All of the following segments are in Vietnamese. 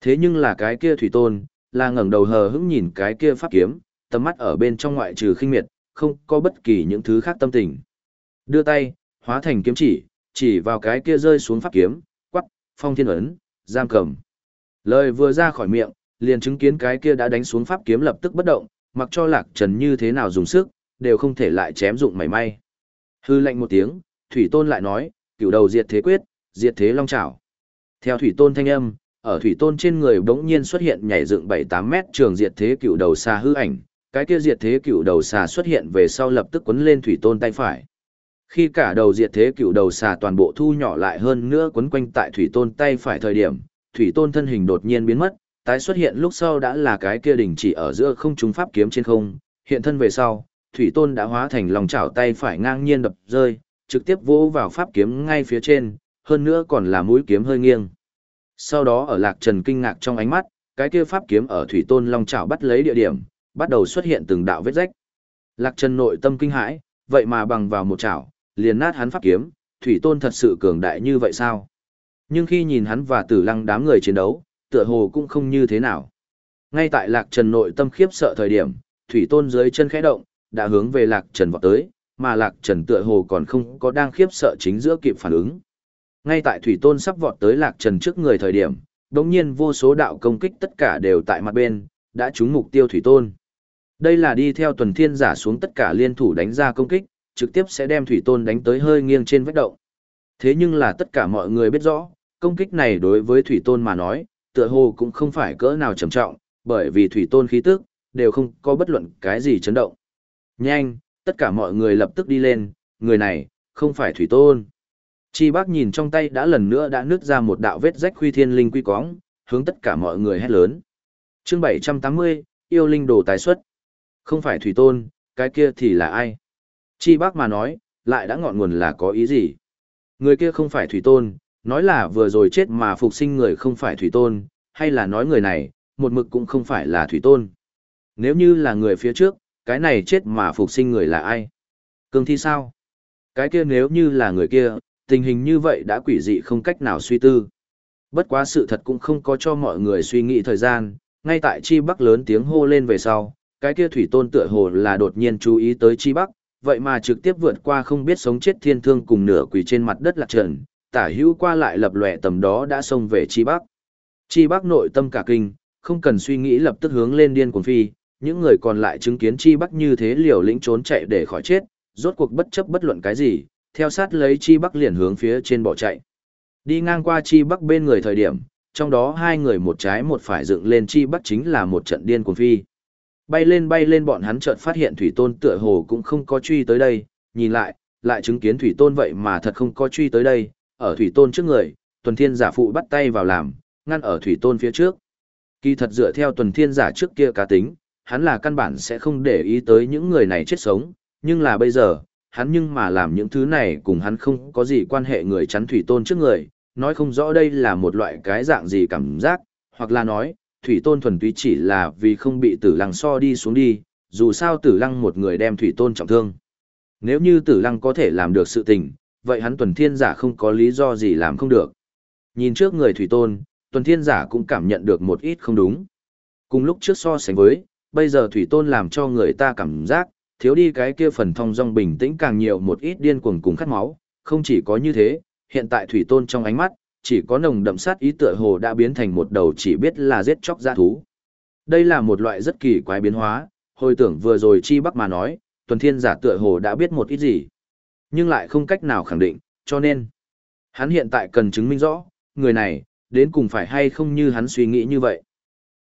Thế nhưng là cái kia thủy tôn, là ngẩng đầu hờ hững nhìn cái kia pháp kiếm, tầm mắt ở bên trong ngoại trừ khinh miệt, không có bất kỳ những thứ khác tâm tình. Đưa tay, hóa thành kiếm chỉ, chỉ vào cái kia rơi xuống pháp kiếm, quắc, phong thiên ấn, giam cầm. Lời vừa ra khỏi miệng, liền chứng kiến cái kia đã đánh xuống pháp kiếm lập tức bất động, mặc cho lạc trần như thế nào dùng sức, đều không thể lại chém dụng mảy may. Hư lạnh một tiếng, thủy tôn lại nói, cửu đầu diệt thế quyết, diệt thế long chảo. Theo thủy tôn thanh âm, ở thủy tôn trên người bỗng nhiên xuất hiện nhảy dựng 7-8 mét trường diệt thế cựu đầu xa hư ảnh, cái kia diệt thế cựu đầu xà xuất hiện về sau lập tức quấn lên thủy tôn tay phải. Khi cả đầu diệt thế cựu đầu xà toàn bộ thu nhỏ lại hơn nữa quấn quanh tại thủy tôn tay phải thời điểm, thủy tôn thân hình đột nhiên biến mất, tái xuất hiện lúc sau đã là cái kia đỉnh chỉ ở giữa không trung pháp kiếm trên không, hiện thân về sau, thủy tôn đã hóa thành lòng chảo tay phải ngang nhiên đập rơi, trực tiếp vỗ vào pháp kiếm ngay phía trên, hơn nữa còn là mũi kiếm hơi nghiêng. Sau đó ở lạc trần kinh ngạc trong ánh mắt, cái kia pháp kiếm ở thủy tôn long chảo bắt lấy địa điểm, bắt đầu xuất hiện từng đạo vết rách. Lạc Trần nội tâm kinh hãi, vậy mà bằng vào một chảo, liền nát hắn pháp kiếm, thủy tôn thật sự cường đại như vậy sao? Nhưng khi nhìn hắn và tử lăng đám người chiến đấu, tựa hồ cũng không như thế nào. Ngay tại Lạc Trần nội tâm khiếp sợ thời điểm, thủy tôn dưới chân khẽ động, đã hướng về Lạc Trần vọt tới, mà Lạc Trần tựa hồ còn không có đang khiếp sợ chính giữa kịp phản ứng. Ngay tại thủy tôn sắp vọt tới Lạc Trần trước người thời điểm, đống nhiên vô số đạo công kích tất cả đều tại mặt bên, đã trúng mục tiêu thủy tôn. Đây là đi theo tuần thiên giả xuống tất cả liên thủ đánh ra công kích, trực tiếp sẽ đem thủy tôn đánh tới hơi nghiêng trên vách động. Thế nhưng là tất cả mọi người biết rõ, công kích này đối với thủy tôn mà nói, tựa hồ cũng không phải cỡ nào trầm trọng, bởi vì thủy tôn khí tức, đều không có bất luận cái gì chấn động. Nhanh, tất cả mọi người lập tức đi lên, người này, không phải thủy tôn. Chi bác nhìn trong tay đã lần nữa đã nứt ra một đạo vết rách khuy thiên linh quy cóng, hướng tất cả mọi người hét lớn. chương 780, yêu linh đồ tái xuất. Không phải thủy tôn, cái kia thì là ai? Chi bác mà nói, lại đã ngọn nguồn là có ý gì? Người kia không phải thủy tôn, nói là vừa rồi chết mà phục sinh người không phải thủy tôn, hay là nói người này, một mực cũng không phải là thủy tôn. Nếu như là người phía trước, cái này chết mà phục sinh người là ai? Cương thi sao? Cái kia nếu như là người kia, tình hình như vậy đã quỷ dị không cách nào suy tư. Bất quá sự thật cũng không có cho mọi người suy nghĩ thời gian, ngay tại chi bắc lớn tiếng hô lên về sau, cái kia thủy tôn tựa hồ là đột nhiên chú ý tới chi bắc, vậy mà trực tiếp vượt qua không biết sống chết thiên thương cùng nửa quỳ trên mặt đất lạc trần, tả hữu qua lại lập lòe tầm đó đã xông về chi bắc. Chi bắc nội tâm cả kinh, không cần suy nghĩ lập tức hướng lên điên cuồng phi, những người còn lại chứng kiến chi bắc như thế liều lĩnh trốn chạy để khỏi chết, rốt cuộc bất chấp bất luận cái gì, theo sát lấy chi bắc liền hướng phía trên bỏ chạy. Đi ngang qua chi bắc bên người thời điểm, trong đó hai người một trái một phải dựng lên chi bắc chính là một trận điên cuồng phi. Bay lên bay lên bọn hắn chợt phát hiện thủy tôn tựa hồ cũng không có truy tới đây, nhìn lại, lại chứng kiến thủy tôn vậy mà thật không có truy tới đây, ở thủy tôn trước người, tuần thiên giả phụ bắt tay vào làm, ngăn ở thủy tôn phía trước. Kỳ thật dựa theo tuần thiên giả trước kia cá tính, hắn là căn bản sẽ không để ý tới những người này chết sống, nhưng là bây giờ, hắn nhưng mà làm những thứ này cùng hắn không có gì quan hệ người chắn thủy tôn trước người, nói không rõ đây là một loại cái dạng gì cảm giác, hoặc là nói, thủy tôn thuần túy chỉ là vì không bị tử lăng so đi xuống đi, dù sao tử lăng một người đem thủy tôn trọng thương. Nếu như tử lăng có thể làm được sự tình, vậy hắn tuần thiên giả không có lý do gì làm không được. Nhìn trước người thủy tôn, tuần thiên giả cũng cảm nhận được một ít không đúng. Cùng lúc trước so sánh với, bây giờ thủy tôn làm cho người ta cảm giác, thiếu đi cái kia phần thong dong bình tĩnh càng nhiều một ít điên cuồng cùng khát máu, không chỉ có như thế, hiện tại thủy tôn trong ánh mắt, chỉ có nồng đậm sát ý tựa hồ đã biến thành một đầu chỉ biết là giết chóc dã thú. Đây là một loại rất kỳ quái biến hóa, hồi tưởng vừa rồi chi bắc mà nói, tuần thiên giả tựa hồ đã biết một ít gì, nhưng lại không cách nào khẳng định, cho nên, hắn hiện tại cần chứng minh rõ, người này, đến cùng phải hay không như hắn suy nghĩ như vậy.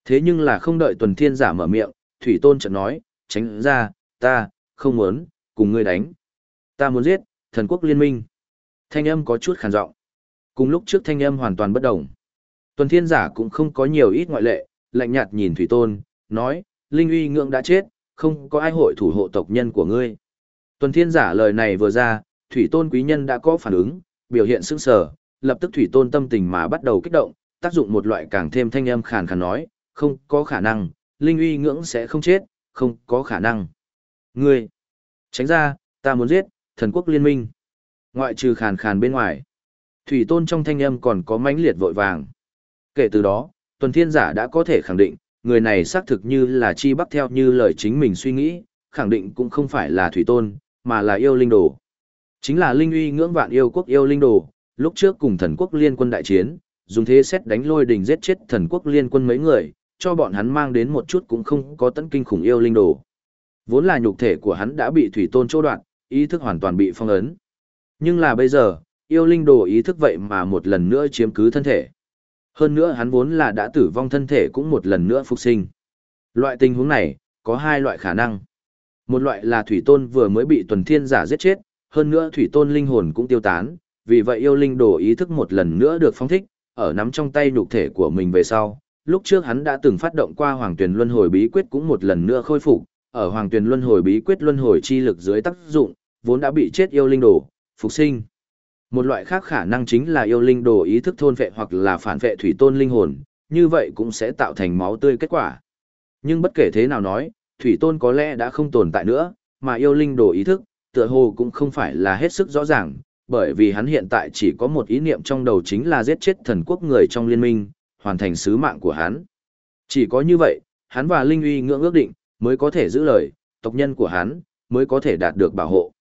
Thế nhưng là không đợi tuần thiên giả mở miệng, thủy tôn chợt nói, tránh ra, ta, không muốn, cùng ngươi đánh. Ta muốn giết, thần quốc liên minh. Thanh âm có chút khàn giọng. Cùng lúc trước thanh âm hoàn toàn bất đồng. Tuần thiên giả cũng không có nhiều ít ngoại lệ, lạnh nhạt nhìn Thủy Tôn, nói, Linh uy ngưỡng đã chết, không có ai hội thủ hộ tộc nhân của ngươi. Tuần thiên giả lời này vừa ra, Thủy Tôn quý nhân đã có phản ứng, biểu hiện sững sờ, lập tức Thủy Tôn tâm tình mà bắt đầu kích động, tác dụng một loại càng thêm thanh âm khàn khàn nói, không có khả năng, Linh uy ngưỡng sẽ không chết, không có khả năng. Ngươi, tránh ra, ta muốn giết, thần quốc liên minh. Ngoại trừ khàn khàn bên ngoài. Thủy tôn trong thanh âm còn có mãnh liệt vội vàng. Kể từ đó, tuần thiên giả đã có thể khẳng định, người này xác thực như là chi bắc theo như lời chính mình suy nghĩ, khẳng định cũng không phải là thủy tôn, mà là yêu linh đồ. Chính là linh uy ngưỡng vạn yêu quốc yêu linh đồ, lúc trước cùng thần quốc liên quân đại chiến, dùng thế xét đánh lôi đình giết chết thần quốc liên quân mấy người, cho bọn hắn mang đến một chút cũng không có tấn kinh khủng yêu linh đồ. Vốn là nhục thể của hắn đã bị thủy tôn chỗ đoạn, ý thức hoàn toàn bị phong ấn. Nhưng là bây giờ, yêu linh đồ ý thức vậy mà một lần nữa chiếm cứ thân thể. Hơn nữa hắn vốn là đã tử vong thân thể cũng một lần nữa phục sinh. Loại tình huống này, có hai loại khả năng. Một loại là thủy tôn vừa mới bị tuần thiên giả giết chết, hơn nữa thủy tôn linh hồn cũng tiêu tán, vì vậy yêu linh đồ ý thức một lần nữa được phóng thích, ở nắm trong tay nhục thể của mình về sau. Lúc trước hắn đã từng phát động qua Hoàng Tuyền Luân Hồi Bí Quyết cũng một lần nữa khôi phục, ở Hoàng Tuyền Luân Hồi Bí Quyết Luân Hồi chi lực dưới tác dụng, vốn đã bị chết yêu linh đồ, phục sinh. Một loại khác khả năng chính là yêu linh đồ ý thức thôn vệ hoặc là phản vệ thủy tôn linh hồn, như vậy cũng sẽ tạo thành máu tươi kết quả. Nhưng bất kể thế nào nói, thủy tôn có lẽ đã không tồn tại nữa, mà yêu linh đồ ý thức, tựa hồ cũng không phải là hết sức rõ ràng, bởi vì hắn hiện tại chỉ có một ý niệm trong đầu chính là giết chết thần quốc người trong liên minh, hoàn thành sứ mạng của hắn. Chỉ có như vậy, hắn và Linh uy ngưỡng ước định, mới có thể giữ lời, tộc nhân của hắn, mới có thể đạt được bảo hộ.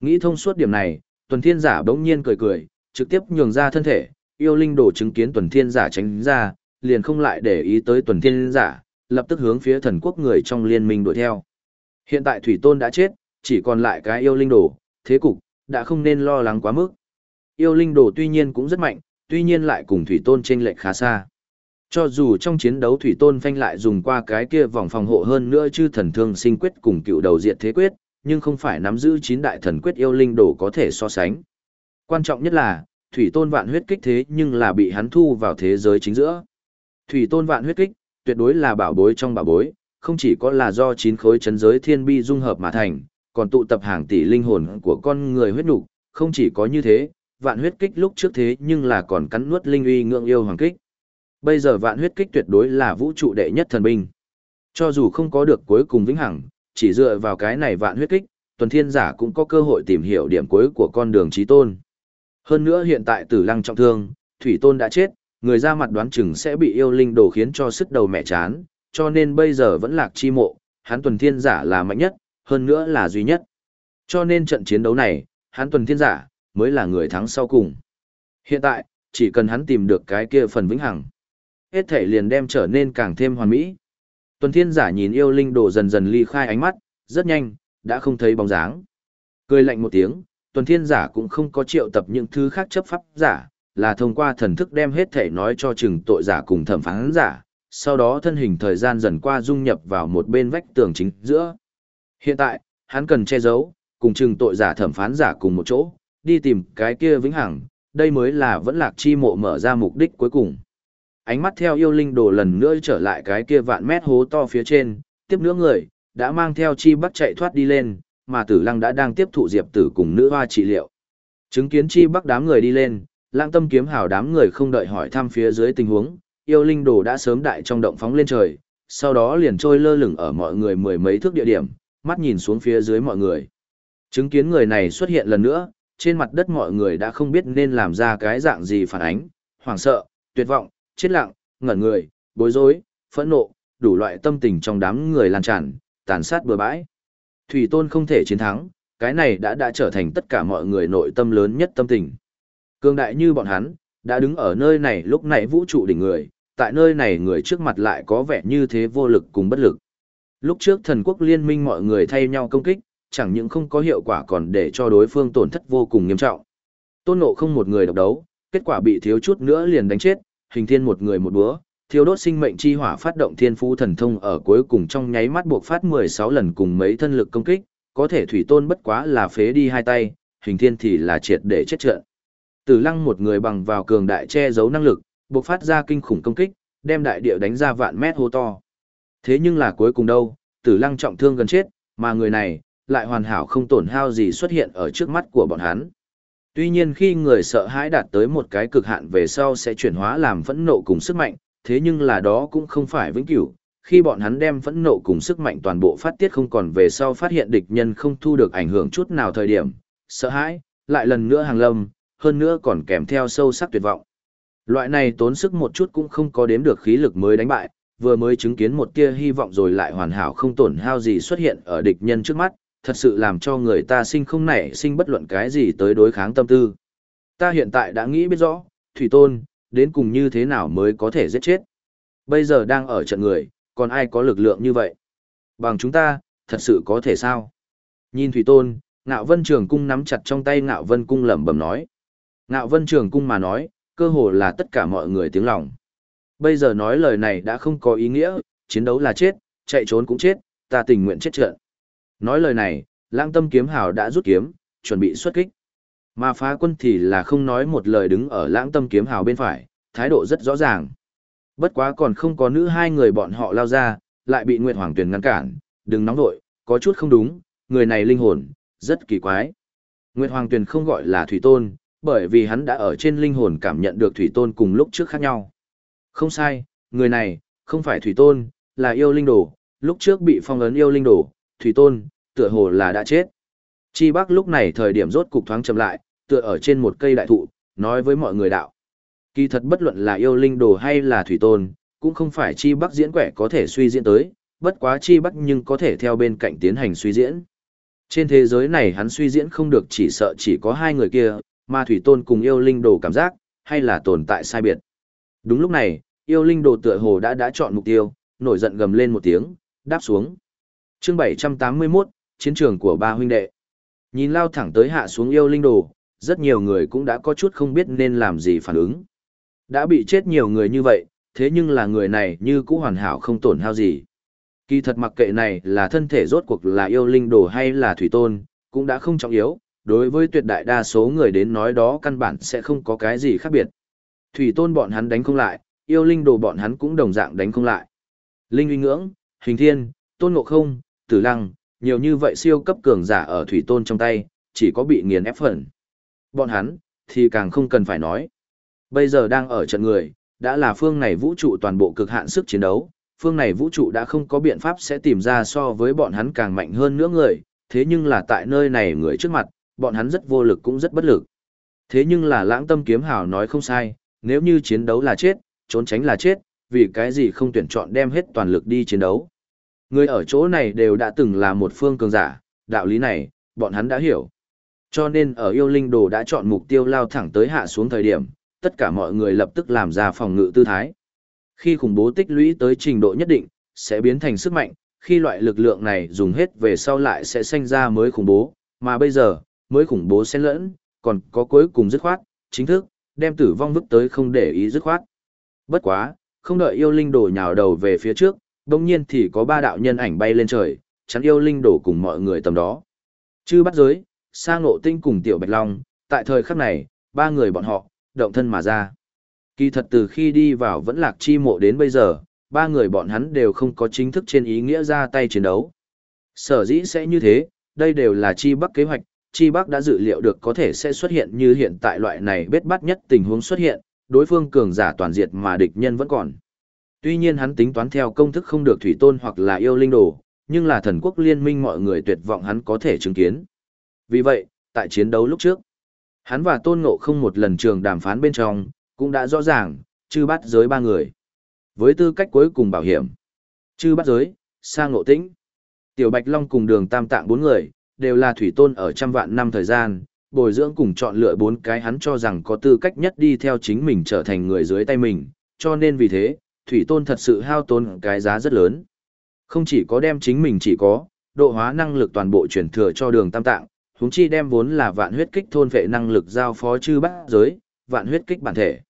Nghĩ thông suốt điểm này, tuần thiên giả bỗng nhiên cười cười, trực tiếp nhường ra thân thể, yêu linh đồ chứng kiến tuần thiên giả tránh ra, liền không lại để ý tới tuần thiên giả, lập tức hướng phía thần quốc người trong liên minh đuổi theo. Hiện tại thủy tôn đã chết, chỉ còn lại cái yêu linh đồ, thế cục, đã không nên lo lắng quá mức. Yêu linh đồ tuy nhiên cũng rất mạnh, tuy nhiên lại cùng thủy tôn chênh lệch khá xa. Cho dù trong chiến đấu thủy tôn phanh lại dùng qua cái kia vòng phòng hộ hơn nữa chứ thần thương sinh quyết cùng cựu đầu diệt thế quyết, nhưng không phải nắm giữ chín đại thần quyết yêu linh đồ có thể so sánh. Quan trọng nhất là, thủy tôn vạn huyết kích thế nhưng là bị hắn thu vào thế giới chính giữa. Thủy tôn vạn huyết kích, tuyệt đối là bảo bối trong bảo bối, không chỉ có là do chín khối chấn giới thiên bi dung hợp mà thành, còn tụ tập hàng tỷ linh hồn của con người huyết nục, không chỉ có như thế, vạn huyết kích lúc trước thế nhưng là còn cắn nuốt linh uy ngưỡng yêu hoàng kích. Bây giờ vạn huyết kích tuyệt đối là vũ trụ đệ nhất thần binh. Cho dù không có được cuối cùng vĩnh hằng, chỉ dựa vào cái này vạn huyết kích, tuần thiên giả cũng có cơ hội tìm hiểu điểm cuối của con đường trí tôn. Hơn nữa hiện tại tử lăng trọng thương, thủy tôn đã chết, người ra mặt đoán chừng sẽ bị yêu linh đổ khiến cho sức đầu mẹ chán, cho nên bây giờ vẫn lạc chi mộ, hắn tuần thiên giả là mạnh nhất, hơn nữa là duy nhất. Cho nên trận chiến đấu này, hắn tuần thiên giả, mới là người thắng sau cùng. Hiện tại, chỉ cần hắn tìm được cái kia phần vĩnh hằng, hết thể liền đem trở nên càng thêm hoàn mỹ. Tuần thiên giả nhìn yêu linh đồ dần dần ly khai ánh mắt, rất nhanh, đã không thấy bóng dáng. Cười lạnh một tiếng, tuần thiên giả cũng không có triệu tập những thứ khác chấp pháp giả, là thông qua thần thức đem hết thể nói cho chừng tội giả cùng thẩm phán giả, sau đó thân hình thời gian dần qua dung nhập vào một bên vách tường chính giữa. Hiện tại, hắn cần che giấu, cùng chừng tội giả thẩm phán giả cùng một chỗ, đi tìm cái kia vĩnh hằng, đây mới là vẫn lạc chi mộ mở ra mục đích cuối cùng. Ánh mắt theo yêu linh đồ lần nữa trở lại cái kia vạn mét hố to phía trên, tiếp nữa người, đã mang theo chi bắc chạy thoát đi lên, mà tử lăng đã đang tiếp thụ diệp tử cùng nữ hoa trị liệu. Chứng kiến chi bắc đám người đi lên, lãng tâm kiếm hào đám người không đợi hỏi thăm phía dưới tình huống, yêu linh đồ đã sớm đại trong động phóng lên trời, sau đó liền trôi lơ lửng ở mọi người mười mấy thước địa điểm, mắt nhìn xuống phía dưới mọi người. Chứng kiến người này xuất hiện lần nữa, trên mặt đất mọi người đã không biết nên làm ra cái dạng gì phản ánh, hoảng sợ, tuyệt vọng, chết lặng, ngẩn người, bối rối, phẫn nộ, đủ loại tâm tình trong đám người lan tràn, tàn sát bừa bãi. Thủy Tôn không thể chiến thắng, cái này đã đã trở thành tất cả mọi người nội tâm lớn nhất tâm tình. Cương đại như bọn hắn, đã đứng ở nơi này lúc này vũ trụ đỉnh người, tại nơi này người trước mặt lại có vẻ như thế vô lực cùng bất lực. Lúc trước thần quốc liên minh mọi người thay nhau công kích, chẳng những không có hiệu quả còn để cho đối phương tổn thất vô cùng nghiêm trọng. Tôn nộ không một người độc đấu, kết quả bị thiếu chút nữa liền đánh chết, hình thiên một người một búa, thiêu đốt sinh mệnh chi hỏa phát động thiên phú thần thông ở cuối cùng trong nháy mắt buộc phát 16 lần cùng mấy thân lực công kích, có thể thủy tôn bất quá là phế đi hai tay, hình thiên thì là triệt để chết trận. Tử lăng một người bằng vào cường đại che giấu năng lực, buộc phát ra kinh khủng công kích, đem đại địa đánh ra vạn mét hô to. Thế nhưng là cuối cùng đâu, tử lăng trọng thương gần chết, mà người này, lại hoàn hảo không tổn hao gì xuất hiện ở trước mắt của bọn hắn. Tuy nhiên khi người sợ hãi đạt tới một cái cực hạn về sau sẽ chuyển hóa làm phẫn nộ cùng sức mạnh, thế nhưng là đó cũng không phải vĩnh cửu. Khi bọn hắn đem phẫn nộ cùng sức mạnh toàn bộ phát tiết không còn về sau phát hiện địch nhân không thu được ảnh hưởng chút nào thời điểm, sợ hãi, lại lần nữa hàng lâm, hơn nữa còn kèm theo sâu sắc tuyệt vọng. Loại này tốn sức một chút cũng không có đếm được khí lực mới đánh bại, vừa mới chứng kiến một tia hy vọng rồi lại hoàn hảo không tổn hao gì xuất hiện ở địch nhân trước mắt, thật sự làm cho người ta sinh không nảy sinh bất luận cái gì tới đối kháng tâm tư. Ta hiện tại đã nghĩ biết rõ, Thủy Tôn, đến cùng như thế nào mới có thể giết chết. Bây giờ đang ở trận người, còn ai có lực lượng như vậy? Bằng chúng ta, thật sự có thể sao? Nhìn Thủy Tôn, Ngạo Vân Trường Cung nắm chặt trong tay Ngạo Vân Cung lẩm bẩm nói. Ngạo Vân Trường Cung mà nói, cơ hồ là tất cả mọi người tiếng lòng. Bây giờ nói lời này đã không có ý nghĩa, chiến đấu là chết, chạy trốn cũng chết, ta tình nguyện chết trận. Nói lời này, lãng tâm kiếm hào đã rút kiếm, chuẩn bị xuất kích. Mà phá quân thì là không nói một lời đứng ở lãng tâm kiếm hào bên phải, thái độ rất rõ ràng. Bất quá còn không có nữ hai người bọn họ lao ra, lại bị Nguyệt Hoàng Tuyền ngăn cản, đừng nóng vội, có chút không đúng, người này linh hồn, rất kỳ quái. Nguyệt Hoàng Tuyền không gọi là Thủy Tôn, bởi vì hắn đã ở trên linh hồn cảm nhận được Thủy Tôn cùng lúc trước khác nhau. Không sai, người này, không phải Thủy Tôn, là yêu linh đồ, lúc trước bị phong ấn yêu linh đồ, Thủy Tôn, tựa hồ là đã chết. Chi Bắc lúc này thời điểm rốt cục thoáng chậm lại, tựa ở trên một cây đại thụ, nói với mọi người đạo. Kỳ thật bất luận là yêu linh đồ hay là Thủy Tôn, cũng không phải Chi Bắc diễn quẻ có thể suy diễn tới, bất quá Chi Bắc nhưng có thể theo bên cạnh tiến hành suy diễn. Trên thế giới này hắn suy diễn không được chỉ sợ chỉ có hai người kia, mà Thủy Tôn cùng yêu linh đồ cảm giác, hay là tồn tại sai biệt. Đúng lúc này, yêu linh đồ tựa hồ đã đã chọn mục tiêu, nổi giận gầm lên một tiếng, đáp xuống. chương 781, chiến trường của ba huynh đệ. Nhìn lao thẳng tới hạ xuống yêu linh đồ, rất nhiều người cũng đã có chút không biết nên làm gì phản ứng. Đã bị chết nhiều người như vậy, thế nhưng là người này như cũ hoàn hảo không tổn hao gì. Kỳ thật mặc kệ này là thân thể rốt cuộc là yêu linh đồ hay là thủy tôn, cũng đã không trọng yếu, đối với tuyệt đại đa số người đến nói đó căn bản sẽ không có cái gì khác biệt. Thủy tôn bọn hắn đánh không lại, yêu linh đồ bọn hắn cũng đồng dạng đánh không lại. Linh uy ngưỡng, hình thiên, tôn ngộ không, tử lăng, nhiều như vậy siêu cấp cường giả ở thủy tôn trong tay, chỉ có bị nghiền ép phần. Bọn hắn, thì càng không cần phải nói. Bây giờ đang ở trận người, đã là phương này vũ trụ toàn bộ cực hạn sức chiến đấu, phương này vũ trụ đã không có biện pháp sẽ tìm ra so với bọn hắn càng mạnh hơn nữa người, thế nhưng là tại nơi này người trước mặt, bọn hắn rất vô lực cũng rất bất lực. Thế nhưng là lãng tâm kiếm hào nói không sai, nếu như chiến đấu là chết, trốn tránh là chết, vì cái gì không tuyển chọn đem hết toàn lực đi chiến đấu. Người ở chỗ này đều đã từng là một phương cường giả, đạo lý này, bọn hắn đã hiểu. Cho nên ở yêu linh đồ đã chọn mục tiêu lao thẳng tới hạ xuống thời điểm, tất cả mọi người lập tức làm ra phòng ngự tư thái. Khi khủng bố tích lũy tới trình độ nhất định, sẽ biến thành sức mạnh, khi loại lực lượng này dùng hết về sau lại sẽ sinh ra mới khủng bố, mà bây giờ, mới khủng bố xen lẫn, còn có cuối cùng dứt khoát, chính thức, đem tử vong vứt tới không để ý dứt khoát. Bất quá, không đợi yêu linh đổ nhào đầu về phía trước, đồng nhiên thì có ba đạo nhân ảnh bay lên trời, chắn yêu linh đổ cùng mọi người tầm đó. Chư bắt giới, sang ngộ tinh cùng tiểu bạch long, tại thời khắc này, ba người bọn họ, động thân mà ra. Kỳ thật từ khi đi vào vẫn lạc chi mộ đến bây giờ, ba người bọn hắn đều không có chính thức trên ý nghĩa ra tay chiến đấu. Sở dĩ sẽ như thế, đây đều là chi bắc kế hoạch, chi bắc đã dự liệu được có thể sẽ xuất hiện như hiện tại loại này bết bắt nhất tình huống xuất hiện, đối phương cường giả toàn diệt mà địch nhân vẫn còn. Tuy nhiên hắn tính toán theo công thức không được thủy tôn hoặc là yêu linh đồ, nhưng là thần quốc liên minh mọi người tuyệt vọng hắn có thể chứng kiến. Vì vậy, tại chiến đấu lúc trước, hắn và tôn ngộ không một lần trường đàm phán bên trong, cũng đã rõ ràng, chư bắt giới ba người. Với tư cách cuối cùng bảo hiểm, chư bắt giới, sang ngộ tĩnh, tiểu bạch long cùng đường tam tạng bốn người, đều là thủy tôn ở trăm vạn năm thời gian, bồi dưỡng cùng chọn lựa bốn cái hắn cho rằng có tư cách nhất đi theo chính mình trở thành người dưới tay mình, cho nên vì thế, thủy tôn thật sự hao tốn cái giá rất lớn. Không chỉ có đem chính mình chỉ có, độ hóa năng lực toàn bộ chuyển thừa cho đường tam tạng, huống chi đem vốn là vạn huyết kích thôn vệ năng lực giao phó chư bát giới, vạn huyết kích bản thể.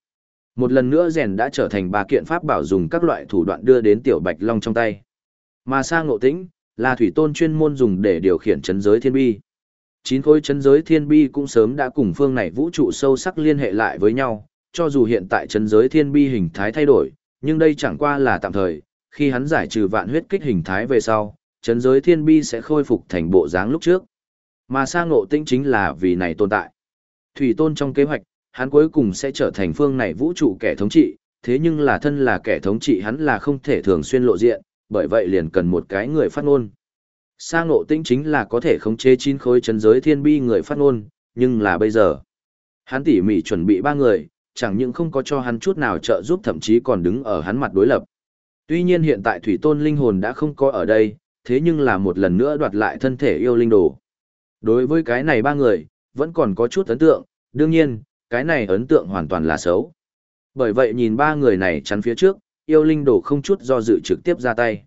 Một lần nữa rèn đã trở thành ba kiện pháp bảo dùng các loại thủ đoạn đưa đến tiểu bạch long trong tay. Mà sang ngộ tĩnh, là thủy tôn chuyên môn dùng để điều khiển chấn giới thiên bi. Chín khối chấn giới thiên bi cũng sớm đã cùng phương này vũ trụ sâu sắc liên hệ lại với nhau, cho dù hiện tại chấn giới thiên bi hình thái thay đổi, nhưng đây chẳng qua là tạm thời, khi hắn giải trừ vạn huyết kích hình thái về sau, chấn giới thiên bi sẽ khôi phục thành bộ dáng lúc trước. Mà sang ngộ tinh chính là vì này tồn tại. Thủy tôn trong kế hoạch, hắn cuối cùng sẽ trở thành phương này vũ trụ kẻ thống trị, thế nhưng là thân là kẻ thống trị hắn là không thể thường xuyên lộ diện, bởi vậy liền cần một cái người phát ngôn. Sa ngộ tĩnh chính là có thể khống chế chín khối chân giới thiên bi người phát ngôn, nhưng là bây giờ. Hắn tỉ mỉ chuẩn bị ba người, chẳng những không có cho hắn chút nào trợ giúp thậm chí còn đứng ở hắn mặt đối lập. Tuy nhiên hiện tại thủy tôn linh hồn đã không có ở đây, thế nhưng là một lần nữa đoạt lại thân thể yêu linh đồ. Đối với cái này ba người, vẫn còn có chút ấn tượng, đương nhiên, cái này ấn tượng hoàn toàn là xấu. Bởi vậy nhìn ba người này chắn phía trước, yêu linh đồ không chút do dự trực tiếp ra tay.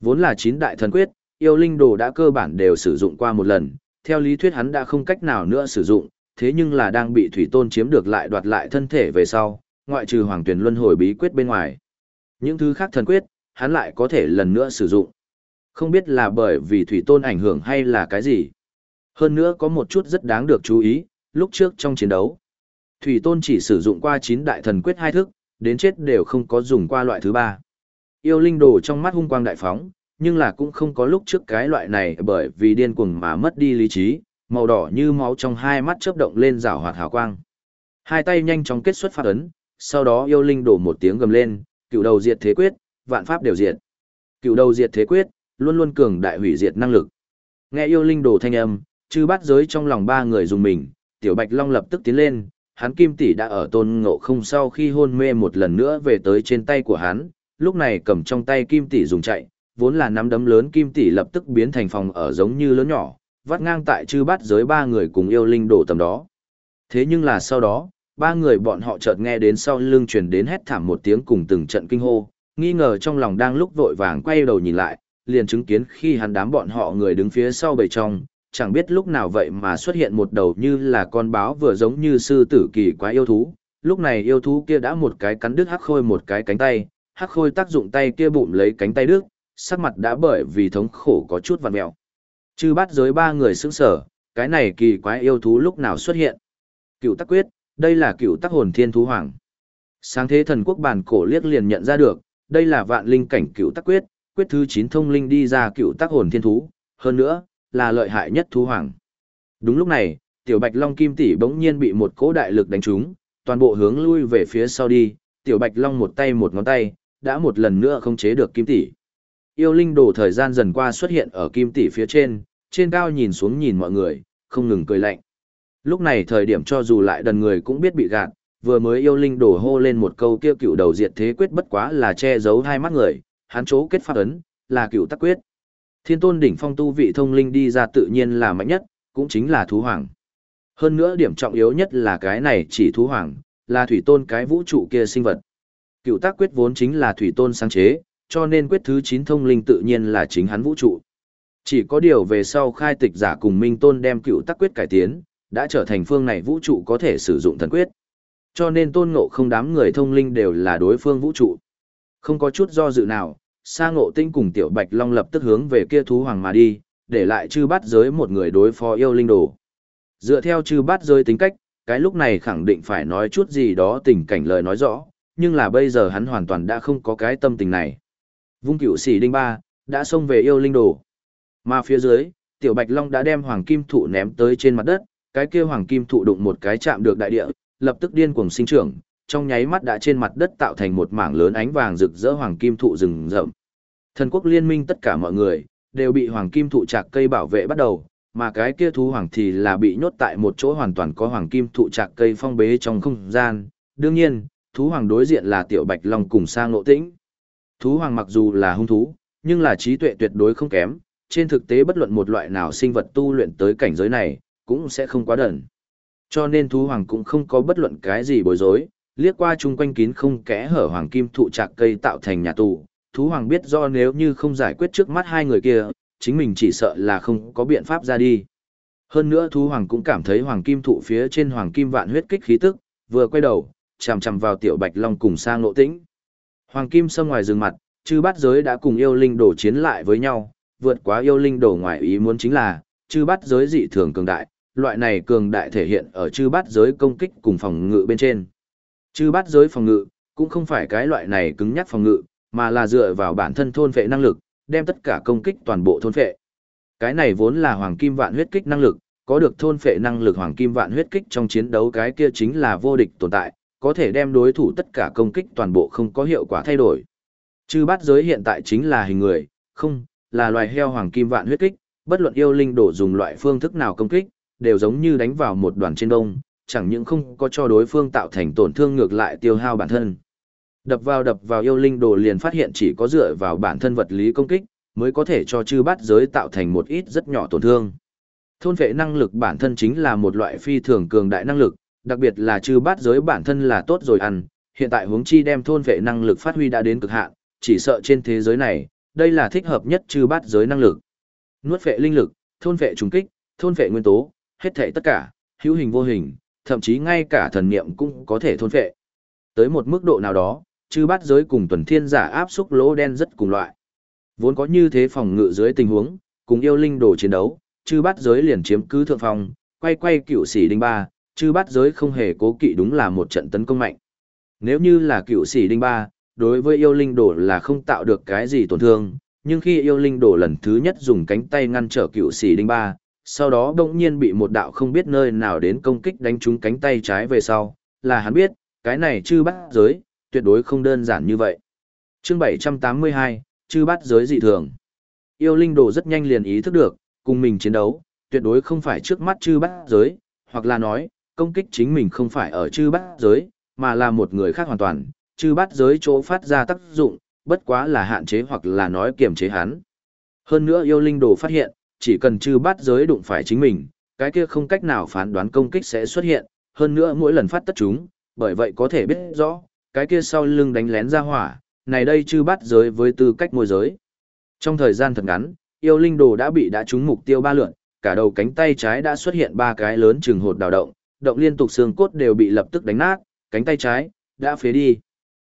Vốn là chín đại thần quyết, yêu linh đồ đã cơ bản đều sử dụng qua một lần, theo lý thuyết hắn đã không cách nào nữa sử dụng, thế nhưng là đang bị thủy tôn chiếm được lại đoạt lại thân thể về sau, ngoại trừ hoàng tuyển luân hồi bí quyết bên ngoài. Những thứ khác thần quyết, hắn lại có thể lần nữa sử dụng. Không biết là bởi vì thủy tôn ảnh hưởng hay là cái gì. Hơn nữa có một chút rất đáng được chú ý, lúc trước trong chiến đấu. Thủy tôn chỉ sử dụng qua 9 đại thần quyết hai thức, đến chết đều không có dùng qua loại thứ ba. Yêu linh đồ trong mắt hung quang đại phóng, nhưng là cũng không có lúc trước cái loại này bởi vì điên cuồng mà mất đi lý trí, màu đỏ như máu trong hai mắt chớp động lên rảo hoạt hào quang. Hai tay nhanh chóng kết xuất phát ấn, sau đó yêu linh đổ một tiếng gầm lên, cựu đầu diệt thế quyết, vạn pháp đều diệt. Cựu đầu diệt thế quyết, luôn luôn cường đại hủy diệt năng lực. Nghe yêu linh đổ thanh âm, chư bắt giới trong lòng ba người dùng mình, tiểu bạch long lập tức tiến lên, hắn kim tỷ đã ở tôn ngộ không sau khi hôn mê một lần nữa về tới trên tay của hắn, lúc này cầm trong tay kim tỷ dùng chạy, vốn là nắm đấm lớn kim tỷ lập tức biến thành phòng ở giống như lớn nhỏ, vắt ngang tại chư bát giới ba người cùng yêu linh đổ tầm đó. Thế nhưng là sau đó, ba người bọn họ chợt nghe đến sau lưng truyền đến hét thảm một tiếng cùng từng trận kinh hô, nghi ngờ trong lòng đang lúc vội vàng quay đầu nhìn lại, liền chứng kiến khi hắn đám bọn họ người đứng phía sau bầy trong, chẳng biết lúc nào vậy mà xuất hiện một đầu như là con báo vừa giống như sư tử kỳ quá yêu thú. Lúc này yêu thú kia đã một cái cắn đứt hắc khôi một cái cánh tay, hắc khôi tác dụng tay kia bụng lấy cánh tay đứt, sắc mặt đã bởi vì thống khổ có chút vằn mẹo. Chư bắt giới ba người sững sở, cái này kỳ quái yêu thú lúc nào xuất hiện. Cựu tắc quyết, đây là cựu tắc hồn thiên thú hoàng. Sáng thế thần quốc bản cổ liếc liền nhận ra được, đây là vạn linh cảnh cựu tắc quyết, quyết thứ 9 thông linh đi ra cựu tắc hồn thiên thú, hơn nữa, là lợi hại nhất thú hoàng. Đúng lúc này, tiểu bạch long kim tỷ bỗng nhiên bị một cỗ đại lực đánh trúng, toàn bộ hướng lui về phía sau đi, tiểu bạch long một tay một ngón tay, đã một lần nữa không chế được kim tỷ yêu linh đồ thời gian dần qua xuất hiện ở kim tỷ phía trên, trên cao nhìn xuống nhìn mọi người, không ngừng cười lạnh. Lúc này thời điểm cho dù lại đần người cũng biết bị gạt, vừa mới yêu linh đổ hô lên một câu kia cựu đầu diệt thế quyết bất quá là che giấu hai mắt người, hắn chỗ kết phát ấn, là cựu tắc quyết. Thiên tôn đỉnh phong tu vị thông linh đi ra tự nhiên là mạnh nhất, cũng chính là thú hoàng. Hơn nữa điểm trọng yếu nhất là cái này chỉ thú hoàng, là thủy tôn cái vũ trụ kia sinh vật. Cựu tác quyết vốn chính là thủy tôn sáng chế, cho nên quyết thứ 9 thông linh tự nhiên là chính hắn vũ trụ. Chỉ có điều về sau khai tịch giả cùng Minh Tôn đem cựu tắc quyết cải tiến, đã trở thành phương này vũ trụ có thể sử dụng thần quyết. Cho nên tôn ngộ không đám người thông linh đều là đối phương vũ trụ. Không có chút do dự nào, sa ngộ tinh cùng tiểu bạch long lập tức hướng về kia thú hoàng mà đi, để lại chư bát giới một người đối phó yêu linh đồ. Dựa theo chư bát giới tính cách, cái lúc này khẳng định phải nói chút gì đó tình cảnh lời nói rõ, nhưng là bây giờ hắn hoàn toàn đã không có cái tâm tình này. Vung cửu xỉ đinh ba, đã xông về yêu linh đồ. Mà phía dưới, tiểu bạch long đã đem hoàng kim thụ ném tới trên mặt đất, cái kia hoàng kim thụ đụng một cái chạm được đại địa, lập tức điên cuồng sinh trưởng, trong nháy mắt đã trên mặt đất tạo thành một mảng lớn ánh vàng rực rỡ hoàng kim thụ rừng rậm. Thần quốc liên minh tất cả mọi người đều bị hoàng kim thụ chạc cây bảo vệ bắt đầu, mà cái kia thú hoàng thì là bị nhốt tại một chỗ hoàn toàn có hoàng kim thụ chạc cây phong bế trong không gian. Đương nhiên, thú hoàng đối diện là tiểu bạch long cùng sang ngộ tĩnh. Thú hoàng mặc dù là hung thú, nhưng là trí tuệ tuyệt đối không kém, trên thực tế bất luận một loại nào sinh vật tu luyện tới cảnh giới này, cũng sẽ không quá đần. Cho nên thú hoàng cũng không có bất luận cái gì bối rối, liếc qua chung quanh kín không kẽ hở hoàng kim thụ trạc cây tạo thành nhà tù. Thú hoàng biết do nếu như không giải quyết trước mắt hai người kia, chính mình chỉ sợ là không có biện pháp ra đi. Hơn nữa thú hoàng cũng cảm thấy hoàng kim thụ phía trên hoàng kim vạn huyết kích khí tức, vừa quay đầu, chằm chằm vào tiểu bạch long cùng sang nộ tĩnh. Hoàng Kim Sâm ngoài rừng mặt, chư bát giới đã cùng yêu linh đổ chiến lại với nhau, vượt quá yêu linh đổ ngoài ý muốn chính là, chư bát giới dị thường cường đại, loại này cường đại thể hiện ở chư bát giới công kích cùng phòng ngự bên trên. Chư bát giới phòng ngự, cũng không phải cái loại này cứng nhắc phòng ngự, mà là dựa vào bản thân thôn vệ năng lực, đem tất cả công kích toàn bộ thôn vệ. Cái này vốn là hoàng kim vạn huyết kích năng lực, có được thôn phệ năng lực hoàng kim vạn huyết kích trong chiến đấu cái kia chính là vô địch tồn tại, có thể đem đối thủ tất cả công kích toàn bộ không có hiệu quả thay đổi. Chư bát giới hiện tại chính là hình người, không, là loài heo hoàng kim vạn huyết kích, bất luận yêu linh đổ dùng loại phương thức nào công kích, đều giống như đánh vào một đoàn trên đông, chẳng những không có cho đối phương tạo thành tổn thương ngược lại tiêu hao bản thân. Đập vào đập vào yêu linh đồ liền phát hiện chỉ có dựa vào bản thân vật lý công kích, mới có thể cho chư bát giới tạo thành một ít rất nhỏ tổn thương. Thôn vệ năng lực bản thân chính là một loại phi thường cường đại năng lực, đặc biệt là chư bát giới bản thân là tốt rồi ăn, hiện tại huống chi đem thôn vệ năng lực phát huy đã đến cực hạn, chỉ sợ trên thế giới này, đây là thích hợp nhất chư bát giới năng lực. Nuốt vệ linh lực, thôn vệ trùng kích, thôn vệ nguyên tố, hết thảy tất cả, hữu hình vô hình, thậm chí ngay cả thần niệm cũng có thể thôn vệ. Tới một mức độ nào đó, chư bát giới cùng tuần thiên giả áp xúc lỗ đen rất cùng loại. Vốn có như thế phòng ngự dưới tình huống, cùng yêu linh đồ chiến đấu, chư bát giới liền chiếm cứ thượng phòng, quay quay cựu sĩ đinh ba, chư bát giới không hề cố kỵ đúng là một trận tấn công mạnh. Nếu như là cựu sĩ đinh ba, đối với yêu linh đồ là không tạo được cái gì tổn thương, nhưng khi yêu linh đồ lần thứ nhất dùng cánh tay ngăn trở cựu sĩ đinh ba, sau đó bỗng nhiên bị một đạo không biết nơi nào đến công kích đánh trúng cánh tay trái về sau, là hắn biết, cái này chư bát giới, tuyệt đối không đơn giản như vậy. Chương 782, chư bát giới dị thường. Yêu linh đồ rất nhanh liền ý thức được, cùng mình chiến đấu, tuyệt đối không phải trước mắt chư bát giới, hoặc là nói, công kích chính mình không phải ở chư bát giới, mà là một người khác hoàn toàn, chư bát giới chỗ phát ra tác dụng, bất quá là hạn chế hoặc là nói kiềm chế hắn. Hơn nữa yêu linh đồ phát hiện, chỉ cần chư bát giới đụng phải chính mình, cái kia không cách nào phán đoán công kích sẽ xuất hiện, hơn nữa mỗi lần phát tất chúng, bởi vậy có thể biết rõ, cái kia sau lưng đánh lén ra hỏa, này đây chư bát giới với tư cách môi giới. Trong thời gian thật ngắn, yêu linh đồ đã bị đã trúng mục tiêu ba lượn, cả đầu cánh tay trái đã xuất hiện ba cái lớn chừng hột đào động, động liên tục xương cốt đều bị lập tức đánh nát, cánh tay trái đã phế đi.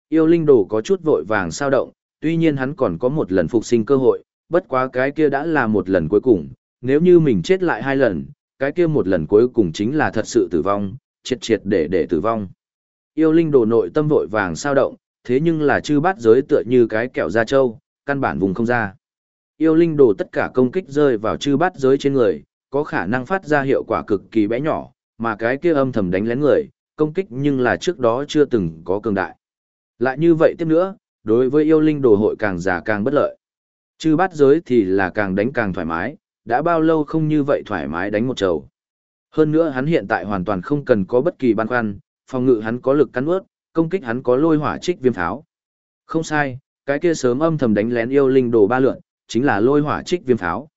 Yêu linh đồ có chút vội vàng sao động, tuy nhiên hắn còn có một lần phục sinh cơ hội, bất quá cái kia đã là một lần cuối cùng, nếu như mình chết lại hai lần, cái kia một lần cuối cùng chính là thật sự tử vong, triệt triệt để để tử vong. Yêu linh đồ nội tâm vội vàng sao động, thế nhưng là chư bát giới tựa như cái kẹo da trâu, căn bản vùng không ra. Yêu linh đồ tất cả công kích rơi vào chư bát giới trên người, có khả năng phát ra hiệu quả cực kỳ bé nhỏ, mà cái kia âm thầm đánh lén người, công kích nhưng là trước đó chưa từng có cường đại. Lại như vậy tiếp nữa, đối với yêu linh đồ hội càng già càng bất lợi. Chư bát giới thì là càng đánh càng thoải mái, đã bao lâu không như vậy thoải mái đánh một trầu. Hơn nữa hắn hiện tại hoàn toàn không cần có bất kỳ băn khoăn, phòng ngự hắn có lực cắn ướt, công kích hắn có lôi hỏa trích viêm pháo. Không sai, cái kia sớm âm thầm đánh lén yêu linh đồ ba lượn, chính là lôi hỏa trích viêm pháo.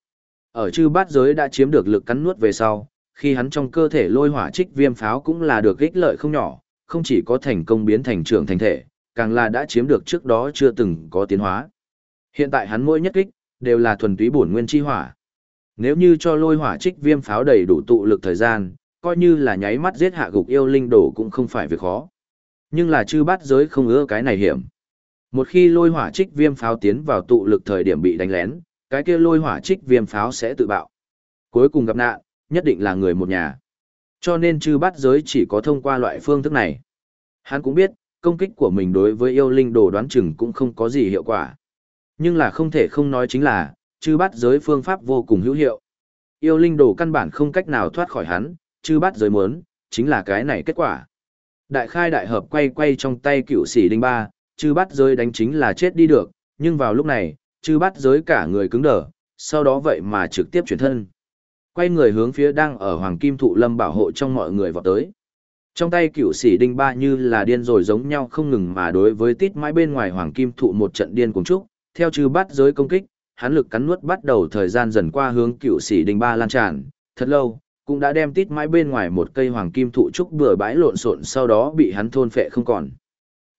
Ở chư bát giới đã chiếm được lực cắn nuốt về sau, khi hắn trong cơ thể lôi hỏa trích viêm pháo cũng là được ích lợi không nhỏ, không chỉ có thành công biến thành trưởng thành thể, càng là đã chiếm được trước đó chưa từng có tiến hóa. Hiện tại hắn mỗi nhất kích, đều là thuần túy bổn nguyên chi hỏa. Nếu như cho lôi hỏa trích viêm pháo đầy đủ tụ lực thời gian, coi như là nháy mắt giết hạ gục yêu linh đồ cũng không phải việc khó. Nhưng là chư bát giới không ưa cái này hiểm. Một khi lôi hỏa trích viêm pháo tiến vào tụ lực thời điểm bị đánh lén, cái kia lôi hỏa trích viêm pháo sẽ tự bạo. Cuối cùng gặp nạn, nhất định là người một nhà. Cho nên chư bát giới chỉ có thông qua loại phương thức này. Hắn cũng biết, công kích của mình đối với yêu linh đồ đoán chừng cũng không có gì hiệu quả. Nhưng là không thể không nói chính là, chư bát giới phương pháp vô cùng hữu hiệu. Yêu linh đồ căn bản không cách nào thoát khỏi hắn, chư bát giới muốn, chính là cái này kết quả. Đại khai đại hợp quay quay trong tay cựu sĩ đinh ba, chư bát giới đánh chính là chết đi được, nhưng vào lúc này, chư bát giới cả người cứng đờ, sau đó vậy mà trực tiếp chuyển thân. Quay người hướng phía đang ở hoàng kim thụ lâm bảo hộ trong mọi người vào tới. Trong tay cựu sĩ đinh ba như là điên rồi giống nhau không ngừng mà đối với tít mãi bên ngoài hoàng kim thụ một trận điên cùng chúc, theo chư bát giới công kích, hắn lực cắn nuốt bắt đầu thời gian dần qua hướng cựu sĩ đinh ba lan tràn, thật lâu, cũng đã đem tít mãi bên ngoài một cây hoàng kim thụ trúc bừa bãi lộn xộn sau đó bị hắn thôn phệ không còn.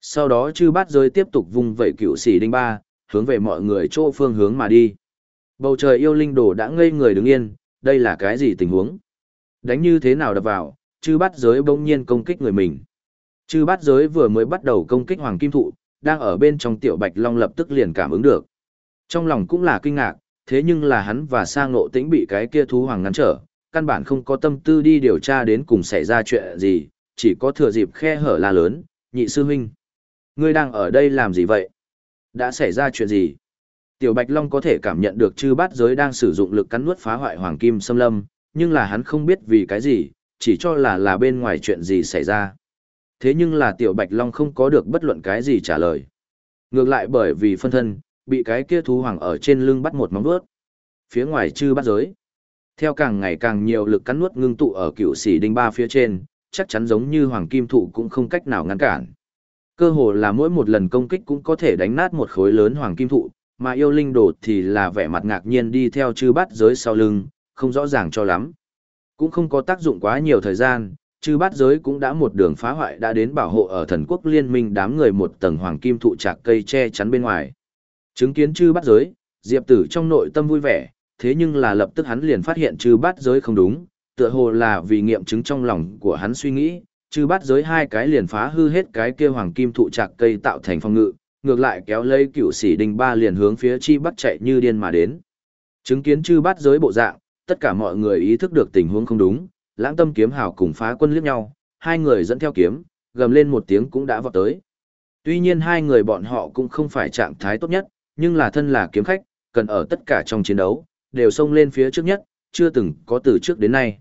Sau đó chư bát giới tiếp tục vung vẩy cựu sĩ đinh ba, hướng về mọi người chỗ phương hướng mà đi. Bầu trời yêu linh đồ đã ngây người đứng yên, đây là cái gì tình huống? Đánh như thế nào đập vào, chư bát giới bỗng nhiên công kích người mình. Chư bát giới vừa mới bắt đầu công kích hoàng kim thụ, đang ở bên trong tiểu bạch long lập tức liền cảm ứng được. Trong lòng cũng là kinh ngạc, thế nhưng là hắn và sang ngộ tĩnh bị cái kia thú hoàng ngăn trở, căn bản không có tâm tư đi điều tra đến cùng xảy ra chuyện gì, chỉ có thừa dịp khe hở la lớn, nhị sư huynh. Ngươi đang ở đây làm gì vậy? Đã xảy ra chuyện gì? Tiểu Bạch Long có thể cảm nhận được chư bát giới đang sử dụng lực cắn nuốt phá hoại hoàng kim xâm lâm, nhưng là hắn không biết vì cái gì, chỉ cho là là bên ngoài chuyện gì xảy ra. Thế nhưng là Tiểu Bạch Long không có được bất luận cái gì trả lời. Ngược lại bởi vì phân thân, bị cái kia thú hoàng ở trên lưng bắt một móng vuốt. Phía ngoài chư bát giới. Theo càng ngày càng nhiều lực cắn nuốt ngưng tụ ở cựu sĩ đinh ba phía trên, chắc chắn giống như hoàng kim thụ cũng không cách nào ngăn cản. Cơ hồ là mỗi một lần công kích cũng có thể đánh nát một khối lớn hoàng kim thụ, mà yêu linh đồ thì là vẻ mặt ngạc nhiên đi theo chư bát giới sau lưng, không rõ ràng cho lắm. Cũng không có tác dụng quá nhiều thời gian, chư bát giới cũng đã một đường phá hoại đã đến bảo hộ ở thần quốc liên minh đám người một tầng hoàng kim thụ trạc cây che chắn bên ngoài. Chứng kiến chư bát giới, Diệp Tử trong nội tâm vui vẻ, thế nhưng là lập tức hắn liền phát hiện chư bát giới không đúng, tựa hồ là vì nghiệm chứng trong lòng của hắn suy nghĩ, chư bát giới hai cái liền phá hư hết cái kia hoàng kim thụ trạc cây tạo thành phong ngự, ngược lại kéo lấy cựu sĩ đình ba liền hướng phía chi bắt chạy như điên mà đến. Chứng kiến chư bát giới bộ dạng, tất cả mọi người ý thức được tình huống không đúng, lãng tâm kiếm hào cùng phá quân liếc nhau, hai người dẫn theo kiếm, gầm lên một tiếng cũng đã vọt tới. Tuy nhiên hai người bọn họ cũng không phải trạng thái tốt nhất, nhưng là thân là kiếm khách, cần ở tất cả trong chiến đấu, đều xông lên phía trước nhất, chưa từng có từ trước đến nay.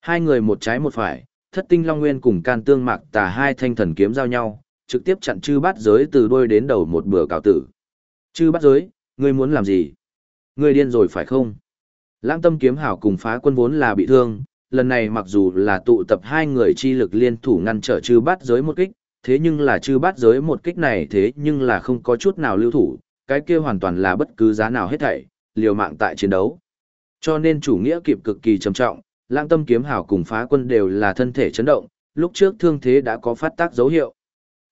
Hai người một trái một phải, thất tinh long nguyên cùng can tương mạc tà hai thanh thần kiếm giao nhau, trực tiếp chặn chư bát giới từ đuôi đến đầu một bữa cào tử. Chư bát giới, ngươi muốn làm gì? Ngươi điên rồi phải không? Lãng tâm kiếm hảo cùng phá quân vốn là bị thương, lần này mặc dù là tụ tập hai người chi lực liên thủ ngăn trở chư bát giới một kích, thế nhưng là chư bát giới một kích này thế nhưng là không có chút nào lưu thủ, cái kia hoàn toàn là bất cứ giá nào hết thảy, liều mạng tại chiến đấu. Cho nên chủ nghĩa kịp cực kỳ trầm trọng, lãng tâm kiếm hảo cùng phá quân đều là thân thể chấn động, lúc trước thương thế đã có phát tác dấu hiệu.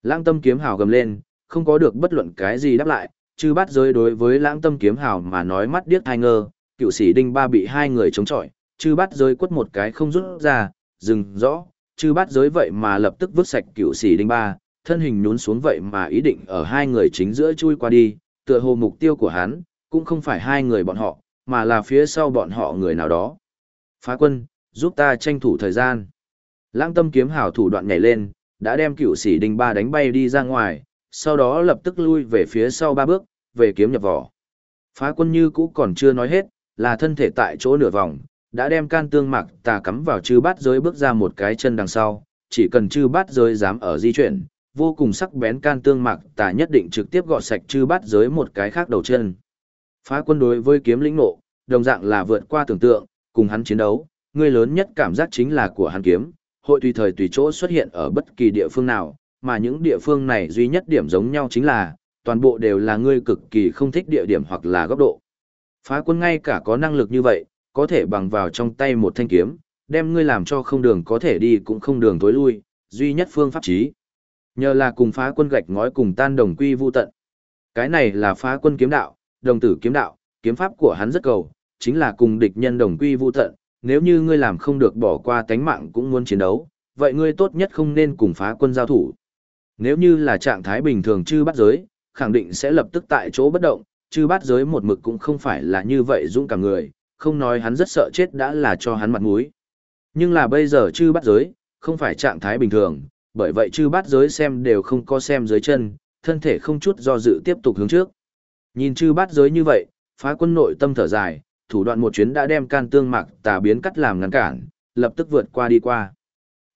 Lãng tâm kiếm hảo gầm lên, không có được bất luận cái gì đáp lại, chư bắt giới đối với lãng tâm kiếm hảo mà nói mắt điếc thai ngơ, cựu sĩ đinh ba bị hai người chống chọi, chư bắt giới quất một cái không rút ra, dừng rõ, chư bắt giới vậy mà lập tức vứt sạch cựu sĩ đinh ba, thân hình nhún xuống vậy mà ý định ở hai người chính giữa chui qua đi, tựa hồ mục tiêu của hắn, cũng không phải hai người bọn họ, mà là phía sau bọn họ người nào đó. Phá quân, giúp ta tranh thủ thời gian. Lãng tâm kiếm hảo thủ đoạn nhảy lên, đã đem cựu sĩ đinh ba đánh bay đi ra ngoài, sau đó lập tức lui về phía sau ba bước, về kiếm nhập vỏ. Phá quân như cũ còn chưa nói hết, là thân thể tại chỗ nửa vòng, đã đem can tương mạc tà cắm vào chư bát giới bước ra một cái chân đằng sau, chỉ cần chư bát giới dám ở di chuyển, vô cùng sắc bén can tương mạc tà nhất định trực tiếp gọt sạch chư bát giới một cái khác đầu chân. Phá quân đối với kiếm lĩnh nộ, đồng dạng là vượt qua tưởng tượng, cùng hắn chiến đấu, người lớn nhất cảm giác chính là của hắn kiếm, hội tùy thời tùy chỗ xuất hiện ở bất kỳ địa phương nào, mà những địa phương này duy nhất điểm giống nhau chính là, toàn bộ đều là ngươi cực kỳ không thích địa điểm hoặc là góc độ. Phá quân ngay cả có năng lực như vậy, có thể bằng vào trong tay một thanh kiếm, đem ngươi làm cho không đường có thể đi cũng không đường tối lui, duy nhất phương pháp trí. Nhờ là cùng phá quân gạch ngói cùng tan đồng quy vu tận. Cái này là phá quân kiếm đạo, đồng tử kiếm đạo, kiếm pháp của hắn rất cầu, chính là cùng địch nhân đồng quy vu tận, nếu như ngươi làm không được bỏ qua tánh mạng cũng muốn chiến đấu, vậy ngươi tốt nhất không nên cùng phá quân giao thủ. Nếu như là trạng thái bình thường chư bắt giới, khẳng định sẽ lập tức tại chỗ bất động, chư bắt giới một mực cũng không phải là như vậy dũng cả người, không nói hắn rất sợ chết đã là cho hắn mặt mũi. Nhưng là bây giờ chư bắt giới, không phải trạng thái bình thường, bởi vậy chư bắt giới xem đều không có xem dưới chân, thân thể không chút do dự tiếp tục hướng trước. Nhìn chư bắt giới như vậy, phá quân nội tâm thở dài, thủ đoạn một chuyến đã đem can tương mạc tà biến cắt làm ngăn cản, lập tức vượt qua đi qua.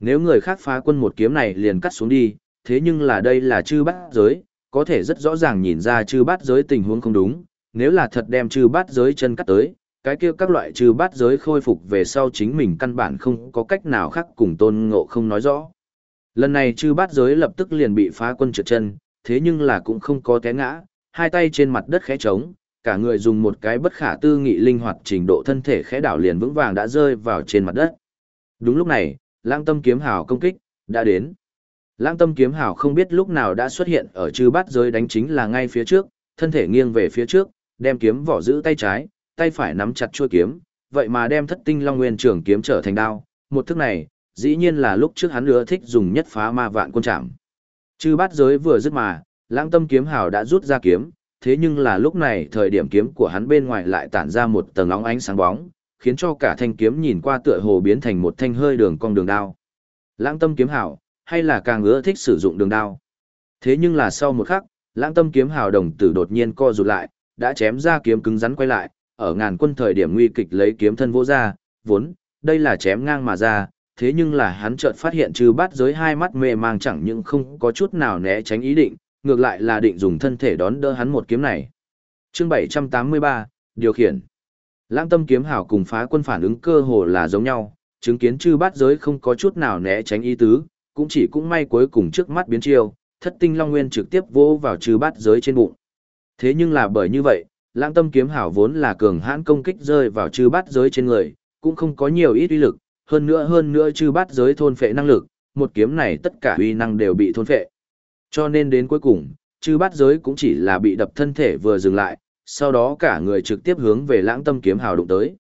Nếu người khác phá quân một kiếm này liền cắt xuống đi, thế nhưng là đây là chư bát giới, có thể rất rõ ràng nhìn ra chư bát giới tình huống không đúng, nếu là thật đem chư bát giới chân cắt tới, cái kia các loại chư bát giới khôi phục về sau chính mình căn bản không có cách nào khác cùng tôn ngộ không nói rõ. Lần này chư bát giới lập tức liền bị phá quân trượt chân, thế nhưng là cũng không có té ngã, hai tay trên mặt đất khẽ trống, cả người dùng một cái bất khả tư nghị linh hoạt trình độ thân thể khẽ đảo liền vững vàng đã rơi vào trên mặt đất. Đúng lúc này, lãng tâm kiếm hào công kích, đã đến. Lãng tâm kiếm hào không biết lúc nào đã xuất hiện ở chư bát giới đánh chính là ngay phía trước, thân thể nghiêng về phía trước, đem kiếm vỏ giữ tay trái, tay phải nắm chặt chuôi kiếm, vậy mà đem thất tinh long nguyên trường kiếm trở thành đao. Một thức này, dĩ nhiên là lúc trước hắn ưa thích dùng nhất phá ma vạn quân trảm. Chư bát giới vừa dứt mà, lãng tâm kiếm hào đã rút ra kiếm, thế nhưng là lúc này thời điểm kiếm của hắn bên ngoài lại tản ra một tầng óng ánh sáng bóng, khiến cho cả thanh kiếm nhìn qua tựa hồ biến thành một thanh hơi đường cong đường đao. Lãng tâm kiếm hảo, hay là càng ưa thích sử dụng đường đao. Thế nhưng là sau một khắc, lãng tâm kiếm hào đồng tử đột nhiên co rụt lại, đã chém ra kiếm cứng rắn quay lại, ở ngàn quân thời điểm nguy kịch lấy kiếm thân vô ra, vốn, đây là chém ngang mà ra, thế nhưng là hắn chợt phát hiện trừ bát giới hai mắt mê mang chẳng những không có chút nào né tránh ý định, ngược lại là định dùng thân thể đón đỡ hắn một kiếm này. Chương 783, điều khiển. Lãng tâm kiếm hảo cùng phá quân phản ứng cơ hồ là giống nhau, chứng kiến chư bát giới không có chút nào né tránh ý tứ, cũng chỉ cũng may cuối cùng trước mắt biến chiêu, thất tinh long nguyên trực tiếp vỗ vào chư bát giới trên bụng. Thế nhưng là bởi như vậy, lãng tâm kiếm hảo vốn là cường hãn công kích rơi vào chư bát giới trên người, cũng không có nhiều ít uy lực, hơn nữa hơn nữa chư bát giới thôn phệ năng lực, một kiếm này tất cả uy năng đều bị thôn phệ. Cho nên đến cuối cùng, chư bát giới cũng chỉ là bị đập thân thể vừa dừng lại, sau đó cả người trực tiếp hướng về lãng tâm kiếm hào đụng tới.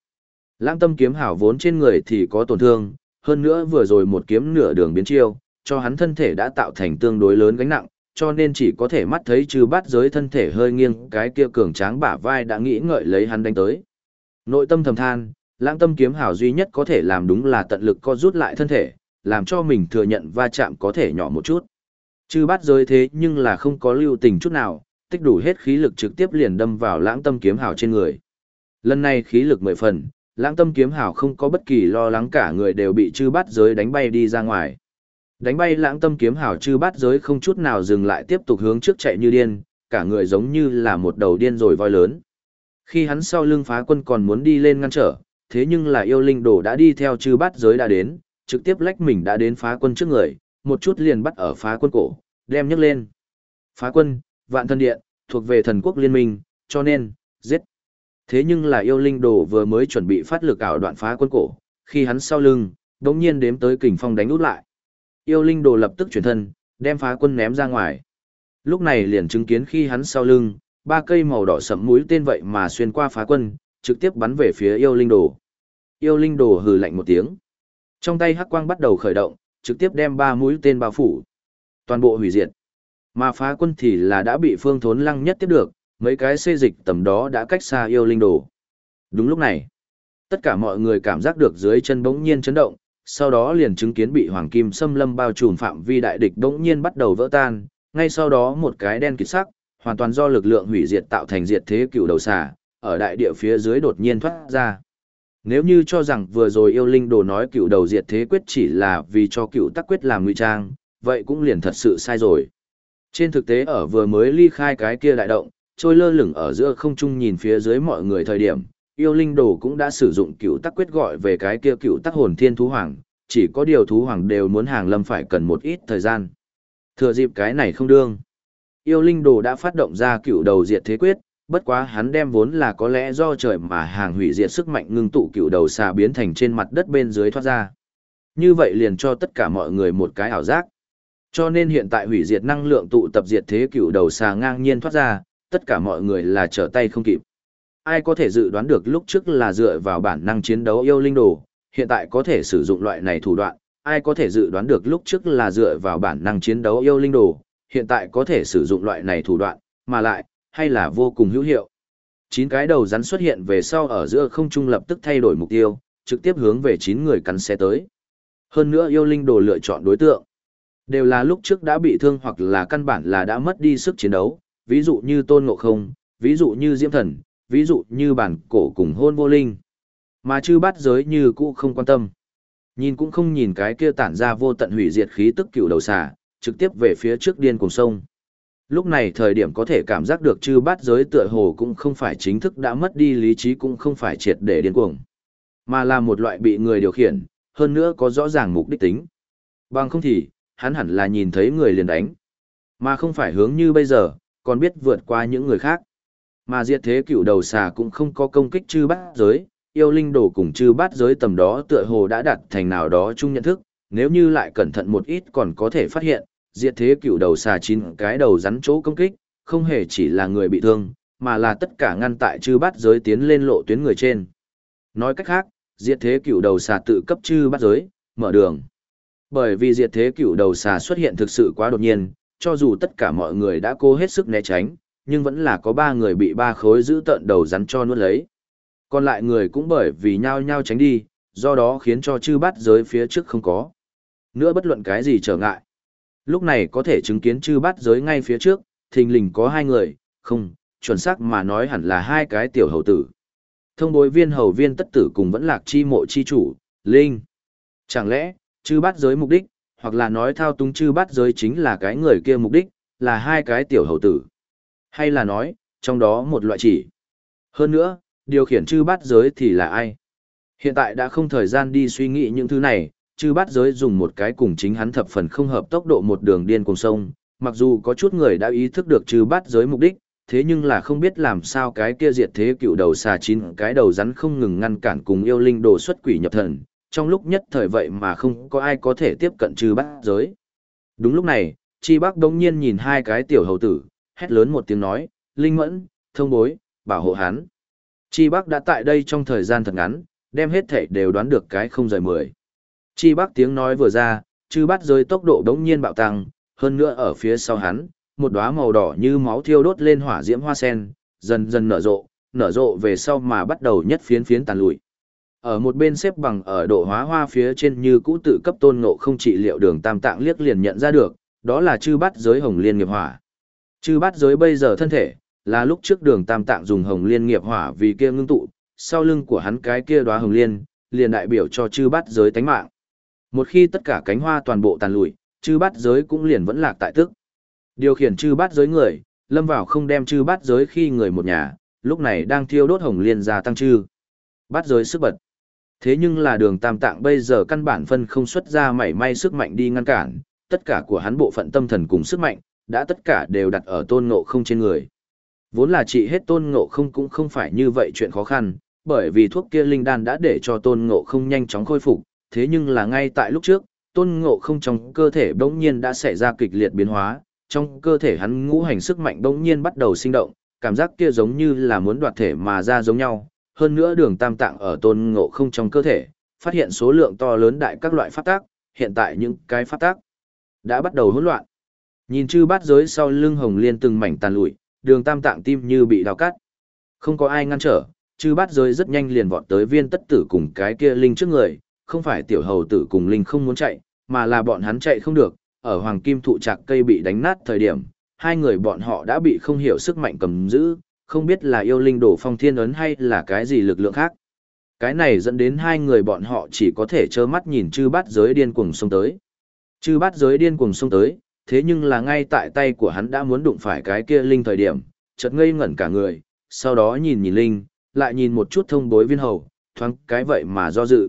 Lãng tâm kiếm hào vốn trên người thì có tổn thương, hơn nữa vừa rồi một kiếm nửa đường biến chiêu, cho hắn thân thể đã tạo thành tương đối lớn gánh nặng, cho nên chỉ có thể mắt thấy trừ bát giới thân thể hơi nghiêng cái kia cường tráng bả vai đã nghĩ ngợi lấy hắn đánh tới. Nội tâm thầm than, lãng tâm kiếm hào duy nhất có thể làm đúng là tận lực co rút lại thân thể, làm cho mình thừa nhận va chạm có thể nhỏ một chút. Chư bát giới thế nhưng là không có lưu tình chút nào, tích đủ hết khí lực trực tiếp liền đâm vào lãng tâm kiếm hào trên người. Lần này khí lực mười phần, lãng tâm kiếm hào không có bất kỳ lo lắng cả người đều bị chư bát giới đánh bay đi ra ngoài. Đánh bay lãng tâm kiếm hào chư bát giới không chút nào dừng lại tiếp tục hướng trước chạy như điên, cả người giống như là một đầu điên rồi voi lớn. Khi hắn sau lưng phá quân còn muốn đi lên ngăn trở, thế nhưng là yêu linh đồ đã đi theo chư bát giới đã đến, trực tiếp lách mình đã đến phá quân trước người, một chút liền bắt ở phá quân cổ, đem nhấc lên. Phá quân, vạn thân điện, thuộc về thần quốc liên minh, cho nên, giết. Thế nhưng là yêu linh đồ vừa mới chuẩn bị phát lực ảo đoạn phá quân cổ, khi hắn sau lưng, đống nhiên đếm tới kình phong đánh út lại. Yêu linh đồ lập tức chuyển thân, đem phá quân ném ra ngoài. Lúc này liền chứng kiến khi hắn sau lưng, ba cây màu đỏ sẫm mũi tên vậy mà xuyên qua phá quân, trực tiếp bắn về phía yêu linh đồ. Yêu linh đồ hừ lạnh một tiếng. Trong tay hắc quang bắt đầu khởi động, trực tiếp đem ba mũi tên bao phủ. Toàn bộ hủy diệt. Mà phá quân thì là đã bị phương thốn lăng nhất tiếp được, mấy cái xê dịch tầm đó đã cách xa yêu linh đồ. Đúng lúc này, tất cả mọi người cảm giác được dưới chân bỗng nhiên chấn động, sau đó liền chứng kiến bị hoàng kim xâm lâm bao trùm phạm vi đại địch bỗng nhiên bắt đầu vỡ tan, ngay sau đó một cái đen kịt sắc, hoàn toàn do lực lượng hủy diệt tạo thành diệt thế cựu đầu xà, ở đại địa phía dưới đột nhiên thoát ra. Nếu như cho rằng vừa rồi yêu linh đồ nói cựu đầu diệt thế quyết chỉ là vì cho cựu tắc quyết làm ngụy trang, vậy cũng liền thật sự sai rồi. Trên thực tế ở vừa mới ly khai cái kia đại động, trôi lơ lửng ở giữa không trung nhìn phía dưới mọi người thời điểm, yêu linh đồ cũng đã sử dụng cựu tắc quyết gọi về cái kia cựu tắc hồn thiên thú hoàng, chỉ có điều thú hoàng đều muốn hàng lâm phải cần một ít thời gian. Thừa dịp cái này không đương. Yêu linh đồ đã phát động ra cựu đầu diệt thế quyết, bất quá hắn đem vốn là có lẽ do trời mà hàng hủy diệt sức mạnh ngưng tụ cựu đầu xà biến thành trên mặt đất bên dưới thoát ra. Như vậy liền cho tất cả mọi người một cái ảo giác. Cho nên hiện tại hủy diệt năng lượng tụ tập diệt thế cựu đầu xà ngang nhiên thoát ra, tất cả mọi người là trở tay không kịp. Ai có thể dự đoán được lúc trước là dựa vào bản năng chiến đấu yêu linh đồ, hiện tại có thể sử dụng loại này thủ đoạn, ai có thể dự đoán được lúc trước là dựa vào bản năng chiến đấu yêu linh đồ, hiện tại có thể sử dụng loại này thủ đoạn, mà lại, hay là vô cùng hữu hiệu. Chín cái đầu rắn xuất hiện về sau ở giữa không trung lập tức thay đổi mục tiêu, trực tiếp hướng về chín người cắn xe tới. Hơn nữa yêu linh đồ lựa chọn đối tượng. Đều là lúc trước đã bị thương hoặc là căn bản là đã mất đi sức chiến đấu, ví dụ như tôn ngộ không, ví dụ như diễm thần, ví dụ như bản cổ cùng hôn vô linh. Mà chư bắt giới như cũ không quan tâm. Nhìn cũng không nhìn cái kia tản ra vô tận hủy diệt khí tức cựu đầu xà, trực tiếp về phía trước điên cùng sông. Lúc này thời điểm có thể cảm giác được chư bát giới tựa hồ cũng không phải chính thức đã mất đi lý trí cũng không phải triệt để điên cuồng, mà là một loại bị người điều khiển, hơn nữa có rõ ràng mục đích tính. Bằng không thì, hắn hẳn là nhìn thấy người liền đánh, mà không phải hướng như bây giờ, còn biết vượt qua những người khác. Mà diệt thế cựu đầu xà cũng không có công kích chư bát giới, yêu linh đồ cùng chư bát giới tầm đó tựa hồ đã đạt thành nào đó chung nhận thức, nếu như lại cẩn thận một ít còn có thể phát hiện, diệt thế cựu đầu xà chín cái đầu rắn chỗ công kích, không hề chỉ là người bị thương, mà là tất cả ngăn tại chư bát giới tiến lên lộ tuyến người trên. Nói cách khác, diệt thế cựu đầu xà tự cấp chư bát giới, mở đường. Bởi vì diệt thế cựu đầu xà xuất hiện thực sự quá đột nhiên, cho dù tất cả mọi người đã cố hết sức né tránh, nhưng vẫn là có ba người bị ba khối giữ tận đầu rắn cho nuốt lấy. Còn lại người cũng bởi vì nhao nhao tránh đi, do đó khiến cho chư bát giới phía trước không có. Nữa bất luận cái gì trở ngại. Lúc này có thể chứng kiến chư bát giới ngay phía trước, thình lình có hai người, không, chuẩn xác mà nói hẳn là hai cái tiểu hầu tử. Thông bối viên hầu viên tất tử cùng vẫn lạc chi mộ chi chủ, Linh. Chẳng lẽ, chư bát giới mục đích, hoặc là nói thao túng chư bát giới chính là cái người kia mục đích, là hai cái tiểu hầu tử. Hay là nói, trong đó một loại chỉ. Hơn nữa, điều khiển chư bát giới thì là ai? Hiện tại đã không thời gian đi suy nghĩ những thứ này, chư bát giới dùng một cái cùng chính hắn thập phần không hợp tốc độ một đường điên cùng sông, mặc dù có chút người đã ý thức được chư bát giới mục đích, thế nhưng là không biết làm sao cái kia diệt thế cựu đầu xà chín cái đầu rắn không ngừng ngăn cản cùng yêu linh đồ xuất quỷ nhập thần, trong lúc nhất thời vậy mà không có ai có thể tiếp cận chư bát giới. Đúng lúc này, chi bác đống nhiên nhìn hai cái tiểu hầu tử, hét lớn một tiếng nói, linh mẫn, thông bối, bảo hộ hắn. Chi bác đã tại đây trong thời gian thật ngắn, đem hết thể đều đoán được cái không rời mười. Chi bác tiếng nói vừa ra, chư bát giới tốc độ đống nhiên bạo tăng, hơn nữa ở phía sau hắn, một đóa màu đỏ như máu thiêu đốt lên hỏa diễm hoa sen, dần dần nở rộ, nở rộ về sau mà bắt đầu nhất phiến phiến tàn lụi. Ở một bên xếp bằng ở độ hóa hoa phía trên như cũ tự cấp tôn ngộ không trị liệu đường tam tạng liếc liền nhận ra được, đó là chư bát giới hồng liên nghiệp hỏa. Chư bát giới bây giờ thân thể, là lúc trước đường tam tạng dùng hồng liên nghiệp hỏa vì kia ngưng tụ, sau lưng của hắn cái kia đóa hồng liên, liền đại biểu cho chư bát giới tánh mạng. Một khi tất cả cánh hoa toàn bộ tàn lụi, chư bát giới cũng liền vẫn lạc tại tức. Điều khiển chư bát giới người, lâm vào không đem chư bát giới khi người một nhà, lúc này đang thiêu đốt hồng liên gia tăng chư. Bát giới sức bật. Thế nhưng là đường tam tạng bây giờ căn bản phân không xuất ra mảy may sức mạnh đi ngăn cản, tất cả của hắn bộ phận tâm thần cùng sức mạnh, đã tất cả đều đặt ở tôn ngộ không trên người. Vốn là trị hết tôn ngộ không cũng không phải như vậy chuyện khó khăn, bởi vì thuốc kia linh đan đã để cho tôn ngộ không nhanh chóng khôi phục, thế nhưng là ngay tại lúc trước, tôn ngộ không trong cơ thể bỗng nhiên đã xảy ra kịch liệt biến hóa, trong cơ thể hắn ngũ hành sức mạnh bỗng nhiên bắt đầu sinh động, cảm giác kia giống như là muốn đoạt thể mà ra giống nhau, hơn nữa đường tam tạng ở tôn ngộ không trong cơ thể, phát hiện số lượng to lớn đại các loại pháp tác, hiện tại những cái pháp tác đã bắt đầu hỗn loạn. Nhìn chư bát giới sau lưng hồng liên từng mảnh tàn lụi, đường tam tạng tim như bị đào cắt. Không có ai ngăn trở, chư bát giới rất nhanh liền vọt tới viên tất tử cùng cái kia linh trước người, không phải tiểu hầu tử cùng linh không muốn chạy, mà là bọn hắn chạy không được, ở hoàng kim thụ trạc cây bị đánh nát thời điểm, hai người bọn họ đã bị không hiểu sức mạnh cầm giữ, không biết là yêu linh đổ phong thiên ấn hay là cái gì lực lượng khác. Cái này dẫn đến hai người bọn họ chỉ có thể trơ mắt nhìn chư bát giới điên cuồng xông tới. Chư bát giới điên cuồng xông tới, thế nhưng là ngay tại tay của hắn đã muốn đụng phải cái kia linh thời điểm, chợt ngây ngẩn cả người, sau đó nhìn nhìn linh, lại nhìn một chút thông bối viên hầu, thoáng cái vậy mà do dự.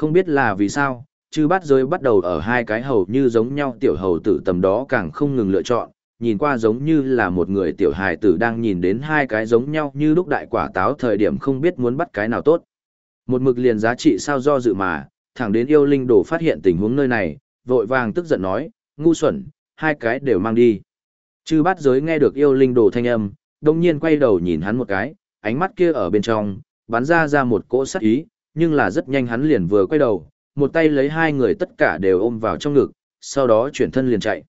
Không biết là vì sao, chư bát giới bắt đầu ở hai cái hầu như giống nhau tiểu hầu tử tầm đó càng không ngừng lựa chọn, nhìn qua giống như là một người tiểu hài tử đang nhìn đến hai cái giống nhau như lúc đại quả táo thời điểm không biết muốn bắt cái nào tốt. Một mực liền giá trị sao do dự mà, thẳng đến yêu linh đồ phát hiện tình huống nơi này, vội vàng tức giận nói, ngu xuẩn, hai cái đều mang đi. Chư bát giới nghe được yêu linh đồ thanh âm, đông nhiên quay đầu nhìn hắn một cái, ánh mắt kia ở bên trong, bắn ra ra một cỗ sắc ý, nhưng là rất nhanh hắn liền vừa quay đầu, một tay lấy hai người tất cả đều ôm vào trong ngực, sau đó chuyển thân liền chạy.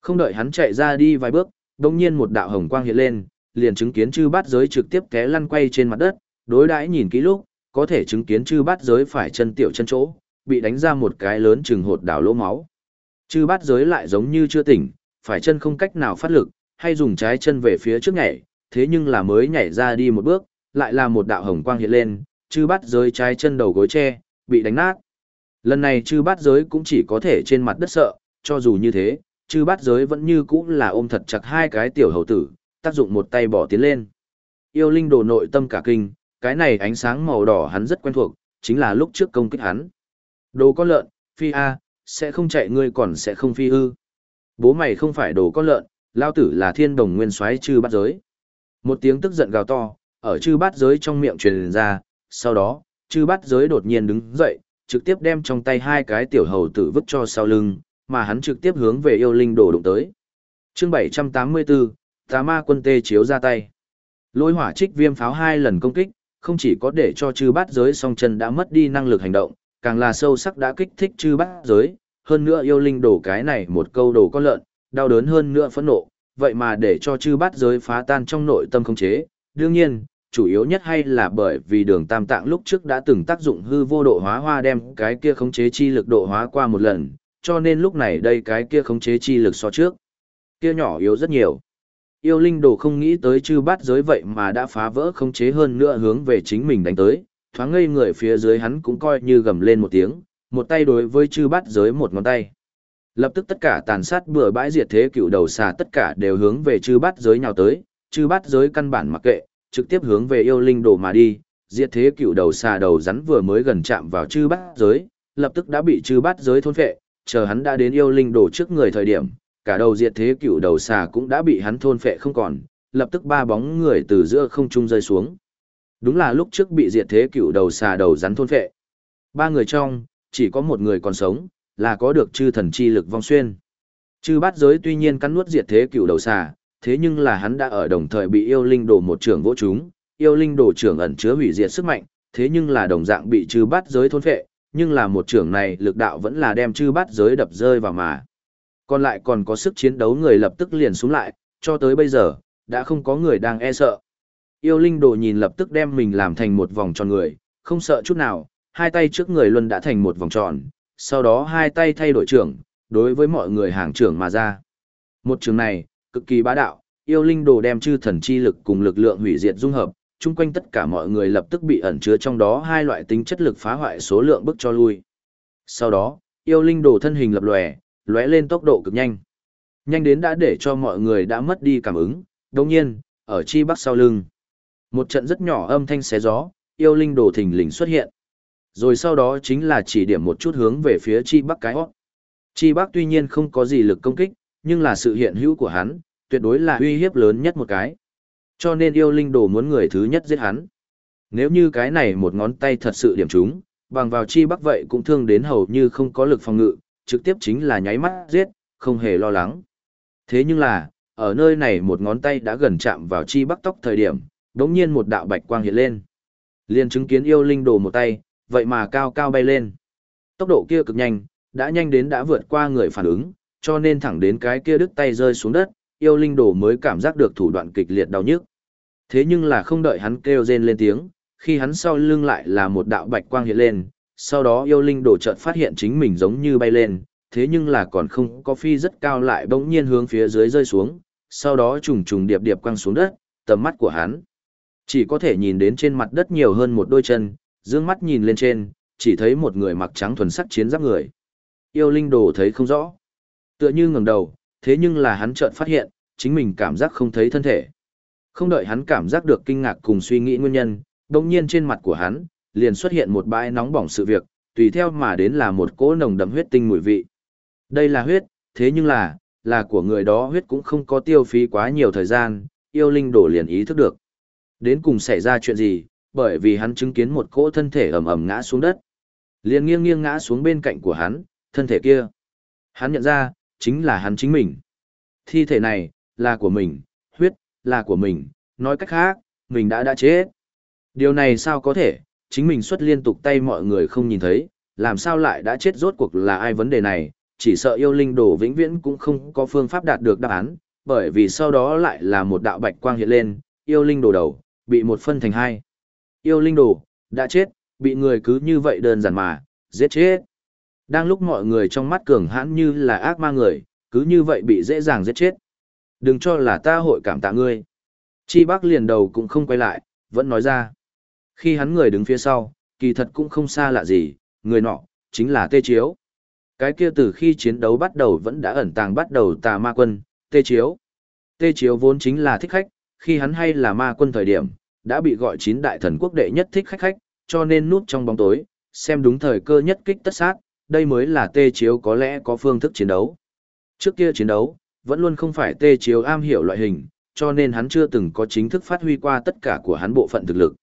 Không đợi hắn chạy ra đi vài bước, đồng nhiên một đạo hồng quang hiện lên, liền chứng kiến chư bát giới trực tiếp té lăn quay trên mặt đất, đối đãi nhìn kỹ lúc, có thể chứng kiến chư bát giới phải chân tiểu chân chỗ, bị đánh ra một cái lớn chừng hột đảo lỗ máu. Chư bát giới lại giống như chưa tỉnh, phải chân không cách nào phát lực, hay dùng trái chân về phía trước nhảy, thế nhưng là mới nhảy ra đi một bước, lại là một đạo hồng quang hiện lên, chư bát giới trái chân đầu gối che, bị đánh nát. Lần này chư bát giới cũng chỉ có thể trên mặt đất sợ, cho dù như thế, chư bát giới vẫn như cũ là ôm thật chặt hai cái tiểu hầu tử, tác dụng một tay bỏ tiến lên. Yêu linh đồ nội tâm cả kinh, cái này ánh sáng màu đỏ hắn rất quen thuộc, chính là lúc trước công kích hắn. Đồ con lợn, phi A, sẽ không chạy ngươi còn sẽ không phi ư. Bố mày không phải đồ con lợn, lao tử là thiên đồng nguyên soái chư bát giới. Một tiếng tức giận gào to, ở chư bát giới trong miệng truyền ra, sau đó, chư bát giới đột nhiên đứng dậy, trực tiếp đem trong tay hai cái tiểu hầu tử vứt cho sau lưng, mà hắn trực tiếp hướng về yêu linh đồ đụng tới. Chương 784, Tà ma quân tê chiếu ra tay. Lôi hỏa trích viêm pháo hai lần công kích, không chỉ có để cho chư bát giới song chân đã mất đi năng lực hành động, càng là sâu sắc đã kích thích chư bát giới, hơn nữa yêu linh đổ cái này một câu đồ con lợn, đau đớn hơn nữa phẫn nộ, vậy mà để cho chư bát giới phá tan trong nội tâm không chế. Đương nhiên, chủ yếu nhất hay là bởi vì đường tam tạng lúc trước đã từng tác dụng hư vô độ hóa hoa đem cái kia khống chế chi lực độ hóa qua một lần, cho nên lúc này đây cái kia khống chế chi lực so trước. Kia nhỏ yếu rất nhiều. Yêu linh đồ không nghĩ tới chư bát giới vậy mà đã phá vỡ khống chế hơn nữa hướng về chính mình đánh tới, thoáng ngây người phía dưới hắn cũng coi như gầm lên một tiếng, một tay đối với chư bát giới một ngón tay. Lập tức tất cả tàn sát bừa bãi diệt thế cựu đầu xà tất cả đều hướng về chư bát giới nhào tới, chư bát giới căn bản mặc kệ, trực tiếp hướng về yêu linh đồ mà đi, diệt thế cựu đầu xà đầu rắn vừa mới gần chạm vào chư bát giới, lập tức đã bị chư bát giới thôn phệ, chờ hắn đã đến yêu linh đồ trước người thời điểm, cả đầu diệt thế cựu đầu xà cũng đã bị hắn thôn phệ không còn, lập tức ba bóng người từ giữa không trung rơi xuống. Đúng là lúc trước bị diệt thế cựu đầu xà đầu rắn thôn phệ. Ba người trong, chỉ có một người còn sống, là có được chư thần chi lực vong xuyên. Chư bát giới tuy nhiên cắn nuốt diệt thế cựu đầu xà, thế nhưng là hắn đã ở đồng thời bị yêu linh đồ một trưởng vỗ chúng, yêu linh đồ trưởng ẩn chứa hủy diệt sức mạnh, thế nhưng là đồng dạng bị chư bát giới thôn phệ, nhưng là một trưởng này lực đạo vẫn là đem chư bát giới đập rơi vào mà. Còn lại còn có sức chiến đấu người lập tức liền xuống lại, cho tới bây giờ, đã không có người đang e sợ. Yêu linh đồ nhìn lập tức đem mình làm thành một vòng tròn người, không sợ chút nào, hai tay trước người luân đã thành một vòng tròn, sau đó hai tay thay đổi trưởng, đối với mọi người hàng trưởng mà ra. Một trường này, cực kỳ bá đạo, yêu linh đồ đem chư thần chi lực cùng lực lượng hủy diệt dung hợp, chung quanh tất cả mọi người lập tức bị ẩn chứa trong đó hai loại tính chất lực phá hoại số lượng bức cho lui. Sau đó, yêu linh đồ thân hình lập lòe, lóe lên tốc độ cực nhanh. Nhanh đến đã để cho mọi người đã mất đi cảm ứng, đồng nhiên, ở chi bắc sau lưng. Một trận rất nhỏ âm thanh xé gió, yêu linh đồ thình lình xuất hiện. Rồi sau đó chính là chỉ điểm một chút hướng về phía chi bắc cái hót. Chi bắc tuy nhiên không có gì lực công kích, nhưng là sự hiện hữu của hắn, tuyệt đối là uy hiếp lớn nhất một cái. Cho nên yêu linh đồ muốn người thứ nhất giết hắn. Nếu như cái này một ngón tay thật sự điểm trúng, bằng vào chi bắc vậy cũng thương đến hầu như không có lực phòng ngự, trực tiếp chính là nháy mắt giết, không hề lo lắng. Thế nhưng là, ở nơi này một ngón tay đã gần chạm vào chi bắc tóc thời điểm, đống nhiên một đạo bạch quang hiện lên. liền chứng kiến yêu linh đồ một tay, vậy mà cao cao bay lên. Tốc độ kia cực nhanh, đã nhanh đến đã vượt qua người phản ứng, cho nên thẳng đến cái kia đứt tay rơi xuống đất, yêu linh đồ mới cảm giác được thủ đoạn kịch liệt đau nhức. Thế nhưng là không đợi hắn kêu rên lên tiếng, khi hắn sau lưng lại là một đạo bạch quang hiện lên, sau đó yêu linh đồ chợt phát hiện chính mình giống như bay lên, thế nhưng là còn không có phi rất cao lại bỗng nhiên hướng phía dưới rơi xuống, sau đó trùng trùng điệp điệp quăng xuống đất, tầm mắt của hắn chỉ có thể nhìn đến trên mặt đất nhiều hơn một đôi chân, dương mắt nhìn lên trên, chỉ thấy một người mặc trắng thuần sắc chiến giáp người. Yêu linh đồ thấy không rõ. Tựa như ngẩng đầu, thế nhưng là hắn chợt phát hiện, chính mình cảm giác không thấy thân thể. Không đợi hắn cảm giác được kinh ngạc cùng suy nghĩ nguyên nhân, đồng nhiên trên mặt của hắn, liền xuất hiện một bãi nóng bỏng sự việc, tùy theo mà đến là một cỗ nồng đậm huyết tinh mùi vị. Đây là huyết, thế nhưng là, là của người đó huyết cũng không có tiêu phí quá nhiều thời gian, yêu linh đổ liền ý thức được. Đến cùng xảy ra chuyện gì, bởi vì hắn chứng kiến một cỗ thân thể ầm ầm ngã xuống đất. Liền nghiêng nghiêng ngã xuống bên cạnh của hắn, thân thể kia. Hắn nhận ra, chính là hắn chính mình. Thi thể này, là của mình, huyết, là của mình, nói cách khác, mình đã đã chết. Điều này sao có thể, chính mình xuất liên tục tay mọi người không nhìn thấy, làm sao lại đã chết rốt cuộc là ai vấn đề này, chỉ sợ yêu linh đồ vĩnh viễn cũng không có phương pháp đạt được đáp án, bởi vì sau đó lại là một đạo bạch quang hiện lên, yêu linh đồ đầu, bị một phân thành hai. Yêu linh đồ, đã chết, bị người cứ như vậy đơn giản mà, giết chết. Đang lúc mọi người trong mắt cường hãn như là ác ma người, cứ như vậy bị dễ dàng giết chết. Đừng cho là ta hội cảm tạ ngươi. Chi bác liền đầu cũng không quay lại, vẫn nói ra. Khi hắn người đứng phía sau, kỳ thật cũng không xa lạ gì, người nọ, chính là Tê Chiếu. Cái kia từ khi chiến đấu bắt đầu vẫn đã ẩn tàng bắt đầu tà ma quân, Tê Chiếu. Tê Chiếu vốn chính là thích khách, khi hắn hay là ma quân thời điểm, đã bị gọi chín đại thần quốc đệ nhất thích khách khách, cho nên núp trong bóng tối, xem đúng thời cơ nhất kích tất sát, đây mới là tê chiếu có lẽ có phương thức chiến đấu. Trước kia chiến đấu, vẫn luôn không phải tê chiếu am hiểu loại hình, cho nên hắn chưa từng có chính thức phát huy qua tất cả của hắn bộ phận thực lực.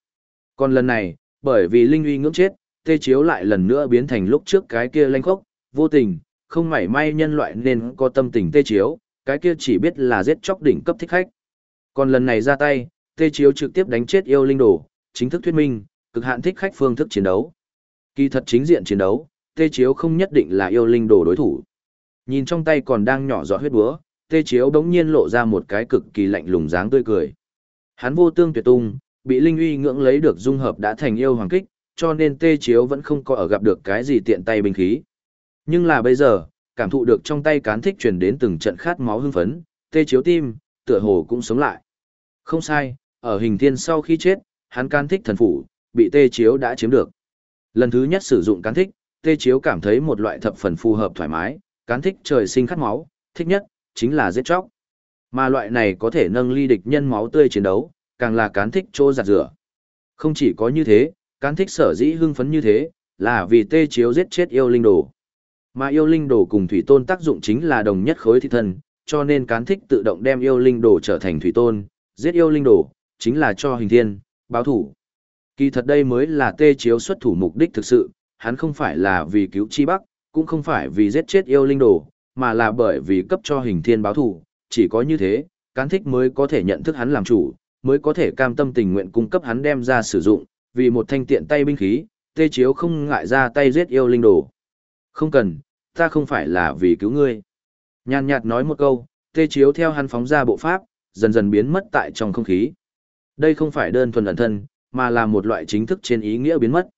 Còn lần này, bởi vì Linh uy ngưỡng chết, tê chiếu lại lần nữa biến thành lúc trước cái kia lanh khốc, vô tình, không mảy may nhân loại nên có tâm tình tê chiếu, cái kia chỉ biết là giết chóc đỉnh cấp thích khách. Còn lần này ra tay, tê chiếu trực tiếp đánh chết yêu linh đồ, chính thức thuyết minh, cực hạn thích khách phương thức chiến đấu. Kỳ thật chính diện chiến đấu, tê chiếu không nhất định là yêu linh đồ đối thủ. Nhìn trong tay còn đang nhỏ giọt huyết búa, tê chiếu đống nhiên lộ ra một cái cực kỳ lạnh lùng dáng tươi cười. Hắn vô tương tuyệt tung, bị linh uy ngưỡng lấy được dung hợp đã thành yêu hoàng kích, cho nên tê chiếu vẫn không có ở gặp được cái gì tiện tay binh khí. Nhưng là bây giờ, cảm thụ được trong tay cán thích truyền đến từng trận khát máu hưng phấn, tê chiếu tim, tựa hồ cũng sống lại. Không sai, ở hình thiên sau khi chết, hắn can thích thần phủ, bị tê chiếu đã chiếm được. Lần thứ nhất sử dụng cán thích, tê chiếu cảm thấy một loại thập phần phù hợp thoải mái, cán thích trời sinh khát máu, thích nhất, chính là giết chóc. Mà loại này có thể nâng ly địch nhân máu tươi chiến đấu, càng là cán thích chỗ giặt rửa. Không chỉ có như thế, cán thích sở dĩ hưng phấn như thế, là vì tê chiếu giết chết yêu linh đồ. Mà yêu linh đồ cùng thủy tôn tác dụng chính là đồng nhất khối thị thân, cho nên cán thích tự động đem yêu linh đồ trở thành thủy tôn, giết yêu linh đồ, chính là cho hình thiên, báo thủ. Kỳ thật đây mới là tê chiếu xuất thủ mục đích thực sự, hắn không phải là vì cứu chi bắc, cũng không phải vì giết chết yêu linh đồ, mà là bởi vì cấp cho hình thiên báo thủ, chỉ có như thế, cán thích mới có thể nhận thức hắn làm chủ, mới có thể cam tâm tình nguyện cung cấp hắn đem ra sử dụng, vì một thanh tiện tay binh khí, tê chiếu không ngại ra tay giết yêu linh đồ. Không cần, ta không phải là vì cứu ngươi. Nhàn nhạt nói một câu, tê chiếu theo hắn phóng ra bộ pháp, dần dần biến mất tại trong không khí. Đây không phải đơn thuần ẩn thân, mà là một loại chính thức trên ý nghĩa biến mất.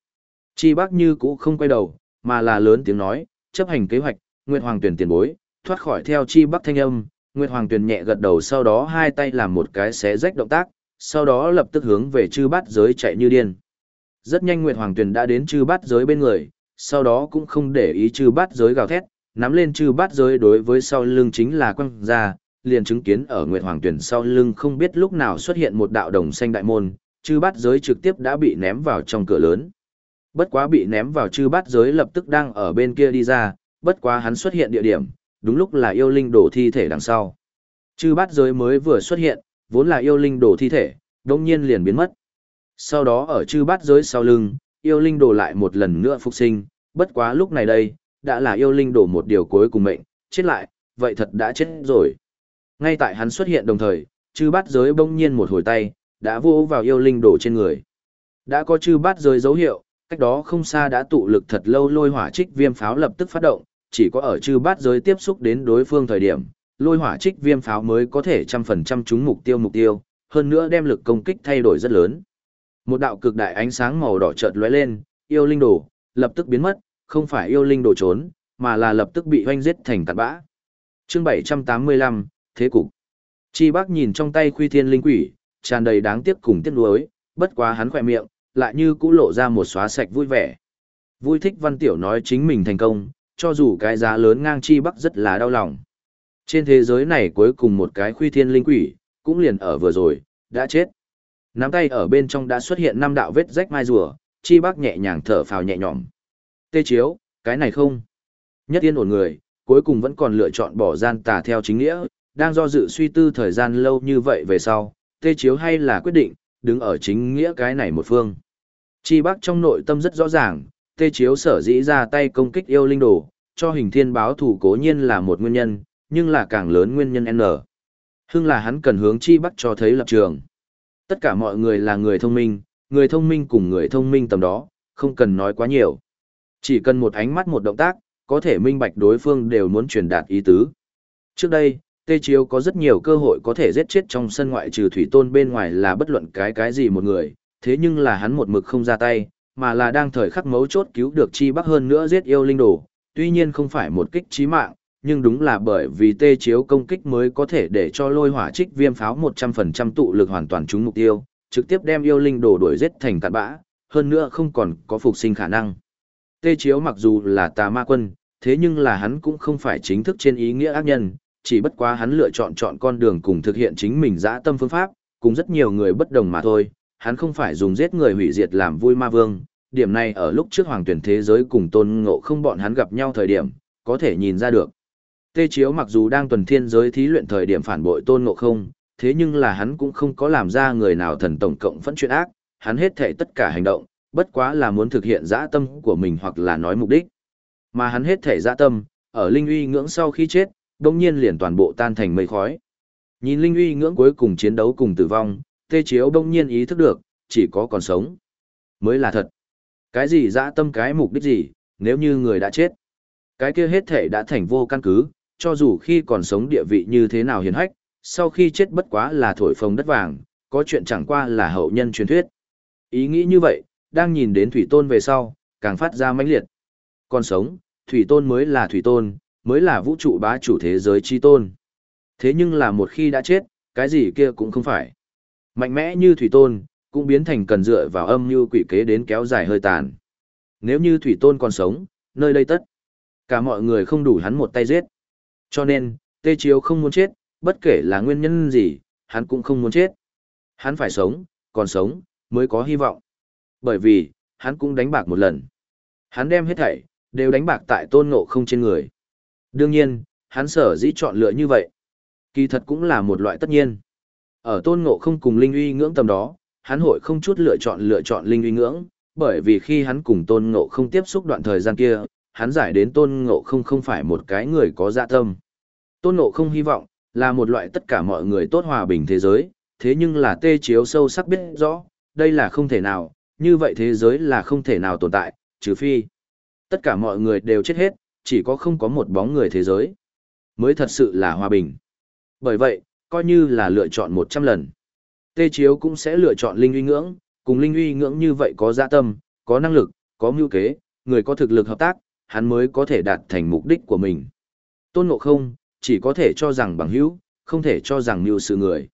Chi bác như cũ không quay đầu, mà là lớn tiếng nói, chấp hành kế hoạch, Nguyệt Hoàng tuyển tiền bối, thoát khỏi theo chi bắc thanh âm, Nguyệt Hoàng tuyển nhẹ gật đầu sau đó hai tay làm một cái xé rách động tác, sau đó lập tức hướng về chư bát giới chạy như điên. Rất nhanh Nguyệt Hoàng tuyển đã đến chư bát giới bên người, sau đó cũng không để ý chư bát giới gào thét, nắm lên chư bát giới đối với sau lưng chính là quăng ra, liền chứng kiến ở Nguyệt Hoàng tuyển sau lưng không biết lúc nào xuất hiện một đạo đồng xanh đại môn, chư bát giới trực tiếp đã bị ném vào trong cửa lớn. Bất quá bị ném vào chư bát giới lập tức đang ở bên kia đi ra, bất quá hắn xuất hiện địa điểm, đúng lúc là yêu linh đổ thi thể đằng sau. Chư bát giới mới vừa xuất hiện, vốn là yêu linh đổ thi thể, đông nhiên liền biến mất. Sau đó ở chư bát giới sau lưng, yêu linh đổ lại một lần nữa phục sinh, bất quá lúc này đây, đã là yêu linh đổ một điều cuối cùng mệnh, chết lại, vậy thật đã chết rồi. Ngay tại hắn xuất hiện đồng thời, chư bát giới bỗng nhiên một hồi tay, đã vô vào yêu linh đổ trên người. Đã có chư bát giới dấu hiệu, cách đó không xa đã tụ lực thật lâu lôi hỏa trích viêm pháo lập tức phát động, chỉ có ở chư bát giới tiếp xúc đến đối phương thời điểm, lôi hỏa trích viêm pháo mới có thể trăm phần trăm trúng mục tiêu mục tiêu, hơn nữa đem lực công kích thay đổi rất lớn. Một đạo cực đại ánh sáng màu đỏ chợt lóe lên, yêu linh đồ, lập tức biến mất, không phải yêu linh đồ trốn, mà là lập tức bị hoanh giết thành tạt bã. Chương 785, Thế cục. Chi Bác nhìn trong tay Khuy Thiên Linh Quỷ, tràn đầy đáng tiếc cùng tiếc nuối, bất quá hắn khỏe miệng, lại như cũ lộ ra một xóa sạch vui vẻ. Vui thích Văn Tiểu nói chính mình thành công, cho dù cái giá lớn ngang Chi Bắc rất là đau lòng. Trên thế giới này cuối cùng một cái Khuy Thiên Linh Quỷ, cũng liền ở vừa rồi, đã chết. Nắm tay ở bên trong đã xuất hiện năm đạo vết rách mai rùa, Chi Bắc nhẹ nhàng thở phào nhẹ nhõm. Tê chiếu, cái này không. Nhất tiên ổn người, cuối cùng vẫn còn lựa chọn bỏ gian tà theo chính nghĩa, đang do dự suy tư thời gian lâu như vậy về sau, tê chiếu hay là quyết định, đứng ở chính nghĩa cái này một phương. Chi Bắc trong nội tâm rất rõ ràng, tê chiếu sở dĩ ra tay công kích yêu linh đồ, cho hình thiên báo thủ cố nhiên là một nguyên nhân, nhưng là càng lớn nguyên nhân N. Hưng là hắn cần hướng Chi Bắc cho thấy lập trường. Tất cả mọi người là người thông minh, người thông minh cùng người thông minh tầm đó, không cần nói quá nhiều. Chỉ cần một ánh mắt một động tác, có thể minh bạch đối phương đều muốn truyền đạt ý tứ. Trước đây, Tê Chiếu có rất nhiều cơ hội có thể giết chết trong sân ngoại trừ thủy tôn bên ngoài là bất luận cái cái gì một người, thế nhưng là hắn một mực không ra tay, mà là đang thời khắc mấu chốt cứu được chi bắc hơn nữa giết yêu linh đồ, tuy nhiên không phải một kích chí mạng, nhưng đúng là bởi vì tê chiếu công kích mới có thể để cho lôi hỏa trích viêm pháo 100% tụ lực hoàn toàn trúng mục tiêu, trực tiếp đem yêu linh đồ đuổi giết thành cạn bã, hơn nữa không còn có phục sinh khả năng. Tê chiếu mặc dù là tà ma quân, thế nhưng là hắn cũng không phải chính thức trên ý nghĩa ác nhân, chỉ bất quá hắn lựa chọn chọn con đường cùng thực hiện chính mình dã tâm phương pháp, cùng rất nhiều người bất đồng mà thôi, hắn không phải dùng giết người hủy diệt làm vui ma vương, điểm này ở lúc trước hoàng tuyển thế giới cùng tôn ngộ không bọn hắn gặp nhau thời điểm, có thể nhìn ra được. Tê Chiếu mặc dù đang tuần thiên giới thí luyện thời điểm phản bội tôn ngộ không, thế nhưng là hắn cũng không có làm ra người nào thần tổng cộng phẫn chuyện ác, hắn hết thể tất cả hành động, bất quá là muốn thực hiện dã tâm của mình hoặc là nói mục đích. Mà hắn hết thể dã tâm, ở Linh uy ngưỡng sau khi chết, đông nhiên liền toàn bộ tan thành mây khói. Nhìn Linh uy ngưỡng cuối cùng chiến đấu cùng tử vong, Tê Chiếu đông nhiên ý thức được, chỉ có còn sống. Mới là thật. Cái gì dã tâm cái mục đích gì, nếu như người đã chết. Cái kia hết thể đã thành vô căn cứ, cho dù khi còn sống địa vị như thế nào hiền hách, sau khi chết bất quá là thổi phồng đất vàng, có chuyện chẳng qua là hậu nhân truyền thuyết. Ý nghĩ như vậy, đang nhìn đến Thủy Tôn về sau, càng phát ra mãnh liệt. Còn sống, Thủy Tôn mới là Thủy Tôn, mới là vũ trụ bá chủ thế giới chi tôn. Thế nhưng là một khi đã chết, cái gì kia cũng không phải. Mạnh mẽ như Thủy Tôn, cũng biến thành cần dựa vào âm như quỷ kế đến kéo dài hơi tàn. Nếu như Thủy Tôn còn sống, nơi đây tất. Cả mọi người không đủ hắn một tay giết. Cho nên, Tê Chiếu không muốn chết, bất kể là nguyên nhân gì, hắn cũng không muốn chết. Hắn phải sống, còn sống, mới có hy vọng. Bởi vì, hắn cũng đánh bạc một lần. Hắn đem hết thảy, đều đánh bạc tại tôn ngộ không trên người. Đương nhiên, hắn sở dĩ chọn lựa như vậy. Kỳ thật cũng là một loại tất nhiên. Ở tôn ngộ không cùng linh uy ngưỡng tầm đó, hắn hội không chút lựa chọn lựa chọn linh uy ngưỡng, bởi vì khi hắn cùng tôn ngộ không tiếp xúc đoạn thời gian kia, hắn giải đến tôn ngộ không không phải một cái người có dạ tâm. Tôn ngộ không hy vọng, là một loại tất cả mọi người tốt hòa bình thế giới, thế nhưng là tê chiếu sâu sắc biết rõ, đây là không thể nào, như vậy thế giới là không thể nào tồn tại, trừ phi. Tất cả mọi người đều chết hết, chỉ có không có một bóng người thế giới. Mới thật sự là hòa bình. Bởi vậy, coi như là lựa chọn 100 lần. Tê chiếu cũng sẽ lựa chọn linh uy ngưỡng, cùng linh uy ngưỡng như vậy có dạ tâm, có năng lực, có mưu kế, người có thực lực hợp tác, hắn mới có thể đạt thành mục đích của mình. Tôn Ngộ Không, chỉ có thể cho rằng bằng hữu, không thể cho rằng mưu sự người.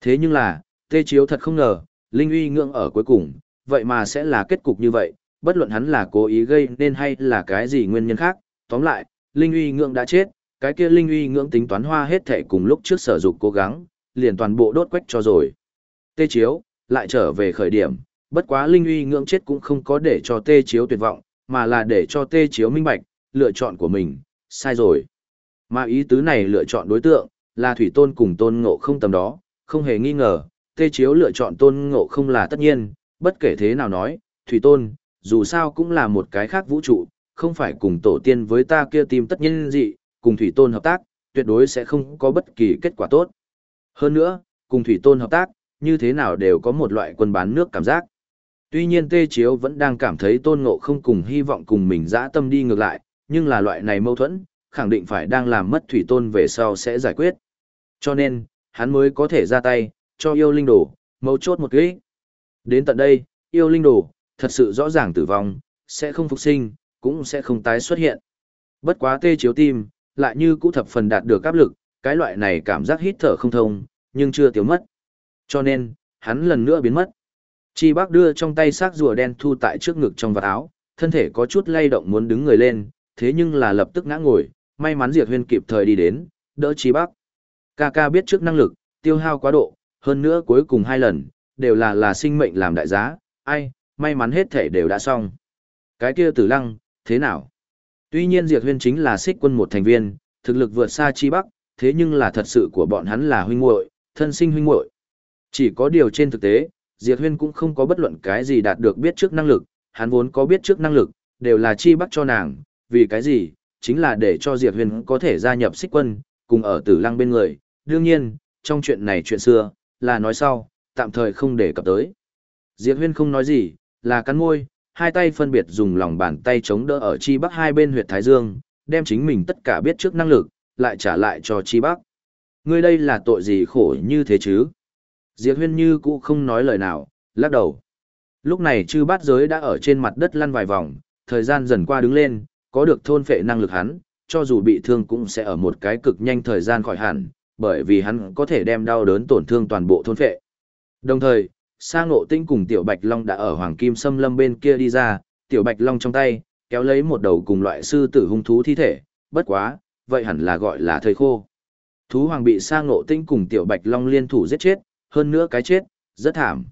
Thế nhưng là, Tê Chiếu thật không ngờ, Linh uy ngưỡng ở cuối cùng, vậy mà sẽ là kết cục như vậy, bất luận hắn là cố ý gây nên hay là cái gì nguyên nhân khác, tóm lại, Linh uy ngưỡng đã chết, cái kia Linh uy ngưỡng tính toán hoa hết thệ cùng lúc trước sở dục cố gắng, liền toàn bộ đốt quách cho rồi. Tê Chiếu, lại trở về khởi điểm, bất quá Linh uy ngưỡng chết cũng không có để cho Tê Chiếu tuyệt vọng, mà là để cho Tê Chiếu minh bạch, lựa chọn của mình, sai rồi. Mà ý tứ này lựa chọn đối tượng, là Thủy Tôn cùng Tôn Ngộ không tầm đó, không hề nghi ngờ, Tê Chiếu lựa chọn Tôn Ngộ không là tất nhiên, bất kể thế nào nói, Thủy Tôn, dù sao cũng là một cái khác vũ trụ, không phải cùng tổ tiên với ta kia tìm tất nhiên gì, cùng Thủy Tôn hợp tác, tuyệt đối sẽ không có bất kỳ kết quả tốt. Hơn nữa, cùng Thủy Tôn hợp tác, như thế nào đều có một loại quân bán nước cảm giác. Tuy nhiên Tê Chiếu vẫn đang cảm thấy Tôn Ngộ không cùng hy vọng cùng mình dã tâm đi ngược lại, nhưng là loại này mâu thuẫn, khẳng định phải đang làm mất Thủy Tôn về sau sẽ giải quyết. Cho nên, hắn mới có thể ra tay, cho yêu linh đồ, mấu chốt một kỹ. Đến tận đây, yêu linh đồ, thật sự rõ ràng tử vong, sẽ không phục sinh, cũng sẽ không tái xuất hiện. Bất quá tê chiếu tim, lại như cũ thập phần đạt được áp lực, cái loại này cảm giác hít thở không thông, nhưng chưa tiêu mất. Cho nên, hắn lần nữa biến mất. Chi bác đưa trong tay xác rùa đen thu tại trước ngực trong vạt áo, thân thể có chút lay động muốn đứng người lên, thế nhưng là lập tức ngã ngồi, may mắn Diệt Huyên kịp thời đi đến, đỡ Chi bác. Ca ca biết trước năng lực, tiêu hao quá độ, hơn nữa cuối cùng hai lần, đều là là sinh mệnh làm đại giá, ai, may mắn hết thể đều đã xong. Cái kia tử lăng, thế nào? Tuy nhiên Diệt Huyên chính là xích quân một thành viên, thực lực vượt xa Chi Bắc, thế nhưng là thật sự của bọn hắn là huynh muội, thân sinh huynh muội. Chỉ có điều trên thực tế, Diệt Huyên cũng không có bất luận cái gì đạt được biết trước năng lực, hắn vốn có biết trước năng lực, đều là Chi Bắc cho nàng, vì cái gì? Chính là để cho Diệt Huyên có thể gia nhập xích quân, cùng ở tử lăng bên người, đương nhiên, trong chuyện này chuyện xưa, là nói sau, tạm thời không để cập tới. Diệp Huyên không nói gì, là cắn môi, hai tay phân biệt dùng lòng bàn tay chống đỡ ở chi bắc hai bên huyệt thái dương, đem chính mình tất cả biết trước năng lực, lại trả lại cho chi bắc. Ngươi đây là tội gì khổ như thế chứ? Diệp Huyên như cũ không nói lời nào, lắc đầu. Lúc này chư bát giới đã ở trên mặt đất lăn vài vòng, thời gian dần qua đứng lên, có được thôn phệ năng lực hắn, cho dù bị thương cũng sẽ ở một cái cực nhanh thời gian khỏi hẳn, bởi vì hắn có thể đem đau đớn tổn thương toàn bộ thôn phệ. Đồng thời, Sa Ngộ Tinh cùng Tiểu Bạch Long đã ở Hoàng Kim Sâm Lâm bên kia đi ra, Tiểu Bạch Long trong tay, kéo lấy một đầu cùng loại sư tử hung thú thi thể, bất quá, vậy hẳn là gọi là thời khô. Thú hoàng bị Sa Ngộ Tinh cùng Tiểu Bạch Long liên thủ giết chết, hơn nữa cái chết, rất thảm.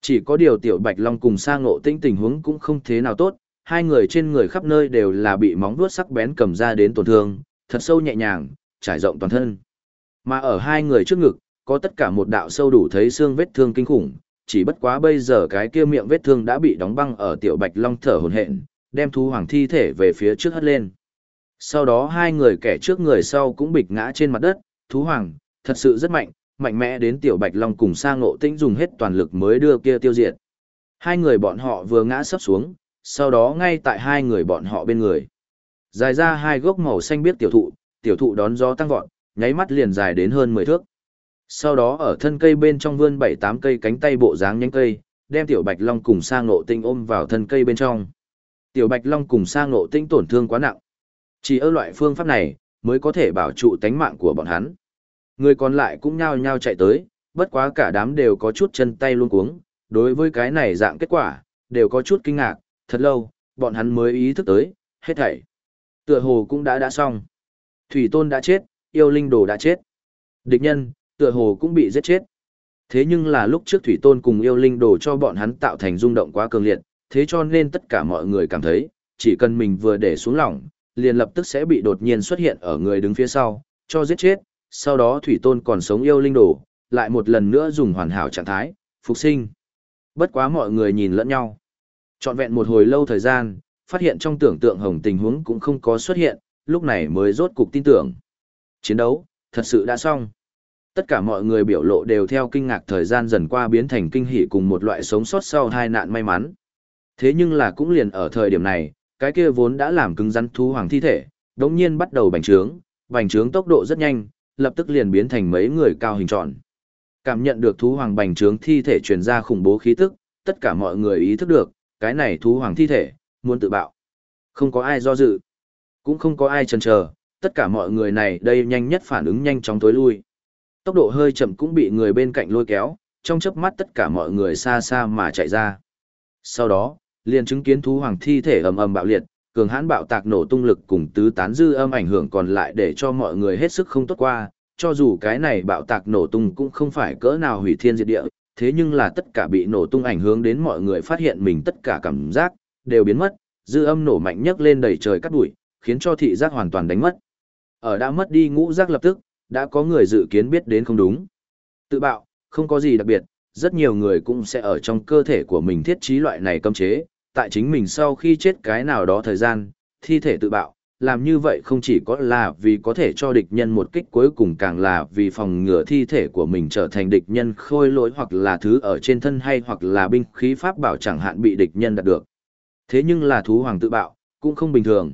Chỉ có điều Tiểu Bạch Long cùng Sa Ngộ Tinh tình huống cũng không thế nào tốt, hai người trên người khắp nơi đều là bị móng vuốt sắc bén cầm ra đến tổn thương, thật sâu nhẹ nhàng, trải rộng toàn thân. Mà ở hai người trước ngực, có tất cả một đạo sâu đủ thấy xương vết thương kinh khủng, chỉ bất quá bây giờ cái kia miệng vết thương đã bị đóng băng ở tiểu bạch long thở hổn hển, đem thú hoàng thi thể về phía trước hất lên. Sau đó hai người kẻ trước người sau cũng bịch ngã trên mặt đất, thú hoàng, thật sự rất mạnh, mạnh mẽ đến tiểu bạch long cùng sang ngộ tĩnh dùng hết toàn lực mới đưa kia tiêu diệt. Hai người bọn họ vừa ngã sấp xuống, sau đó ngay tại hai người bọn họ bên người. Dài ra hai gốc màu xanh biết tiểu thụ, tiểu thụ đón gió tăng vọt, nháy mắt liền dài đến hơn 10 thước. Sau đó ở thân cây bên trong vươn 7-8 cây cánh tay bộ dáng nhánh cây, đem tiểu bạch long cùng sang ngộ tinh ôm vào thân cây bên trong. Tiểu bạch long cùng sang ngộ tinh tổn thương quá nặng. Chỉ ở loại phương pháp này, mới có thể bảo trụ tánh mạng của bọn hắn. Người còn lại cũng nhao nhao chạy tới, bất quá cả đám đều có chút chân tay luôn cuống, đối với cái này dạng kết quả, đều có chút kinh ngạc, thật lâu, bọn hắn mới ý thức tới, hết thảy. Tựa hồ cũng đã đã xong. Thủy tôn đã chết, yêu linh đồ đã chết. Địch nhân, tựa hồ cũng bị giết chết. Thế nhưng là lúc trước Thủy Tôn cùng yêu linh đồ cho bọn hắn tạo thành rung động quá cường liệt, thế cho nên tất cả mọi người cảm thấy, chỉ cần mình vừa để xuống lỏng, liền lập tức sẽ bị đột nhiên xuất hiện ở người đứng phía sau, cho giết chết, sau đó Thủy Tôn còn sống yêu linh đồ, lại một lần nữa dùng hoàn hảo trạng thái, phục sinh. Bất quá mọi người nhìn lẫn nhau. Trọn vẹn một hồi lâu thời gian, phát hiện trong tưởng tượng hồng tình huống cũng không có xuất hiện, lúc này mới rốt cục tin tưởng. Chiến đấu, thật sự đã xong. Tất cả mọi người biểu lộ đều theo kinh ngạc thời gian dần qua biến thành kinh hỉ cùng một loại sống sót sau hai nạn may mắn. Thế nhưng là cũng liền ở thời điểm này, cái kia vốn đã làm cứng rắn thú hoàng thi thể, đống nhiên bắt đầu bành trướng, bành trướng tốc độ rất nhanh, lập tức liền biến thành mấy người cao hình tròn. Cảm nhận được thú hoàng bành trướng thi thể truyền ra khủng bố khí tức, tất cả mọi người ý thức được, cái này thú hoàng thi thể, muốn tự bạo. Không có ai do dự, cũng không có ai chần chờ, tất cả mọi người này đây nhanh nhất phản ứng nhanh chóng tối lui. Tốc độ hơi chậm cũng bị người bên cạnh lôi kéo, trong chớp mắt tất cả mọi người xa xa mà chạy ra. Sau đó, liền chứng kiến thú hoàng thi thể ầm ầm bạo liệt, cường hãn bạo tạc nổ tung lực cùng tứ tán dư âm ảnh hưởng còn lại để cho mọi người hết sức không tốt qua, cho dù cái này bạo tạc nổ tung cũng không phải cỡ nào hủy thiên diệt địa, thế nhưng là tất cả bị nổ tung ảnh hưởng đến mọi người phát hiện mình tất cả cảm giác đều biến mất, dư âm nổ mạnh nhất lên đầy trời cắt bụi, khiến cho thị giác hoàn toàn đánh mất. Ở đã mất đi ngũ giác lập tức, đã có người dự kiến biết đến không đúng. Tự bạo, không có gì đặc biệt, rất nhiều người cũng sẽ ở trong cơ thể của mình thiết trí loại này cấm chế, tại chính mình sau khi chết cái nào đó thời gian, thi thể tự bạo, làm như vậy không chỉ có là vì có thể cho địch nhân một kích cuối cùng càng là vì phòng ngừa thi thể của mình trở thành địch nhân khôi lỗi hoặc là thứ ở trên thân hay hoặc là binh khí pháp bảo chẳng hạn bị địch nhân đạt được. Thế nhưng là thú hoàng tự bạo, cũng không bình thường.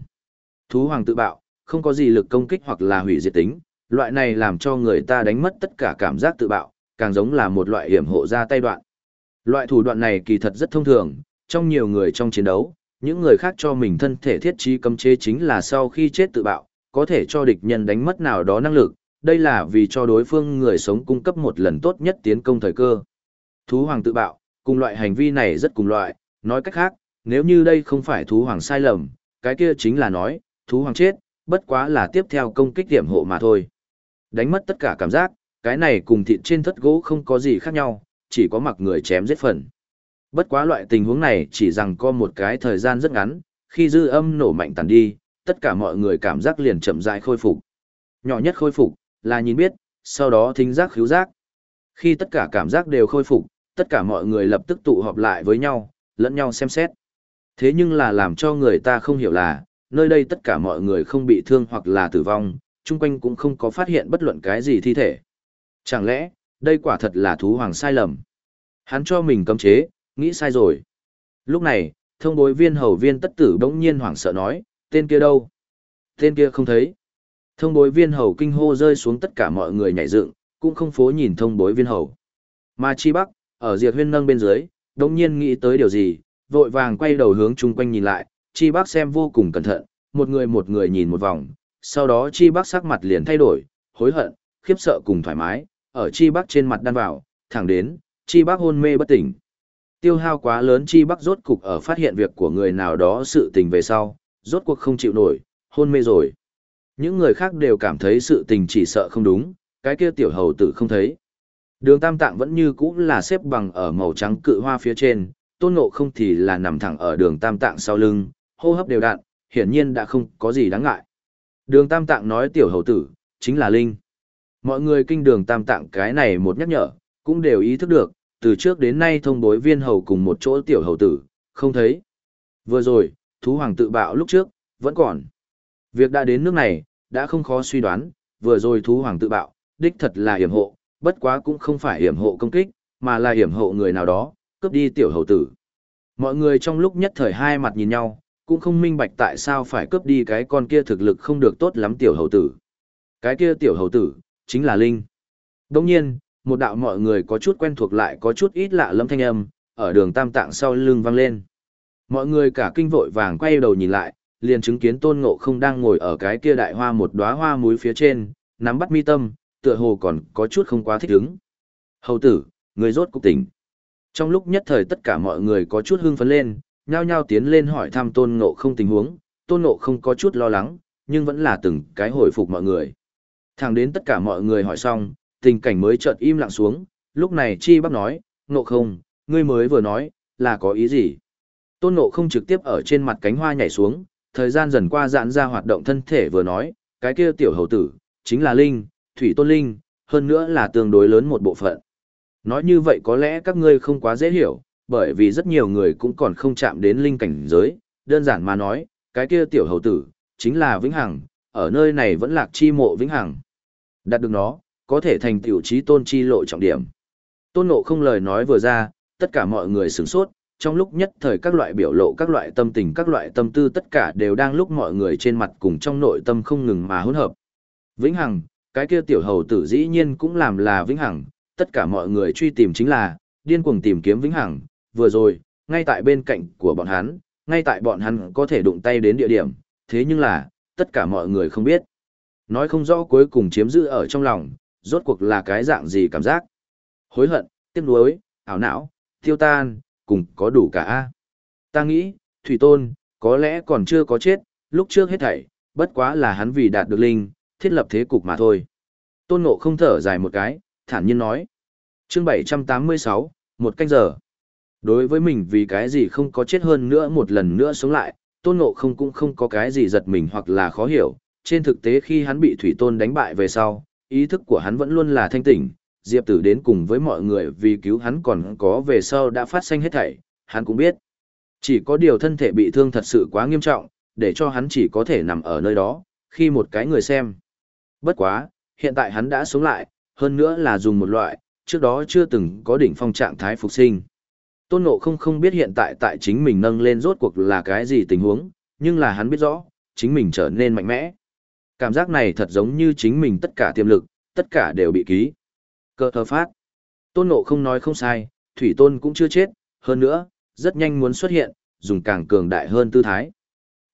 Thú hoàng tự bạo, không có gì lực công kích hoặc là hủy diệt tính, loại này làm cho người ta đánh mất tất cả cảm giác tự bạo, càng giống là một loại hiểm hộ ra tay đoạn. Loại thủ đoạn này kỳ thật rất thông thường, trong nhiều người trong chiến đấu, những người khác cho mình thân thể thiết trí cấm chế chính là sau khi chết tự bạo, có thể cho địch nhân đánh mất nào đó năng lực, đây là vì cho đối phương người sống cung cấp một lần tốt nhất tiến công thời cơ. Thú hoàng tự bạo, cùng loại hành vi này rất cùng loại, nói cách khác, nếu như đây không phải thú hoàng sai lầm, cái kia chính là nói, thú hoàng chết, bất quá là tiếp theo công kích điểm hộ mà thôi. Đánh mất tất cả cảm giác, cái này cùng thịt trên thất gỗ không có gì khác nhau, chỉ có mặc người chém giết phần. Bất quá loại tình huống này chỉ rằng có một cái thời gian rất ngắn, khi dư âm nổ mạnh tàn đi, tất cả mọi người cảm giác liền chậm rãi khôi phục. Nhỏ nhất khôi phục, là nhìn biết, sau đó thính giác khứu giác. Khi tất cả cảm giác đều khôi phục, tất cả mọi người lập tức tụ họp lại với nhau, lẫn nhau xem xét. Thế nhưng là làm cho người ta không hiểu là, nơi đây tất cả mọi người không bị thương hoặc là tử vong, chung quanh cũng không có phát hiện bất luận cái gì thi thể. Chẳng lẽ, đây quả thật là thú hoàng sai lầm? Hắn cho mình cấm chế, nghĩ sai rồi. Lúc này, thông bối viên hầu viên tất tử bỗng nhiên hoảng sợ nói, tên kia đâu? Tên kia không thấy. Thông bối viên hầu kinh hô rơi xuống tất cả mọi người nhảy dựng, cũng không phố nhìn thông bối viên hầu. Mà chi bắc, ở diệt huyên nâng bên dưới, đống nhiên nghĩ tới điều gì, vội vàng quay đầu hướng chung quanh nhìn lại, chi bắc xem vô cùng cẩn thận, một người một người nhìn một vòng, sau đó chi Bác sắc mặt liền thay đổi, hối hận, khiếp sợ cùng thoải mái, ở chi Bác trên mặt đan vào, thẳng đến, chi Bác hôn mê bất tỉnh. Tiêu hao quá lớn chi Bác rốt cục ở phát hiện việc của người nào đó sự tình về sau, rốt cuộc không chịu nổi, hôn mê rồi. Những người khác đều cảm thấy sự tình chỉ sợ không đúng, cái kia tiểu hầu tử không thấy. Đường tam tạng vẫn như cũ là xếp bằng ở màu trắng cự hoa phía trên, tôn ngộ không thì là nằm thẳng ở đường tam tạng sau lưng, hô hấp đều đặn, hiển nhiên đã không có gì đáng ngại. Đường tam tạng nói tiểu hầu tử, chính là Linh. Mọi người kinh đường tam tạng cái này một nhắc nhở, cũng đều ý thức được, từ trước đến nay thông bối viên hầu cùng một chỗ tiểu hầu tử, không thấy. Vừa rồi, thú hoàng tự bạo lúc trước, vẫn còn. Việc đã đến nước này, đã không khó suy đoán, vừa rồi thú hoàng tự bạo, đích thật là hiểm hộ, bất quá cũng không phải hiểm hộ công kích, mà là hiểm hộ người nào đó, cướp đi tiểu hầu tử. Mọi người trong lúc nhất thời hai mặt nhìn nhau, cũng không minh bạch tại sao phải cướp đi cái con kia thực lực không được tốt lắm tiểu hầu tử. Cái kia tiểu hầu tử, chính là Linh. Đồng nhiên, một đạo mọi người có chút quen thuộc lại có chút ít lạ lâm thanh âm, ở đường tam tạng sau lưng vang lên. Mọi người cả kinh vội vàng quay đầu nhìn lại, liền chứng kiến tôn ngộ không đang ngồi ở cái kia đại hoa một đóa hoa muối phía trên, nắm bắt mi tâm, tựa hồ còn có chút không quá thích ứng. Hầu tử, người rốt cục tỉnh. Trong lúc nhất thời tất cả mọi người có chút hưng phấn lên, nhao nhao tiến lên hỏi thăm tôn ngộ không tình huống, tôn ngộ không có chút lo lắng, nhưng vẫn là từng cái hồi phục mọi người. Thẳng đến tất cả mọi người hỏi xong, tình cảnh mới chợt im lặng xuống, lúc này chi bắc nói, nộ không, ngươi mới vừa nói, là có ý gì? Tôn nộ không trực tiếp ở trên mặt cánh hoa nhảy xuống, thời gian dần qua giãn ra hoạt động thân thể vừa nói, cái kia tiểu hầu tử, chính là Linh, Thủy Tôn Linh, hơn nữa là tương đối lớn một bộ phận. Nói như vậy có lẽ các ngươi không quá dễ hiểu, bởi vì rất nhiều người cũng còn không chạm đến linh cảnh giới, đơn giản mà nói, cái kia tiểu hầu tử, chính là vĩnh hằng, ở nơi này vẫn lạc chi mộ vĩnh hằng. Đạt được nó, có thể thành tiểu trí tôn chi lộ trọng điểm. Tôn ngộ không lời nói vừa ra, tất cả mọi người sửng sốt, trong lúc nhất thời các loại biểu lộ các loại tâm tình các loại tâm tư tất cả đều đang lúc mọi người trên mặt cùng trong nội tâm không ngừng mà hỗn hợp. Vĩnh Hằng, cái kia tiểu hầu tử dĩ nhiên cũng làm là Vĩnh Hằng, tất cả mọi người truy tìm chính là, điên cuồng tìm kiếm Vĩnh Hằng, vừa rồi, ngay tại bên cạnh của bọn hắn, ngay tại bọn hắn có thể đụng tay đến địa điểm, thế nhưng là, tất cả mọi người không biết. Nói không rõ cuối cùng chiếm giữ ở trong lòng, rốt cuộc là cái dạng gì cảm giác. Hối hận, tiếc nuối, ảo não, tiêu tan, cùng có đủ cả. a Ta nghĩ, Thủy Tôn, có lẽ còn chưa có chết, lúc trước hết thảy, bất quá là hắn vì đạt được linh, thiết lập thế cục mà thôi. Tôn Ngộ không thở dài một cái, thản nhiên nói. chương 786, một canh giờ. Đối với mình vì cái gì không có chết hơn nữa một lần nữa sống lại, Tôn Ngộ không cũng không có cái gì giật mình hoặc là khó hiểu. Trên thực tế khi hắn bị Thủy Tôn đánh bại về sau, ý thức của hắn vẫn luôn là thanh tỉnh, Diệp Tử đến cùng với mọi người vì cứu hắn còn có về sau đã phát sinh hết thảy, hắn cũng biết. Chỉ có điều thân thể bị thương thật sự quá nghiêm trọng, để cho hắn chỉ có thể nằm ở nơi đó, khi một cái người xem. Bất quá, hiện tại hắn đã sống lại, hơn nữa là dùng một loại, trước đó chưa từng có đỉnh phong trạng thái phục sinh. Tôn Ngộ không không biết hiện tại tại chính mình nâng lên rốt cuộc là cái gì tình huống, nhưng là hắn biết rõ, chính mình trở nên mạnh mẽ. Cảm giác này thật giống như chính mình tất cả tiềm lực, tất cả đều bị ký. Cơ thơ phát. Tôn Ngộ không nói không sai, Thủy Tôn cũng chưa chết, hơn nữa, rất nhanh muốn xuất hiện, dùng càng cường đại hơn tư thái.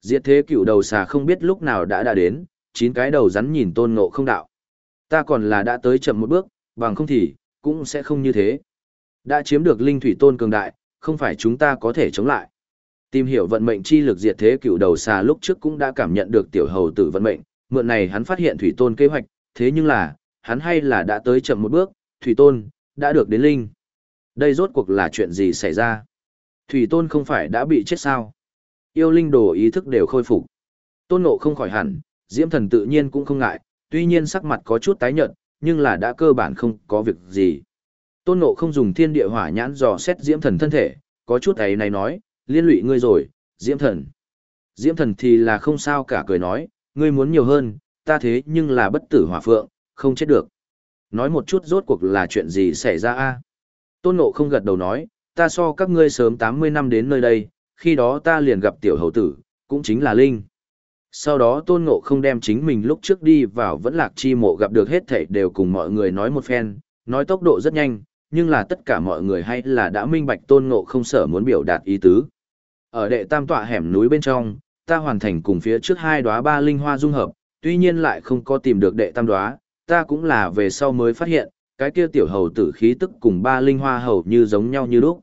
Diệt thế cựu đầu xà không biết lúc nào đã đã đến, chín cái đầu rắn nhìn Tôn Ngộ không đạo. Ta còn là đã tới chậm một bước, bằng không thì, cũng sẽ không như thế. Đã chiếm được linh thủy tôn cường đại, không phải chúng ta có thể chống lại. Tìm hiểu vận mệnh chi lực diệt thế cựu đầu xà lúc trước cũng đã cảm nhận được tiểu hầu tử vận mệnh, mượn này hắn phát hiện thủy tôn kế hoạch, thế nhưng là, hắn hay là đã tới chậm một bước, Thủy Tôn, đã được đến Linh. Đây rốt cuộc là chuyện gì xảy ra? Thủy Tôn không phải đã bị chết sao? Yêu Linh đồ ý thức đều khôi phục. Tôn Ngộ không khỏi hẳn, Diễm Thần tự nhiên cũng không ngại, tuy nhiên sắc mặt có chút tái nhợt, nhưng là đã cơ bản không có việc gì. Tôn Ngộ không dùng thiên địa hỏa nhãn dò xét Diễm Thần thân thể, có chút ấy này nói, liên lụy ngươi rồi, Diễm Thần. Diễm Thần thì là không sao cả cười nói, ngươi muốn nhiều hơn, ta thế nhưng là bất tử hỏa phượng, không chết được. Nói một chút rốt cuộc là chuyện gì xảy ra a Tôn Ngộ không gật đầu nói, ta so các ngươi sớm 80 năm đến nơi đây, khi đó ta liền gặp tiểu hầu tử, cũng chính là Linh. Sau đó Tôn Ngộ không đem chính mình lúc trước đi vào vẫn lạc chi mộ gặp được hết thảy đều cùng mọi người nói một phen, nói tốc độ rất nhanh, nhưng là tất cả mọi người hay là đã minh bạch Tôn Ngộ không sở muốn biểu đạt ý tứ. Ở đệ tam tọa hẻm núi bên trong, ta hoàn thành cùng phía trước hai đóa ba linh hoa dung hợp, tuy nhiên lại không có tìm được đệ tam đóa, ta cũng là về sau mới phát hiện, cái kia tiểu hầu tử khí tức cùng ba linh hoa hầu như giống nhau như lúc.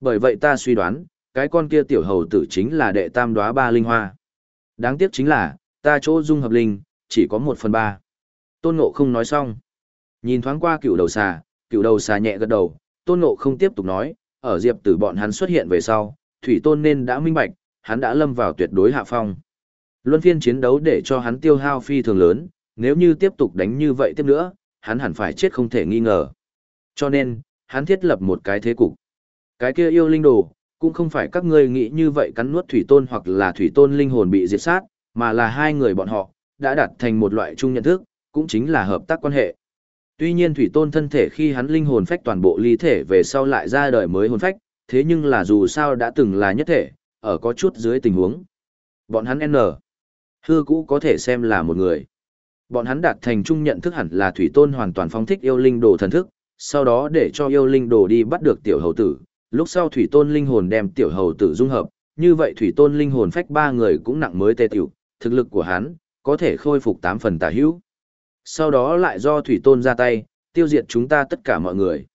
Bởi vậy ta suy đoán, cái con kia tiểu hầu tử chính là đệ tam đóa ba linh hoa. Đáng tiếc chính là, ta chỗ dung hợp linh, chỉ có một phần ba. Tôn Ngộ không nói xong. Nhìn thoáng qua cựu đầu xà, cựu đầu xà nhẹ gật đầu, Tôn Ngộ không tiếp tục nói, ở diệp tử bọn hắn xuất hiện về sau, Thủy Tôn nên đã minh bạch, hắn đã lâm vào tuyệt đối hạ phong. Luân phiên chiến đấu để cho hắn tiêu hao phi thường lớn, nếu như tiếp tục đánh như vậy tiếp nữa, hắn hẳn phải chết không thể nghi ngờ. Cho nên, hắn thiết lập một cái thế cục. Cái kia yêu linh đồ, cũng không phải các ngươi nghĩ như vậy cắn nuốt thủy tôn hoặc là thủy tôn linh hồn bị diệt sát, mà là hai người bọn họ, đã đạt thành một loại chung nhận thức, cũng chính là hợp tác quan hệ. Tuy nhiên thủy tôn thân thể khi hắn linh hồn phách toàn bộ ly thể về sau lại ra đời mới hồn phách, thế nhưng là dù sao đã từng là nhất thể, ở có chút dưới tình huống. Bọn hắn N. Hư cũ có thể xem là một người. Bọn hắn đạt thành chung nhận thức hẳn là Thủy Tôn hoàn toàn phong thích yêu linh đồ thần thức, sau đó để cho yêu linh đồ đi bắt được tiểu hầu tử. Lúc sau Thủy Tôn linh hồn đem tiểu hầu tử dung hợp, như vậy Thủy Tôn linh hồn phách ba người cũng nặng mới tê tiểu, thực lực của hắn có thể khôi phục tám phần tà hữu. Sau đó lại do Thủy Tôn ra tay, tiêu diệt chúng ta tất cả mọi người.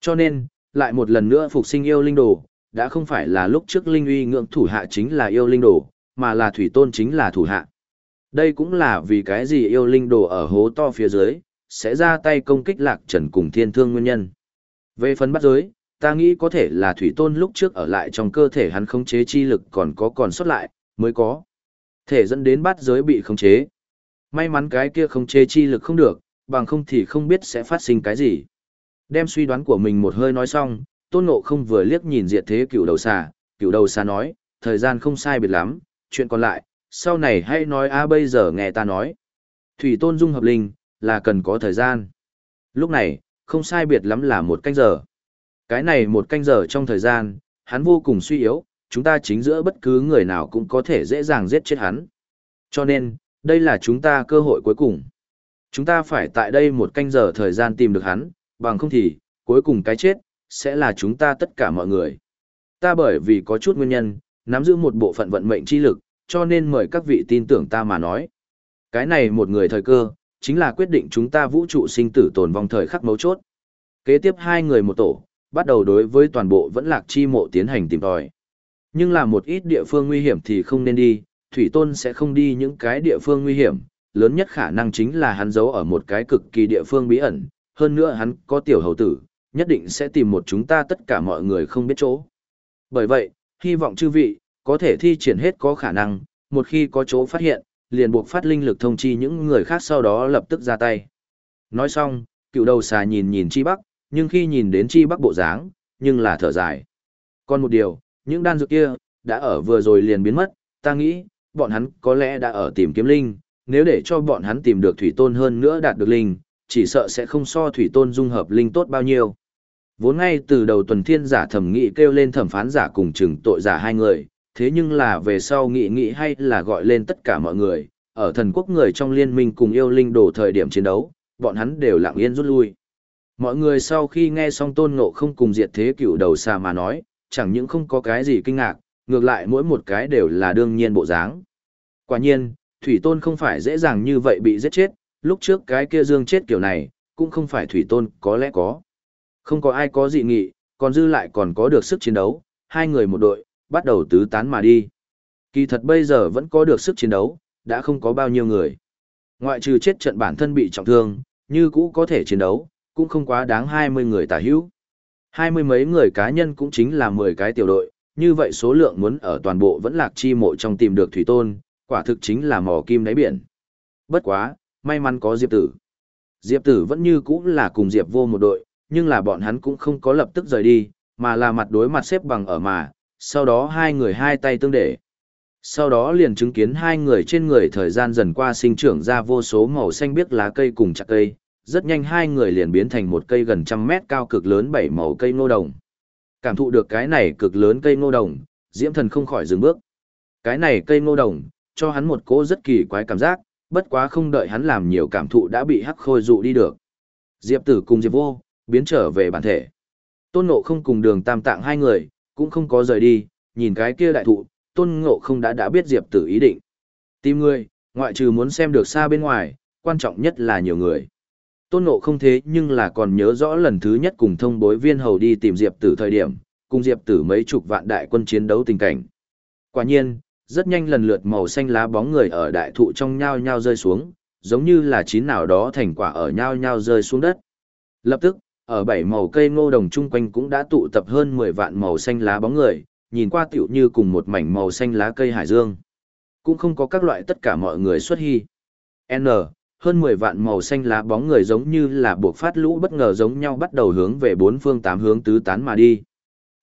Cho nên, lại một lần nữa phục sinh yêu linh đồ, đã không phải là lúc trước linh uy ngưỡng thủ hạ chính là yêu linh đồ, mà là Thủy Tôn chính là thủ hạ. Đây cũng là vì cái gì yêu linh đồ ở hố to phía dưới, sẽ ra tay công kích lạc trần cùng thiên thương nguyên nhân. Về phần bắt giới, ta nghĩ có thể là thủy tôn lúc trước ở lại trong cơ thể hắn khống chế chi lực còn có còn sót lại, mới có. Thể dẫn đến bắt giới bị khống chế. May mắn cái kia không chế chi lực không được, bằng không thì không biết sẽ phát sinh cái gì. Đem suy đoán của mình một hơi nói xong, tôn ngộ không vừa liếc nhìn diệt thế cựu đầu xà, cựu đầu xà nói, thời gian không sai biệt lắm, chuyện còn lại, sau này hãy nói a bây giờ nghe ta nói. Thủy tôn dung hợp linh, là cần có thời gian. Lúc này, không sai biệt lắm là một canh giờ. Cái này một canh giờ trong thời gian, hắn vô cùng suy yếu, chúng ta chính giữa bất cứ người nào cũng có thể dễ dàng giết chết hắn. Cho nên, đây là chúng ta cơ hội cuối cùng. Chúng ta phải tại đây một canh giờ thời gian tìm được hắn, bằng không thì, cuối cùng cái chết, sẽ là chúng ta tất cả mọi người. Ta bởi vì có chút nguyên nhân, nắm giữ một bộ phận vận mệnh chi lực, cho nên mời các vị tin tưởng ta mà nói. Cái này một người thời cơ, chính là quyết định chúng ta vũ trụ sinh tử tồn vong thời khắc mấu chốt. Kế tiếp hai người một tổ, bắt đầu đối với toàn bộ vẫn lạc chi mộ tiến hành tìm tòi. Nhưng là một ít địa phương nguy hiểm thì không nên đi, Thủy Tôn sẽ không đi những cái địa phương nguy hiểm, lớn nhất khả năng chính là hắn giấu ở một cái cực kỳ địa phương bí ẩn, hơn nữa hắn có tiểu hầu tử, nhất định sẽ tìm một chúng ta tất cả mọi người không biết chỗ. Bởi vậy, hy vọng chư vị, có thể thi triển hết có khả năng, một khi có chỗ phát hiện, liền buộc phát linh lực thông chi những người khác sau đó lập tức ra tay. Nói xong, cựu đầu xà nhìn nhìn chi bắc, nhưng khi nhìn đến chi bắc bộ dáng, nhưng là thở dài. Còn một điều, những đan dược kia, đã ở vừa rồi liền biến mất, ta nghĩ, bọn hắn có lẽ đã ở tìm kiếm linh, nếu để cho bọn hắn tìm được thủy tôn hơn nữa đạt được linh, chỉ sợ sẽ không so thủy tôn dung hợp linh tốt bao nhiêu. Vốn ngay từ đầu tuần thiên giả thẩm nghị kêu lên thẩm phán giả cùng chừng tội giả hai người, thế nhưng là về sau nghị nghị hay là gọi lên tất cả mọi người, ở thần quốc người trong liên minh cùng yêu linh đổ thời điểm chiến đấu, bọn hắn đều lặng yên rút lui. Mọi người sau khi nghe xong tôn ngộ không cùng diệt thế cửu đầu xa mà nói, chẳng những không có cái gì kinh ngạc, ngược lại mỗi một cái đều là đương nhiên bộ dáng. Quả nhiên, Thủy Tôn không phải dễ dàng như vậy bị giết chết, lúc trước cái kia dương chết kiểu này, cũng không phải Thủy Tôn có lẽ có. Không có ai có dị nghị, còn dư lại còn có được sức chiến đấu, hai người một đội, bắt đầu tứ tán mà đi. Kỳ thật bây giờ vẫn có được sức chiến đấu, đã không có bao nhiêu người. Ngoại trừ chết trận bản thân bị trọng thương, như cũ có thể chiến đấu, cũng không quá đáng 20 người tả hữu. Hai mươi mấy người cá nhân cũng chính là 10 cái tiểu đội, như vậy số lượng muốn ở toàn bộ vẫn lạc chi mộ trong tìm được thủy tôn, quả thực chính là mò kim đáy biển. Bất quá, may mắn có Diệp Tử. Diệp Tử vẫn như cũ là cùng Diệp vô một đội, nhưng là bọn hắn cũng không có lập tức rời đi, mà là mặt đối mặt xếp bằng ở mà, sau đó hai người hai tay tương để. Sau đó liền chứng kiến hai người trên người thời gian dần qua sinh trưởng ra vô số màu xanh biếc lá cây cùng chặt cây, rất nhanh hai người liền biến thành một cây gần trăm mét cao cực lớn bảy màu cây ngô đồng. Cảm thụ được cái này cực lớn cây ngô đồng, diễm thần không khỏi dừng bước. Cái này cây ngô đồng, cho hắn một cỗ rất kỳ quái cảm giác, bất quá không đợi hắn làm nhiều cảm thụ đã bị hắc khôi dụ đi được. Diệp tử cùng Diệp vô, biến trở về bản thể. Tôn ngộ không cùng đường tam tạng hai người, cũng không có rời đi, nhìn cái kia đại thụ, tôn ngộ không đã đã biết Diệp tử ý định. Tìm người, ngoại trừ muốn xem được xa bên ngoài, quan trọng nhất là nhiều người. Tôn ngộ không thế nhưng là còn nhớ rõ lần thứ nhất cùng thông bối viên hầu đi tìm Diệp tử thời điểm, cùng Diệp tử mấy chục vạn đại quân chiến đấu tình cảnh. Quả nhiên, rất nhanh lần lượt màu xanh lá bóng người ở đại thụ trong nhao nhao rơi xuống, giống như là chín nào đó thành quả ở nhao nhao rơi xuống đất. Lập tức, ở bảy màu cây ngô đồng chung quanh cũng đã tụ tập hơn 10 vạn màu xanh lá bóng người, nhìn qua tiểu như cùng một mảnh màu xanh lá cây hải dương. Cũng không có các loại tất cả mọi người xuất hy. N, hơn 10 vạn màu xanh lá bóng người giống như là buộc phát lũ bất ngờ giống nhau bắt đầu hướng về bốn phương tám hướng tứ tán mà đi.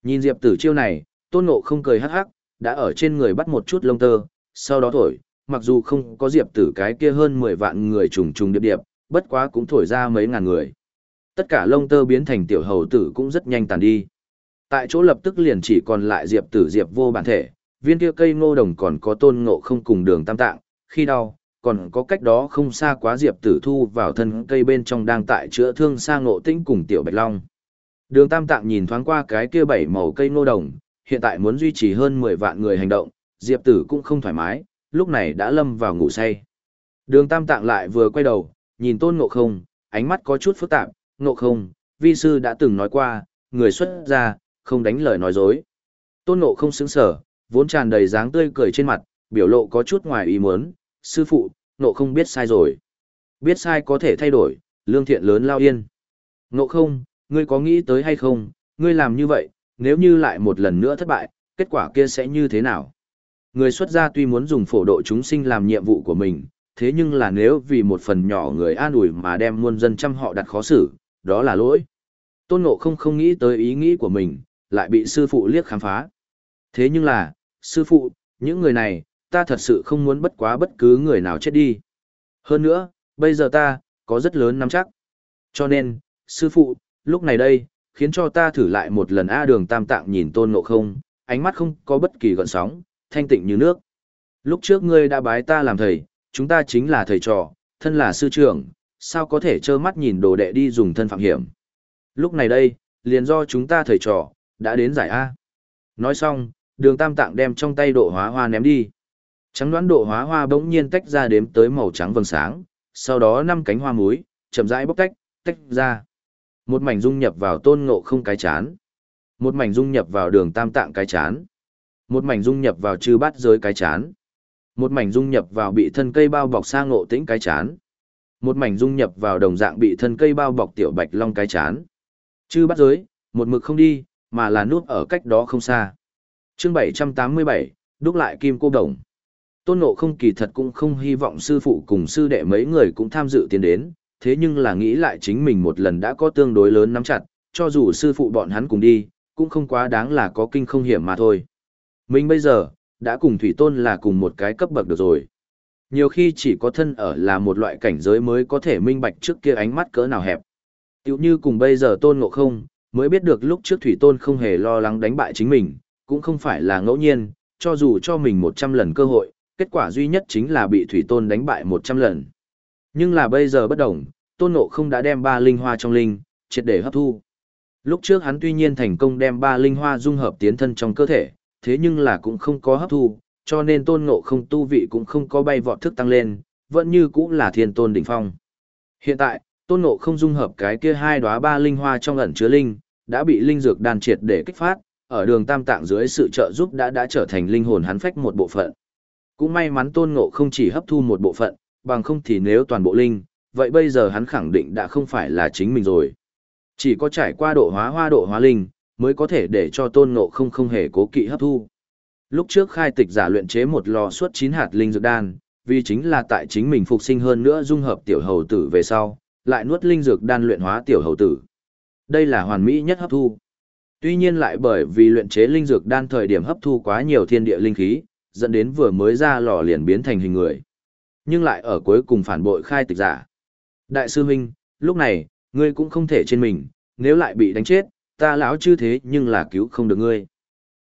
Nhìn Diệp Tử chiêu này, Tôn Ngộ không cười hắc hắc, đã ở trên người bắt một chút lông tơ, sau đó thổi, mặc dù không có Diệp Tử cái kia hơn 10 vạn người trùng trùng điệp điệp, bất quá cũng thổi ra mấy ngàn người. Tất cả lông tơ biến thành tiểu hầu tử cũng rất nhanh tàn đi. Tại chỗ lập tức liền chỉ còn lại Diệp Tử Diệp vô bản thể, viên kia cây ngô đồng còn có tôn ngộ không cùng đường tam tạng, khi đau, còn có cách đó không xa quá Diệp Tử thu vào thân cây bên trong đang tại chữa thương sang ngộ tĩnh cùng tiểu bạch long. Đường tam tạng nhìn thoáng qua cái kia bảy màu cây ngô đồng, hiện tại muốn duy trì hơn 10 vạn người hành động, Diệp Tử cũng không thoải mái, lúc này đã lâm vào ngủ say. Đường Tam Tạng lại vừa quay đầu, nhìn Tôn Ngộ Không, ánh mắt có chút phức tạp, "Ngộ Không, vi sư đã từng nói qua, người xuất gia, không đánh lời nói dối." Tôn Ngộ Không sững sờ, vốn tràn đầy dáng tươi cười trên mặt, biểu lộ có chút ngoài ý muốn, "Sư phụ, nộ Không biết sai rồi." Biết sai có thể thay đổi, lương thiện lớn lao yên. Nộ Không, ngươi có nghĩ tới hay không, ngươi làm như vậy, nếu như lại một lần nữa thất bại, kết quả kia sẽ như thế nào? Người xuất gia tuy muốn dùng phổ độ chúng sinh làm nhiệm vụ của mình, thế nhưng là nếu vì một phần nhỏ người an ủi mà đem muôn dân trăm họ đặt khó xử, đó là lỗi. Tôn Ngộ không không nghĩ tới ý nghĩ của mình, lại bị sư phụ liếc khám phá. Thế nhưng là, sư phụ, những người này, ta thật sự không muốn bất quá bất cứ người nào chết đi. Hơn nữa, bây giờ ta, có rất lớn nắm chắc. Cho nên, sư phụ, lúc này đây, khiến cho ta thử lại một lần A đường tam tạng nhìn tôn ngộ không, ánh mắt không có bất kỳ gợn sóng, thanh tịnh như nước. Lúc trước ngươi đã bái ta làm thầy, chúng ta chính là thầy trò, thân là sư trưởng, sao có thể trơ mắt nhìn đồ đệ đi dùng thân phạm hiểm. Lúc này đây, liền do chúng ta thầy trò, đã đến giải A. Nói xong, đường tam tạng đem trong tay độ hóa hoa ném đi. Trắng đoán độ hóa hoa bỗng nhiên tách ra đếm tới màu trắng vầng sáng, sau đó năm cánh hoa muối, chậm rãi bóc tách, tách ra. Một mảnh dung nhập vào tôn ngộ không cái chán. Một mảnh dung nhập vào đường tam tạng cái chán. Một mảnh dung nhập vào chư bát giới cái chán. Một mảnh dung nhập vào bị thân cây bao bọc sang ngộ tĩnh cái chán. Một mảnh dung nhập vào đồng dạng bị thân cây bao bọc tiểu bạch long cái chán. Chư bát giới, một mực không đi, mà là nuốt ở cách đó không xa. chương 787, đúc lại kim cô đồng. Tôn Ngộ không kỳ thật cũng không hy vọng sư phụ cùng sư đệ mấy người cũng tham dự tiến đến, thế nhưng là nghĩ lại chính mình một lần đã có tương đối lớn nắm chặt, cho dù sư phụ bọn hắn cùng đi, cũng không quá đáng là có kinh không hiểm mà thôi. Mình bây giờ, đã cùng Thủy Tôn là cùng một cái cấp bậc được rồi. Nhiều khi chỉ có thân ở là một loại cảnh giới mới có thể minh bạch trước kia ánh mắt cỡ nào hẹp. Tiểu như cùng bây giờ Tôn Ngộ không, mới biết được lúc trước Thủy Tôn không hề lo lắng đánh bại chính mình, cũng không phải là ngẫu nhiên, cho dù cho mình 100 lần cơ hội, kết quả duy nhất chính là bị Thủy Tôn đánh bại 100 lần. Nhưng là bây giờ bất đồng, Tôn Ngộ không đã đem ba linh hoa trong linh, triệt để hấp thu. Lúc trước hắn tuy nhiên thành công đem ba linh hoa dung hợp tiến thân trong cơ thể, thế nhưng là cũng không có hấp thu, cho nên Tôn Ngộ không tu vị cũng không có bay vọt thức tăng lên, vẫn như cũng là thiên tôn đỉnh phong. Hiện tại, Tôn Ngộ không dung hợp cái kia hai đóa ba linh hoa trong ẩn chứa linh, đã bị linh dược đan triệt để kích phát, ở đường tam tạng dưới sự trợ giúp đã đã trở thành linh hồn hắn phách một bộ phận. Cũng may mắn Tôn Ngộ không chỉ hấp thu một bộ phận, bằng không thì nếu toàn bộ linh, vậy bây giờ hắn khẳng định đã không phải là chính mình rồi. Chỉ có trải qua độ hóa hoa độ hóa linh, mới có thể để cho tôn ngộ không không hề cố kỵ hấp thu. Lúc trước khai tịch giả luyện chế một lò suốt 9 hạt linh dược đan, vì chính là tại chính mình phục sinh hơn nữa dung hợp tiểu hầu tử về sau, lại nuốt linh dược đan luyện hóa tiểu hầu tử. Đây là hoàn mỹ nhất hấp thu. Tuy nhiên lại bởi vì luyện chế linh dược đan thời điểm hấp thu quá nhiều thiên địa linh khí, dẫn đến vừa mới ra lò liền biến thành hình người. Nhưng lại ở cuối cùng phản bội khai tịch giả. Đại sư huynh, lúc này, ngươi cũng không thể trên mình, nếu lại bị đánh chết, ta lão chư thế nhưng là cứu không được ngươi.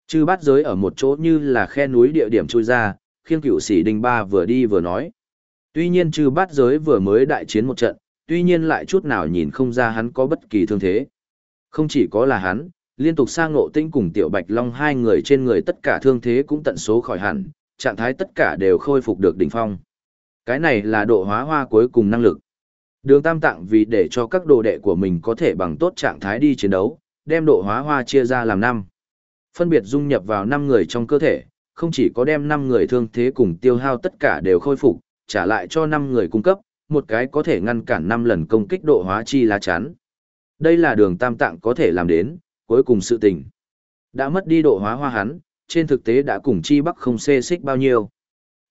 Chư bát giới ở một chỗ như là khe núi địa điểm trôi ra, khiêng cửu sĩ đình ba vừa đi vừa nói. Tuy nhiên chư bát giới vừa mới đại chiến một trận, tuy nhiên lại chút nào nhìn không ra hắn có bất kỳ thương thế. Không chỉ có là hắn, liên tục sang ngộ tinh cùng tiểu bạch long hai người trên người tất cả thương thế cũng tận số khỏi hẳn, trạng thái tất cả đều khôi phục được đỉnh phong. Cái này là độ hóa hoa cuối cùng năng lực. Đường tam tạng vì để cho các đồ đệ của mình có thể bằng tốt trạng thái đi chiến đấu, đem độ hóa hoa chia ra làm năm. Phân biệt dung nhập vào năm người trong cơ thể, không chỉ có đem năm người thương thế cùng tiêu hao tất cả đều khôi phục, trả lại cho năm người cung cấp, một cái có thể ngăn cản năm lần công kích độ hóa chi lá chắn. Đây là đường tam tạng có thể làm đến, cuối cùng sự tình. Đã mất đi độ hóa hoa hắn, trên thực tế đã cùng chi bắc không xê xích bao nhiêu.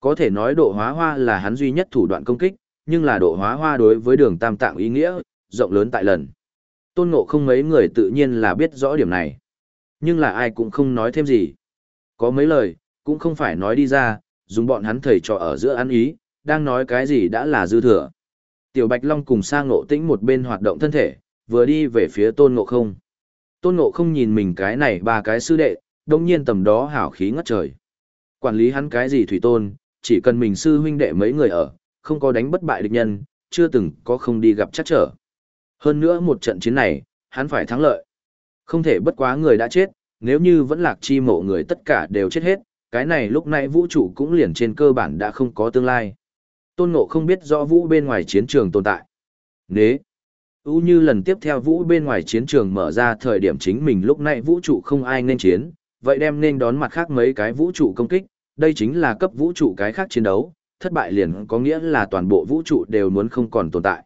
Có thể nói độ hóa hoa là hắn duy nhất thủ đoạn công kích, nhưng là độ hóa hoa đối với đường tam tạng ý nghĩa, rộng lớn tại lần. Tôn ngộ không mấy người tự nhiên là biết rõ điểm này. Nhưng là ai cũng không nói thêm gì. Có mấy lời, cũng không phải nói đi ra, dùng bọn hắn thầy trò ở giữa ăn ý, đang nói cái gì đã là dư thừa. Tiểu Bạch Long cùng sang ngộ tĩnh một bên hoạt động thân thể, vừa đi về phía tôn ngộ không. Tôn ngộ không nhìn mình cái này ba cái sư đệ, đông nhiên tầm đó hảo khí ngất trời. Quản lý hắn cái gì thủy tôn, chỉ cần mình sư huynh đệ mấy người ở, không có đánh bất bại địch nhân, chưa từng có không đi gặp chắc trở. Hơn nữa một trận chiến này, hắn phải thắng lợi. Không thể bất quá người đã chết, nếu như vẫn lạc chi mộ người tất cả đều chết hết, cái này lúc nãy vũ trụ cũng liền trên cơ bản đã không có tương lai. Tôn Ngộ không biết rõ vũ bên ngoài chiến trường tồn tại. Nế. U như lần tiếp theo vũ bên ngoài chiến trường mở ra thời điểm chính mình lúc nãy vũ trụ không ai nên chiến, vậy đem nên đón mặt khác mấy cái vũ trụ công kích, đây chính là cấp vũ trụ cái khác chiến đấu, thất bại liền có nghĩa là toàn bộ vũ trụ đều muốn không còn tồn tại.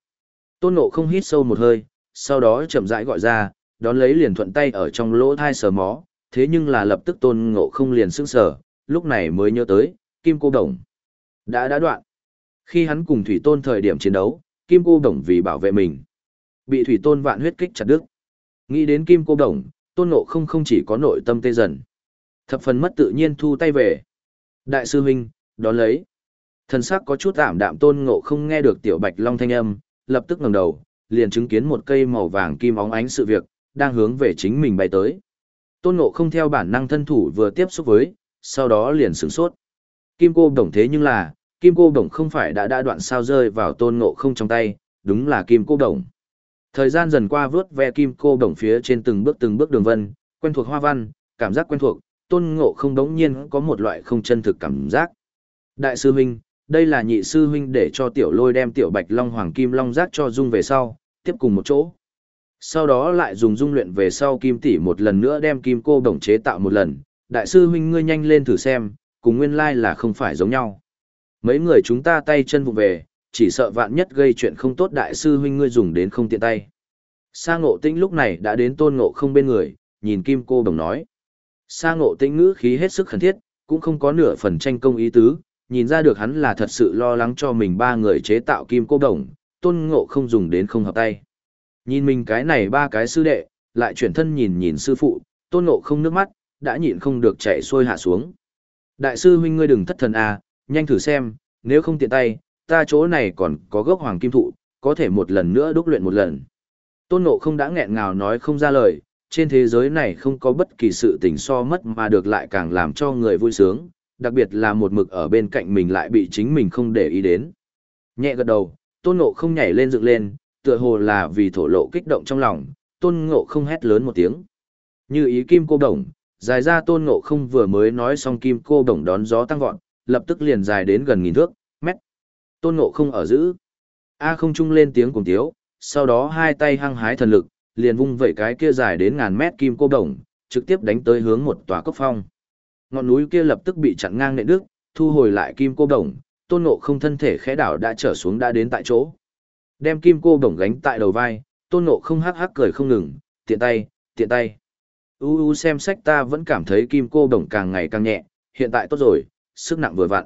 Tôn nộ không hít sâu một hơi, sau đó chậm rãi gọi ra, đón lấy liền thuận tay ở trong lỗ thai sờ mó, thế nhưng là lập tức tôn ngộ không liền sững sờ, lúc này mới nhớ tới, kim cô đồng. Đã đã đoạn. Khi hắn cùng thủy tôn thời điểm chiến đấu, kim cô đồng vì bảo vệ mình. Bị thủy tôn vạn huyết kích chặt đứt. Nghĩ đến kim cô đồng, tôn ngộ không không chỉ có nội tâm tê dần. Thập phần mất tự nhiên thu tay về. Đại sư huynh, đón lấy. Thần sắc có chút ảm đạm tôn ngộ không nghe được tiểu bạch long thanh âm, lập tức ngẩng đầu, liền chứng kiến một cây màu vàng kim óng ánh sự việc, đang hướng về chính mình bay tới. Tôn ngộ không theo bản năng thân thủ vừa tiếp xúc với, sau đó liền sửng sốt. Kim cô đồng thế nhưng là, kim cô đồng không phải đã đã đoạn sao rơi vào tôn ngộ không trong tay, đúng là kim cô đồng. Thời gian dần qua vướt ve kim cô đồng phía trên từng bước từng bước đường vân, quen thuộc hoa văn, cảm giác quen thuộc, tôn ngộ không đống nhiên có một loại không chân thực cảm giác. Đại sư huynh, đây là nhị sư huynh để cho tiểu lôi đem tiểu bạch long hoàng kim long giác cho dung về sau, tiếp cùng một chỗ. Sau đó lại dùng dung luyện về sau kim tỷ một lần nữa đem kim cô đồng chế tạo một lần. Đại sư huynh ngươi nhanh lên thử xem, cùng nguyên lai là không phải giống nhau. Mấy người chúng ta tay chân vụ về, chỉ sợ vạn nhất gây chuyện không tốt đại sư huynh ngươi dùng đến không tiện tay. Sa ngộ tĩnh lúc này đã đến tôn ngộ không bên người, nhìn kim cô đồng nói. Sa ngộ tĩnh ngữ khí hết sức khẩn thiết, cũng không có nửa phần tranh công ý tứ, nhìn ra được hắn là thật sự lo lắng cho mình ba người chế tạo kim cô đồng, tôn ngộ không dùng đến không hợp tay. Nhìn mình cái này ba cái sư đệ, lại chuyển thân nhìn nhìn sư phụ, tôn ngộ không nước mắt, đã nhịn không được chạy xuôi hạ xuống. Đại sư huynh ngươi đừng thất thần à, nhanh thử xem, nếu không tiện tay, ta chỗ này còn có gốc hoàng kim thụ, có thể một lần nữa đúc luyện một lần. Tôn ngộ không đã nghẹn ngào nói không ra lời, trên thế giới này không có bất kỳ sự tình so mất mà được lại càng làm cho người vui sướng, đặc biệt là một mực ở bên cạnh mình lại bị chính mình không để ý đến. Nhẹ gật đầu, tôn ngộ không nhảy lên dựng lên, tựa hồ là vì thổ lộ kích động trong lòng, tôn ngộ không hét lớn một tiếng. Như ý kim cô đồng, dài ra tôn ngộ không vừa mới nói xong kim cô đồng đón gió tăng vọt, lập tức liền dài đến gần nghìn thước. Tôn ngộ không ở giữ. A không trung lên tiếng cùng tiếu, sau đó hai tay hăng hái thần lực, liền vung vẩy cái kia dài đến ngàn mét kim cô đồng, trực tiếp đánh tới hướng một tòa cốc phong. Ngọn núi kia lập tức bị chặn ngang nệ đức, thu hồi lại kim cô đồng, tôn ngộ không thân thể khẽ đảo đã trở xuống đã đến tại chỗ. Đem kim cô đồng gánh tại đầu vai, tôn ngộ không hắc hắc cười không ngừng, tiện tay, tiện tay. U u xem sách ta vẫn cảm thấy kim cô đồng càng ngày càng nhẹ, hiện tại tốt rồi, sức nặng vừa vặn.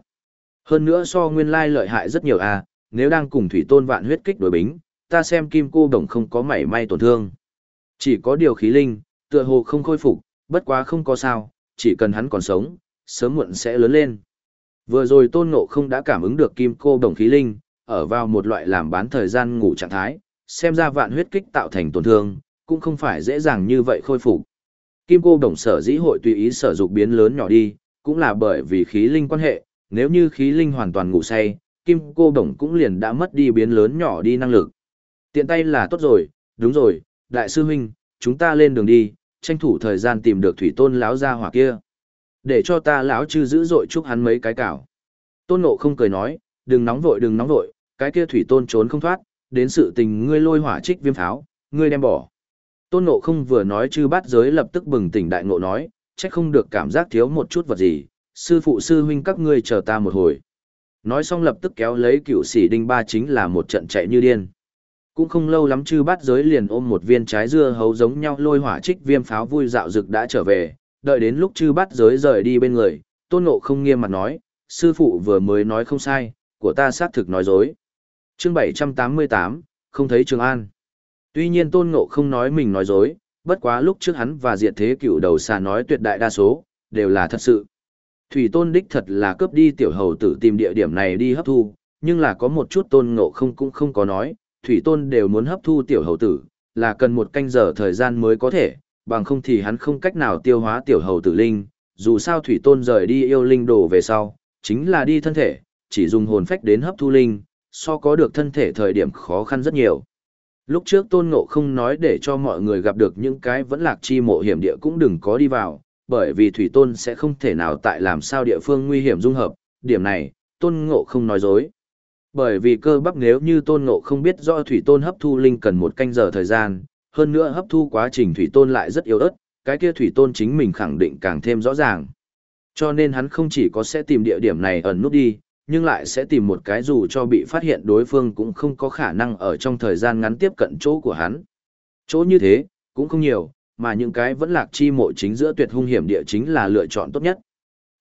Hơn nữa so nguyên lai lợi hại rất nhiều à, nếu đang cùng thủy tôn vạn huyết kích đối bính, ta xem kim cô đồng không có mảy may tổn thương. Chỉ có điều khí linh, tựa hồ không khôi phục, bất quá không có sao, chỉ cần hắn còn sống, sớm muộn sẽ lớn lên. Vừa rồi tôn ngộ không đã cảm ứng được kim cô đồng khí linh, ở vào một loại làm bán thời gian ngủ trạng thái, xem ra vạn huyết kích tạo thành tổn thương, cũng không phải dễ dàng như vậy khôi phục. Kim cô đồng sở dĩ hội tùy ý sở dục biến lớn nhỏ đi, cũng là bởi vì khí linh quan hệ, nếu như khí linh hoàn toàn ngủ say, kim cô đồng cũng liền đã mất đi biến lớn nhỏ đi năng lực. Tiện tay là tốt rồi, đúng rồi, đại sư huynh, chúng ta lên đường đi, tranh thủ thời gian tìm được thủy tôn lão gia hỏa kia. Để cho ta lão chư dữ dội chúc hắn mấy cái cảo. Tôn nộ không cười nói, đừng nóng vội đừng nóng vội, cái kia thủy tôn trốn không thoát, đến sự tình ngươi lôi hỏa trích viêm pháo, ngươi đem bỏ. Tôn nộ không vừa nói chư bát giới lập tức bừng tỉnh đại ngộ nói, chắc không được cảm giác thiếu một chút vật gì, sư phụ sư huynh các ngươi chờ ta một hồi. Nói xong lập tức kéo lấy cựu sĩ đinh ba chính là một trận chạy như điên. Cũng không lâu lắm chư bát giới liền ôm một viên trái dưa hấu giống nhau lôi hỏa trích viêm pháo vui dạo dực đã trở về, đợi đến lúc chư bát giới rời đi bên người, tôn ngộ không nghiêm mặt nói, sư phụ vừa mới nói không sai, của ta xác thực nói dối. Chương 788, không thấy Trường An. Tuy nhiên tôn ngộ không nói mình nói dối, bất quá lúc trước hắn và diệt thế cựu đầu xà nói tuyệt đại đa số, đều là thật sự. Thủy tôn đích thật là cướp đi tiểu hầu tử tìm địa điểm này đi hấp thu, nhưng là có một chút tôn ngộ không cũng không có nói, thủy tôn đều muốn hấp thu tiểu hầu tử, là cần một canh giờ thời gian mới có thể, bằng không thì hắn không cách nào tiêu hóa tiểu hầu tử linh, dù sao thủy tôn rời đi yêu linh đồ về sau, chính là đi thân thể, chỉ dùng hồn phách đến hấp thu linh, so có được thân thể thời điểm khó khăn rất nhiều. Lúc trước tôn ngộ không nói để cho mọi người gặp được những cái vẫn lạc chi mộ hiểm địa cũng đừng có đi vào, bởi vì thủy tôn sẽ không thể nào tại làm sao địa phương nguy hiểm dung hợp, điểm này, tôn ngộ không nói dối. Bởi vì cơ bắp nếu như tôn ngộ không biết do thủy tôn hấp thu linh cần một canh giờ thời gian, hơn nữa hấp thu quá trình thủy tôn lại rất yếu ớt, cái kia thủy tôn chính mình khẳng định càng thêm rõ ràng. Cho nên hắn không chỉ có sẽ tìm địa điểm này ẩn nút đi, nhưng lại sẽ tìm một cái dù cho bị phát hiện đối phương cũng không có khả năng ở trong thời gian ngắn tiếp cận chỗ của hắn. Chỗ như thế, cũng không nhiều, mà những cái vẫn lạc chi mộ chính giữa tuyệt hung hiểm địa chính là lựa chọn tốt nhất.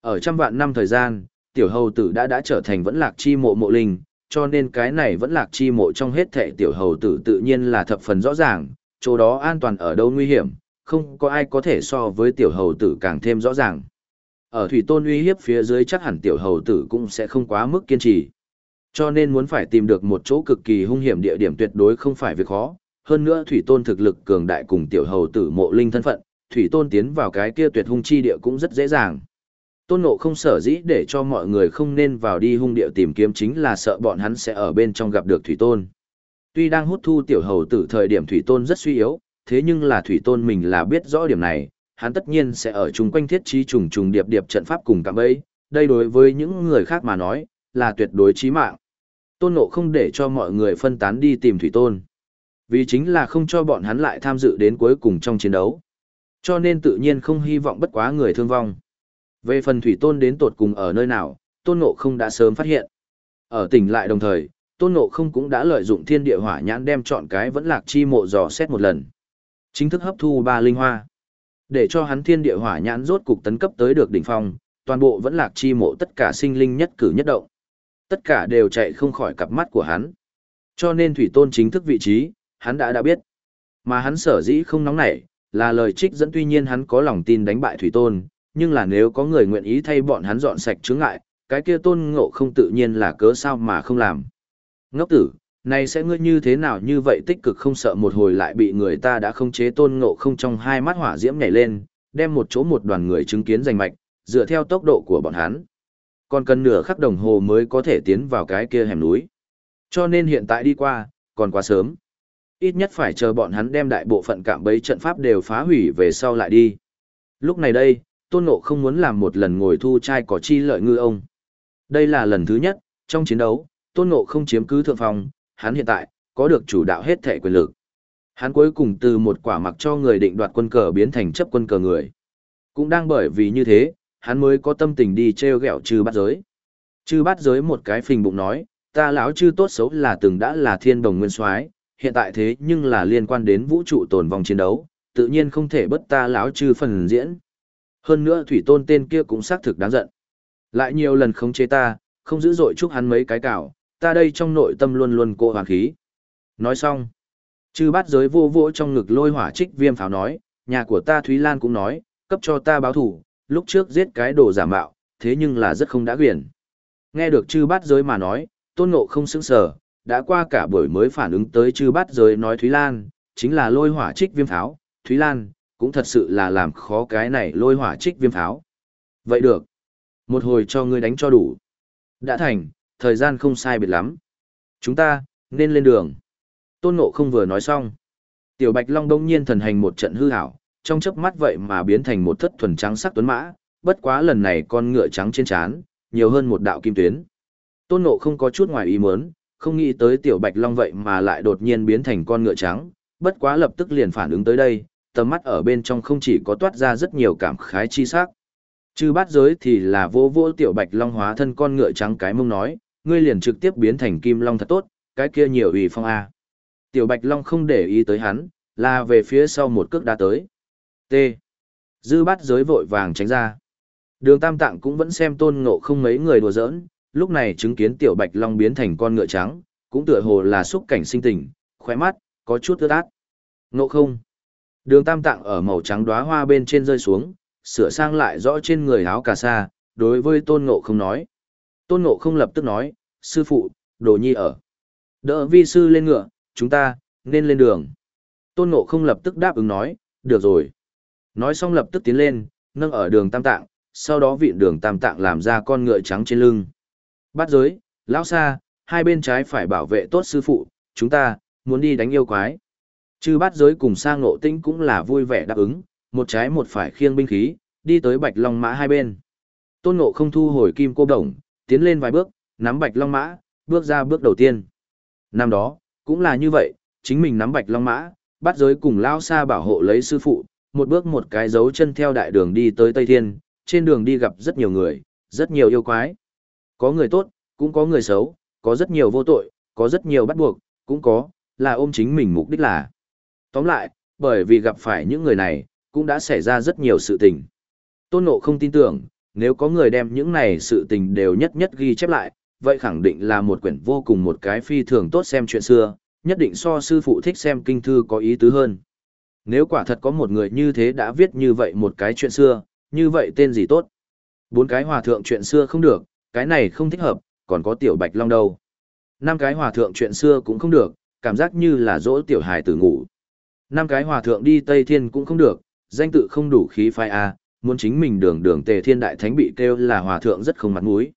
Ở trăm vạn năm thời gian, tiểu hầu tử đã đã trở thành vẫn lạc chi mộ mộ linh, cho nên cái này vẫn lạc chi mộ trong hết thể tiểu hầu tử tự nhiên là thập phần rõ ràng, chỗ đó an toàn ở đâu nguy hiểm, không có ai có thể so với tiểu hầu tử càng thêm rõ ràng. Ở thủy tôn uy hiếp phía dưới chắc hẳn tiểu hầu tử cũng sẽ không quá mức kiên trì. Cho nên muốn phải tìm được một chỗ cực kỳ hung hiểm địa điểm tuyệt đối không phải việc khó, hơn nữa thủy tôn thực lực cường đại cùng tiểu hầu tử mộ linh thân phận, thủy tôn tiến vào cái kia tuyệt hung chi địa cũng rất dễ dàng. Tôn Ngộ không sở dĩ để cho mọi người không nên vào đi hung địa tìm kiếm chính là sợ bọn hắn sẽ ở bên trong gặp được Thủy Tôn. Tuy đang hút thu tiểu hầu tử thời điểm Thủy Tôn rất suy yếu, thế nhưng là Thủy Tôn mình là biết rõ điểm này, hắn tất nhiên sẽ ở chung quanh thiết trí trùng trùng điệp điệp trận pháp cùng cạm bẫy, đây đối với những người khác mà nói, là tuyệt đối chí mạng. Tôn Ngộ không để cho mọi người phân tán đi tìm Thủy Tôn. Vì chính là không cho bọn hắn lại tham dự đến cuối cùng trong chiến đấu. Cho nên tự nhiên không hy vọng bất quá người thương vong. Về phần thủy tôn đến tột cùng ở nơi nào, tôn ngộ không đã sớm phát hiện. Ở tỉnh lại đồng thời, tôn ngộ không cũng đã lợi dụng thiên địa hỏa nhãn đem chọn cái vẫn lạc chi mộ dò xét một lần. Chính thức hấp thu ba linh hoa. Để cho hắn thiên địa hỏa nhãn rốt cục tấn cấp tới được đỉnh phong, toàn bộ vẫn lạc chi mộ tất cả sinh linh nhất cử nhất động. Tất cả đều chạy không khỏi cặp mắt của hắn. Cho nên thủy tôn chính thức vị trí, hắn đã đã biết. Mà hắn sở dĩ không nóng nảy, là lời trích dẫn tuy nhiên hắn có lòng tin đánh bại thủy tôn, nhưng là nếu có người nguyện ý thay bọn hắn dọn sạch chướng ngại, cái kia tôn ngộ không tự nhiên là cớ sao mà không làm. Ngốc tử, này sẽ ngươi như thế nào như vậy tích cực không sợ một hồi lại bị người ta đã không chế tôn ngộ không trong hai mắt hỏa diễm nhảy lên, đem một chỗ một đoàn người chứng kiến giành mạch, dựa theo tốc độ của bọn hắn. Còn cần nửa khắc đồng hồ mới có thể tiến vào cái kia hẻm núi. Cho nên hiện tại đi qua, còn quá sớm. Ít nhất phải chờ bọn hắn đem đại bộ phận cạm bấy trận pháp đều phá hủy về sau lại đi. Lúc này đây, tôn ngộ không muốn làm một lần ngồi thu trai có chi lợi ngư ông. Đây là lần thứ nhất, trong chiến đấu, tôn ngộ không chiếm cứ thượng phòng, hắn hiện tại, có được chủ đạo hết thể quyền lực. Hắn cuối cùng từ một quả mặc cho người định đoạt quân cờ biến thành chấp quân cờ người. Cũng đang bởi vì như thế, hắn mới có tâm tình đi treo gẹo trừ bát giới. Trừ bát giới một cái phình bụng nói, ta lão chư tốt xấu là từng đã là thiên đồng nguyên soái hiện tại thế nhưng là liên quan đến vũ trụ tồn vong chiến đấu, tự nhiên không thể bất ta lão trừ phần diễn. Hơn nữa thủy tôn tên kia cũng xác thực đáng giận. Lại nhiều lần khống chế ta, không giữ dội chúc hắn mấy cái cào, ta đây trong nội tâm luôn luôn cô hoàng khí. Nói xong, chư bát giới vô vỗ trong ngực lôi hỏa trích viêm pháo nói, nhà của ta Thúy Lan cũng nói, cấp cho ta báo thủ, lúc trước giết cái đồ giả mạo, thế nhưng là rất không đã quyền. Nghe được chư bát giới mà nói, tôn ngộ không sững sờ, đã qua cả buổi mới phản ứng tới chư bát giới nói Thúy Lan, chính là lôi hỏa trích viêm pháo, Thúy Lan, cũng thật sự là làm khó cái này lôi hỏa trích viêm pháo. Vậy được. Một hồi cho ngươi đánh cho đủ. Đã thành, thời gian không sai biệt lắm. Chúng ta, nên lên đường. Tôn Ngộ không vừa nói xong. Tiểu Bạch Long đông nhiên thần hành một trận hư hảo, trong chớp mắt vậy mà biến thành một thất thuần trắng sắc tuấn mã, bất quá lần này con ngựa trắng trên trán, nhiều hơn một đạo kim tuyến. Tôn Ngộ không có chút ngoài ý muốn, không nghĩ tới Tiểu Bạch Long vậy mà lại đột nhiên biến thành con ngựa trắng, bất quá lập tức liền phản ứng tới đây, tầm mắt ở bên trong không chỉ có toát ra rất nhiều cảm khái chi sắc. Chư bát giới thì là vô vô tiểu bạch long hóa thân con ngựa trắng cái mông nói, ngươi liền trực tiếp biến thành kim long thật tốt, cái kia nhiều ủy phong a. Tiểu bạch long không để ý tới hắn, là về phía sau một cước đá tới. T. Dư bát giới vội vàng tránh ra. Đường tam tạng cũng vẫn xem tôn ngộ không mấy người đùa giỡn, lúc này chứng kiến tiểu bạch long biến thành con ngựa trắng, cũng tựa hồ là xúc cảnh sinh tình, khóe mắt, có chút ướt át. Ngộ không. Đường tam tạng ở màu trắng đóa hoa bên trên rơi xuống, sửa sang lại rõ trên người áo cà sa, đối với tôn ngộ không nói. Tôn ngộ không lập tức nói, sư phụ, đồ nhi ở. Đỡ vi sư lên ngựa, chúng ta, nên lên đường. Tôn ngộ không lập tức đáp ứng nói, được rồi. Nói xong lập tức tiến lên, nâng ở đường tam tạng, sau đó vịn đường tam tạng làm ra con ngựa trắng trên lưng. Bát giới, lão xa, hai bên trái phải bảo vệ tốt sư phụ, chúng ta, muốn đi đánh yêu quái. Chư bát giới cùng sang ngộ tinh cũng là vui vẻ đáp ứng, một trái một phải khiêng binh khí, đi tới bạch long mã hai bên. Tôn ngộ không thu hồi kim cô đồng, tiến lên vài bước, nắm bạch long mã, bước ra bước đầu tiên. Năm đó, cũng là như vậy, chính mình nắm bạch long mã, bắt giới cùng lao xa bảo hộ lấy sư phụ, một bước một cái dấu chân theo đại đường đi tới Tây Thiên, trên đường đi gặp rất nhiều người, rất nhiều yêu quái. Có người tốt, cũng có người xấu, có rất nhiều vô tội, có rất nhiều bắt buộc, cũng có, là ôm chính mình mục đích là. Tóm lại, bởi vì gặp phải những người này, cũng đã xảy ra rất nhiều sự tình. Tôn Ngộ không tin tưởng, nếu có người đem những này sự tình đều nhất nhất ghi chép lại, vậy khẳng định là một quyển vô cùng một cái phi thường tốt xem chuyện xưa, nhất định so sư phụ thích xem kinh thư có ý tứ hơn. Nếu quả thật có một người như thế đã viết như vậy một cái chuyện xưa, như vậy tên gì tốt? Bốn cái hòa thượng chuyện xưa không được, cái này không thích hợp, còn có tiểu bạch long đâu. Năm cái hòa thượng chuyện xưa cũng không được, cảm giác như là dỗ tiểu hài tử ngủ. Năm cái hòa thượng đi Tây Thiên cũng không được, danh tự không đủ khí phái A, à, muốn chính mình đường đường tề thiên đại thánh bị kêu là hòa thượng rất không mặt mũi.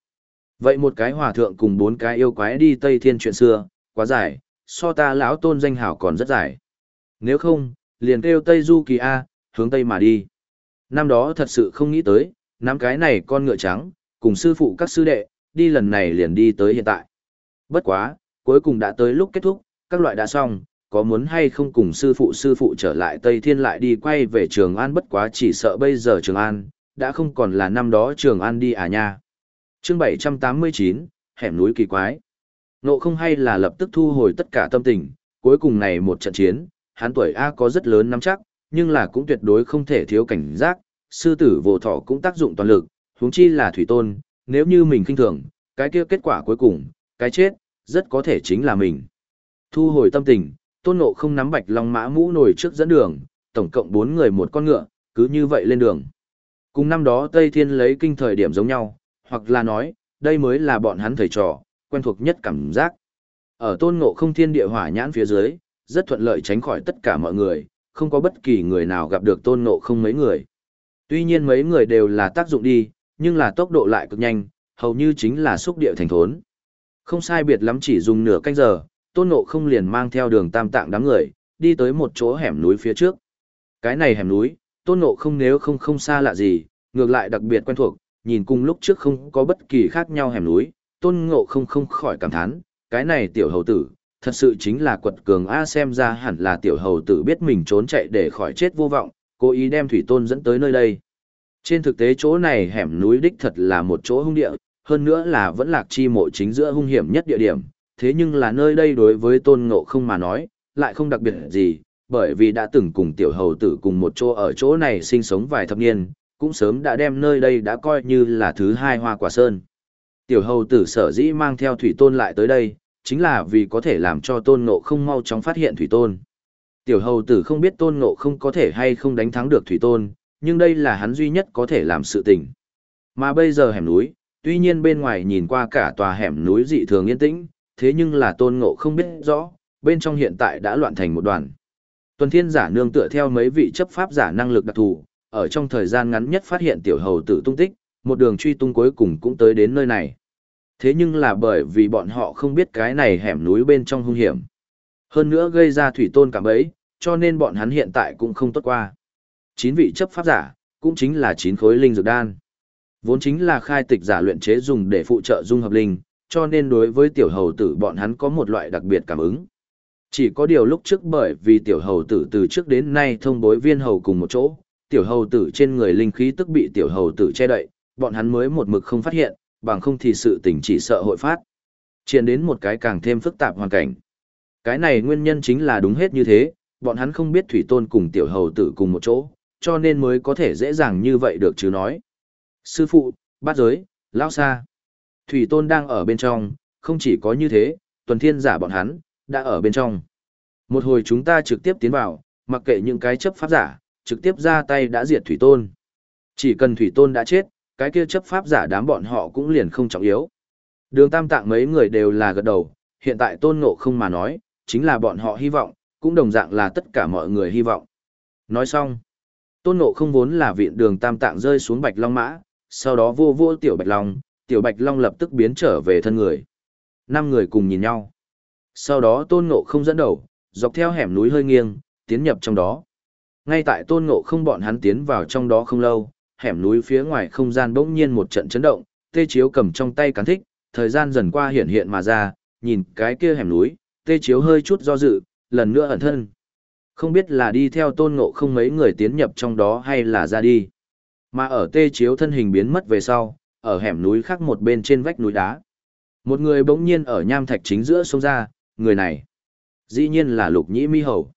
Vậy một cái hòa thượng cùng bốn cái yêu quái đi Tây Thiên chuyện xưa, quá dài, so ta lão tôn danh hảo còn rất dài. Nếu không, liền kêu Tây Du Kỳ A, hướng Tây mà đi. Năm đó thật sự không nghĩ tới, năm cái này con ngựa trắng, cùng sư phụ các sư đệ, đi lần này liền đi tới hiện tại. Bất quá, cuối cùng đã tới lúc kết thúc, các loại đã xong, có muốn hay không cùng sư phụ sư phụ trở lại Tây Thiên lại đi quay về Trường An bất quá chỉ sợ bây giờ Trường An, đã không còn là năm đó Trường An đi à nha. chương 789, hẻm núi kỳ quái. Nộ không hay là lập tức thu hồi tất cả tâm tình, cuối cùng này một trận chiến, hắn tuổi A có rất lớn nắm chắc, nhưng là cũng tuyệt đối không thể thiếu cảnh giác, sư tử vô thọ cũng tác dụng toàn lực, huống chi là thủy tôn, nếu như mình kinh thường, cái kia kết quả cuối cùng, cái chết, rất có thể chính là mình. Thu hồi tâm tình, tôn ngộ không nắm bạch long mã mũ nổi trước dẫn đường, tổng cộng 4 người một con ngựa, cứ như vậy lên đường. Cùng năm đó Tây Thiên lấy kinh thời điểm giống nhau, hoặc là nói, đây mới là bọn hắn thầy trò, quen thuộc nhất cảm giác. Ở tôn ngộ không thiên địa hỏa nhãn phía dưới, rất thuận lợi tránh khỏi tất cả mọi người, không có bất kỳ người nào gặp được tôn ngộ không mấy người. Tuy nhiên mấy người đều là tác dụng đi, nhưng là tốc độ lại cực nhanh, hầu như chính là xúc địa thành thốn. Không sai biệt lắm chỉ dùng nửa canh giờ, tôn ngộ không liền mang theo đường tam tạng đám người, đi tới một chỗ hẻm núi phía trước. Cái này hẻm núi, tôn ngộ không nếu không không xa lạ gì, ngược lại đặc biệt quen thuộc, nhìn cùng lúc trước không có bất kỳ khác nhau hẻm núi, tôn ngộ không không khỏi cảm thán, cái này tiểu hầu tử, thật sự chính là quật cường A xem ra hẳn là tiểu hầu tử biết mình trốn chạy để khỏi chết vô vọng, cố ý đem thủy tôn dẫn tới nơi đây. Trên thực tế chỗ này hẻm núi đích thật là một chỗ hung địa, hơn nữa là vẫn lạc chi mộ chính giữa hung hiểm nhất địa điểm, thế nhưng là nơi đây đối với tôn ngộ không mà nói, lại không đặc biệt gì, bởi vì đã từng cùng tiểu hầu tử cùng một chỗ ở chỗ này sinh sống vài thập niên, cũng sớm đã đem nơi đây đã coi như là thứ hai hoa quả sơn. Tiểu hầu tử sở dĩ mang theo thủy tôn lại tới đây, chính là vì có thể làm cho tôn ngộ không mau chóng phát hiện thủy tôn. Tiểu hầu tử không biết tôn ngộ không có thể hay không đánh thắng được thủy tôn, nhưng đây là hắn duy nhất có thể làm sự tình. Mà bây giờ hẻm núi, tuy nhiên bên ngoài nhìn qua cả tòa hẻm núi dị thường yên tĩnh, thế nhưng là tôn ngộ không biết rõ, bên trong hiện tại đã loạn thành một đoàn. Tuần thiên giả nương tựa theo mấy vị chấp pháp giả năng lực đặc thù, ở trong thời gian ngắn nhất phát hiện tiểu hầu tử tung tích, một đường truy tung cuối cùng cũng tới đến nơi này. Thế nhưng là bởi vì bọn họ không biết cái này hẻm núi bên trong hung hiểm. Hơn nữa gây ra thủy tôn cảm ấy, cho nên bọn hắn hiện tại cũng không tốt qua. Chín vị chấp pháp giả, cũng chính là chín khối linh dược đan. Vốn chính là khai tịch giả luyện chế dùng để phụ trợ dung hợp linh, cho nên đối với tiểu hầu tử bọn hắn có một loại đặc biệt cảm ứng. Chỉ có điều lúc trước bởi vì tiểu hầu tử từ trước đến nay thông bối viên hầu cùng một chỗ, tiểu hầu tử trên người linh khí tức bị tiểu hầu tử che đậy, bọn hắn mới một mực không phát hiện, bằng không thì sự tình chỉ sợ hội phát. Triển đến một cái càng thêm phức tạp hoàn cảnh. Cái này nguyên nhân chính là đúng hết như thế, bọn hắn không biết thủy tôn cùng tiểu hầu tử cùng một chỗ, cho nên mới có thể dễ dàng như vậy được chứ nói. Sư phụ, bát giới, lao xa. Thủy tôn đang ở bên trong, không chỉ có như thế, tuần thiên giả bọn hắn, đã ở bên trong. Một hồi chúng ta trực tiếp tiến vào, mặc kệ những cái chấp pháp giả, trực tiếp ra tay đã diệt thủy tôn. Chỉ cần thủy tôn đã chết, cái kia chấp pháp giả đám bọn họ cũng liền không trọng yếu. Đường tam tạng mấy người đều là gật đầu, hiện tại tôn ngộ không mà nói, chính là bọn họ hy vọng, cũng đồng dạng là tất cả mọi người hy vọng. Nói xong, tôn ngộ không vốn là viện đường tam tạng rơi xuống bạch long mã, sau đó vô vô tiểu bạch long, tiểu bạch long lập tức biến trở về thân người. Năm người cùng nhìn nhau. Sau đó tôn ngộ không dẫn đầu, dọc theo hẻm núi hơi nghiêng, tiến nhập trong đó. Ngay tại tôn ngộ không bọn hắn tiến vào trong đó không lâu, hẻm núi phía ngoài không gian bỗng nhiên một trận chấn động, tê chiếu cầm trong tay cán thích, thời gian dần qua hiện hiện mà ra, nhìn cái kia hẻm núi, tê chiếu hơi chút do dự, lần nữa ẩn thân. Không biết là đi theo tôn ngộ không mấy người tiến nhập trong đó hay là ra đi. Mà ở tê chiếu thân hình biến mất về sau, ở hẻm núi khác một bên trên vách núi đá. Một người bỗng nhiên ở nham thạch chính giữa sông ra, người này. Dĩ nhiên là lục nhĩ mi hầu.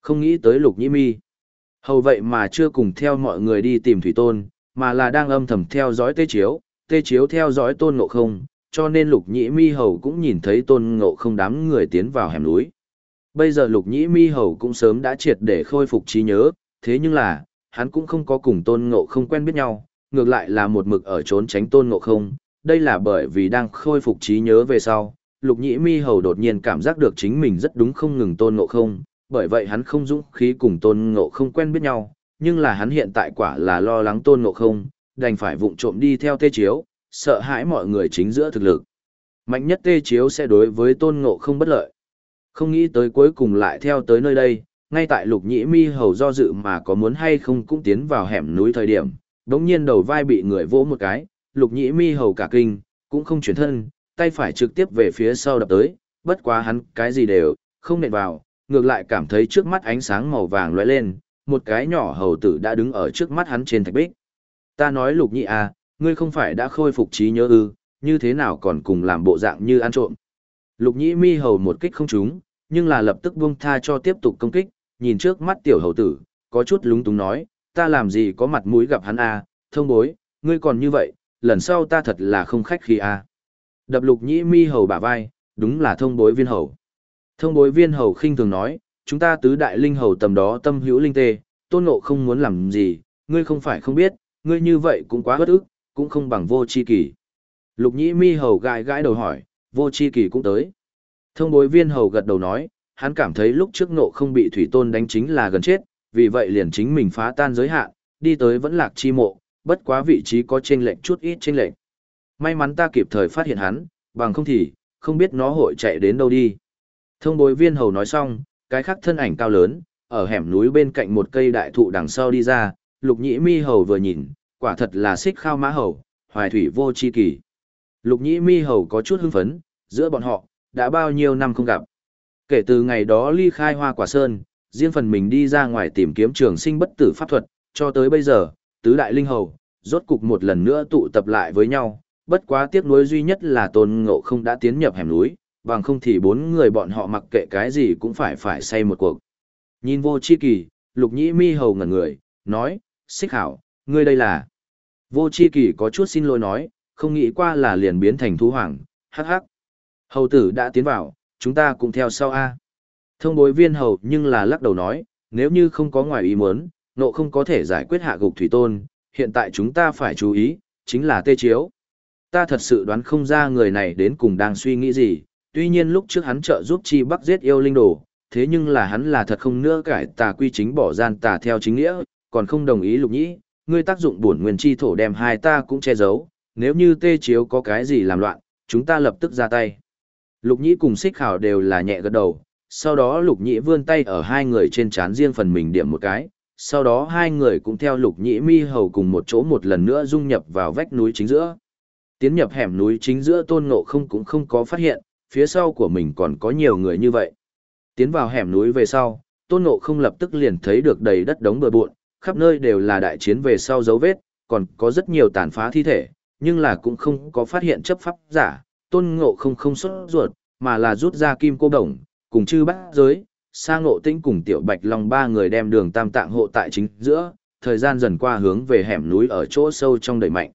Không nghĩ tới lục nhĩ mi. Hầu vậy mà chưa cùng theo mọi người đi tìm thủy tôn, mà là đang âm thầm theo dõi tê chiếu, tê chiếu theo dõi tôn ngộ không, cho nên lục nhĩ mi hầu cũng nhìn thấy tôn ngộ không đám người tiến vào hẻm núi. Bây giờ lục nhĩ mi hầu cũng sớm đã triệt để khôi phục trí nhớ, thế nhưng là, hắn cũng không có cùng tôn ngộ không quen biết nhau, ngược lại là một mực ở trốn tránh tôn ngộ không. Đây là bởi vì đang khôi phục trí nhớ về sau, lục nhĩ mi hầu đột nhiên cảm giác được chính mình rất đúng không ngừng tôn ngộ không, bởi vậy hắn không dũng khí cùng tôn ngộ không quen biết nhau, nhưng là hắn hiện tại quả là lo lắng tôn ngộ không, đành phải vụng trộm đi theo tê chiếu, sợ hãi mọi người chính giữa thực lực. Mạnh nhất tê chiếu sẽ đối với tôn ngộ không bất lợi. Không nghĩ tới cuối cùng lại theo tới nơi đây, ngay tại lục nhĩ mi hầu do dự mà có muốn hay không cũng tiến vào hẻm núi thời điểm, đống nhiên đầu vai bị người vỗ một cái, lục nhĩ mi hầu cả kinh, cũng không chuyển thân, tay phải trực tiếp về phía sau đập tới, bất quá hắn cái gì đều, không nện vào, ngược lại cảm thấy trước mắt ánh sáng màu vàng lóe lên, một cái nhỏ hầu tử đã đứng ở trước mắt hắn trên thạch bích. Ta nói lục nhị à, ngươi không phải đã khôi phục trí nhớ ư, như thế nào còn cùng làm bộ dạng như ăn trộm. Lục nhĩ mi hầu một kích không trúng, nhưng là lập tức buông tha cho tiếp tục công kích, nhìn trước mắt tiểu hầu tử, có chút lúng túng nói, ta làm gì có mặt mũi gặp hắn à, thông bối, ngươi còn như vậy, lần sau ta thật là không khách khi à. Đập lục nhĩ mi hầu bả vai, đúng là thông bối viên hầu. Thông bối viên hầu khinh thường nói, chúng ta tứ đại linh hầu tầm đó tâm hữu linh tê, tôn ngộ không muốn làm gì, ngươi không phải không biết, ngươi như vậy cũng quá bất ức, cũng không bằng vô chi kỳ. Lục nhĩ mi hầu gãi gãi đầu hỏi, vô chi kỳ cũng tới. Thông bối viên hầu gật đầu nói, hắn cảm thấy lúc trước nộ không bị thủy tôn đánh chính là gần chết, vì vậy liền chính mình phá tan giới hạn, đi tới vẫn lạc chi mộ, bất quá vị trí có chênh lệch chút ít chênh lệch. May mắn ta kịp thời phát hiện hắn, bằng không thì, không biết nó hội chạy đến đâu đi. Thông bối viên hầu nói xong, cái khắc thân ảnh cao lớn, ở hẻm núi bên cạnh một cây đại thụ đằng sau đi ra, lục nhĩ mi hầu vừa nhìn, quả thật là xích khao mã hầu, hoài thủy vô chi kỳ. Lục nhĩ mi hầu có chút hưng phấn, giữa bọn họ, đã bao nhiêu năm không gặp. Kể từ ngày đó ly khai hoa quả sơn, riêng phần mình đi ra ngoài tìm kiếm trường sinh bất tử pháp thuật, cho tới bây giờ, tứ đại linh hầu, rốt cục một lần nữa tụ tập lại với nhau, bất quá tiếc nuối duy nhất là tôn ngộ không đã tiến nhập hẻm núi, bằng không thì bốn người bọn họ mặc kệ cái gì cũng phải phải say một cuộc. Nhìn vô chi kỳ, lục nhĩ mi hầu ngẩn người, nói, xích hảo, ngươi đây là. Vô chi kỳ có chút xin lỗi nói, không nghĩ qua là liền biến thành thú hoàng, hắc hắc. Hầu tử đã tiến vào, chúng ta cũng theo sau A. Thông bối viên hầu nhưng là lắc đầu nói, nếu như không có ngoài ý muốn, nộ không có thể giải quyết hạ gục thủy tôn, hiện tại chúng ta phải chú ý, chính là tê chiếu. Ta thật sự đoán không ra người này đến cùng đang suy nghĩ gì, tuy nhiên lúc trước hắn trợ giúp chi bắc giết yêu linh đồ, thế nhưng là hắn là thật không nữa cải tà quy chính bỏ gian tà theo chính nghĩa, còn không đồng ý lục nhĩ, ngươi tác dụng bổn nguyên chi thổ đem hai ta cũng che giấu, nếu như tê chiếu có cái gì làm loạn, chúng ta lập tức ra tay. Lục nhĩ cùng xích khảo đều là nhẹ gật đầu, sau đó lục nhĩ vươn tay ở hai người trên chán riêng phần mình điểm một cái, sau đó hai người cũng theo lục nhĩ mi hầu cùng một chỗ một lần nữa dung nhập vào vách núi chính giữa. Tiến nhập hẻm núi chính giữa tôn ngộ không cũng không có phát hiện, phía sau của mình còn có nhiều người như vậy. Tiến vào hẻm núi về sau, tôn ngộ không lập tức liền thấy được đầy đất đống bừa bộn, khắp nơi đều là đại chiến về sau dấu vết, còn có rất nhiều tàn phá thi thể, nhưng là cũng không có phát hiện chấp pháp giả, tôn ngộ không không xuất ruột, mà là rút ra kim cô đồng, cùng chư bát giới, sa ngộ tĩnh cùng tiểu bạch long ba người đem đường tam tạng hộ tại chính giữa, thời gian dần qua hướng về hẻm núi ở chỗ sâu trong đầy mạnh.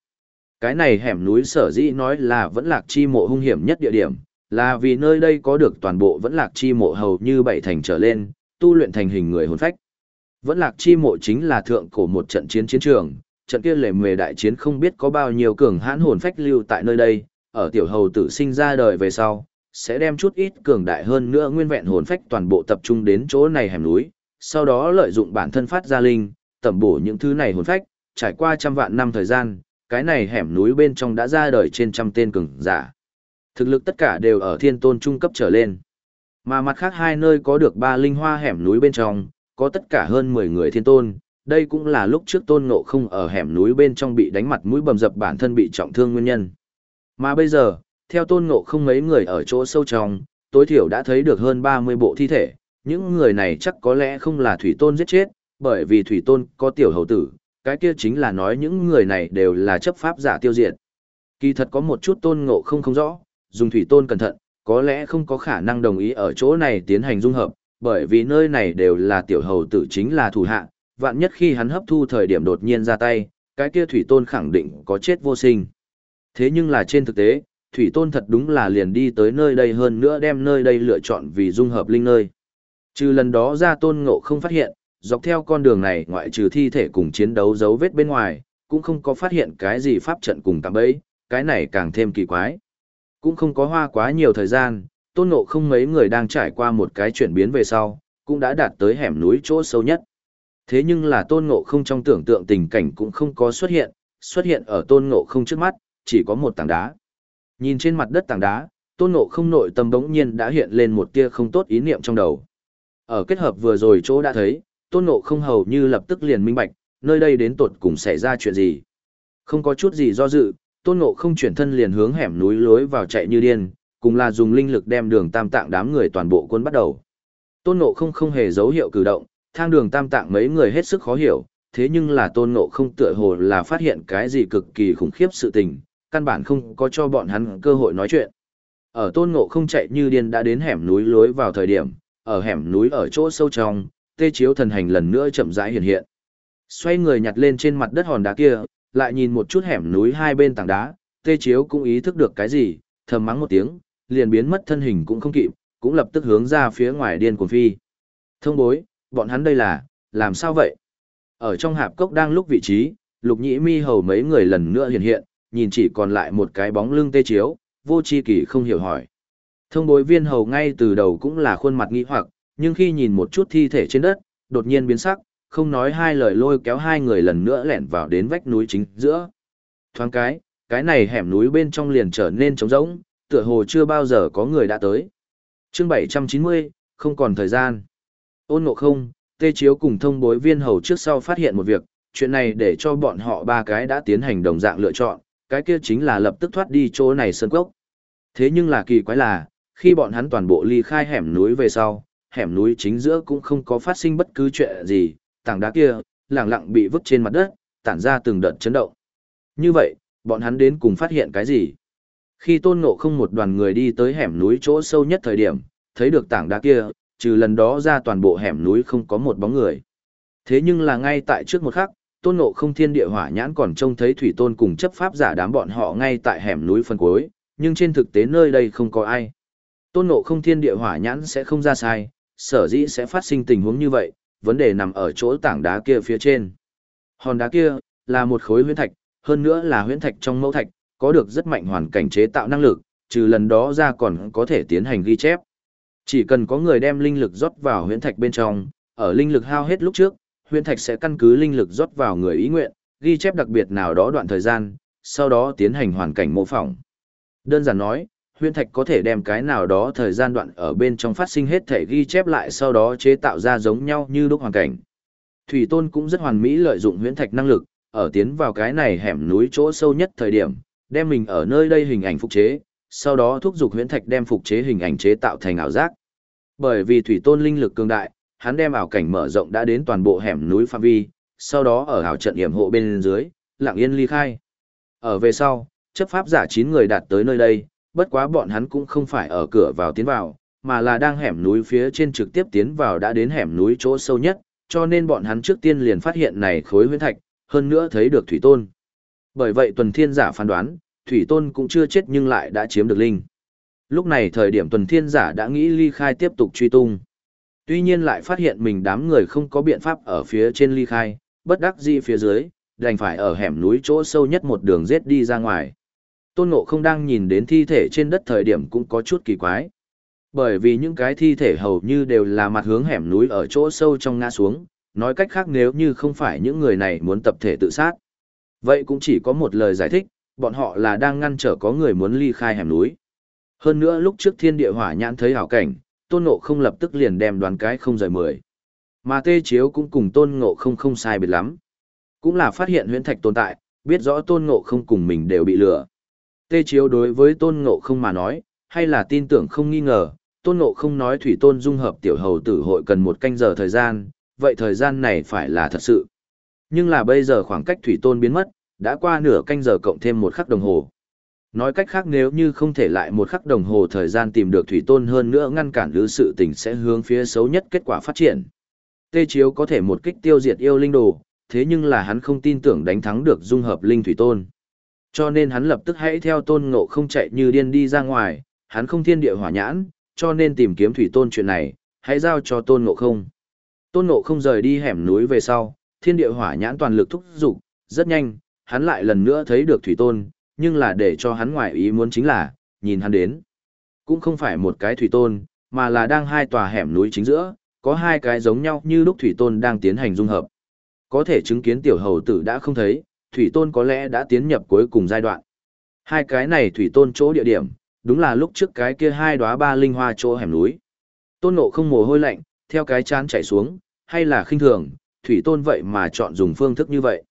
Cái này hẻm núi sở dĩ nói là vẫn lạc chi mộ hung hiểm nhất địa điểm, là vì nơi đây có được toàn bộ vẫn lạc chi mộ hầu như bảy thành trở lên, tu luyện thành hình người hồn phách. Vẫn lạc chi mộ chính là thượng cổ một trận chiến chiến trường, trận kia lề mề đại chiến không biết có bao nhiêu cường hãn hồn phách lưu tại nơi đây, ở tiểu hầu tử sinh ra đời về sau, sẽ đem chút ít cường đại hơn nữa nguyên vẹn hồn phách toàn bộ tập trung đến chỗ này hẻm núi, sau đó lợi dụng bản thân phát ra linh, tẩm bổ những thứ này hồn phách, trải qua trăm vạn năm thời gian, cái này hẻm núi bên trong đã ra đời trên trăm tên cường giả. Thực lực tất cả đều ở thiên tôn trung cấp trở lên. Mà mặt khác hai nơi có được ba linh hoa hẻm núi bên trong, có tất cả hơn 10 người thiên tôn. Đây cũng là lúc trước tôn ngộ không ở hẻm núi bên trong bị đánh mặt mũi bầm dập bản thân bị trọng thương nguyên nhân. Mà bây giờ, theo tôn ngộ không mấy người ở chỗ sâu trong, tối thiểu đã thấy được hơn 30 bộ thi thể. Những người này chắc có lẽ không là thủy tôn giết chết, bởi vì thủy tôn có tiểu hầu tử, cái kia chính là nói những người này đều là chấp pháp giả tiêu diệt. Kỳ thật có một chút tôn ngộ không không rõ, dùng thủy tôn cẩn thận, có lẽ không có khả năng đồng ý ở chỗ này tiến hành dung hợp, bởi vì nơi này đều là tiểu hầu tử chính là thủ hạ, vạn nhất khi hắn hấp thu thời điểm đột nhiên ra tay, cái kia thủy tôn khẳng định có chết vô sinh. Thế nhưng là trên thực tế, thủy tôn thật đúng là liền đi tới nơi đây hơn nữa đem nơi đây lựa chọn vì dung hợp linh nơi. Trừ lần đó ra tôn ngộ không phát hiện, dọc theo con đường này ngoại trừ thi thể cùng chiến đấu dấu vết bên ngoài, cũng không có phát hiện cái gì pháp trận cùng tạm bẫy, cái này càng thêm kỳ quái. Cũng không có hoa quá nhiều thời gian, tôn ngộ không mấy người đang trải qua một cái chuyển biến về sau, cũng đã đạt tới hẻm núi chỗ sâu nhất. Thế nhưng là tôn ngộ không trong tưởng tượng tình cảnh cũng không có xuất hiện, xuất hiện ở tôn ngộ không trước mắt, chỉ có một tảng đá. Nhìn trên mặt đất tảng đá, tôn ngộ không nội tâm đống nhiên đã hiện lên một tia không tốt ý niệm trong đầu. Ở kết hợp vừa rồi chỗ đã thấy, tôn ngộ không hầu như lập tức liền minh bạch, nơi đây đến tột cùng xảy ra chuyện gì. Không có chút gì do dự, tôn ngộ không chuyển thân liền hướng hẻm núi lối vào chạy như điên, cùng là dùng linh lực đem đường tam tạng đám người toàn bộ quân bắt đầu. Tôn ngộ không không hề dấu hiệu cử động, thang đường tam tạng mấy người hết sức khó hiểu, thế nhưng là tôn ngộ không tựa hồ là phát hiện cái gì cực kỳ khủng khiếp sự tình, căn bản không có cho bọn hắn cơ hội nói chuyện. Ở tôn ngộ không chạy như điên đã đến hẻm núi lối vào thời điểm, ở hẻm núi ở chỗ sâu trong, tê chiếu thần hành lần nữa chậm rãi hiện hiện. Xoay người nhặt lên trên mặt đất hòn đá kia, lại nhìn một chút hẻm núi hai bên tảng đá, tê chiếu cũng ý thức được cái gì, thầm mắng một tiếng, liền biến mất thân hình cũng không kịp, cũng lập tức hướng ra phía ngoài điên cuồng phi. Thông bối, bọn hắn đây là, làm sao vậy? Ở trong hạp cốc đang lúc vị trí, lục nhĩ mi hầu mấy người lần nữa hiện hiện, nhìn chỉ còn lại một cái bóng lưng tê chiếu, vô chi kỳ không hiểu hỏi. Thông bối viên hầu ngay từ đầu cũng là khuôn mặt nghi hoặc, nhưng khi nhìn một chút thi thể trên đất, đột nhiên biến sắc, không nói hai lời lôi kéo hai người lần nữa lẻn vào đến vách núi chính giữa. Thoáng cái, cái này hẻm núi bên trong liền trở nên trống rỗng, tựa hồ chưa bao giờ có người đã tới. chương 790, không còn thời gian. Ôn ngộ không, tê chiếu cùng thông bối viên hầu trước sau phát hiện một việc, chuyện này để cho bọn họ ba cái đã tiến hành đồng dạng lựa chọn, cái kia chính là lập tức thoát đi chỗ này sơn cốc. Thế nhưng là kỳ quái là, khi bọn hắn toàn bộ ly khai hẻm núi về sau, hẻm núi chính giữa cũng không có phát sinh bất cứ chuyện gì, tảng đá kia, lẳng lặng bị vứt trên mặt đất, tản ra từng đợt chấn động. Như vậy, bọn hắn đến cùng phát hiện cái gì? Khi tôn ngộ không một đoàn người đi tới hẻm núi chỗ sâu nhất thời điểm, thấy được tảng đá kia, trừ lần đó ra toàn bộ hẻm núi không có một bóng người. Thế nhưng là ngay tại trước một khắc, tôn ngộ không thiên địa hỏa nhãn còn trông thấy thủy tôn cùng chấp pháp giả đám bọn họ ngay tại hẻm núi phân cuối, nhưng trên thực tế nơi đây không có ai. Tôn ngộ không thiên địa hỏa nhãn sẽ không ra sai, sở dĩ sẽ phát sinh tình huống như vậy, vấn đề nằm ở chỗ tảng đá kia phía trên. Hòn đá kia, là một khối huyễn thạch, hơn nữa là huyễn thạch trong mẫu thạch, có được rất mạnh hoàn cảnh chế tạo năng lực, trừ lần đó ra còn có thể tiến hành ghi chép. Chỉ cần có người đem linh lực rót vào huyễn thạch bên trong, ở linh lực hao hết lúc trước, huyễn thạch sẽ căn cứ linh lực rót vào người ý nguyện, ghi chép đặc biệt nào đó đoạn thời gian, sau đó tiến hành hoàn cảnh mô phỏng. Đơn giản nói, huyễn thạch có thể đem cái nào đó thời gian đoạn ở bên trong phát sinh hết thể ghi chép lại sau đó chế tạo ra giống nhau như lúc hoàn cảnh. Thủy Tôn cũng rất hoàn mỹ lợi dụng huyễn thạch năng lực, ở tiến vào cái này hẻm núi chỗ sâu nhất thời điểm, đem mình ở nơi đây hình ảnh phục chế, sau đó thúc giục huyễn thạch đem phục chế hình ảnh chế tạo thành ảo giác. Bởi vì thủy tôn linh lực cường đại, hắn đem ảo cảnh mở rộng đã đến toàn bộ hẻm núi phạm vi, sau đó ở ảo trận hiểm hộ bên dưới, lặng yên ly khai. Ở về sau, chấp pháp giả 9 người đạt tới nơi đây, bất quá bọn hắn cũng không phải ở cửa vào tiến vào, mà là đang hẻm núi phía trên trực tiếp tiến vào đã đến hẻm núi chỗ sâu nhất, cho nên bọn hắn trước tiên liền phát hiện này khối huyễn thạch, hơn nữa thấy được thủy tôn. Bởi vậy tuần thiên giả phán đoán, thủy tôn cũng chưa chết nhưng lại đã chiếm được linh. Lúc này thời điểm tuần thiên giả đã nghĩ ly khai tiếp tục truy tung. Tuy nhiên lại phát hiện mình đám người không có biện pháp ở phía trên ly khai, bất đắc dĩ phía dưới, đành phải ở hẻm núi chỗ sâu nhất một đường giết đi ra ngoài. Tôn Ngộ không đang nhìn đến thi thể trên đất thời điểm cũng có chút kỳ quái. Bởi vì những cái thi thể hầu như đều là mặt hướng hẻm núi ở chỗ sâu trong ngã xuống, nói cách khác nếu như không phải những người này muốn tập thể tự sát. Vậy cũng chỉ có một lời giải thích, bọn họ là đang ngăn trở có người muốn ly khai hẻm núi. Hơn nữa lúc trước thiên địa hỏa nhãn thấy hảo cảnh, tôn ngộ không lập tức liền đem đoàn cái không rời mười. Mà tê chiếu cũng cùng tôn ngộ không không sai biệt lắm. Cũng là phát hiện huyễn thạch tồn tại, biết rõ tôn ngộ không cùng mình đều bị lừa. Tê chiếu đối với tôn ngộ không mà nói, hay là tin tưởng không nghi ngờ, tôn ngộ không nói thủy tôn dung hợp tiểu hầu tử hội cần một canh giờ thời gian, vậy thời gian này phải là thật sự. Nhưng là bây giờ khoảng cách thủy tôn biến mất, đã qua nửa canh giờ cộng thêm một khắc đồng hồ. Nói cách khác nếu như không thể lại một khắc đồng hồ thời gian tìm được thủy tôn hơn nữa ngăn cản lữ sự tình sẽ hướng phía xấu nhất kết quả phát triển. Tê Chiếu có thể một kích tiêu diệt yêu linh đồ, thế nhưng là hắn không tin tưởng đánh thắng được dung hợp linh thủy tôn. Cho nên hắn lập tức hãy theo tôn ngộ không chạy như điên đi ra ngoài, hắn không thiên địa hỏa nhãn, cho nên tìm kiếm thủy tôn chuyện này, hãy giao cho tôn ngộ không. Tôn ngộ không rời đi hẻm núi về sau, thiên địa hỏa nhãn toàn lực thúc giục, rất nhanh, hắn lại lần nữa thấy được thủy tôn, nhưng là để cho hắn ngoại ý muốn chính là, nhìn hắn đến. Cũng không phải một cái thủy tôn, mà là đang hai tòa hẻm núi chính giữa, có hai cái giống nhau như lúc thủy tôn đang tiến hành dung hợp. Có thể chứng kiến tiểu hầu tử đã không thấy, thủy tôn có lẽ đã tiến nhập cuối cùng giai đoạn. Hai cái này thủy tôn chỗ địa điểm, đúng là lúc trước cái kia hai đóa ba linh hoa chỗ hẻm núi. Tôn nộ không mồ hôi lạnh, theo cái chán chảy xuống, hay là khinh thường, thủy tôn vậy mà chọn dùng phương thức như vậy.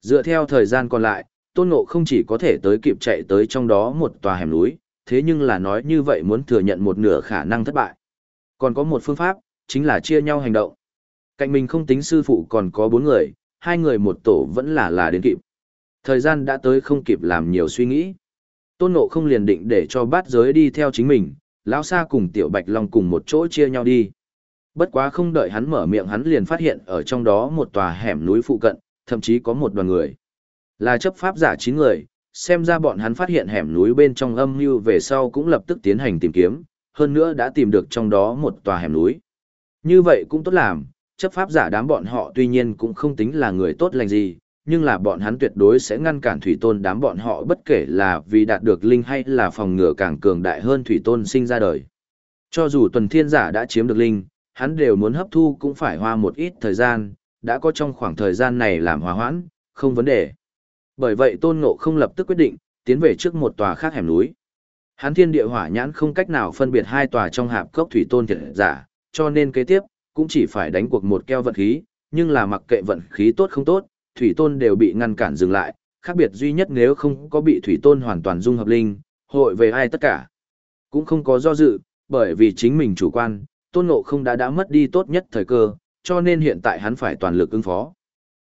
Dựa theo thời gian còn lại, tôn ngộ không chỉ có thể tới kịp chạy tới trong đó một tòa hẻm núi, thế nhưng là nói như vậy muốn thừa nhận một nửa khả năng thất bại. Còn có một phương pháp, chính là chia nhau hành động. Cạnh mình không tính sư phụ còn có bốn người, hai người một tổ vẫn là là đến kịp. Thời gian đã tới không kịp làm nhiều suy nghĩ. Tôn Ngộ không liền định để cho bát giới đi theo chính mình, lão sa cùng tiểu bạch long cùng một chỗ chia nhau đi. Bất quá không đợi hắn mở miệng hắn liền phát hiện ở trong đó một tòa hẻm núi phụ cận, thậm chí có một đoàn người. Là chấp pháp giả chín người, xem ra bọn hắn phát hiện hẻm núi bên trong âm mưu về sau cũng lập tức tiến hành tìm kiếm, hơn nữa đã tìm được trong đó một tòa hẻm núi. Như vậy cũng tốt làm, chấp pháp giả đám bọn họ tuy nhiên cũng không tính là người tốt lành gì, nhưng là bọn hắn tuyệt đối sẽ ngăn cản thủy tôn đám bọn họ bất kể là vì đạt được linh hay là phòng ngừa càng cường đại hơn thủy tôn sinh ra đời. Cho dù tuần thiên giả đã chiếm được linh, hắn đều muốn hấp thu cũng phải hoa một ít thời gian, đã có trong khoảng thời gian này làm hòa hoãn, không vấn đề. Bởi vậy tôn ngộ không lập tức quyết định, tiến về trước một tòa khác hẻm núi. hán thiên địa hỏa nhãn không cách nào phân biệt hai tòa trong hạp cốc thủy tôn thiệt giả, cho nên kế tiếp, cũng chỉ phải đánh cuộc một keo vận khí, nhưng là mặc kệ vận khí tốt không tốt, thủy tôn đều bị ngăn cản dừng lại, khác biệt duy nhất nếu không có bị thủy tôn hoàn toàn dung hợp linh, hội về ai tất cả. Cũng không có do dự, bởi vì chính mình chủ quan, tôn ngộ không đã đã mất đi tốt nhất thời cơ, cho nên hiện tại hắn phải toàn lực ứng phó.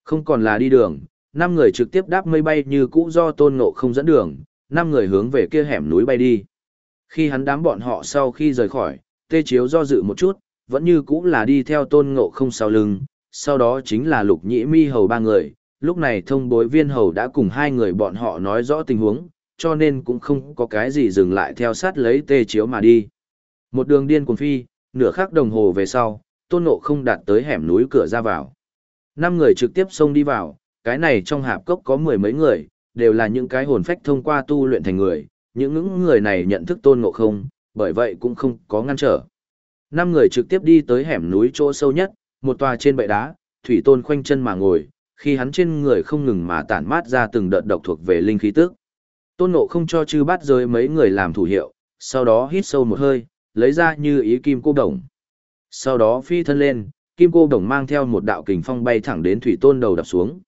Không còn là đi đường, năm người trực tiếp đáp mây bay như cũ do tôn ngộ không dẫn đường, năm người hướng về kia hẻm núi bay đi. Khi hắn đám bọn họ sau khi rời khỏi, tê chiếu do dự một chút, vẫn như cũ là đi theo tôn ngộ không sau lưng, sau đó chính là lục nhĩ mi hầu ba người, lúc này thông bối viên hầu đã cùng hai người bọn họ nói rõ tình huống, cho nên cũng không có cái gì dừng lại theo sát lấy tê chiếu mà đi. Một đường điên cuồng phi, nửa khắc đồng hồ về sau, tôn ngộ không đạt tới hẻm núi cửa ra vào. Năm người trực tiếp xông đi vào, cái này trong hạp cốc có mười mấy người, đều là những cái hồn phách thông qua tu luyện thành người, những những người này nhận thức tôn ngộ không, bởi vậy cũng không có ngăn trở. Năm người trực tiếp đi tới hẻm núi chỗ sâu nhất, một tòa trên bệ đá, thủy tôn khoanh chân mà ngồi, khi hắn trên người không ngừng mà tản mát ra từng đợt độc thuộc về linh khí tức. Tôn ngộ không cho chư bát giới mấy người làm thủ hiệu, sau đó hít sâu một hơi, lấy ra như ý kim cô đồng. Sau đó phi thân lên, kim cô đồng mang theo một đạo kình phong bay thẳng đến thủy tôn đầu đập xuống.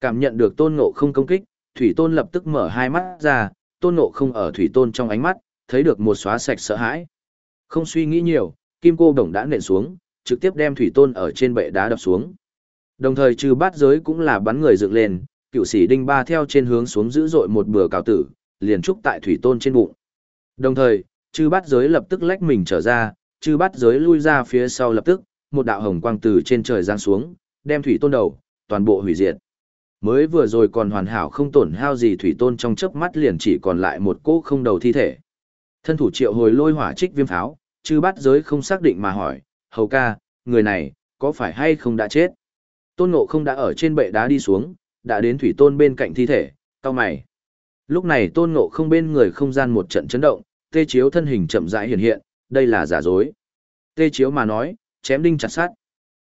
Cảm nhận được tôn ngộ không công kích, thủy tôn lập tức mở hai mắt ra, tôn ngộ không ở thủy tôn trong ánh mắt, thấy được một xóa sạch sợ hãi. Không suy nghĩ nhiều, kim cô đồng đã nện xuống, trực tiếp đem thủy tôn ở trên bệ đá đập xuống. Đồng thời trừ bát giới cũng là bắn người dựng lên, cựu sĩ đinh ba theo trên hướng xuống dữ dội một bừa cào tử, liền trúc tại thủy tôn trên bụng. Đồng thời, chư bát giới lập tức lách mình trở ra, chư bát giới lui ra phía sau lập tức, một đạo hồng quang từ trên trời giáng xuống, đem thủy tôn đầu, toàn bộ hủy diệt. Mới vừa rồi còn hoàn hảo không tổn hao gì thủy tôn trong chớp mắt liền chỉ còn lại một cỗ không đầu thi thể. Thân thủ triệu hồi lôi hỏa trích viêm pháo, chư bát giới không xác định mà hỏi, hầu ca, người này, có phải hay không đã chết? Tôn ngộ không đã ở trên bệ đá đi xuống, đã đến thủy tôn bên cạnh thi thể, tao mày. Lúc này tôn ngộ không bên người không gian một trận chấn động, tê chiếu thân hình chậm rãi hiện hiện, đây là giả dối. Tê chiếu mà nói, chém đinh chặt sát.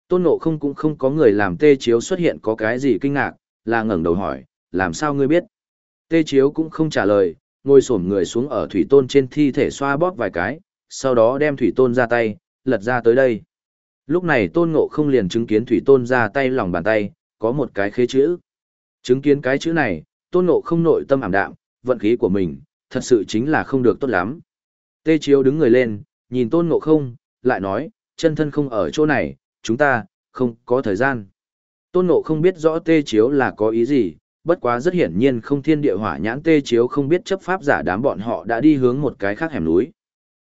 Tôn ngộ không cũng không có người làm tê chiếu xuất hiện có cái gì kinh ngạc, là ngẩng đầu hỏi, làm sao ngươi biết? Tê chiếu cũng không trả lời, ngồi xổm người xuống ở thủy tôn trên thi thể xoa bóp vài cái, sau đó đem thủy tôn ra tay, lật ra tới đây. Lúc này tôn ngộ không liền chứng kiến thủy tôn ra tay lòng bàn tay, có một cái khế chữ. Chứng kiến cái chữ này, tôn ngộ không nội tâm ảm đạm, vận khí của mình, thật sự chính là không được tốt lắm. Tê chiếu đứng người lên, nhìn tôn ngộ không, lại nói, chân thân không ở chỗ này, chúng ta, không có thời gian. Tôn ngộ không biết rõ tê chiếu là có ý gì, bất quá rất hiển nhiên không thiên địa hỏa nhãn tê chiếu không biết chấp pháp giả đám bọn họ đã đi hướng một cái khác hẻm núi.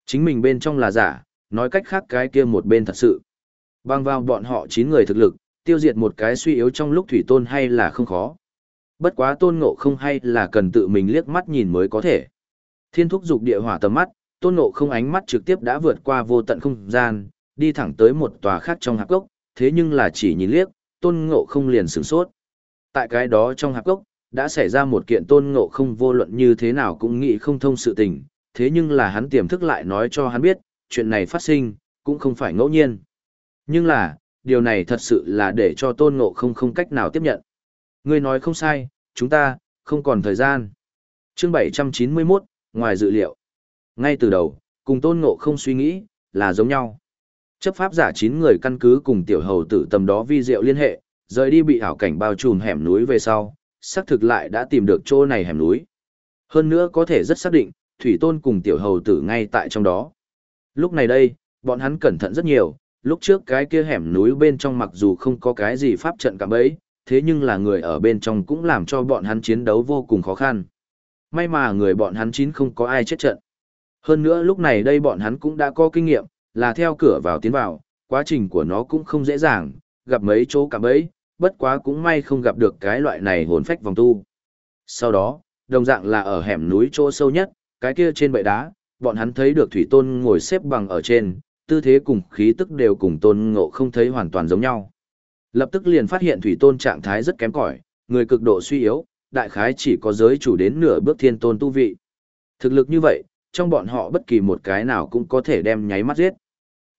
Chính mình bên trong là giả, nói cách khác cái kia một bên thật sự. Bang vào bọn họ 9 người thực lực, tiêu diệt một cái suy yếu trong lúc thủy tôn hay là không khó. Bất quá tôn ngộ không hay là cần tự mình liếc mắt nhìn mới có thể. Thiên thúc dục địa hỏa tầm mắt, tôn ngộ không ánh mắt trực tiếp đã vượt qua vô tận không gian, đi thẳng tới một tòa khác trong hạp gốc, thế nhưng là chỉ nhìn liếc, tôn ngộ không liền sửng sốt. Tại cái đó trong hạp gốc, đã xảy ra một kiện tôn ngộ không vô luận như thế nào cũng nghĩ không thông sự tình, thế nhưng là hắn tiềm thức lại nói cho hắn biết, chuyện này phát sinh, cũng không phải ngẫu nhiên. Nhưng là, điều này thật sự là để cho tôn ngộ không không cách nào tiếp nhận. Ngươi nói không sai, chúng ta, không còn thời gian. chương 791, ngoài dự liệu. Ngay từ đầu, cùng tôn ngộ không suy nghĩ, là giống nhau. Chấp pháp giả 9 người căn cứ cùng tiểu hầu tử tầm đó vi diệu liên hệ, rời đi bị ảo cảnh bao trùm hẻm núi về sau, xác thực lại đã tìm được chỗ này hẻm núi. Hơn nữa có thể rất xác định, thủy tôn cùng tiểu hầu tử ngay tại trong đó. Lúc này đây, bọn hắn cẩn thận rất nhiều, lúc trước cái kia hẻm núi bên trong mặc dù không có cái gì pháp trận cả bấy, thế nhưng là người ở bên trong cũng làm cho bọn hắn chiến đấu vô cùng khó khăn. May mà người bọn hắn chín không có ai chết trận. Hơn nữa lúc này đây bọn hắn cũng đã có kinh nghiệm, là theo cửa vào tiến vào, quá trình của nó cũng không dễ dàng, gặp mấy chỗ cả bấy, bất quá cũng may không gặp được cái loại này hồn phách vòng tu. Sau đó, đồng dạng là ở hẻm núi chỗ sâu nhất, cái kia trên bệ đá, bọn hắn thấy được thủy tôn ngồi xếp bằng ở trên, tư thế cùng khí tức đều cùng tôn ngộ không thấy hoàn toàn giống nhau. Lập tức liền phát hiện thủy tôn trạng thái rất kém cỏi, người cực độ suy yếu, đại khái chỉ có giới chủ đến nửa bước thiên tôn tu vị. Thực lực như vậy, trong bọn họ bất kỳ một cái nào cũng có thể đem nháy mắt giết.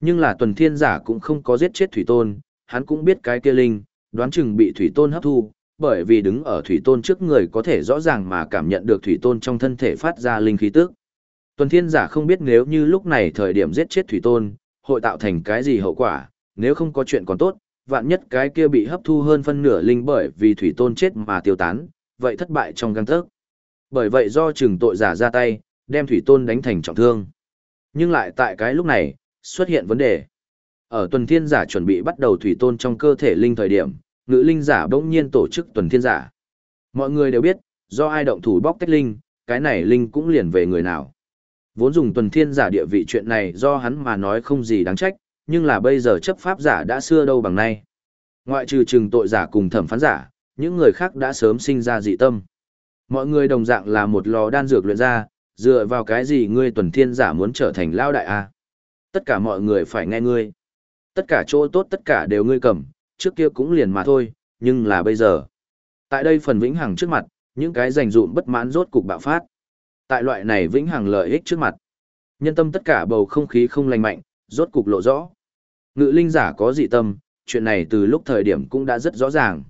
Nhưng là tuần thiên giả cũng không có giết chết thủy tôn, hắn cũng biết cái kia linh, đoán chừng bị thủy tôn hấp thu, bởi vì đứng ở thủy tôn trước người có thể rõ ràng mà cảm nhận được thủy tôn trong thân thể phát ra linh khí tức. Tuần thiên giả không biết nếu như lúc này thời điểm giết chết thủy tôn, hội tạo thành cái gì hậu quả, nếu không có chuyện còn tốt, vạn nhất cái kia bị hấp thu hơn phân nửa linh bởi vì thủy tôn chết mà tiêu tán, vậy thất bại trong găng tớc. Bởi vậy do chừng tội giả ra tay, đem thủy tôn đánh thành trọng thương. Nhưng lại tại cái lúc này, xuất hiện vấn đề. Ở tuần thiên giả chuẩn bị bắt đầu thủy tôn trong cơ thể linh thời điểm, ngữ linh giả bỗng nhiên tổ chức tuần thiên giả. Mọi người đều biết, do ai động thủ bóc tách linh, cái này linh cũng liền về người nào. Vốn dùng tuần thiên giả địa vị chuyện này do hắn mà nói không gì đáng trách, nhưng là bây giờ chấp pháp giả đã xưa đâu bằng nay. Ngoại trừ trừng tội giả cùng thẩm phán giả, những người khác đã sớm sinh ra dị tâm. Mọi người đồng dạng là một lò đan dược luyện ra, dựa vào cái gì ngươi tuần thiên giả muốn trở thành lao đại a? Tất cả mọi người phải nghe ngươi. Tất cả chỗ tốt tất cả đều ngươi cầm, trước kia cũng liền mà thôi, nhưng là bây giờ. Tại đây phần vĩnh hằng trước mặt, những cái rành rụm bất mãn rốt cục bạo phát. Tại loại này vĩnh hằng lợi ích trước mặt. Nhân tâm tất cả bầu không khí không lành mạnh, rốt cục lộ rõ. Ngự linh giả có dị tâm, chuyện này từ lúc thời điểm cũng đã rất rõ ràng.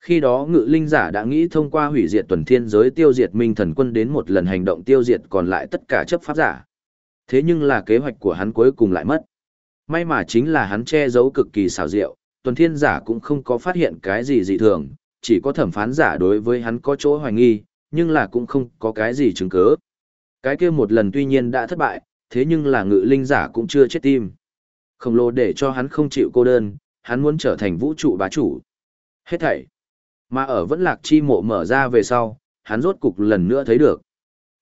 Khi đó ngự linh giả đã nghĩ thông qua hủy diệt tuần thiên giới tiêu diệt minh thần quân đến một lần hành động tiêu diệt còn lại tất cả chấp pháp giả. Thế nhưng là kế hoạch của hắn cuối cùng lại mất. May mà chính là hắn che giấu cực kỳ xảo diệu, tuần thiên giả cũng không có phát hiện cái gì dị thường, chỉ có thẩm phán giả đối với hắn có chỗ hoài nghi, nhưng là cũng không có cái gì chứng cứ. Cái kia một lần tuy nhiên đã thất bại, thế nhưng là ngự linh giả cũng chưa chết tim. Khổng lồ để cho hắn không chịu cô đơn, hắn muốn trở thành vũ trụ bá chủ. Hết thảy. Mà ở vẫn lạc chi mộ mở ra về sau, hắn rốt cục lần nữa thấy được.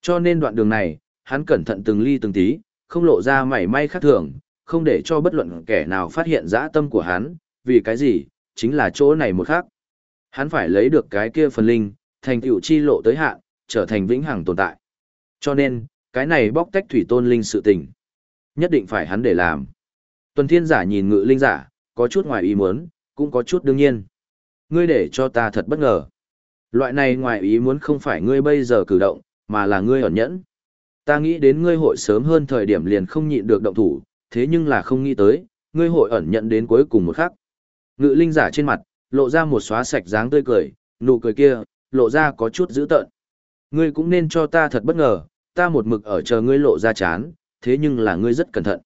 Cho nên đoạn đường này, hắn cẩn thận từng ly từng tí, không lộ ra mảy may khác thường, không để cho bất luận kẻ nào phát hiện dã tâm của hắn, vì cái gì, chính là chỗ này một khác. Hắn phải lấy được cái kia phần linh, thành tựu chi lộ tới hạn, trở thành vĩnh hằng tồn tại. Cho nên, cái này bóc tách thủy tôn linh sự tình. Nhất định phải hắn để làm. Tuần thiên giả nhìn ngự linh giả, có chút ngoài ý muốn, cũng có chút đương nhiên. Ngươi để cho ta thật bất ngờ. Loại này ngoài ý muốn không phải ngươi bây giờ cử động, mà là ngươi ẩn nhẫn. Ta nghĩ đến ngươi hội sớm hơn thời điểm liền không nhịn được động thủ, thế nhưng là không nghĩ tới, ngươi hội ẩn nhận đến cuối cùng một khắc. Ngự linh giả trên mặt, lộ ra một xóa sạch dáng tươi cười, nụ cười kia, lộ ra có chút dữ tợn. Ngươi cũng nên cho ta thật bất ngờ, ta một mực ở chờ ngươi lộ ra chán, thế nhưng là ngươi rất cẩn thận.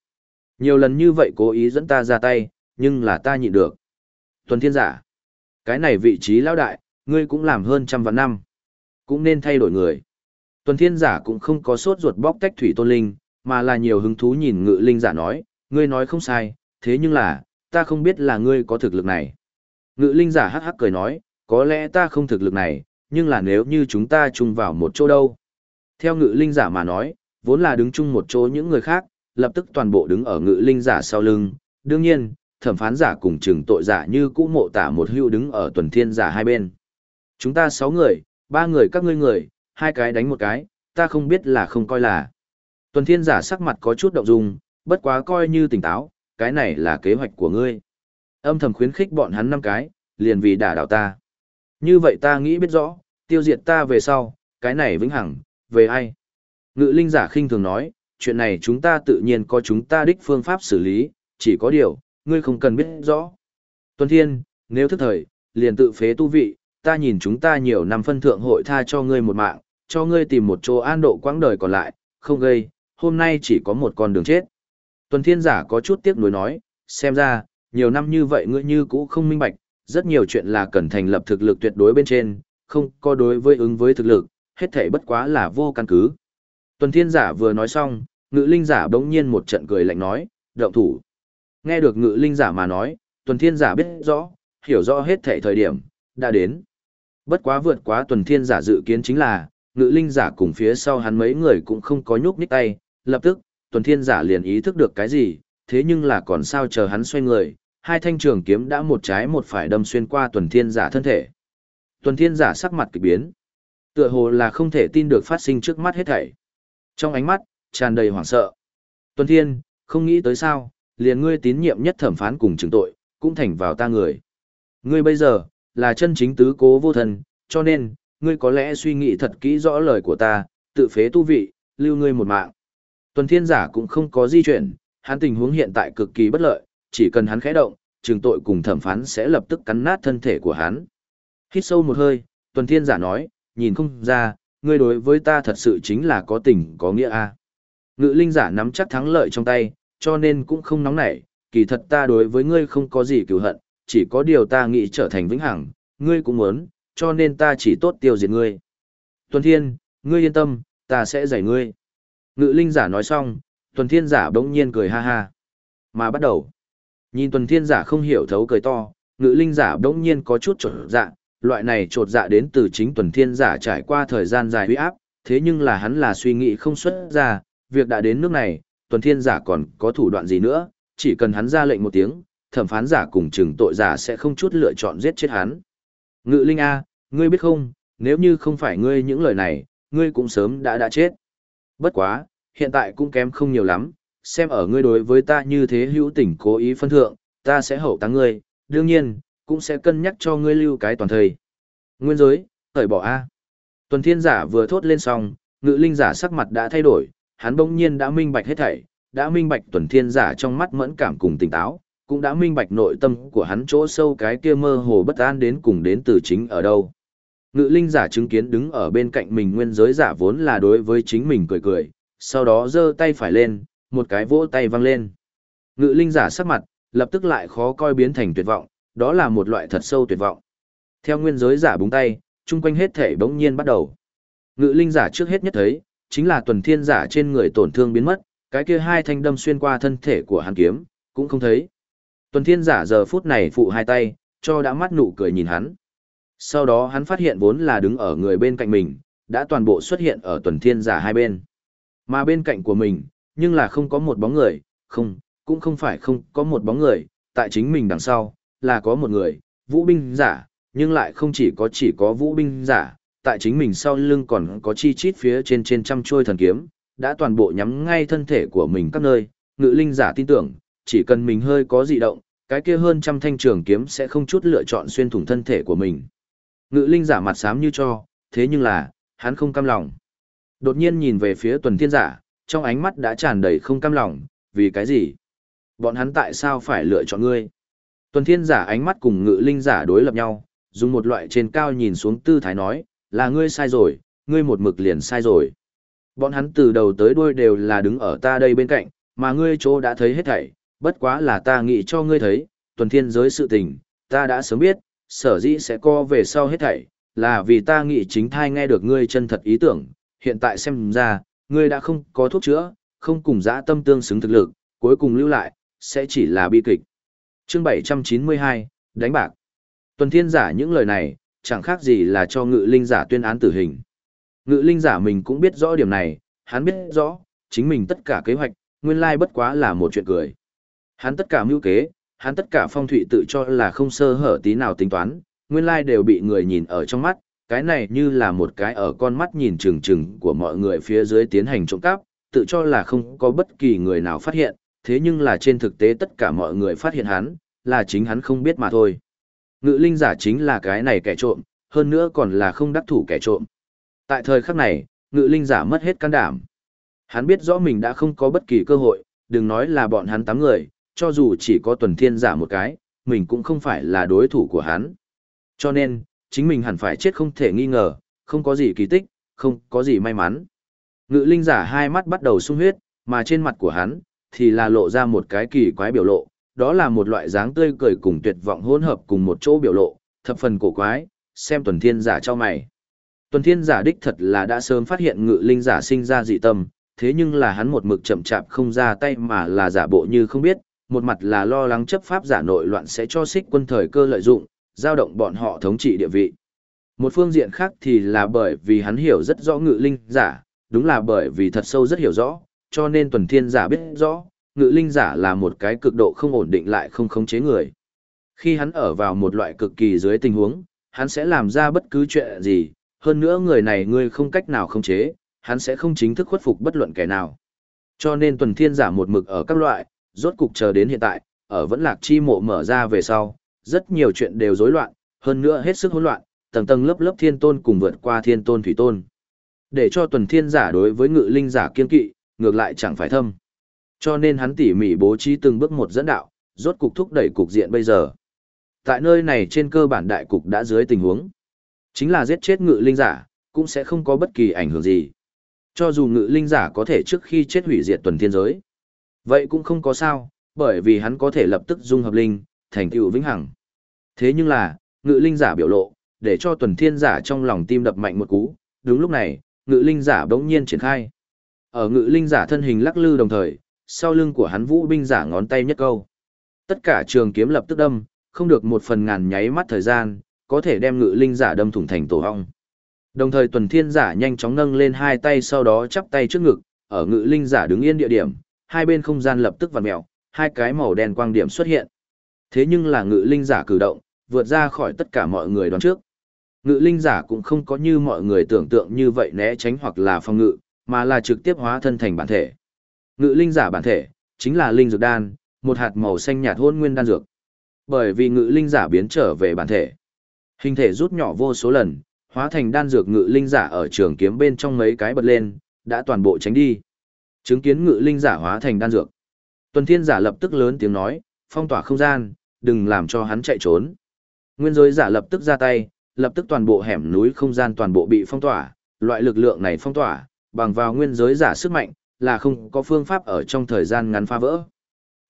Nhiều lần như vậy cố ý dẫn ta ra tay, nhưng là ta nhịn được. Tuần thiên giả, cái này vị trí lão đại, ngươi cũng làm hơn trăm vạn năm. Cũng nên thay đổi người. Tuần thiên giả cũng không có sốt ruột bóc tách thủy tôn linh, mà là nhiều hứng thú nhìn ngự linh giả nói, ngươi nói không sai, thế nhưng là, ta không biết là ngươi có thực lực này. Ngự linh giả hắc hắc cười nói, có lẽ ta không thực lực này, nhưng là nếu như chúng ta chung vào một chỗ đâu. Theo ngự linh giả mà nói, vốn là đứng chung một chỗ những người khác, lập tức toàn bộ đứng ở ngự linh giả sau lưng. Đương nhiên, thẩm phán giả cùng trừng tội giả như cũ mộ tả một hưu đứng ở tuần thiên giả hai bên. Chúng ta sáu người, ba người các ngươi người, hai cái đánh một cái, ta không biết là không coi là. Tuần thiên giả sắc mặt có chút động dung, bất quá coi như tỉnh táo, cái này là kế hoạch của ngươi. Âm thầm khuyến khích bọn hắn năm cái, liền vì đả đảo ta. Như vậy ta nghĩ biết rõ, tiêu diệt ta về sau, cái này vĩnh hằng, về ai? Ngự linh giả khinh thường nói, chuyện này chúng ta tự nhiên có chúng ta đích phương pháp xử lý, chỉ có điều, ngươi không cần biết rõ. Tuần Thiên, nếu thức thời, liền tự phế tu vị, ta nhìn chúng ta nhiều năm phân thượng hội tha cho ngươi một mạng, cho ngươi tìm một chỗ an độ quãng đời còn lại, không gây, hôm nay chỉ có một con đường chết. Tuần Thiên giả có chút tiếc nuối nói, xem ra, nhiều năm như vậy ngươi như cũ không minh bạch, rất nhiều chuyện là cần thành lập thực lực tuyệt đối bên trên, không có đối với ứng với thực lực, hết thảy bất quá là vô căn cứ. Tuần Thiên giả vừa nói xong, ngự linh giả bỗng nhiên một trận cười lạnh nói, động thủ. Nghe được ngự linh giả mà nói, tuần thiên giả biết rõ, hiểu rõ hết thảy thời điểm, đã đến. Bất quá vượt quá tuần thiên giả dự kiến chính là, ngự linh giả cùng phía sau hắn mấy người cũng không có nhúc nhích tay, lập tức, tuần thiên giả liền ý thức được cái gì, thế nhưng là còn sao chờ hắn xoay người, hai thanh trường kiếm đã một trái một phải đâm xuyên qua tuần thiên giả thân thể. Tuần thiên giả sắc mặt kỳ biến. Tựa hồ là không thể tin được phát sinh trước mắt hết thảy. Trong ánh mắt, tràn đầy hoảng sợ. Tuần thiên, không nghĩ tới sao, liền ngươi tín nhiệm nhất thẩm phán cùng chứng tội, cũng thành vào ta người. Ngươi bây giờ, là chân chính tứ cố vô thần, cho nên, ngươi có lẽ suy nghĩ thật kỹ rõ lời của ta, tự phế tu vị, lưu ngươi một mạng. Tuần thiên giả cũng không có di chuyển, hắn tình huống hiện tại cực kỳ bất lợi, chỉ cần hắn khẽ động, Trường tội cùng thẩm phán sẽ lập tức cắn nát thân thể của hắn. Hít sâu một hơi, tuần thiên giả nói, nhìn không ra, ngươi đối với ta thật sự chính là có tình có nghĩa a. À. Ngự linh giả nắm chắc thắng lợi trong tay, cho nên cũng không nóng nảy, kỳ thật ta đối với ngươi không có gì cựu hận, chỉ có điều ta nghĩ trở thành vĩnh hằng, ngươi cũng muốn, cho nên ta chỉ tốt tiêu diệt ngươi. Tuần Thiên, ngươi yên tâm, ta sẽ giải ngươi. Ngự linh giả nói xong, Tuần Thiên giả bỗng nhiên cười ha ha. Mà bắt đầu, nhìn Tuần Thiên giả không hiểu thấu cười to, ngự linh giả bỗng nhiên có chút trột dạ, loại này trột dạ đến từ chính Tuần Thiên giả trải qua thời gian dài huy áp, thế nhưng là hắn là suy nghĩ không xuất ra, việc đã đến nước này, tuần thiên giả còn có thủ đoạn gì nữa, chỉ cần hắn ra lệnh một tiếng, thẩm phán giả cùng trừng tội giả sẽ không chút lựa chọn giết chết hắn. Ngự linh A, ngươi biết không, nếu như không phải ngươi những lời này, ngươi cũng sớm đã đã chết. Bất quá, hiện tại cũng kém không nhiều lắm, xem ở ngươi đối với ta như thế hữu tình cố ý phân thượng, ta sẽ hậu táng ngươi, đương nhiên, cũng sẽ cân nhắc cho ngươi lưu cái toàn thời. Nguyên giới, tẩy bỏ A. Tuần thiên giả vừa thốt lên xong, ngự linh giả sắc mặt đã thay đổi, hắn bỗng nhiên đã minh bạch hết thảy, đã minh bạch tuần thiên giả trong mắt mẫn cảm cùng tỉnh táo, cũng đã minh bạch nội tâm của hắn chỗ sâu cái kia mơ hồ bất an đến cùng đến từ chính ở đâu. Ngự linh giả chứng kiến đứng ở bên cạnh mình nguyên giới giả vốn là đối với chính mình cười cười, sau đó giơ tay phải lên, một cái vỗ tay văng lên. Ngự linh giả sắc mặt, lập tức lại khó coi biến thành tuyệt vọng, đó là một loại thật sâu tuyệt vọng. Theo nguyên giới giả búng tay, chung quanh hết thể bỗng nhiên bắt đầu. Ngự linh giả trước hết nhất thấy, chính là tuần thiên giả trên người tổn thương biến mất, cái kia hai thanh đâm xuyên qua thân thể của hắn kiếm, cũng không thấy. Tuần thiên giả giờ phút này phụ hai tay, cho đã mắt nụ cười nhìn hắn. Sau đó hắn phát hiện vốn là đứng ở người bên cạnh mình, đã toàn bộ xuất hiện ở tuần thiên giả hai bên. Mà bên cạnh của mình, nhưng là không có một bóng người, không, cũng không phải không có một bóng người, tại chính mình đằng sau, là có một người, vũ binh giả, nhưng lại không chỉ có chỉ có vũ binh giả, tại chính mình sau lưng còn có chi chít phía trên trên trăm trôi thần kiếm, đã toàn bộ nhắm ngay thân thể của mình các nơi, ngự linh giả tin tưởng, chỉ cần mình hơi có dị động, cái kia hơn trăm thanh trường kiếm sẽ không chút lựa chọn xuyên thủng thân thể của mình. Ngự linh giả mặt xám như cho, thế nhưng là, hắn không cam lòng. Đột nhiên nhìn về phía tuần thiên giả, trong ánh mắt đã tràn đầy không cam lòng, vì cái gì? Bọn hắn tại sao phải lựa chọn ngươi? Tuần thiên giả ánh mắt cùng ngự linh giả đối lập nhau, dùng một loại trên cao nhìn xuống tư thái nói, là ngươi sai rồi, ngươi một mực liền sai rồi. Bọn hắn từ đầu tới đuôi đều là đứng ở ta đây bên cạnh, mà ngươi chỗ đã thấy hết thảy, bất quá là ta nghĩ cho ngươi thấy, tuần thiên giới sự tình, ta đã sớm biết, sở dĩ sẽ co về sau hết thảy, là vì ta nghĩ chính thai nghe được ngươi chân thật ý tưởng, hiện tại xem ra, ngươi đã không có thuốc chữa, không cùng dã tâm tương xứng thực lực, cuối cùng lưu lại, sẽ chỉ là bi kịch. Chương 792, đánh bạc. Tuần thiên giả những lời này, chẳng khác gì là cho ngự linh giả tuyên án tử hình. Ngự linh giả mình cũng biết rõ điểm này, hắn biết rõ, chính mình tất cả kế hoạch, nguyên lai bất quá là một chuyện cười. Hắn tất cả mưu kế, hắn tất cả phong thủy tự cho là không sơ hở tí nào tính toán, nguyên lai đều bị người nhìn ở trong mắt, cái này như là một cái ở con mắt nhìn chừng chừng của mọi người phía dưới tiến hành trộm cắp, tự cho là không có bất kỳ người nào phát hiện, thế nhưng là trên thực tế tất cả mọi người phát hiện hắn, là chính hắn không biết mà thôi. Ngự linh giả chính là cái này kẻ trộm, hơn nữa còn là không đắc thủ kẻ trộm. Tại thời khắc này, ngự linh giả mất hết can đảm. Hắn biết rõ mình đã không có bất kỳ cơ hội, đừng nói là bọn hắn tám người, cho dù chỉ có tuần thiên giả một cái, mình cũng không phải là đối thủ của hắn. Cho nên, chính mình hẳn phải chết không thể nghi ngờ, không có gì kỳ tích, không có gì may mắn. Ngự linh giả hai mắt bắt đầu sung huyết, mà trên mặt của hắn, thì là lộ ra một cái kỳ quái biểu lộ, đó là một loại dáng tươi cười cùng tuyệt vọng hỗn hợp cùng một chỗ biểu lộ, thập phần cổ quái, xem tuần thiên giả cho mày. Tuần thiên giả đích thật là đã sớm phát hiện ngự linh giả sinh ra dị tâm, thế nhưng là hắn một mực chậm chạp không ra tay mà là giả bộ như không biết, một mặt là lo lắng chấp pháp giả nội loạn sẽ cho xích quân thời cơ lợi dụng, giao động bọn họ thống trị địa vị. Một phương diện khác thì là bởi vì hắn hiểu rất rõ ngự linh giả, đúng là bởi vì thật sâu rất hiểu rõ, cho nên tuần thiên giả biết rõ, ngự linh giả là một cái cực độ không ổn định lại không khống chế người. Khi hắn ở vào một loại cực kỳ dưới tình huống, hắn sẽ làm ra bất cứ chuyện gì, hơn nữa người này ngươi không cách nào khống chế, hắn sẽ không chính thức khuất phục bất luận kẻ nào. Cho nên tuần thiên giả một mực ở các loại, rốt cục chờ đến hiện tại, ở vẫn lạc chi mộ mở ra về sau, rất nhiều chuyện đều rối loạn, hơn nữa hết sức hỗn loạn, tầng tầng lớp lớp thiên tôn cùng vượt qua thiên tôn thủy tôn. Để cho tuần thiên giả đối với ngự linh giả kiên kỵ, ngược lại chẳng phải thâm. Cho nên hắn tỉ mỉ bố trí từng bước một dẫn đạo, rốt cục thúc đẩy cục diện bây giờ. Tại nơi này trên cơ bản đại cục đã dưới tình huống. Chính là giết chết ngự linh giả, cũng sẽ không có bất kỳ ảnh hưởng gì. Cho dù ngự linh giả có thể trước khi chết hủy diệt tuần thiên giới. Vậy cũng không có sao, bởi vì hắn có thể lập tức dung hợp linh, thành tựu vĩnh hằng. Thế nhưng là, ngự linh giả biểu lộ, để cho tuần thiên giả trong lòng tim đập mạnh một cú, đúng lúc này, ngự linh giả bỗng nhiên triển khai. Ở ngự linh giả thân hình lắc lư đồng thời, sau lưng của hắn vũ binh giả ngón tay nhất câu. Tất cả trường kiếm lập tức đâm, không được một phần ngàn nháy mắt thời gian, có thể đem ngự linh giả đâm thủng thành tổ hong. Đồng thời tuần thiên giả nhanh chóng nâng lên hai tay sau đó chắp tay trước ngực, ở ngự linh giả đứng yên địa điểm, hai bên không gian lập tức vặn mèo, hai cái màu đen quang điểm xuất hiện. Thế nhưng là ngự linh giả cử động, vượt ra khỏi tất cả mọi người đoán trước. Ngự linh giả cũng không có như mọi người tưởng tượng như vậy né tránh hoặc là phòng ngự, mà là trực tiếp hóa thân thành bản thể. Ngự linh giả bản thể, chính là linh dược đan, một hạt màu xanh nhạt hôn nguyên đan dược. Bởi vì ngự linh giả biến trở về bản thể. Hình thể rút nhỏ vô số lần, hóa thành đan dược ngự linh giả ở trường kiếm bên trong mấy cái bật lên, đã toàn bộ tránh đi. Chứng kiến ngự linh giả hóa thành đan dược. Tuần thiên giả lập tức lớn tiếng nói, phong tỏa không gian, đừng làm cho hắn chạy trốn. Nguyên giới giả lập tức ra tay, lập tức toàn bộ hẻm núi không gian toàn bộ bị phong tỏa, loại lực lượng này phong tỏa, bằng vào nguyên giới giả sức mạnh, là không có phương pháp ở trong thời gian ngắn phá vỡ.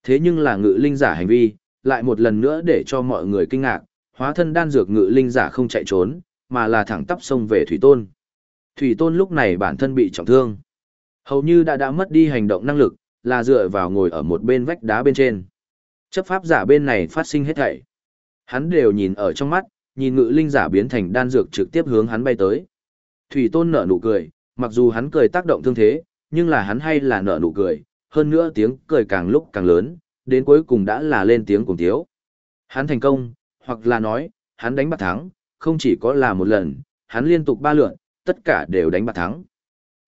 Thế nhưng là ngự linh giả hành vi, lại một lần nữa để cho mọi người kinh ngạc, hóa thân đan dược ngự linh giả không chạy trốn, mà là thẳng tắp sông về Thủy Tôn. Thủy Tôn lúc này bản thân bị trọng thương. Hầu như đã đã mất đi hành động năng lực, là dựa vào ngồi ở một bên vách đá bên trên. Chấp pháp giả bên này phát sinh hết thảy. Hắn đều nhìn ở trong mắt, nhìn ngự linh giả biến thành đan dược trực tiếp hướng hắn bay tới. Thủy Tôn nở nụ cười, mặc dù hắn cười tác động thương thế, nhưng là hắn hay là nở nụ cười, hơn nữa tiếng cười càng lúc càng lớn, đến cuối cùng đã là lên tiếng cùng tiếu. Hắn thành công, hoặc là nói, hắn đánh bạc thắng, không chỉ có là một lần, hắn liên tục ba lượn, tất cả đều đánh bạc thắng.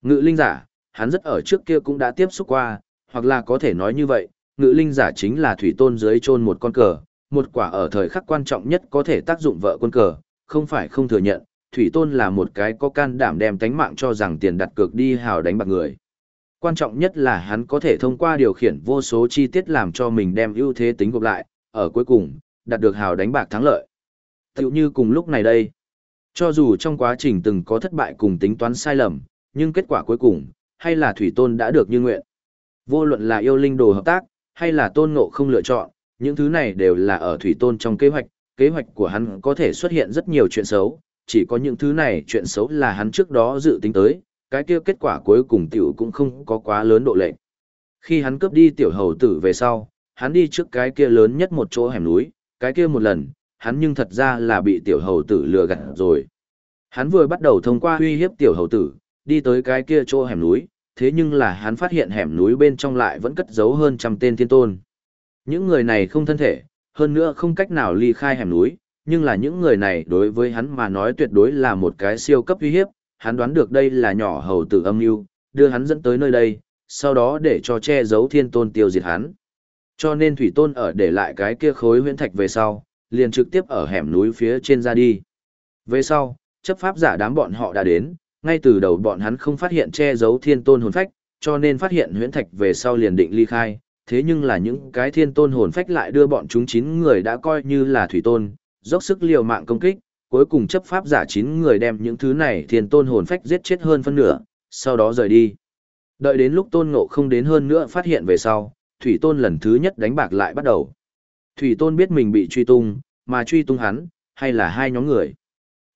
Ngự linh giả, hắn rất ở trước kia cũng đã tiếp xúc qua, hoặc là có thể nói như vậy, ngự linh giả chính là thủy tôn dưới chôn một con cờ, một quả ở thời khắc quan trọng nhất có thể tác dụng vợ quân cờ, không phải không thừa nhận, thủy tôn là một cái có can đảm đem tánh mạng cho rằng tiền đặt cược đi hào đánh bạc người. Quan trọng nhất là hắn có thể thông qua điều khiển vô số chi tiết làm cho mình đem ưu thế tính gộp lại, ở cuối cùng, đạt được hào đánh bạc thắng lợi. Tiểu như cùng lúc này đây, cho dù trong quá trình từng có thất bại cùng tính toán sai lầm, nhưng kết quả cuối cùng, hay là thủy tôn đã được như nguyện. Vô luận là yêu linh đồ hợp tác, hay là tôn ngộ không lựa chọn, những thứ này đều là ở thủy tôn trong kế hoạch, kế hoạch của hắn có thể xuất hiện rất nhiều chuyện xấu, chỉ có những thứ này chuyện xấu là hắn trước đó dự tính tới, cái kia kết quả cuối cùng tiểu cũng không có quá lớn độ lệ Khi hắn cướp đi tiểu hầu tử về sau, hắn đi trước cái kia lớn nhất một chỗ hẻm núi, cái kia một lần, hắn nhưng thật ra là bị tiểu hầu tử lừa gạt rồi. Hắn vừa bắt đầu thông qua uy hiếp tiểu hầu tử, đi tới cái kia chỗ hẻm núi, thế nhưng là hắn phát hiện hẻm núi bên trong lại vẫn cất giấu hơn trăm tên thiên tôn. Những người này không thân thể, hơn nữa không cách nào ly khai hẻm núi, nhưng là những người này đối với hắn mà nói tuyệt đối là một cái siêu cấp uy hiếp, hắn đoán được đây là nhỏ hầu tử âm mưu, đưa hắn dẫn tới nơi đây, sau đó để cho che giấu thiên tôn tiêu diệt hắn. Cho nên thủy tôn ở để lại cái kia khối huyễn thạch về sau, liền trực tiếp ở hẻm núi phía trên ra đi. Về sau, chấp pháp giả đám bọn họ đã đến, ngay từ đầu bọn hắn không phát hiện che giấu thiên tôn hồn phách, cho nên phát hiện huyễn thạch về sau liền định ly khai, thế nhưng là những cái thiên tôn hồn phách lại đưa bọn chúng 9 người đã coi như là thủy tôn, dốc sức liều mạng công kích, cuối cùng chấp pháp giả 9 người đem những thứ này thiên tôn hồn phách giết chết hơn phân nửa, sau đó rời đi. Đợi đến lúc tôn ngộ không đến hơn nữa phát hiện về sau, thủy tôn lần thứ nhất đánh bạc lại bắt đầu. Thủy tôn biết mình bị truy tung, mà truy tung hắn, hay là hai nhóm người.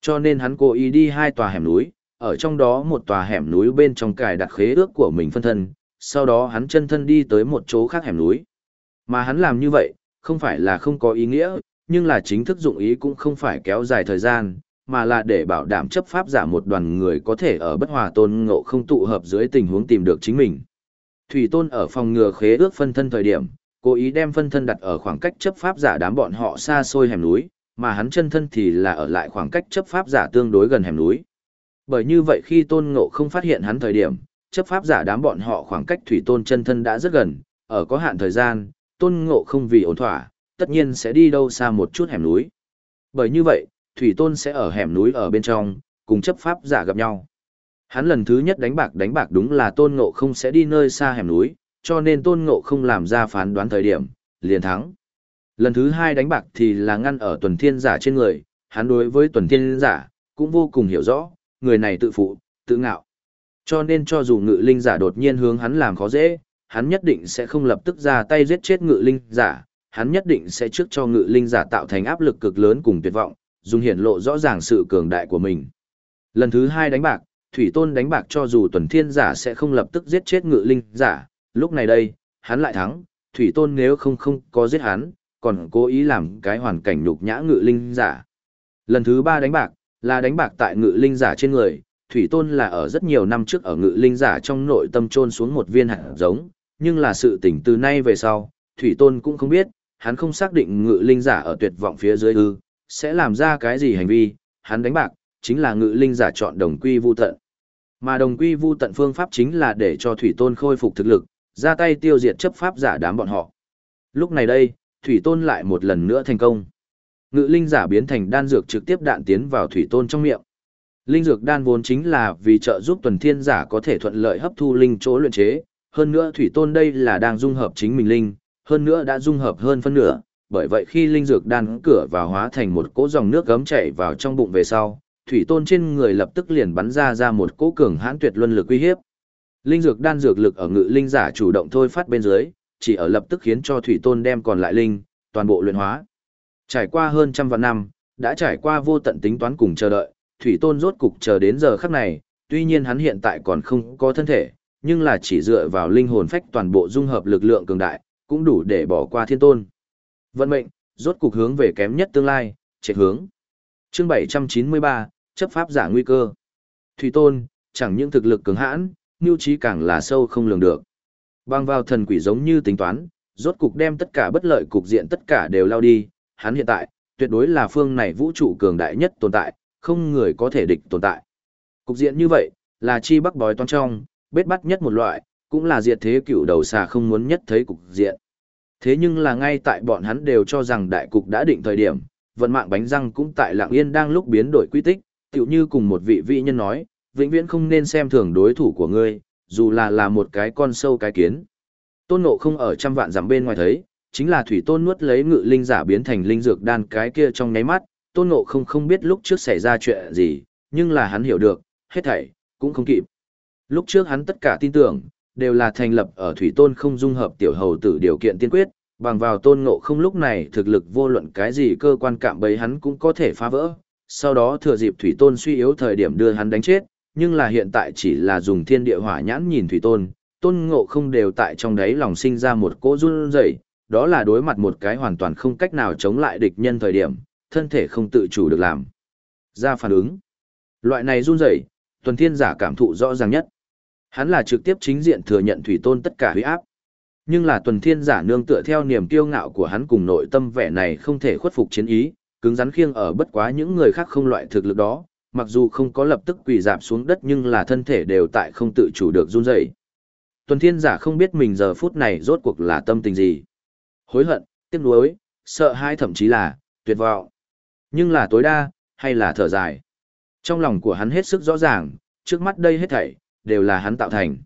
Cho nên hắn cố ý đi hai tòa hẻm núi, ở trong đó một tòa hẻm núi bên trong cài đặt khế ước của mình phân thân, sau đó hắn chân thân đi tới một chỗ khác hẻm núi. Mà hắn làm như vậy, không phải là không có ý nghĩa, nhưng là chính thức dụng ý cũng không phải kéo dài thời gian, mà là để bảo đảm chấp pháp giả một đoàn người có thể ở bất hòa tôn ngộ không tụ hợp dưới tình huống tìm được chính mình. Thủy tôn ở phòng ngừa khế ước phân thân thời điểm, cố ý đem phân thân đặt ở khoảng cách chấp pháp giả đám bọn họ xa xôi hẻm núi, mà hắn chân thân thì là ở lại khoảng cách chấp pháp giả tương đối gần hẻm núi. Bởi như vậy khi tôn ngộ không phát hiện hắn thời điểm, chấp pháp giả đám bọn họ khoảng cách thủy tôn chân thân đã rất gần, ở có hạn thời gian, tôn ngộ không vì ổn thỏa, tất nhiên sẽ đi đâu xa một chút hẻm núi. Bởi như vậy, thủy tôn sẽ ở hẻm núi ở bên trong, cùng chấp pháp giả gặp nhau. Hắn lần thứ nhất đánh bạc đánh bạc đúng là tôn ngộ không sẽ đi nơi xa hẻm núi, cho nên tôn ngộ không làm ra phán đoán thời điểm, liền thắng. Lần thứ hai đánh bạc thì là ngăn ở tuần thiên giả trên người, hắn đối với tuần thiên giả, cũng vô cùng hiểu rõ, người này tự phụ, tự ngạo. Cho nên cho dù ngự linh giả đột nhiên hướng hắn làm khó dễ, hắn nhất định sẽ không lập tức ra tay giết chết ngự linh giả, hắn nhất định sẽ trước cho ngự linh giả tạo thành áp lực cực lớn cùng tuyệt vọng, dùng hiển lộ rõ ràng sự cường đại của mình. Lần thứ hai đánh bạc, Thủy Tôn đánh bạc cho dù tuần thiên giả sẽ không lập tức giết chết ngự linh giả, lúc này đây, hắn lại thắng, Thủy Tôn nếu không không có giết hắn, còn cố ý làm cái hoàn cảnh nhục nhã ngự linh giả. Lần thứ ba đánh bạc, là đánh bạc tại ngự linh giả trên người, Thủy Tôn là ở rất nhiều năm trước ở ngự linh giả trong nội tâm trôn xuống một viên hạt giống, nhưng là sự tỉnh từ nay về sau, Thủy Tôn cũng không biết, hắn không xác định ngự linh giả ở tuyệt vọng phía dưới ư, sẽ làm ra cái gì hành vi, hắn đánh bạc, chính là ngự linh giả chọn đồng quy vu tận. Mà đồng quy vu tận phương pháp chính là để cho Thủy Tôn khôi phục thực lực, ra tay tiêu diệt chấp pháp giả đám bọn họ. Lúc này đây, Thủy Tôn lại một lần nữa thành công. Ngự linh giả biến thành đan dược trực tiếp đạn tiến vào Thủy Tôn trong miệng. Linh dược đan vốn chính là vì trợ giúp tuần thiên giả có thể thuận lợi hấp thu linh chỗ luyện chế, hơn nữa Thủy Tôn đây là đang dung hợp chính mình linh, hơn nữa đã dung hợp hơn phân nửa, bởi vậy khi linh dược đan cửa vào hóa thành một cỗ dòng nước gấm chảy vào trong bụng về sau, thủy tôn trên người lập tức liền bắn ra ra một cỗ cường hãn tuyệt luân lực uy hiếp. Linh dược đan dược lực ở ngự linh giả chủ động thôi phát bên dưới, chỉ ở lập tức khiến cho thủy tôn đem còn lại linh, toàn bộ luyện hóa. Trải qua hơn trăm vạn năm, đã trải qua vô tận tính toán cùng chờ đợi, thủy tôn rốt cục chờ đến giờ khắc này, tuy nhiên hắn hiện tại còn không có thân thể, nhưng là chỉ dựa vào linh hồn phách toàn bộ dung hợp lực lượng cường đại, cũng đủ để bỏ qua thiên tôn. Vận mệnh, rốt cục hướng về kém nhất tương lai, trệt hướng. Chương 793, chấp pháp giả nguy cơ. Thủy tôn, chẳng những thực lực cường hãn, nhu trí càng là sâu không lường được. Bang vào thần quỷ giống như tính toán, rốt cục đem tất cả bất lợi cục diện tất cả đều lao đi, hắn hiện tại, tuyệt đối là phương này vũ trụ cường đại nhất tồn tại, không người có thể địch tồn tại. Cục diện như vậy, là chi bắc bói toán trong, bết bắt nhất một loại, cũng là diệt thế cựu đầu xà không muốn nhất thấy cục diện. Thế nhưng là ngay tại bọn hắn đều cho rằng đại cục đã định thời điểm, vận mạng bánh răng cũng tại lạng yên đang lúc biến đổi quy tích, tựu như cùng một vị vị nhân nói, vĩnh viễn không nên xem thường đối thủ của ngươi, dù là là một cái con sâu cái kiến. Tôn nộ không ở trăm vạn dặm bên ngoài thấy, chính là thủy tôn nuốt lấy ngự linh giả biến thành linh dược đan cái kia trong nháy mắt, tôn nộ không không biết lúc trước xảy ra chuyện gì, nhưng là hắn hiểu được, hết thảy, cũng không kịp. Lúc trước hắn tất cả tin tưởng, đều là thành lập ở thủy tôn không dung hợp tiểu hầu tử điều kiện tiên quyết, bằng vào tôn ngộ không lúc này thực lực vô luận cái gì cơ quan cạm bấy hắn cũng có thể phá vỡ, sau đó thừa dịp thủy tôn suy yếu thời điểm đưa hắn đánh chết, nhưng là hiện tại chỉ là dùng thiên địa hỏa nhãn nhìn thủy tôn, tôn ngộ không đều tại trong đấy lòng sinh ra một cỗ run rẩy, đó là đối mặt một cái hoàn toàn không cách nào chống lại địch nhân thời điểm, thân thể không tự chủ được làm. Ra phản ứng. Loại này run rẩy, tuần thiên giả cảm thụ rõ ràng nhất. Hắn là trực tiếp chính diện thừa nhận thủy tôn tất cả huy áp. Nhưng là tuần thiên giả nương tựa theo niềm kiêu ngạo của hắn cùng nội tâm vẻ này không thể khuất phục chiến ý, cứng rắn khiêng ở bất quá những người khác không loại thực lực đó, mặc dù không có lập tức quỳ dạp xuống đất nhưng là thân thể đều tại không tự chủ được run rẩy. Tuần thiên giả không biết mình giờ phút này rốt cuộc là tâm tình gì. Hối hận, tiếc nuối, sợ hãi thậm chí là tuyệt vọng. Nhưng là tối đa, hay là thở dài. Trong lòng của hắn hết sức rõ ràng, trước mắt đây hết thảy, đều là hắn tạo thành.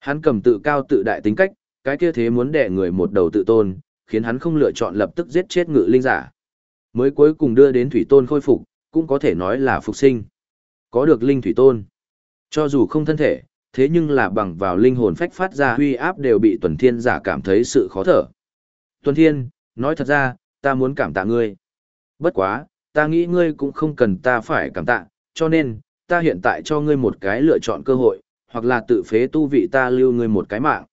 Hắn cầm tự cao tự đại tính cách, cái kia thế muốn đè người một đầu tự tôn, khiến hắn không lựa chọn lập tức giết chết ngự linh giả. Mới cuối cùng đưa đến thủy tôn khôi phục, cũng có thể nói là phục sinh. Có được linh thủy tôn. Cho dù không thân thể, thế nhưng là bằng vào linh hồn phách phát ra huy áp đều bị tuần thiên giả cảm thấy sự khó thở. Tuân thiên, nói thật ra, ta muốn cảm tạ ngươi. Bất quá, ta nghĩ ngươi cũng không cần ta phải cảm tạ, cho nên, ta hiện tại cho ngươi một cái lựa chọn cơ hội, hoặc là tự phế tu vị ta lưu ngươi một cái mạng,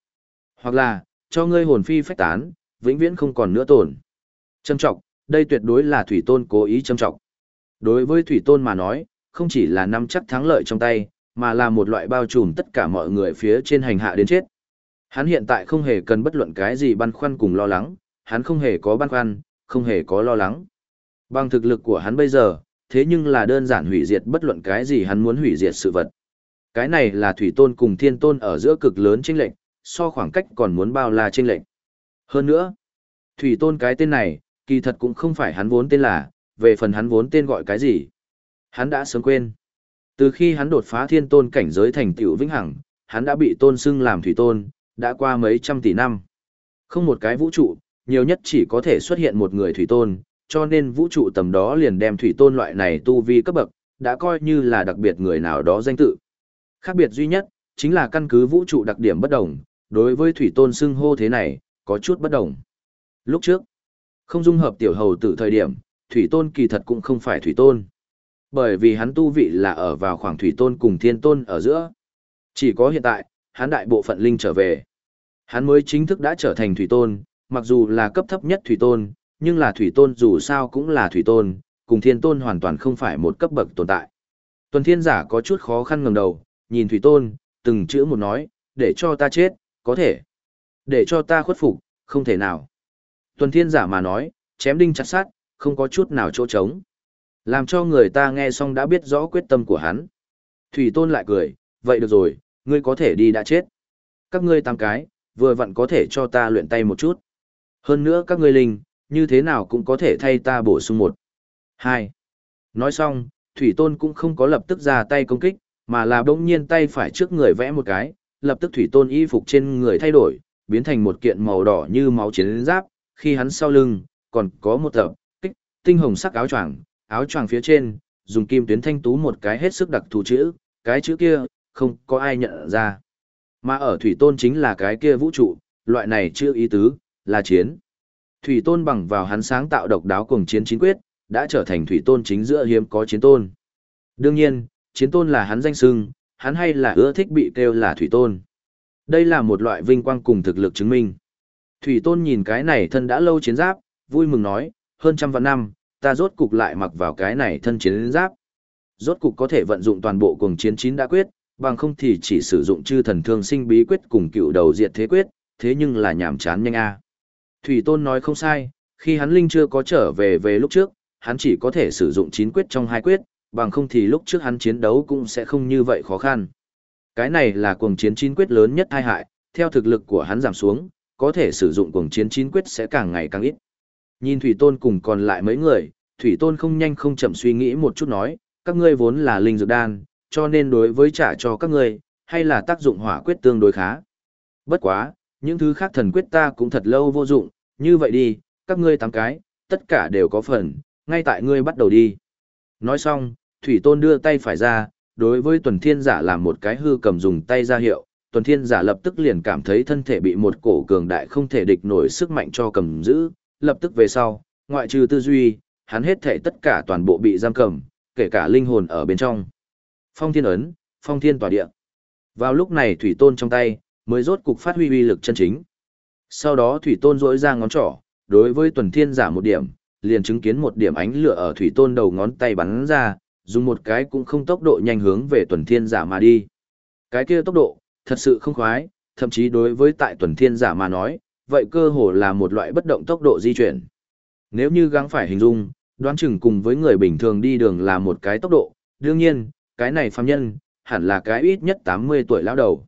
hoặc là, cho ngươi hồn phi phách tán, vĩnh viễn không còn nữa tổn. Trâm trọng, đây tuyệt đối là thủy tôn cố ý trâm trọng. Đối với thủy tôn mà nói, không chỉ là nắm chắc thắng lợi trong tay, mà là một loại bao trùm tất cả mọi người phía trên hành hạ đến chết. Hắn hiện tại không hề cần bất luận cái gì băn khoăn cùng lo lắng, hắn không hề có băn khoăn, không hề có lo lắng. Bằng thực lực của hắn bây giờ, thế nhưng là đơn giản hủy diệt bất luận cái gì hắn muốn hủy diệt sự vật. Cái này là thủy tôn cùng thiên tôn ở giữa cực lớn chênh lệnh, so khoảng cách còn muốn bao la chênh lệnh. Hơn nữa, thủy tôn cái tên này, kỳ thật cũng không phải hắn vốn tên là, về phần hắn vốn tên gọi cái gì. Hắn đã sớm quên. Từ khi hắn đột phá thiên tôn cảnh giới thành tựu vĩnh hằng, hắn đã bị tôn xưng làm thủy tôn, đã qua mấy trăm tỷ năm. Không một cái vũ trụ, nhiều nhất chỉ có thể xuất hiện một người thủy tôn, cho nên vũ trụ tầm đó liền đem thủy tôn loại này tu vi cấp bậc, đã coi như là đặc biệt người nào đó danh tự. Khác biệt duy nhất, chính là căn cứ vũ trụ đặc điểm bất đồng, đối với thủy tôn xưng hô thế này, có chút bất đồng. Lúc trước, không dung hợp tiểu hầu tử thời điểm, thủy tôn kỳ thật cũng không phải thủy tôn. Bởi vì hắn tu vị là ở vào khoảng thủy tôn cùng thiên tôn ở giữa. Chỉ có hiện tại, hắn đại bộ phận linh trở về. Hắn mới chính thức đã trở thành thủy tôn, mặc dù là cấp thấp nhất thủy tôn, nhưng là thủy tôn dù sao cũng là thủy tôn, cùng thiên tôn hoàn toàn không phải một cấp bậc tồn tại. Tuần thiên giả có chút khó khăn ngẩng đầu, nhìn thủy tôn, từng chữ một nói, để cho ta chết, có thể. Để cho ta khuất phục, không thể nào. Tuần thiên giả mà nói, chém đinh chặt sát, không có chút nào chỗ trống. Làm cho người ta nghe xong đã biết rõ quyết tâm của hắn. Thủy tôn lại cười, vậy được rồi, ngươi có thể đi đã chết. Các ngươi tám cái, vừa vặn có thể cho ta luyện tay một chút. Hơn nữa các ngươi linh, như thế nào cũng có thể thay ta bổ sung một. Hai. Nói xong, Thủy Tôn cũng không có lập tức ra tay công kích, mà là bỗng nhiên tay phải trước người vẽ một cái, lập tức Thủy Tôn y phục trên người thay đổi, biến thành một kiện màu đỏ như máu chiến giáp, khi hắn sau lưng, còn có một tập, kích, tinh hồng sắc áo choàng, áo choàng phía trên, dùng kim tuyến thanh tú một cái hết sức đặc thù chữ, cái chữ kia, không có ai nhận ra. Mà ở Thủy Tôn chính là cái kia vũ trụ, loại này chưa ý tứ, là chiến. Thủy Tôn bằng vào hắn sáng tạo độc đáo cùng chiến chính quyết, đã trở thành Thủy Tôn chính giữa hiếm có chiến tôn. Đương nhiên, chiến tôn là hắn danh sưng hắn hay là ưa thích bị kêu là Thủy Tôn. Đây là một loại vinh quang cùng thực lực chứng minh. Thủy Tôn nhìn cái này thân đã lâu chiến giáp, vui mừng nói, hơn trăm vạn năm, ta rốt cục lại mặc vào cái này thân chiến giáp. Rốt cục có thể vận dụng toàn bộ cuồng chiến chín đã quyết, bằng không thì chỉ sử dụng chư thần thương sinh bí quyết cùng cựu đầu diệt thế quyết, thế nhưng là nhảm chán nhanh a. Thủy Tôn nói không sai, khi hắn linh chưa có trở về về lúc trước, hắn chỉ có thể sử dụng chín quyết trong hai quyết, bằng không thì lúc trước hắn chiến đấu cũng sẽ không như vậy khó khăn. Cái này là cuồng chiến chín quyết lớn nhất hai hại, theo thực lực của hắn giảm xuống, có thể sử dụng cuồng chiến chín quyết sẽ càng ngày càng ít. Nhìn Thủy Tôn cùng còn lại mấy người, Thủy Tôn không nhanh không chậm suy nghĩ một chút nói, các ngươi vốn là linh dược đan, cho nên đối với trả cho các ngươi, hay là tác dụng hỏa quyết tương đối khá. Bất quá, những thứ khác thần quyết ta cũng thật lâu vô dụng, như vậy đi, các ngươi tám cái, tất cả đều có phần, ngay tại ngươi bắt đầu đi. Nói xong, Thủy Tôn đưa tay phải ra, đối với tuần thiên giả làm một cái hư cầm dùng tay ra hiệu, tuần thiên giả lập tức liền cảm thấy thân thể bị một cổ cường đại không thể địch nổi sức mạnh cho cầm giữ, lập tức về sau, ngoại trừ tư duy, hắn hết thể tất cả toàn bộ bị giam cầm, kể cả linh hồn ở bên trong. Phong thiên ấn, phong thiên tỏa địa. Vào lúc này Thủy Tôn trong tay, mới rốt cục phát huy uy lực chân chính. Sau đó Thủy Tôn rỗi ra ngón trỏ, đối với tuần thiên giả một điểm, liền chứng kiến một điểm ánh lửa ở thủy tôn đầu ngón tay bắn ra, dùng một cái cũng không tốc độ nhanh hướng về tuần thiên giả mà đi. Cái kia tốc độ, thật sự không khoái, thậm chí đối với tại tuần thiên giả mà nói, vậy cơ hồ là một loại bất động tốc độ di chuyển. Nếu như gắng phải hình dung, đoán chừng cùng với người bình thường đi đường là một cái tốc độ, đương nhiên, cái này phàm nhân, hẳn là cái ít nhất 80 tuổi lão đầu.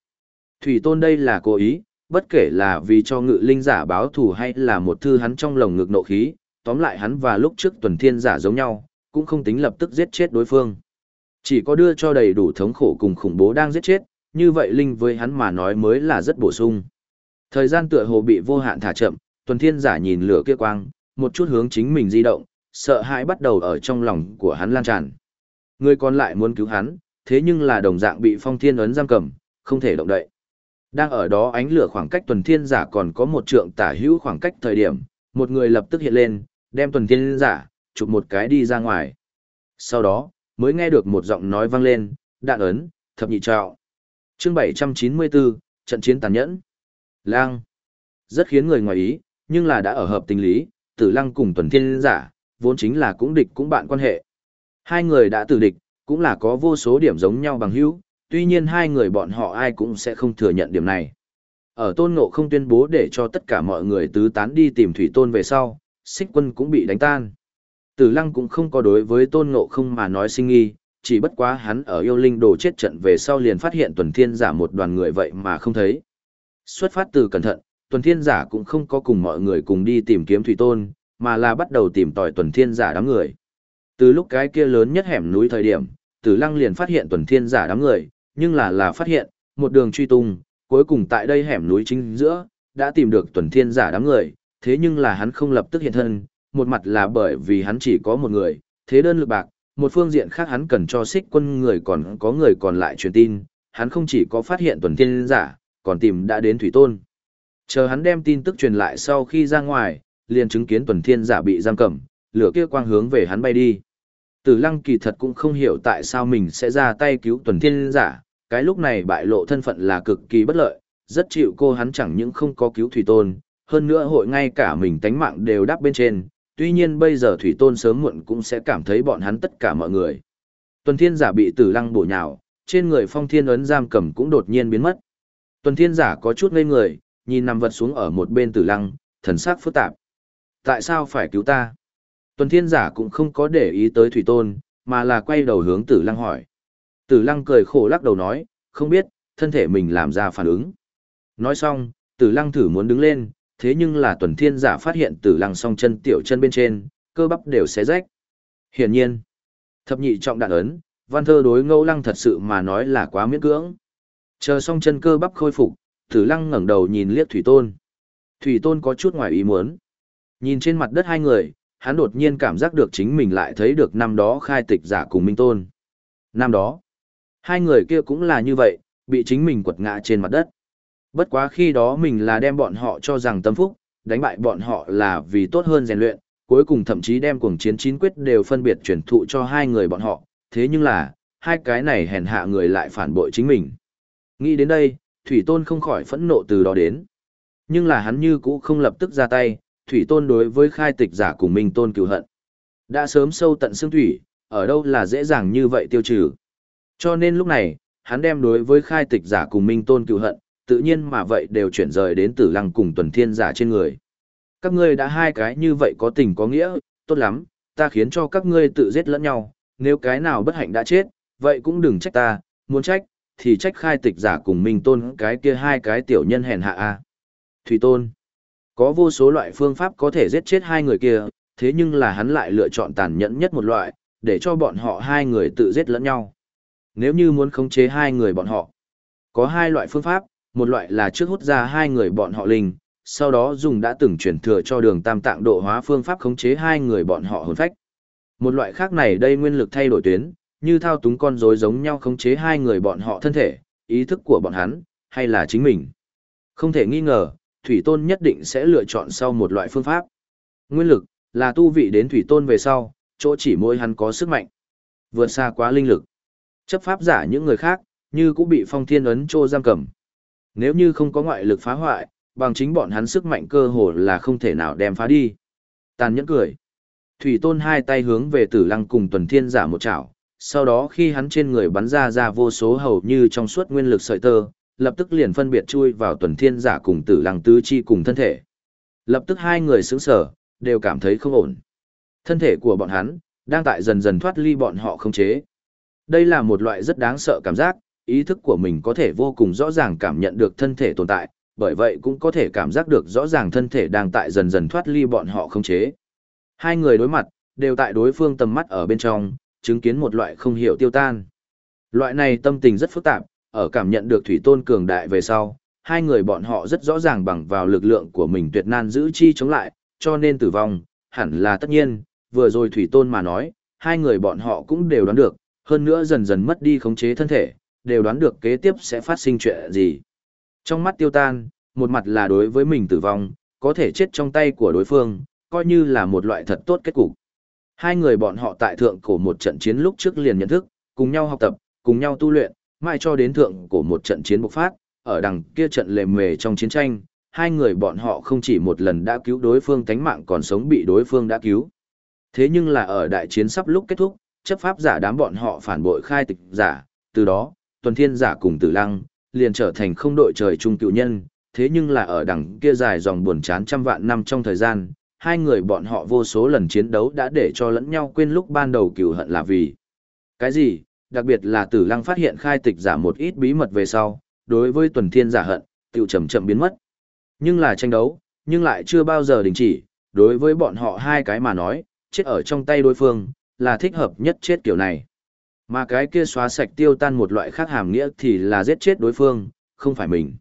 Thủy tôn đây là cố ý, bất kể là vì cho ngự linh giả báo thù hay là một thư hắn trong lồng ngực nộ khí, tóm lại hắn và lúc trước tuần thiên giả giống nhau, cũng không tính lập tức giết chết đối phương. Chỉ có đưa cho đầy đủ thống khổ cùng khủng bố đang giết chết, như vậy linh với hắn mà nói mới là rất bổ sung. Thời gian tựa hồ bị vô hạn thả chậm, tuần thiên giả nhìn lửa kia quang, một chút hướng chính mình di động, sợ hãi bắt đầu ở trong lòng của hắn lan tràn. Người còn lại muốn cứu hắn, thế nhưng là đồng dạng bị phong thiên ấn giam cầm, không thể động đậy. Đang ở đó ánh lửa khoảng cách tuần thiên giả còn có một trượng tả hữu khoảng cách thời điểm, một người lập tức hiện lên, đem tuần thiên giả, chụp một cái đi ra ngoài. Sau đó, mới nghe được một giọng nói vang lên, đạn ấn, thập nhị trạo. chương 794, trận chiến tàn nhẫn. Lang. Rất khiến người ngoài ý, nhưng là đã ở hợp tình lý, tử lăng cùng tuần thiên giả, vốn chính là cũng địch cũng bạn quan hệ. Hai người đã tử địch, cũng là có vô số điểm giống nhau bằng hữu, tuy nhiên hai người bọn họ ai cũng sẽ không thừa nhận điểm này. Ở tôn ngộ không tuyên bố để cho tất cả mọi người tứ tán đi tìm thủy tôn về sau, xích quân cũng bị đánh tan. Tử lăng cũng không có đối với tôn ngộ không mà nói sinh nghi, chỉ bất quá hắn ở yêu linh đồ chết trận về sau liền phát hiện tuần thiên giả một đoàn người vậy mà không thấy. Xuất phát từ cẩn thận, tuần thiên giả cũng không có cùng mọi người cùng đi tìm kiếm thủy tôn, mà là bắt đầu tìm tòi tuần thiên giả đám người. Từ lúc cái kia lớn nhất hẻm núi thời điểm, tử lăng liền phát hiện tuần thiên giả đám người, nhưng là là phát hiện, một đường truy tung, cuối cùng tại đây hẻm núi chính giữa, đã tìm được tuần thiên giả đám người, thế nhưng là hắn không lập tức hiện thân, một mặt là bởi vì hắn chỉ có một người, thế đơn lực bạc, một phương diện khác hắn cần cho xích quân người còn có người còn lại truyền tin, hắn không chỉ có phát hiện tuần thiên giả, còn tìm đã đến thủy tôn. Chờ hắn đem tin tức truyền lại sau khi ra ngoài, liền chứng kiến tuần thiên giả bị giam cầm, lửa kia quang hướng về hắn bay đi. Tử lăng kỳ thật cũng không hiểu tại sao mình sẽ ra tay cứu tuần thiên giả, cái lúc này bại lộ thân phận là cực kỳ bất lợi, rất chịu cô hắn chẳng những không có cứu thủy tôn, hơn nữa hội ngay cả mình tánh mạng đều đáp bên trên, tuy nhiên bây giờ thủy tôn sớm muộn cũng sẽ cảm thấy bọn hắn tất cả mọi người. Tuần thiên giả bị tử lăng bổ nhào, trên người phong thiên ấn giam cầm cũng đột nhiên biến mất. Tuần thiên giả có chút ngây người, nhìn nằm vật xuống ở một bên tử lăng, thần sắc phức tạp. Tại sao phải cứu ta? Tuần thiên giả cũng không có để ý tới thủy tôn, mà là quay đầu hướng tử lăng hỏi. Tử lăng cười khổ lắc đầu nói, không biết, thân thể mình làm ra phản ứng. Nói xong, tử lăng thử muốn đứng lên, thế nhưng là tuần thiên giả phát hiện tử lăng song chân tiểu chân bên trên, cơ bắp đều xé rách. Hiển nhiên, thập nhị trọng đạn ấn, văn thơ đối ngẫu lăng thật sự mà nói là quá miễn cưỡng. Chờ song chân cơ bắp khôi phục, tử lăng ngẩng đầu nhìn liếc thủy tôn. Thủy tôn có chút ngoài ý muốn. Nhìn trên mặt đất hai người, hắn đột nhiên cảm giác được chính mình lại thấy được năm đó khai tịch giả cùng Minh Tôn. Năm đó, hai người kia cũng là như vậy, bị chính mình quật ngã trên mặt đất. Bất quá khi đó mình là đem bọn họ cho rằng tâm phúc, đánh bại bọn họ là vì tốt hơn rèn luyện, cuối cùng thậm chí đem cuồng chiến chín quyết đều phân biệt chuyển thụ cho hai người bọn họ, thế nhưng là, hai cái này hèn hạ người lại phản bội chính mình. Nghĩ đến đây, Thủy Tôn không khỏi phẫn nộ từ đó đến. Nhưng là hắn như cũ không lập tức ra tay, thủy tôn đối với khai tịch giả cùng minh tôn cựu hận. Đã sớm sâu tận xương thủy, ở đâu là dễ dàng như vậy tiêu trừ. Cho nên lúc này, hắn đem đối với khai tịch giả cùng minh tôn cựu hận, tự nhiên mà vậy đều chuyển rời đến tử lăng cùng tuần thiên giả trên người. Các ngươi đã hai cái như vậy có tình có nghĩa, tốt lắm, ta khiến cho các ngươi tự giết lẫn nhau, nếu cái nào bất hạnh đã chết, vậy cũng đừng trách ta, muốn trách, thì trách khai tịch giả cùng minh tôn cái kia hai cái tiểu nhân hèn hạ a. Thủy tôn. Có vô số loại phương pháp có thể giết chết hai người kia, thế nhưng là hắn lại lựa chọn tàn nhẫn nhất một loại, để cho bọn họ hai người tự giết lẫn nhau. Nếu như muốn khống chế hai người bọn họ, có hai loại phương pháp, một loại là trước hút ra hai người bọn họ linh, sau đó dùng đã từng chuyển thừa cho đường tam tạng độ hóa phương pháp khống chế hai người bọn họ hồn phách. Một loại khác này đây nguyên lực thay đổi tuyến, như thao túng con rối giống nhau khống chế hai người bọn họ thân thể, ý thức của bọn hắn, hay là chính mình. Không thể nghi ngờ, thủy tôn nhất định sẽ lựa chọn sau một loại phương pháp. Nguyên lực, là tu vị đến thủy tôn về sau, chỗ chỉ mỗi hắn có sức mạnh. Vượt xa quá linh lực. Chấp pháp giả những người khác, như cũng bị phong thiên ấn trô giam cầm. Nếu như không có ngoại lực phá hoại, bằng chính bọn hắn sức mạnh cơ hồ là không thể nào đem phá đi. Tàn nhẫn cười. Thủy tôn hai tay hướng về tử lăng cùng tuần thiên giả một chảo, sau đó khi hắn trên người bắn ra ra vô số hầu như trong suốt nguyên lực sợi tơ, lập tức liền phân biệt chui vào tuần thiên giả cùng tử lăng tứ chi cùng thân thể. Lập tức hai người sững sở, đều cảm thấy không ổn. Thân thể của bọn hắn, đang tại dần dần thoát ly bọn họ không chế. Đây là một loại rất đáng sợ cảm giác, ý thức của mình có thể vô cùng rõ ràng cảm nhận được thân thể tồn tại, bởi vậy cũng có thể cảm giác được rõ ràng thân thể đang tại dần dần thoát ly bọn họ không chế. Hai người đối mặt, đều tại đối phương tầm mắt ở bên trong, chứng kiến một loại không hiểu tiêu tan. Loại này tâm tình rất phức tạp, ở cảm nhận được thủy tôn cường đại về sau, hai người bọn họ rất rõ ràng bằng vào lực lượng của mình tuyệt nan giữ chi chống lại, cho nên tử vong, hẳn là tất nhiên, vừa rồi thủy tôn mà nói, hai người bọn họ cũng đều đoán được, hơn nữa dần dần mất đi khống chế thân thể, đều đoán được kế tiếp sẽ phát sinh chuyện gì. Trong mắt tiêu tan, một mặt là đối với mình tử vong, có thể chết trong tay của đối phương, coi như là một loại thật tốt kết cục. Hai người bọn họ tại thượng cổ một trận chiến lúc trước liền nhận thức, cùng nhau học tập, cùng nhau tu luyện, mãi cho đến thượng của một trận chiến bộc phát, ở đằng kia trận lề mề trong chiến tranh, hai người bọn họ không chỉ một lần đã cứu đối phương tánh mạng còn sống bị đối phương đã cứu. Thế nhưng là ở đại chiến sắp lúc kết thúc, chấp pháp giả đám bọn họ phản bội khai tịch giả, từ đó, tuần thiên giả cùng tử lăng, liền trở thành không đội trời chung cựu nhân, thế nhưng là ở đằng kia dài dòng buồn chán trăm vạn năm trong thời gian, hai người bọn họ vô số lần chiến đấu đã để cho lẫn nhau quên lúc ban đầu cựu hận là vì. Cái gì, đặc biệt là tử lăng phát hiện khai tịch giả một ít bí mật về sau, đối với tuần thiên giả hận, tiểu chậm chậm biến mất. Nhưng là tranh đấu, nhưng lại chưa bao giờ đình chỉ, đối với bọn họ hai cái mà nói, chết ở trong tay đối phương, là thích hợp nhất chết kiểu này. Mà cái kia xóa sạch tiêu tan một loại khác hàm nghĩa thì là giết chết đối phương, không phải mình.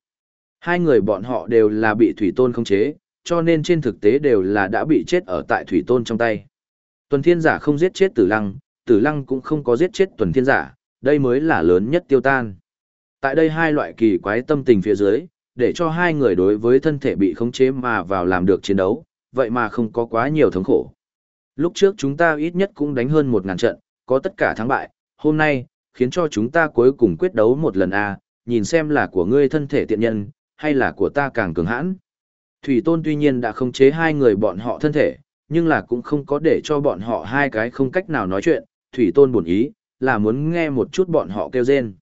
Hai người bọn họ đều là bị thủy tôn khống chế, cho nên trên thực tế đều là đã bị chết ở tại thủy tôn trong tay. Tuần thiên giả không giết chết tử lăng, tử lăng cũng không có giết chết tuần thiên giả, đây mới là lớn nhất tiêu tan. Tại đây hai loại kỳ quái tâm tình phía dưới, để cho hai người đối với thân thể bị khống chế mà vào làm được chiến đấu, vậy mà không có quá nhiều thống khổ. Lúc trước chúng ta ít nhất cũng đánh hơn một ngàn trận, có tất cả thắng bại, hôm nay, khiến cho chúng ta cuối cùng quyết đấu một lần a nhìn xem là của ngươi thân thể tiện nhân, hay là của ta càng cường hãn. Thủy Tôn tuy nhiên đã khống chế hai người bọn họ thân thể, nhưng là cũng không có để cho bọn họ hai cái không cách nào nói chuyện, Thủy Tôn buồn ý, là muốn nghe một chút bọn họ kêu rên.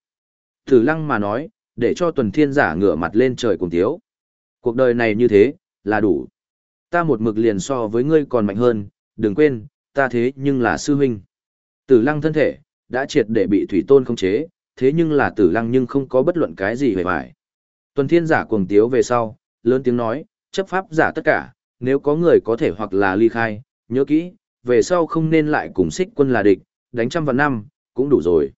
Tử lăng mà nói, để cho tuần thiên giả ngửa mặt lên trời cùng tiếu. Cuộc đời này như thế, là đủ. Ta một mực liền so với ngươi còn mạnh hơn, đừng quên, ta thế nhưng là sư huynh. Tử lăng thân thể, đã triệt để bị thủy tôn khống chế, thế nhưng là tử lăng nhưng không có bất luận cái gì về vải. Tuần thiên giả cuồng tiếu về sau, lớn tiếng nói, chấp pháp giả tất cả, nếu có người có thể hoặc là ly khai, nhớ kỹ, về sau không nên lại cùng xích quân là địch, đánh trăm vạn năm, cũng đủ rồi.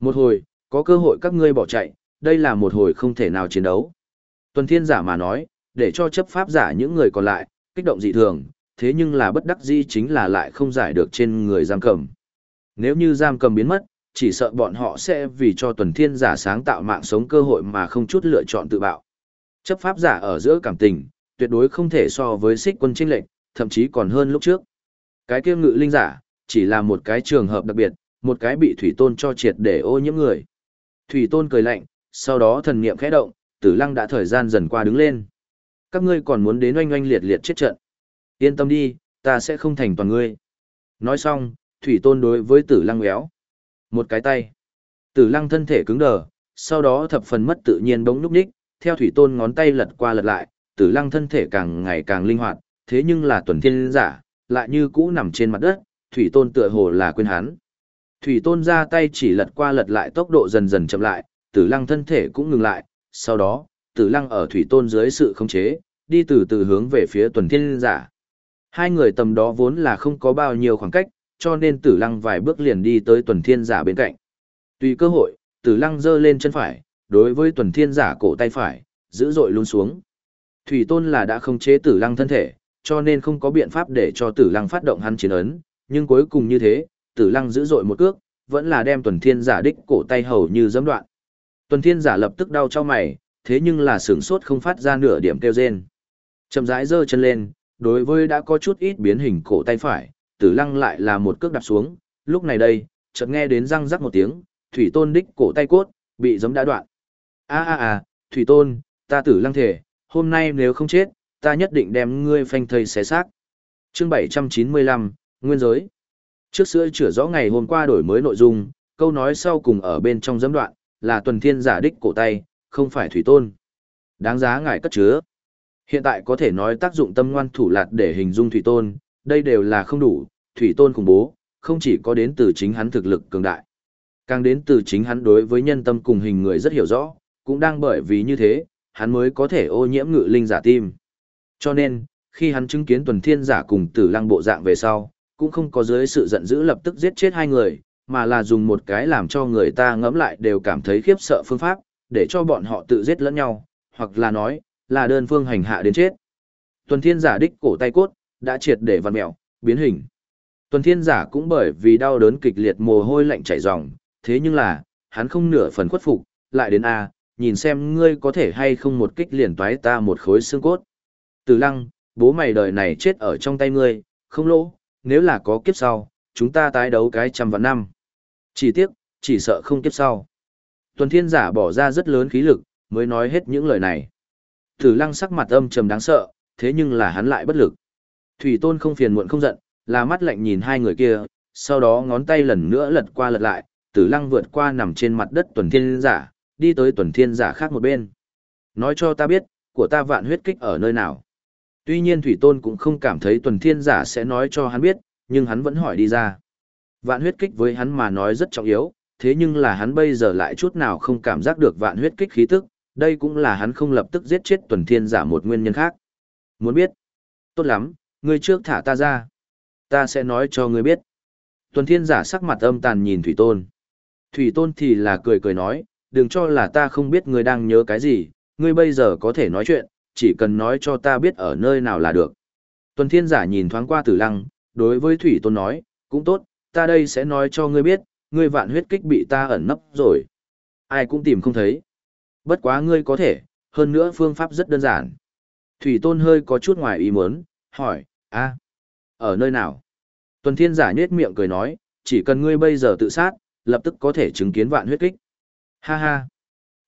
Một hồi, có cơ hội các ngươi bỏ chạy, đây là một hồi không thể nào chiến đấu. Tuần thiên giả mà nói, để cho chấp pháp giả những người còn lại, kích động dị thường, thế nhưng là bất đắc dĩ chính là lại không giải được trên người giam cầm. Nếu như giam cầm biến mất, chỉ sợ bọn họ sẽ vì cho tuần thiên giả sáng tạo mạng sống cơ hội mà không chút lựa chọn tự bạo. Chấp pháp giả ở giữa cảm tình, tuyệt đối không thể so với xích quân trinh lệnh, thậm chí còn hơn lúc trước. Cái kia ngự linh giả, chỉ là một cái trường hợp đặc biệt, một cái bị thủy tôn cho triệt để ô nhiễm người. Thủy tôn cười lạnh, sau đó thần niệm khẽ động, tử lăng đã thời gian dần qua đứng lên. Các ngươi còn muốn đến oanh oanh liệt liệt chết trận. Yên tâm đi, ta sẽ không thành toàn ngươi. Nói xong, thủy tôn đối với tử lăng éo. Một cái tay. Tử lăng thân thể cứng đờ, sau đó thập phần mất tự nhiên bỗng núp ních, theo thủy tôn ngón tay lật qua lật lại, tử lăng thân thể càng ngày càng linh hoạt, thế nhưng là tuần thiên giả, lại như cũ nằm trên mặt đất, thủy tôn tựa hồ là quên hắn. Thủy tôn ra tay chỉ lật qua lật lại tốc độ dần dần chậm lại, tử lăng thân thể cũng ngừng lại, sau đó, tử lăng ở thủy tôn dưới sự khống chế, đi từ từ hướng về phía tuần thiên giả. Hai người tầm đó vốn là không có bao nhiêu khoảng cách, cho nên tử lăng vài bước liền đi tới tuần thiên giả bên cạnh. Tùy cơ hội, tử lăng giơ lên chân phải, đối với tuần thiên giả cổ tay phải, dữ dội luôn xuống. Thủy tôn là đã không chế tử lăng thân thể, cho nên không có biện pháp để cho tử lăng phát động hắn chiến ấn, nhưng cuối cùng như thế, tử lăng dữ dội một cước, vẫn là đem tuần thiên giả đích cổ tay hầu như giẫm đoạn. Tuần thiên giả lập tức đau cho mày, thế nhưng là sửng sốt không phát ra nửa điểm kêu rên. Chậm rãi giơ chân lên, đối với đã có chút ít biến hình cổ tay phải, tử lăng lại là một cước đạp xuống, lúc này đây, chợt nghe đến răng rắc một tiếng, thủy tôn đích cổ tay cốt, bị giấm đã đoạn. a a a thủy tôn, ta tử lăng thể, hôm nay nếu không chết, ta nhất định đem ngươi phanh thây xé xác. Chương 795, Nguyên giới. Trước sữa chữa rõ ngày hôm qua đổi mới nội dung, câu nói sau cùng ở bên trong dẫm đoạn, là tuần thiên giả đích cổ tay, không phải thủy tôn. Đáng giá ngài cất chứa. Hiện tại có thể nói tác dụng tâm ngoan thủ lạt để hình dung thủy tôn, đây đều là không đủ, thủy tôn khủng bố, không chỉ có đến từ chính hắn thực lực cường đại. Càng đến từ chính hắn đối với nhân tâm cùng hình người rất hiểu rõ, cũng đang bởi vì như thế, hắn mới có thể ô nhiễm ngự linh giả tim. Cho nên, khi hắn chứng kiến tuần thiên giả cùng tử lăng bộ dạng về sau, cũng không có dưới sự giận dữ lập tức giết chết hai người, mà là dùng một cái làm cho người ta ngẫm lại đều cảm thấy khiếp sợ phương pháp, để cho bọn họ tự giết lẫn nhau, hoặc là nói, là đơn phương hành hạ đến chết. Tuần thiên giả đích cổ tay cốt, đã triệt để vặn mèo, biến hình. Tuần thiên giả cũng bởi vì đau đớn kịch liệt mồ hôi lạnh chảy ròng, thế nhưng là, hắn không nửa phần khuất phục, lại đến A, nhìn xem ngươi có thể hay không một kích liền toái ta một khối xương cốt. Từ lăng, bố mày đời này chết ở trong tay ngươi, không lỗ, nếu là có kiếp sau, chúng ta tái đấu cái trăm vạn năm. Chỉ tiếc, chỉ sợ không kiếp sau. Tuần thiên giả bỏ ra rất lớn khí lực, mới nói hết những lời này. Tử lăng sắc mặt âm trầm đáng sợ, thế nhưng là hắn lại bất lực. Thủy tôn không phiền muộn không giận, là mắt lạnh nhìn hai người kia, sau đó ngón tay lần nữa lật qua lật lại, tử lăng vượt qua nằm trên mặt đất tuần thiên giả, đi tới tuần thiên giả khác một bên. Nói cho ta biết, của ta vạn huyết kích ở nơi nào. Tuy nhiên Thủy Tôn cũng không cảm thấy tuần thiên giả sẽ nói cho hắn biết, nhưng hắn vẫn hỏi đi ra. Vạn huyết kích với hắn mà nói rất trọng yếu, thế nhưng là hắn bây giờ lại chút nào không cảm giác được vạn huyết kích khí tức, đây cũng là hắn không lập tức giết chết tuần thiên giả một nguyên nhân khác. Muốn biết? Tốt lắm, ngươi trước thả ta ra. Ta sẽ nói cho ngươi biết. Tuần thiên giả sắc mặt âm tàn nhìn Thủy Tôn. Thủy Tôn thì là cười cười nói, đừng cho là ta không biết ngươi đang nhớ cái gì, ngươi bây giờ có thể nói chuyện, chỉ cần nói cho ta biết ở nơi nào là được. Tuần thiên giả nhìn thoáng qua tử lăng, đối với Thủy Tôn nói, cũng tốt, ta đây sẽ nói cho ngươi biết, ngươi vạn huyết kích bị ta ẩn nấp rồi. Ai cũng tìm không thấy. Bất quá ngươi có thể, hơn nữa phương pháp rất đơn giản. Thủy Tôn hơi có chút ngoài ý muốn, hỏi, a, ở nơi nào? Tuần Thiên giả nhếch miệng cười nói, chỉ cần ngươi bây giờ tự sát, lập tức có thể chứng kiến vạn huyết kích. Ha ha.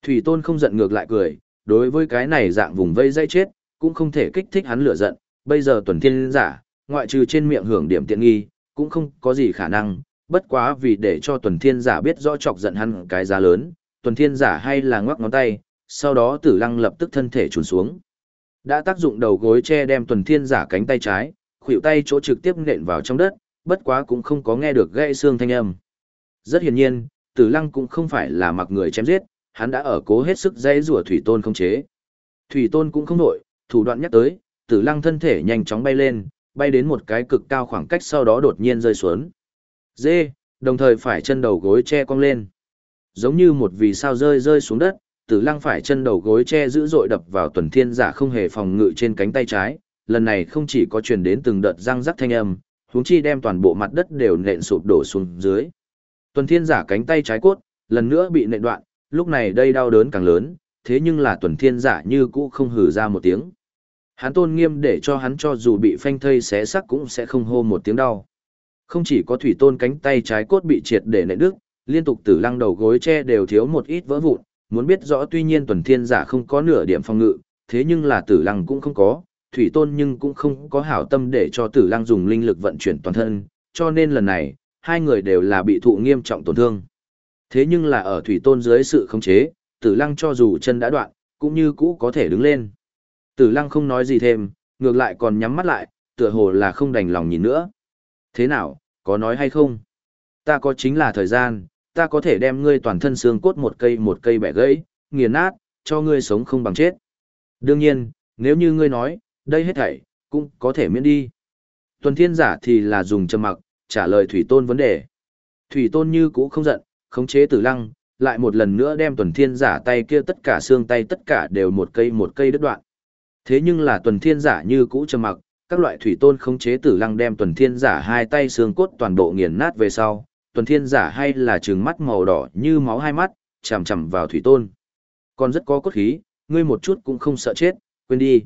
Thủy Tôn không giận ngược lại cười, đối với cái này dạng vùng vây dây chết, cũng không thể kích thích hắn lửa giận, bây giờ Tuần Thiên giả, ngoại trừ trên miệng hưởng điểm tiện nghi, cũng không có gì khả năng, bất quá vì để cho Tuần Thiên giả biết rõ chọc giận hắn cái giá lớn, Tuần Thiên giả hay là ngoắc ngón tay, sau đó Tử Lăng lập tức thân thể trùn xuống. Đã tác dụng đầu gối che đem Tuần Thiên giả cánh tay trái, khuỷu tay chỗ trực tiếp nện vào trong đất, bất quá cũng không có nghe được gãy xương thanh âm. Rất hiển nhiên, Tử Lăng cũng không phải là mặc người chém giết, hắn đã ở cố hết sức dây rủa Thủy Tôn không chế. Thủy Tôn cũng không nổi, thủ đoạn nhắc tới, Tử Lăng thân thể nhanh chóng bay lên, bay đến một cái cực cao khoảng cách sau đó đột nhiên rơi xuống. Dê, đồng thời phải chân đầu gối che cong lên. Giống như một vì sao rơi rơi xuống đất, Tử Lăng phải chân đầu gối che dữ dội đập vào tuần thiên giả không hề phòng ngự trên cánh tay trái, lần này không chỉ có truyền đến từng đợt răng rắc thanh âm, huống chi đem toàn bộ mặt đất đều nện sụp đổ xuống dưới. Tuần thiên giả cánh tay trái cốt, lần nữa bị nện đoạn, lúc này đây đau đớn càng lớn, thế nhưng là tuần thiên giả như cũ không hừ ra một tiếng. Hắn tôn nghiêm để cho hắn cho dù bị phanh thây xé xác cũng sẽ không hô một tiếng đau. Không chỉ có thủy tôn cánh tay trái cốt bị triệt để nệ đứt, liên tục tử lăng đầu gối che đều thiếu một ít vỡ vụn, muốn biết rõ tuy nhiên tuần thiên giả không có nửa điểm phòng ngự, thế nhưng là tử lăng cũng không có, thủy tôn nhưng cũng không có hảo tâm để cho tử lăng dùng linh lực vận chuyển toàn thân, cho nên lần này, hai người đều là bị thụ nghiêm trọng tổn thương. Thế nhưng là ở thủy tôn dưới sự khống chế, tử lăng cho dù chân đã đoạn, cũng như cũ có thể đứng lên. Tử lăng không nói gì thêm, ngược lại còn nhắm mắt lại, tựa hồ là không đành lòng nhìn nữa. Thế nào, có nói hay không? Ta có chính là thời gian, ta có thể đem ngươi toàn thân xương cốt một cây một cây bẻ gãy, nghiền nát, cho ngươi sống không bằng chết. Đương nhiên, nếu như ngươi nói, đây hết thảy, cũng có thể miễn đi. Tuần thiên giả thì là dùng trầm mặc, trả lời thủy tôn vấn đề. Thủy tôn như cũ không giận, khống chế tử lăng, lại một lần nữa đem tuần thiên giả tay kia tất cả xương tay tất cả đều một cây một cây đứt đoạn. Thế nhưng là tuần thiên giả như cũ trầm mặc, các loại thủy tôn khống chế tử lăng đem tuần thiên giả hai tay xương cốt toàn bộ nghiền nát về sau, tuần thiên giả hay là trừng mắt màu đỏ như máu hai mắt, chằm chằm vào thủy tôn. Còn rất có cốt khí, ngươi một chút cũng không sợ chết, quên đi.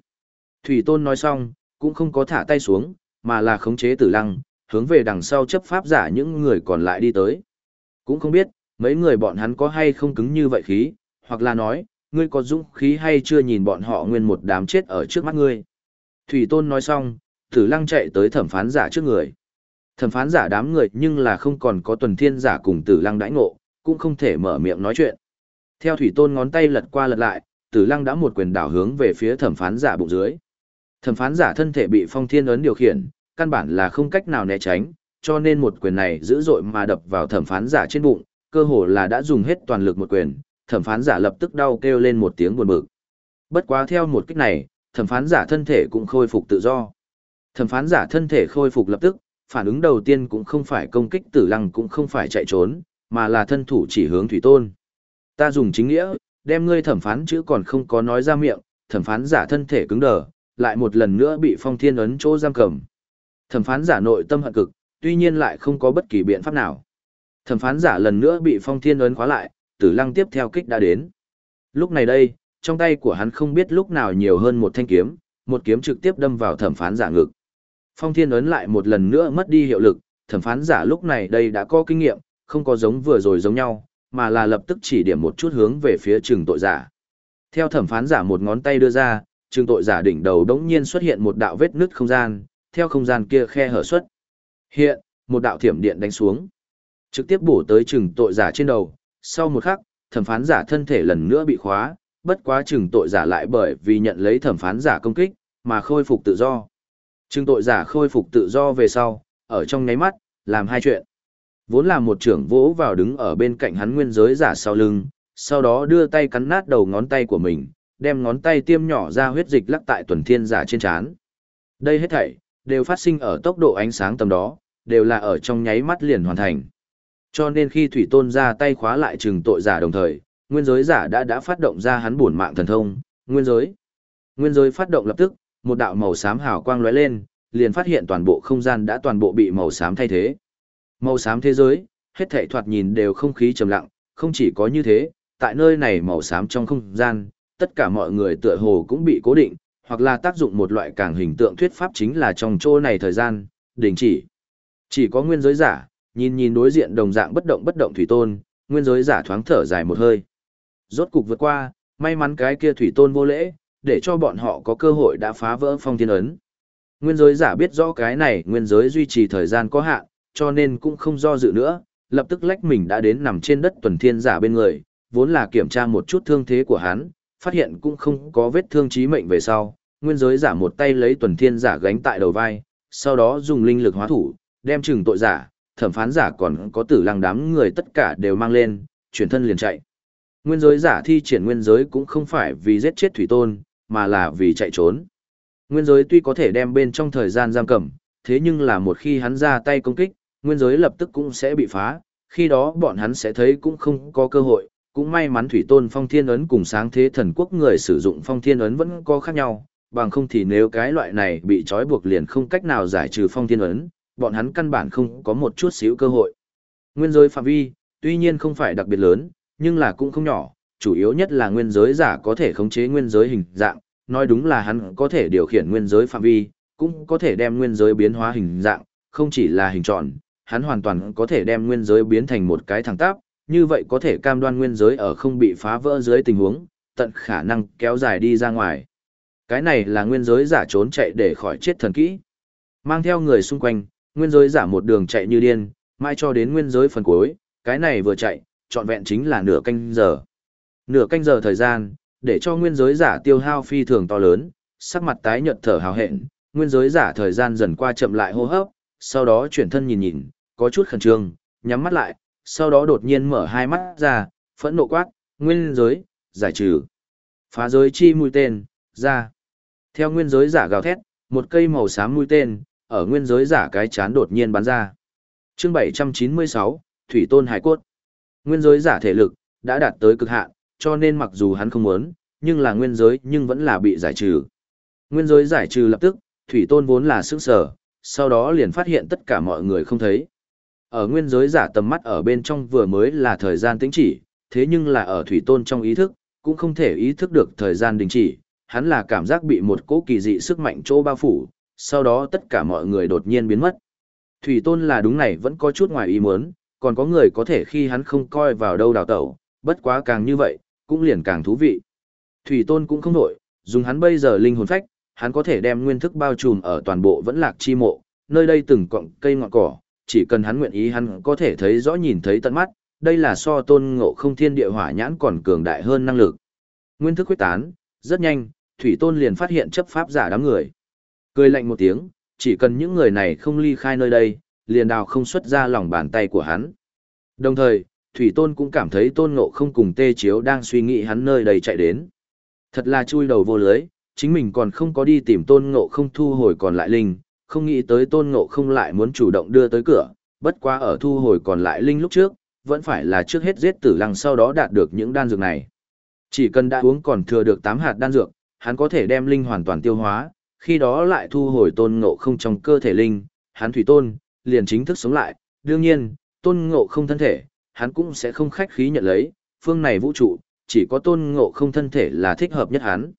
Thủy tôn nói xong, cũng không có thả tay xuống, mà là khống chế tử lăng, hướng về đằng sau chấp pháp giả những người còn lại đi tới. Cũng không biết, mấy người bọn hắn có hay không cứng như vậy khí, hoặc là nói, ngươi có dũng khí hay chưa nhìn bọn họ nguyên một đám chết ở trước mắt ngươi. Thủy tôn nói xong, tử lăng chạy tới thẩm phán giả trước người. Thẩm phán giả đám người nhưng là không còn có tuần thiên giả cùng tử lăng đãi ngộ, cũng không thể mở miệng nói chuyện. Theo thủy tôn ngón tay lật qua lật lại, tử lăng đã một quyền đảo hướng về phía thẩm phán giả bụng dưới. Thẩm phán giả thân thể bị phong thiên ấn điều khiển, căn bản là không cách nào né tránh, cho nên một quyền này dữ dội mà đập vào thẩm phán giả trên bụng, cơ hồ là đã dùng hết toàn lực một quyền, thẩm phán giả lập tức đau kêu lên một tiếng buồn bực. Bất quá theo một kích này, thẩm phán giả thân thể cũng khôi phục tự do. Thẩm phán giả thân thể khôi phục lập tức, phản ứng đầu tiên cũng không phải công kích tử lăng cũng không phải chạy trốn, mà là thân thủ chỉ hướng thủy tôn. Ta dùng chính nghĩa, đem ngươi thẩm phán chữ còn không có nói ra miệng, thẩm phán giả thân thể cứng đờ, lại một lần nữa bị phong thiên ấn chỗ giam cầm. Thẩm phán giả nội tâm hận cực, tuy nhiên lại không có bất kỳ biện pháp nào. Thẩm phán giả lần nữa bị phong thiên ấn khóa lại, tử lăng tiếp theo kích đã đến. Lúc này đây, trong tay của hắn không biết lúc nào nhiều hơn một thanh kiếm, một kiếm trực tiếp đâm vào thẩm phán giả ngực. Phong thiên ấn lại một lần nữa mất đi hiệu lực, thẩm phán giả lúc này đây đã có kinh nghiệm, không có giống vừa rồi giống nhau, mà là lập tức chỉ điểm một chút hướng về phía trừng tội giả. Theo thẩm phán giả một ngón tay đưa ra, trừng tội giả đỉnh đầu đống nhiên xuất hiện một đạo vết nứt không gian, theo không gian kia khe hở xuất. Hiện, một đạo thiểm điện đánh xuống. Trực tiếp bổ tới trừng tội giả trên đầu, sau một khắc, thẩm phán giả thân thể lần nữa bị khóa, bất quá trừng tội giả lại bởi vì nhận lấy thẩm phán giả công kích, mà khôi phục tự do. Trừng tội giả khôi phục tự do về sau, ở trong nháy mắt, làm hai chuyện. Vốn là một trưởng vỗ vào đứng ở bên cạnh hắn nguyên giới giả sau lưng, sau đó đưa tay cắn nát đầu ngón tay của mình, đem ngón tay tiêm nhỏ ra huyết dịch lắc tại tuần thiên giả trên trán. Đây hết thảy, đều phát sinh ở tốc độ ánh sáng tầm đó, đều là ở trong nháy mắt liền hoàn thành. Cho nên khi Thủy Tôn ra tay khóa lại trừng tội giả đồng thời, nguyên giới giả đã đã phát động ra hắn buồn mạng thần thông, nguyên giới. Nguyên giới phát động lập tức, một đạo màu xám hào quang lóe lên, liền phát hiện toàn bộ không gian đã toàn bộ bị màu xám thay thế. Màu xám thế giới, hết thảy thoạt nhìn đều không khí trầm lặng, không chỉ có như thế, tại nơi này màu xám trong không gian, tất cả mọi người tựa hồ cũng bị cố định, hoặc là tác dụng một loại càng hình tượng thuyết pháp chính là trong chỗ này thời gian, đình chỉ. Chỉ có nguyên giới giả, nhìn nhìn đối diện đồng dạng bất động bất động thủy tôn, nguyên giới giả thoáng thở dài một hơi. Rốt cục vượt qua, may mắn cái kia thủy tôn vô lễ, để cho bọn họ có cơ hội đã phá vỡ phong thiên ấn. Nguyên giới giả biết rõ cái này nguyên giới duy trì thời gian có hạn, cho nên cũng không do dự nữa, lập tức lách mình đã đến nằm trên đất tuần thiên giả bên người, vốn là kiểm tra một chút thương thế của hắn, phát hiện cũng không có vết thương chí mệnh về sau, nguyên giới giả một tay lấy tuần thiên giả gánh tại đầu vai, sau đó dùng linh lực hóa thủ, đem chừng tội giả, thẩm phán giả còn có tử lăng đám người tất cả đều mang lên, chuyển thân liền chạy. Nguyên giới giả thi triển nguyên giới cũng không phải vì giết chết thủy tôn, mà là vì chạy trốn. Nguyên giới tuy có thể đem bên trong thời gian giam cầm, thế nhưng là một khi hắn ra tay công kích, nguyên giới lập tức cũng sẽ bị phá, khi đó bọn hắn sẽ thấy cũng không có cơ hội, cũng may mắn thủy tôn phong thiên ấn cùng sáng thế thần quốc người sử dụng phong thiên ấn vẫn có khác nhau, bằng không thì nếu cái loại này bị trói buộc liền không cách nào giải trừ phong thiên ấn, bọn hắn căn bản không có một chút xíu cơ hội. Nguyên giới phạm vi, tuy nhiên không phải đặc biệt lớn, nhưng là cũng không nhỏ, chủ yếu nhất là nguyên giới giả có thể khống chế nguyên giới hình dạng, nói đúng là hắn có thể điều khiển nguyên giới phạm vi, cũng có thể đem nguyên giới biến hóa hình dạng, không chỉ là hình tròn, hắn hoàn toàn có thể đem nguyên giới biến thành một cái thẳng tắp, như vậy có thể cam đoan nguyên giới ở không bị phá vỡ dưới tình huống, tận khả năng kéo dài đi ra ngoài. Cái này là nguyên giới giả trốn chạy để khỏi chết thần kỹ. Mang theo người xung quanh, nguyên giới giả một đường chạy như điên, mai cho đến nguyên giới phần cuối, cái này vừa chạy, trọn vẹn chính là nửa canh giờ. Nửa canh giờ thời gian, để cho nguyên giới giả tiêu hao phi thường to lớn, sắc mặt tái nhợt thở hào hẹn, nguyên giới giả thời gian dần qua chậm lại hô hấp, sau đó chuyển thân nhìn nhìn, có chút khẩn trương, nhắm mắt lại, sau đó đột nhiên mở hai mắt ra, phẫn nộ quát, nguyên giới, giải trừ. Phá giới chi mũi tên, ra. Theo nguyên giới giả gào thét, một cây màu xám mũi tên, ở nguyên giới giả cái chán đột nhiên bắn ra. chương 796, Thủy Tôn Hải Cốt. Nguyên giới giả thể lực, đã đạt tới cực hạn, cho nên mặc dù hắn không muốn, nhưng là nguyên giới nhưng vẫn là bị giải trừ. Nguyên giới giải trừ lập tức, Thủy Tôn vốn là sức sở, sau đó liền phát hiện tất cả mọi người không thấy. Ở nguyên giới giả tầm mắt ở bên trong vừa mới là thời gian tĩnh chỉ, thế nhưng là ở Thủy Tôn trong ý thức, cũng không thể ý thức được thời gian đình chỉ, hắn là cảm giác bị một cỗ kỳ dị sức mạnh chỗ bao phủ, sau đó tất cả mọi người đột nhiên biến mất. Thủy Tôn là đúng này vẫn có chút ngoài ý muốn, còn có người có thể khi hắn không coi vào đâu đào tẩu, bất quá càng như vậy, cũng liền càng thú vị. Thủy Tôn cũng không nổi, dùng hắn bây giờ linh hồn phách, hắn có thể đem nguyên thức bao trùm ở toàn bộ vẫn lạc chi mộ, nơi đây từng cọng cây ngọn cỏ, chỉ cần hắn nguyện ý hắn có thể thấy rõ nhìn thấy tận mắt, đây là so tôn ngộ không thiên địa hỏa nhãn còn cường đại hơn năng lực. Nguyên thức quyết tán, rất nhanh, thủy tôn liền phát hiện chấp pháp giả đám người. Cười lạnh một tiếng, chỉ cần những người này không ly khai nơi đây, liền đào không xuất ra lòng bàn tay của hắn. Đồng thời, thủy tôn cũng cảm thấy tôn ngộ không cùng tê chiếu đang suy nghĩ hắn nơi đây chạy đến. Thật là chui đầu vô lưới, chính mình còn không có đi tìm tôn ngộ không thu hồi còn lại linh, không nghĩ tới tôn ngộ không lại muốn chủ động đưa tới cửa, bất quá ở thu hồi còn lại linh lúc trước, vẫn phải là trước hết giết tử lăng sau đó đạt được những đan dược này. Chỉ cần đã uống còn thừa được 8 hạt đan dược, hắn có thể đem linh hoàn toàn tiêu hóa, khi đó lại thu hồi tôn ngộ không trong cơ thể linh, hắn thủy tôn, liền chính thức sống lại, đương nhiên, tôn ngộ không thân thể, hắn cũng sẽ không khách khí nhận lấy, phương này vũ trụ, chỉ có tôn ngộ không thân thể là thích hợp nhất hắn.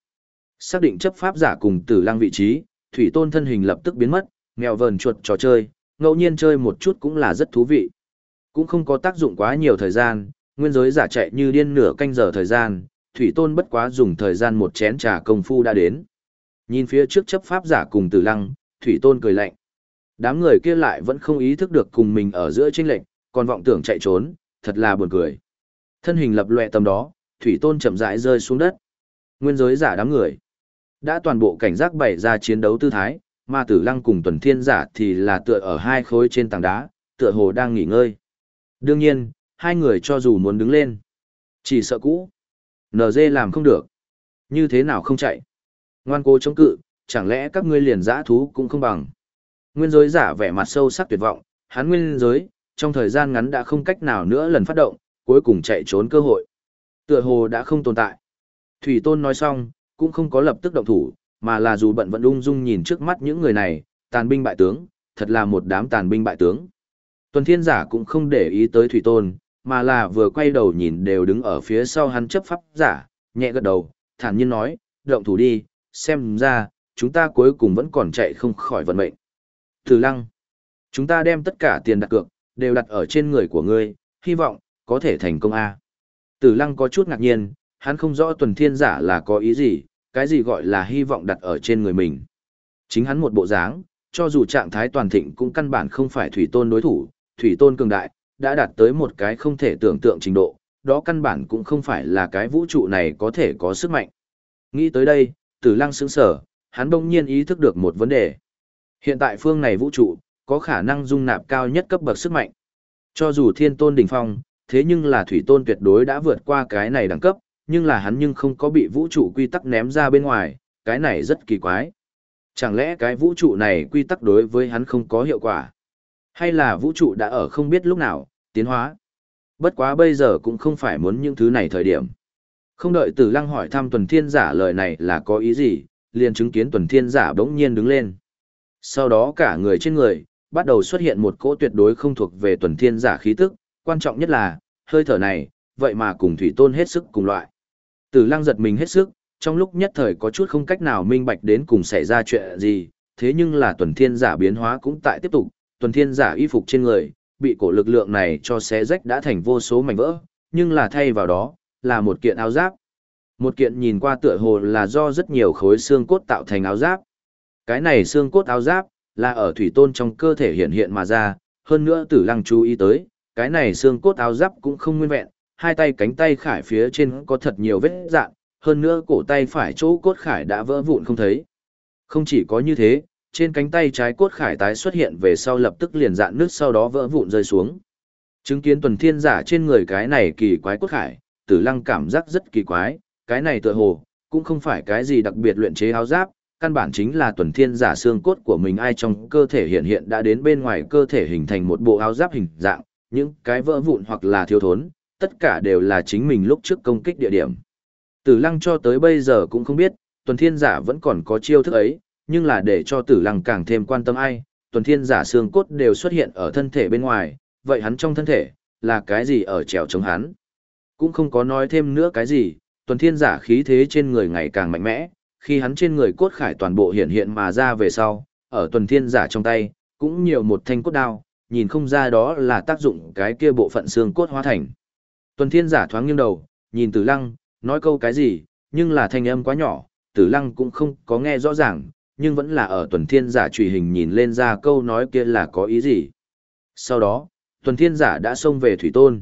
Xác định chấp pháp giả cùng tử lăng vị trí, thủy tôn thân hình lập tức biến mất, mèo vờn chuột trò chơi, ngẫu nhiên chơi một chút cũng là rất thú vị. Cũng không có tác dụng quá nhiều thời gian, nguyên giới giả chạy như điên nửa canh giờ thời gian, thủy tôn bất quá dùng thời gian một chén trà công phu đã đến. Nhìn phía trước chấp pháp giả cùng tử lăng, thủy tôn cười lạnh. Đám người kia lại vẫn không ý thức được cùng mình ở giữa chênh lệnh, còn vọng tưởng chạy trốn, thật là buồn cười. Thân hình lập lòe tầm đó, thủy tôn chậm rãi rơi xuống đất. Nguyên giới giả đám người đã toàn bộ cảnh giác bày ra chiến đấu tư thái, mà tử lăng cùng tuần thiên giả thì là tựa ở hai khối trên tảng đá, tựa hồ đang nghỉ ngơi. Đương nhiên, hai người cho dù muốn đứng lên, chỉ sợ cũ. NG làm không được. Như thế nào không chạy? Ngoan cố chống cự, chẳng lẽ các ngươi liền giã thú cũng không bằng. Nguyên giới giả vẻ mặt sâu sắc tuyệt vọng, hắn nguyên giới, trong thời gian ngắn đã không cách nào nữa lần phát động, cuối cùng chạy trốn cơ hội. Tựa hồ đã không tồn tại. Thủy Tôn nói xong, cũng không có lập tức động thủ, mà là dù bận vẫn ung dung nhìn trước mắt những người này, tàn binh bại tướng, thật là một đám tàn binh bại tướng. Tuần Thiên Giả cũng không để ý tới Thủy Tôn, mà là vừa quay đầu nhìn đều đứng ở phía sau hắn chấp pháp giả, nhẹ gật đầu, thản nhiên nói, động thủ đi, xem ra, chúng ta cuối cùng vẫn còn chạy không khỏi vận mệnh. Tử Lăng, chúng ta đem tất cả tiền đặt cược, đều đặt ở trên người của ngươi, hy vọng, có thể thành công a. Tử Lăng có chút ngạc nhiên, hắn không rõ tuần thiên giả là có ý gì, cái gì gọi là hy vọng đặt ở trên người mình. Chính hắn một bộ dáng, cho dù trạng thái toàn thịnh cũng căn bản không phải thủy tôn đối thủ, thủy tôn cường đại, đã đạt tới một cái không thể tưởng tượng trình độ, đó căn bản cũng không phải là cái vũ trụ này có thể có sức mạnh. Nghĩ tới đây, tử lăng sững sở, hắn bỗng nhiên ý thức được một vấn đề. Hiện tại phương này vũ trụ, có khả năng dung nạp cao nhất cấp bậc sức mạnh. Cho dù thiên tôn đỉnh phong, thế nhưng là thủy tôn tuyệt đối đã vượt qua cái này đẳng cấp, nhưng là hắn nhưng không có bị vũ trụ quy tắc ném ra bên ngoài, cái này rất kỳ quái. Chẳng lẽ cái vũ trụ này quy tắc đối với hắn không có hiệu quả? Hay là vũ trụ đã ở không biết lúc nào, tiến hóa? Bất quá bây giờ cũng không phải muốn những thứ này thời điểm. Không đợi tử lăng hỏi thăm tuần thiên giả lời này là có ý gì, liền chứng kiến tuần thiên giả bỗng nhiên đứng lên. Sau đó cả người trên người, bắt đầu xuất hiện một cỗ tuyệt đối không thuộc về tuần thiên giả khí tức, quan trọng nhất là, hơi thở này, vậy mà cùng thủy tôn hết sức cùng loại. Tử lăng giật mình hết sức, trong lúc nhất thời có chút không cách nào minh bạch đến cùng xảy ra chuyện gì, thế nhưng là tuần thiên giả biến hóa cũng tại tiếp tục, tuần thiên giả y phục trên người, bị cổ lực lượng này cho xé rách đã thành vô số mảnh vỡ, nhưng là thay vào đó, là một kiện áo giáp. Một kiện nhìn qua tựa hồ là do rất nhiều khối xương cốt tạo thành áo giáp. Cái này xương cốt áo giáp, là ở thủy tôn trong cơ thể hiện hiện mà ra, hơn nữa tử lăng chú ý tới, cái này xương cốt áo giáp cũng không nguyên vẹn, hai tay cánh tay khải phía trên có thật nhiều vết dạn, hơn nữa cổ tay phải chỗ cốt khải đã vỡ vụn không thấy. Không chỉ có như thế, trên cánh tay trái cốt khải tái xuất hiện về sau lập tức liền dạn nước sau đó vỡ vụn rơi xuống. Chứng kiến tuần thiên giả trên người cái này kỳ quái cốt khải, tử lăng cảm giác rất kỳ quái, cái này tựa hồ, cũng không phải cái gì đặc biệt luyện chế áo giáp, căn bản chính là tuần thiên giả xương cốt của mình ai trong cơ thể hiện hiện đã đến bên ngoài cơ thể hình thành một bộ áo giáp hình dạng, những cái vỡ vụn hoặc là thiếu thốn, tất cả đều là chính mình lúc trước công kích địa điểm. Tử lăng cho tới bây giờ cũng không biết, tuần thiên giả vẫn còn có chiêu thức ấy, nhưng là để cho tử lăng càng thêm quan tâm ai, tuần thiên giả xương cốt đều xuất hiện ở thân thể bên ngoài, vậy hắn trong thân thể, là cái gì ở trèo chống hắn. Cũng không có nói thêm nữa cái gì, tuần thiên giả khí thế trên người ngày càng mạnh mẽ, khi hắn trên người cốt khải toàn bộ hiện hiện mà ra về sau, ở tuần thiên giả trong tay, cũng nhiều một thanh cốt đao, nhìn không ra đó là tác dụng cái kia bộ phận xương cốt hóa thành. Tuần thiên giả thoáng nghiêng đầu, nhìn tử lăng, nói câu cái gì, nhưng là thanh âm quá nhỏ, tử lăng cũng không có nghe rõ ràng, nhưng vẫn là ở tuần thiên giả trùy hình nhìn lên ra câu nói kia là có ý gì. Sau đó, tuần thiên giả đã xông về thủy tôn.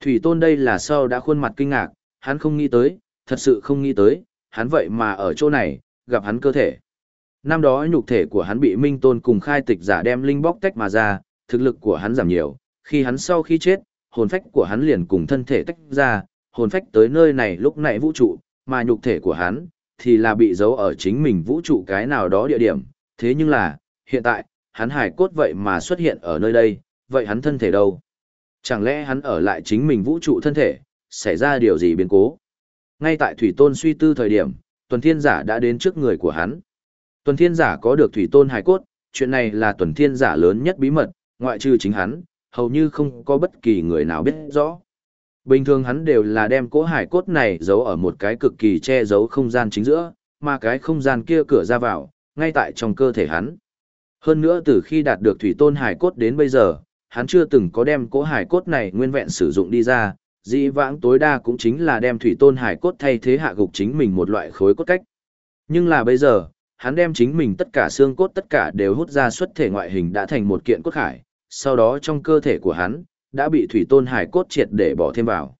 Thủy tôn đây là sao đã khuôn mặt kinh ngạc, hắn không nghĩ tới, thật sự không nghĩ tới, hắn vậy mà ở chỗ này, gặp hắn cơ thể. Năm đó nhục thể của hắn bị Minh Tôn cùng khai tịch giả đem linh bóc tách mà ra, thực lực của hắn giảm nhiều, khi hắn sau khi chết, hồn phách của hắn liền cùng thân thể tách ra, hồn phách tới nơi này lúc nãy vũ trụ, mà nhục thể của hắn thì là bị giấu ở chính mình vũ trụ cái nào đó địa điểm, thế nhưng là, hiện tại, hắn hải cốt vậy mà xuất hiện ở nơi đây, vậy hắn thân thể đâu? Chẳng lẽ hắn ở lại chính mình vũ trụ thân thể, xảy ra điều gì biến cố? Ngay tại Thủy Tôn suy tư thời điểm, Tuần Thiên Giả đã đến trước người của hắn. Tuần Thiên Giả có được Thủy Tôn hải cốt, chuyện này là Tuần Thiên Giả lớn nhất bí mật, ngoại trừ chính hắn, hầu như không có bất kỳ người nào biết rõ. Bình thường hắn đều là đem cỗ hải cốt này giấu ở một cái cực kỳ che giấu không gian chính giữa, mà cái không gian kia cửa ra vào, ngay tại trong cơ thể hắn. Hơn nữa từ khi đạt được thủy tôn hải cốt đến bây giờ, hắn chưa từng có đem cỗ hải cốt này nguyên vẹn sử dụng đi ra, dĩ vãng tối đa cũng chính là đem thủy tôn hải cốt thay thế hạ gục chính mình một loại khối cốt cách. Nhưng là bây giờ, hắn đem chính mình tất cả xương cốt tất cả đều hút ra xuất thể ngoại hình đã thành một kiện cốt khải, sau đó trong cơ thể của hắn, đã bị thủy tôn hải cốt triệt để bỏ thêm vào.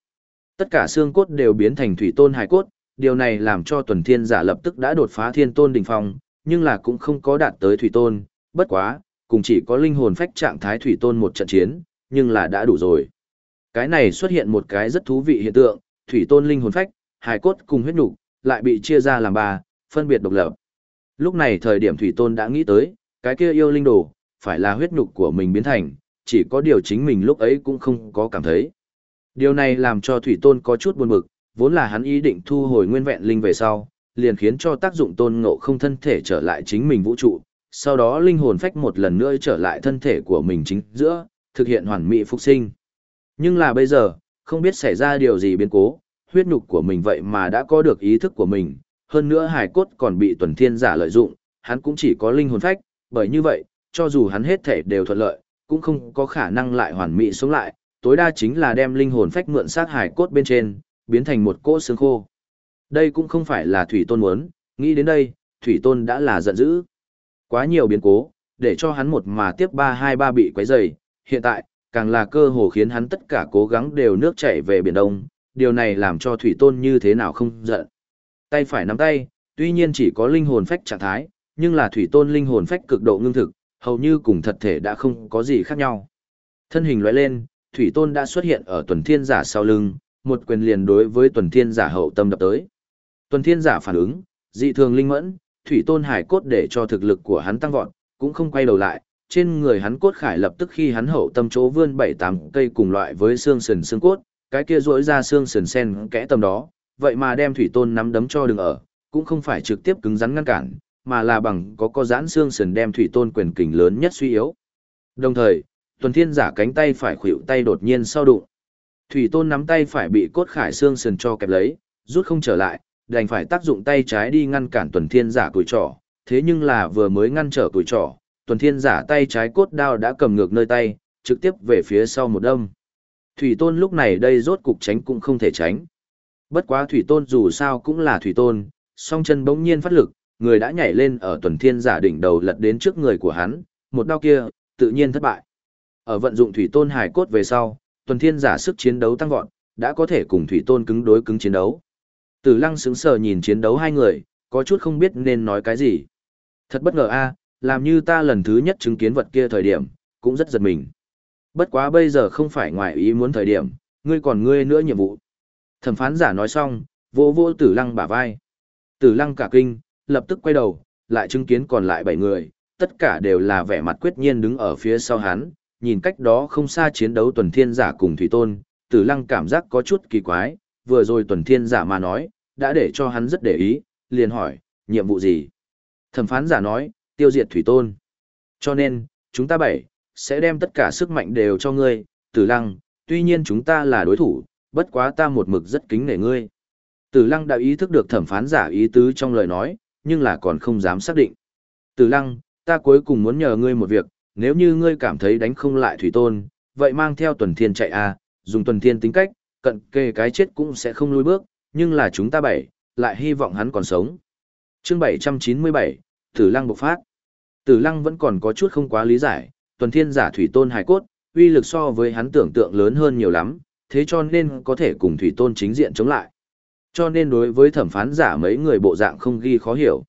Tất cả xương cốt đều biến thành thủy tôn hải cốt, điều này làm cho tuần thiên giả lập tức đã đột phá thiên tôn đỉnh phong, nhưng là cũng không có đạt tới thủy tôn, bất quá, cùng chỉ có linh hồn phách trạng thái thủy tôn một trận chiến, nhưng là đã đủ rồi. Cái này xuất hiện một cái rất thú vị hiện tượng, thủy tôn linh hồn phách, hải cốt cùng huyết nục lại bị chia ra làm ba, phân biệt độc lập. Lúc này thời điểm thủy tôn đã nghĩ tới, cái kia yêu linh đồ, phải là huyết nục của mình biến thành, chỉ có điều chính mình lúc ấy cũng không có cảm thấy. Điều này làm cho Thủy Tôn có chút buồn bực, vốn là hắn ý định thu hồi nguyên vẹn linh về sau, liền khiến cho tác dụng tôn ngộ không thân thể trở lại chính mình vũ trụ, sau đó linh hồn phách một lần nữa trở lại thân thể của mình chính giữa, thực hiện hoàn mỹ phục sinh. Nhưng là bây giờ, không biết xảy ra điều gì biến cố, huyết nhục của mình vậy mà đã có được ý thức của mình, hơn nữa hải cốt còn bị tuần thiên giả lợi dụng, hắn cũng chỉ có linh hồn phách, bởi như vậy, cho dù hắn hết thể đều thuận lợi, cũng không có khả năng lại hoàn mỹ sống lại, tối đa chính là đem linh hồn phách mượn sát hải cốt bên trên, biến thành một cỗ xương khô. Đây cũng không phải là Thủy Tôn muốn, nghĩ đến đây, Thủy Tôn đã là giận dữ. Quá nhiều biến cố, để cho hắn một mà tiếp ba hai ba bị quấy rầy, hiện tại, càng là cơ hồ khiến hắn tất cả cố gắng đều nước chảy về biển đông, điều này làm cho Thủy Tôn như thế nào không giận. Tay phải nắm tay, tuy nhiên chỉ có linh hồn phách trạng thái, nhưng là Thủy Tôn linh hồn phách cực độ ngưng thực, hầu như cùng thật thể đã không có gì khác nhau. Thân hình lóe lên, Thủy Tôn đã xuất hiện ở tuần thiên giả sau lưng, một quyền liền đối với tuần thiên giả hậu tâm đập tới. Tuần thiên giả phản ứng, dị thường linh mẫn, Thủy Tôn hải cốt để cho thực lực của hắn tăng vọt, cũng không quay đầu lại, trên người hắn cốt khải lập tức khi hắn hậu tâm chỗ vươn bảy tám cây cùng loại với xương sườn xương cốt, cái kia rỗi ra xương sườn sen kẽ tầm đó, vậy mà đem Thủy Tôn nắm đấm cho đừng ở, cũng không phải trực tiếp cứng rắn ngăn cản, mà là bằng có có giãn xương sườn đem thủy tôn quyền kình lớn nhất suy yếu. Đồng thời, tuần thiên giả cánh tay phải khuỵu tay đột nhiên sau đụng. Thủy tôn nắm tay phải bị cốt khải xương sườn cho kẹp lấy, rút không trở lại, đành phải tác dụng tay trái đi ngăn cản tuần thiên giả tuổi trỏ. Thế nhưng là vừa mới ngăn trở tuổi trỏ, tuần thiên giả tay trái cốt đao đã cầm ngược nơi tay, trực tiếp về phía sau một đâm. Thủy tôn lúc này đây rốt cục tránh cũng không thể tránh. Bất quá thủy tôn dù sao cũng là thủy tôn, song chân bỗng nhiên phát lực, người đã nhảy lên ở tuần thiên giả đỉnh đầu lật đến trước người của hắn, một đao kia, tự nhiên thất bại. Ở vận dụng thủy tôn hải cốt về sau, tuần thiên giả sức chiến đấu tăng vọt, đã có thể cùng thủy tôn cứng đối cứng chiến đấu. Tử lăng sững sờ nhìn chiến đấu hai người, có chút không biết nên nói cái gì. Thật bất ngờ a, làm như ta lần thứ nhất chứng kiến vật kia thời điểm, cũng rất giật mình. Bất quá bây giờ không phải ngoài ý muốn thời điểm, ngươi còn ngươi nữa nhiệm vụ. Thẩm phán giả nói xong, vô vô tử lăng bả vai. Tử lăng cả kinh, lập tức quay đầu, lại chứng kiến còn lại bảy người, tất cả đều là vẻ mặt quyết nhiên đứng ở phía sau hắn, nhìn cách đó không xa chiến đấu tuần thiên giả cùng thủy tôn, tử lăng cảm giác có chút kỳ quái, vừa rồi tuần thiên giả mà nói, đã để cho hắn rất để ý, liền hỏi, nhiệm vụ gì? Thẩm phán giả nói, tiêu diệt thủy tôn. Cho nên, chúng ta bảy, sẽ đem tất cả sức mạnh đều cho ngươi, tử lăng, tuy nhiên chúng ta là đối thủ, bất quá ta một mực rất kính nể ngươi. Tử lăng đã ý thức được thẩm phán giả ý tứ trong lời nói, nhưng là còn không dám xác định. Tử lăng, ta cuối cùng muốn nhờ ngươi một việc, nếu như ngươi cảm thấy đánh không lại thủy tôn, vậy mang theo tuần thiên chạy a, à, dùng tuần thiên tính cách, cận kề cái chết cũng sẽ không lùi bước, nhưng là chúng ta bảy, lại hy vọng hắn còn sống. Chương 797, Tử Lăng bộc phát. Tử Lăng vẫn còn có chút không quá lý giải, tuần thiên giả thủy tôn hài cốt, uy lực so với hắn tưởng tượng lớn hơn nhiều lắm, thế cho nên có thể cùng thủy tôn chính diện chống lại. Cho nên đối với thẩm phán giả mấy người bộ dạng không ghi khó hiểu.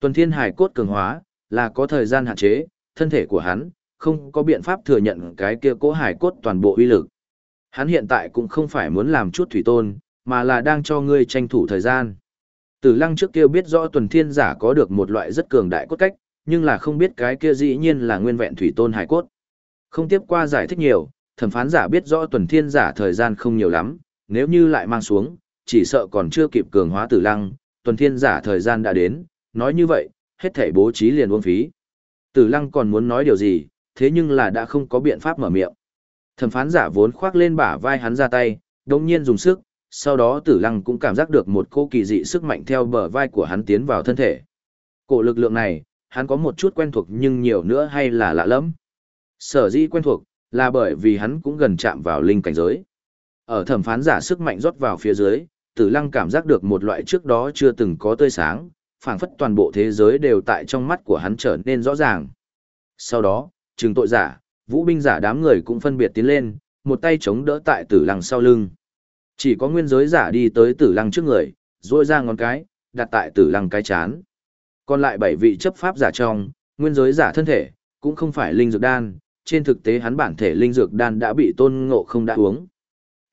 Tuần thiên hải cốt cường hóa, là có thời gian hạn chế, thân thể của hắn, không có biện pháp thừa nhận cái kia cố hải cốt toàn bộ uy lực. Hắn hiện tại cũng không phải muốn làm chút thủy tôn, mà là đang cho ngươi tranh thủ thời gian. Tử lăng trước kia biết rõ tuần thiên giả có được một loại rất cường đại cốt cách, nhưng là không biết cái kia dĩ nhiên là nguyên vẹn thủy tôn hải cốt. Không tiếp qua giải thích nhiều, thẩm phán giả biết rõ tuần thiên giả thời gian không nhiều lắm, nếu như lại mang xuống, chỉ sợ còn chưa kịp cường hóa tử lăng, tuần thiên giả thời gian đã đến, nói như vậy, hết thể bố trí liền uống phí. Tử lăng còn muốn nói điều gì, thế nhưng là đã không có biện pháp mở miệng. Thẩm phán giả vốn khoác lên bả vai hắn ra tay, đồng nhiên dùng sức, sau đó tử lăng cũng cảm giác được một cô kỳ dị sức mạnh theo bờ vai của hắn tiến vào thân thể. Cổ lực lượng này, hắn có một chút quen thuộc nhưng nhiều nữa hay là lạ lẫm. Sở dĩ quen thuộc, là bởi vì hắn cũng gần chạm vào linh cảnh giới. Ở thẩm phán giả sức mạnh rót vào phía dưới, tử lăng cảm giác được một loại trước đó chưa từng có tươi sáng, phảng phất toàn bộ thế giới đều tại trong mắt của hắn trở nên rõ ràng. Sau đó, trừng tội giả, vũ binh giả đám người cũng phân biệt tiến lên, một tay chống đỡ tại tử lăng sau lưng. Chỉ có nguyên giới giả đi tới tử lăng trước người, rôi ra ngón cái, đặt tại tử lăng cái chán. Còn lại bảy vị chấp pháp giả trong, nguyên giới giả thân thể, cũng không phải linh dược đan, trên thực tế hắn bản thể linh dược đan đã bị tôn ngộ không đã uống.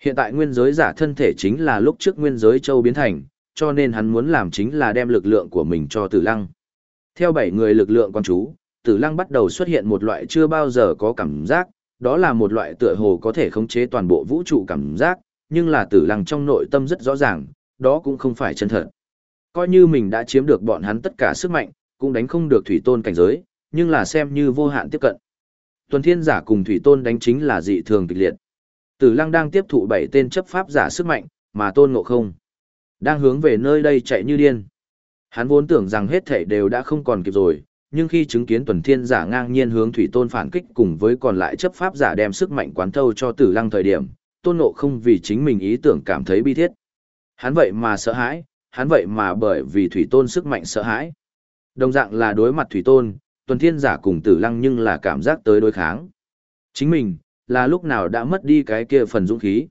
Hiện tại nguyên giới giả thân thể chính là lúc trước nguyên giới châu biến thành, cho nên hắn muốn làm chính là đem lực lượng của mình cho tử lăng. Theo bảy người lực lượng quan chú, tử lăng bắt đầu xuất hiện một loại chưa bao giờ có cảm giác, đó là một loại tựa hồ có thể khống chế toàn bộ vũ trụ cảm giác, nhưng là tử lăng trong nội tâm rất rõ ràng, đó cũng không phải chân thật. Coi như mình đã chiếm được bọn hắn tất cả sức mạnh, cũng đánh không được thủy tôn cảnh giới, nhưng là xem như vô hạn tiếp cận. Tuần thiên giả cùng thủy tôn đánh chính là dị thường kịch liệt. Tử lăng đang tiếp thụ bảy tên chấp pháp giả sức mạnh, mà tôn ngộ không. Đang hướng về nơi đây chạy như điên. Hắn vốn tưởng rằng hết thể đều đã không còn kịp rồi, nhưng khi chứng kiến tuần thiên giả ngang nhiên hướng thủy tôn phản kích cùng với còn lại chấp pháp giả đem sức mạnh quán thâu cho tử lăng thời điểm, tôn Nộ không vì chính mình ý tưởng cảm thấy bi thiết. Hắn vậy mà sợ hãi, hắn vậy mà bởi vì thủy tôn sức mạnh sợ hãi. Đồng dạng là đối mặt thủy tôn, tuần thiên giả cùng tử lăng nhưng là cảm giác tới đối kháng. Chính mình, là lúc nào đã mất đi cái kia phần dũng khí.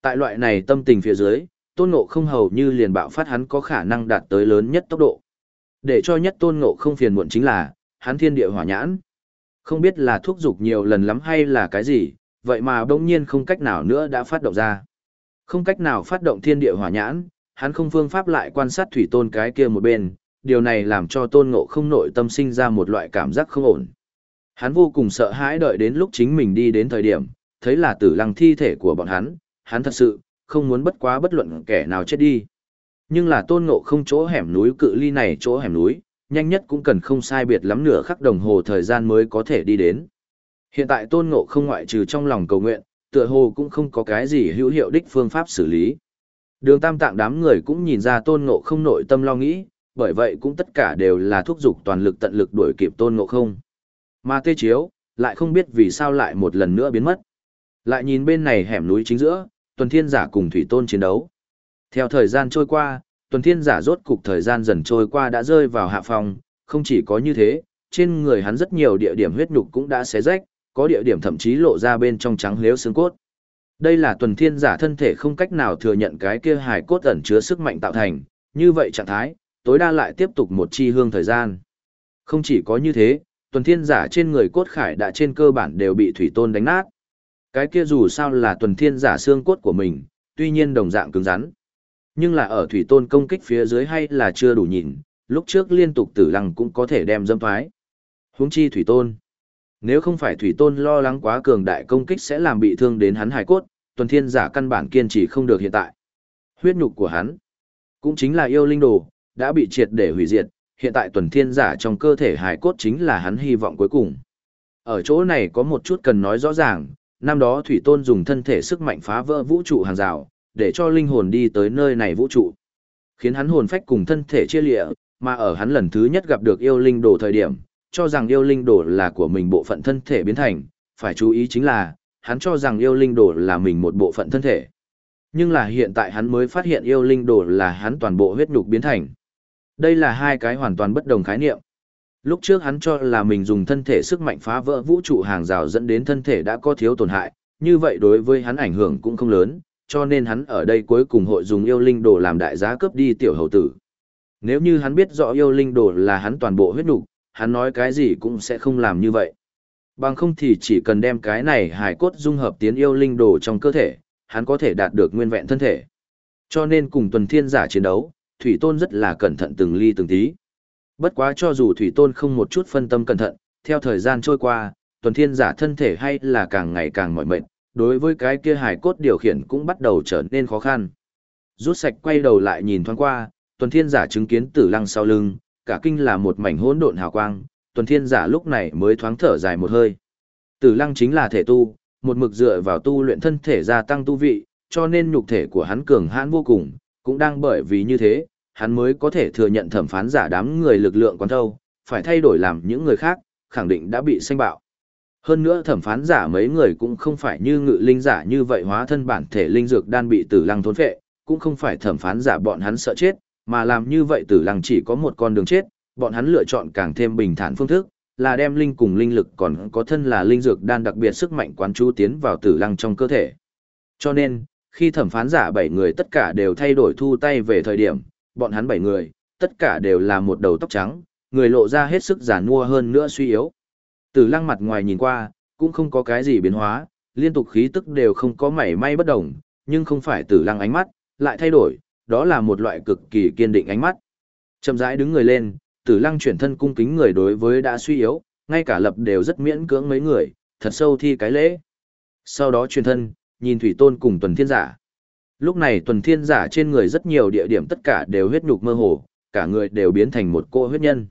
Tại loại này tâm tình phía dưới, tôn Nộ không hầu như liền bạo phát hắn có khả năng đạt tới lớn nhất tốc độ. Để cho nhất tôn ngộ không phiền muộn chính là, hắn thiên địa hỏa nhãn. Không biết là thúc giục nhiều lần lắm hay là cái gì, vậy mà bỗng nhiên không cách nào nữa đã phát động ra. Không cách nào phát động thiên địa hỏa nhãn, hắn không phương pháp lại quan sát thủy tôn cái kia một bên, điều này làm cho tôn ngộ không nội tâm sinh ra một loại cảm giác không ổn. Hắn vô cùng sợ hãi đợi đến lúc chính mình đi đến thời điểm, thấy là tử lăng thi thể của bọn hắn, hắn thật sự, không muốn bất quá bất luận kẻ nào chết đi. Nhưng là tôn ngộ không chỗ hẻm núi cự ly này chỗ hẻm núi, nhanh nhất cũng cần không sai biệt lắm nửa khắc đồng hồ thời gian mới có thể đi đến. Hiện tại tôn ngộ không ngoại trừ trong lòng cầu nguyện, tựa hồ cũng không có cái gì hữu hiệu đích phương pháp xử lý. Đường tam tạng đám người cũng nhìn ra tôn ngộ không nội tâm lo nghĩ, bởi vậy cũng tất cả đều là thúc giục toàn lực tận lực đuổi kịp tôn ngộ không. Mà tê chiếu, lại không biết vì sao lại một lần nữa biến mất. Lại nhìn bên này hẻm núi chính giữa, tuần thiên giả cùng thủy tôn chiến đấu. Theo thời gian trôi qua, tuần thiên giả rốt cục thời gian dần trôi qua đã rơi vào hạ phòng, không chỉ có như thế, trên người hắn rất nhiều địa điểm huyết nhục cũng đã xé rách, có địa điểm thậm chí lộ ra bên trong trắng liếu xương cốt. Đây là tuần thiên giả thân thể không cách nào thừa nhận cái kia hài cốt ẩn chứa sức mạnh tạo thành, như vậy trạng thái, tối đa lại tiếp tục một chi hương thời gian. Không chỉ có như thế, tuần thiên giả trên người cốt khải đã trên cơ bản đều bị thủy tôn đánh nát. Cái kia dù sao là tuần thiên giả xương cốt của mình, tuy nhiên đồng dạng cứng rắn. Nhưng là ở thủy tôn công kích phía dưới hay là chưa đủ nhìn, lúc trước liên tục tử lăng cũng có thể đem dâm thoái. Huống chi thủy tôn. Nếu không phải thủy tôn lo lắng quá cường đại công kích sẽ làm bị thương đến hắn hài cốt, tuần thiên giả căn bản kiên trì không được hiện tại. Huyết nhục của hắn, cũng chính là yêu linh đồ, đã bị triệt để hủy diệt, hiện tại tuần thiên giả trong cơ thể hài cốt chính là hắn hy vọng cuối cùng. Ở chỗ này có một chút cần nói rõ ràng, năm đó Thủy Tôn dùng thân thể sức mạnh phá vỡ vũ trụ hàng rào, để cho linh hồn đi tới nơi này vũ trụ. Khiến hắn hồn phách cùng thân thể chia lịa, mà ở hắn lần thứ nhất gặp được yêu linh đồ thời điểm, cho rằng yêu linh đồ là của mình bộ phận thân thể biến thành, phải chú ý chính là, hắn cho rằng yêu linh đồ là mình một bộ phận thân thể. Nhưng là hiện tại hắn mới phát hiện yêu linh đồ là hắn toàn bộ huyết nhục biến thành. Đây là hai cái hoàn toàn bất đồng khái niệm. Lúc trước hắn cho là mình dùng thân thể sức mạnh phá vỡ vũ trụ hàng rào dẫn đến thân thể đã có thiếu tổn hại, như vậy đối với hắn ảnh hưởng cũng không lớn, cho nên hắn ở đây cuối cùng hội dùng yêu linh đồ làm đại giá cướp đi tiểu hầu tử. Nếu như hắn biết rõ yêu linh đồ là hắn toàn bộ huyết nục, hắn nói cái gì cũng sẽ không làm như vậy. Bằng không thì chỉ cần đem cái này hài cốt dung hợp tiến yêu linh đồ trong cơ thể, hắn có thể đạt được nguyên vẹn thân thể. Cho nên cùng tuần thiên giả chiến đấu, Thủy Tôn rất là cẩn thận từng ly từng tí. Bất quá cho dù Thủy Tôn không một chút phân tâm cẩn thận, theo thời gian trôi qua, tuần thiên giả thân thể hay là càng ngày càng mỏi mệt, đối với cái kia hải cốt điều khiển cũng bắt đầu trở nên khó khăn. Rút sạch quay đầu lại nhìn thoáng qua, tuần thiên giả chứng kiến tử lăng sau lưng, cả kinh là một mảnh hỗn độn hào quang, tuần thiên giả lúc này mới thoáng thở dài một hơi. Tử lăng chính là thể tu, một mực dựa vào tu luyện thân thể gia tăng tu vị, cho nên nhục thể của hắn cường hãn vô cùng, cũng đang bởi vì như thế, hắn mới có thể thừa nhận thẩm phán giả đám người lực lượng quán thâu, phải thay đổi làm những người khác, khẳng định đã bị sanh bạo. Hơn nữa thẩm phán giả mấy người cũng không phải như ngự linh giả như vậy hóa thân bản thể linh dược đan bị tử lăng thôn phệ, cũng không phải thẩm phán giả bọn hắn sợ chết, mà làm như vậy tử lăng chỉ có một con đường chết, bọn hắn lựa chọn càng thêm bình thản phương thức, là đem linh cùng linh lực còn có thân là linh dược đan đặc biệt sức mạnh quán chú tiến vào tử lăng trong cơ thể. Cho nên, khi thẩm phán giả bảy người tất cả đều thay đổi thu tay về thời điểm, bọn hắn bảy người, tất cả đều là một đầu tóc trắng, người lộ ra hết sức giả nua hơn nữa suy yếu. Tử lăng mặt ngoài nhìn qua, cũng không có cái gì biến hóa, liên tục khí tức đều không có mảy may bất đồng, nhưng không phải tử lăng ánh mắt, lại thay đổi, đó là một loại cực kỳ kiên định ánh mắt. Chậm rãi đứng người lên, tử lăng chuyển thân cung kính người đối với đã suy yếu, ngay cả lập đều rất miễn cưỡng mấy người, thật sâu thi cái lễ. Sau đó chuyển thân, nhìn thủy tôn cùng tuần thiên giả. Lúc này tuần thiên giả trên người rất nhiều địa điểm tất cả đều huyết nhục mơ hồ, cả người đều biến thành một cô huyết nhân.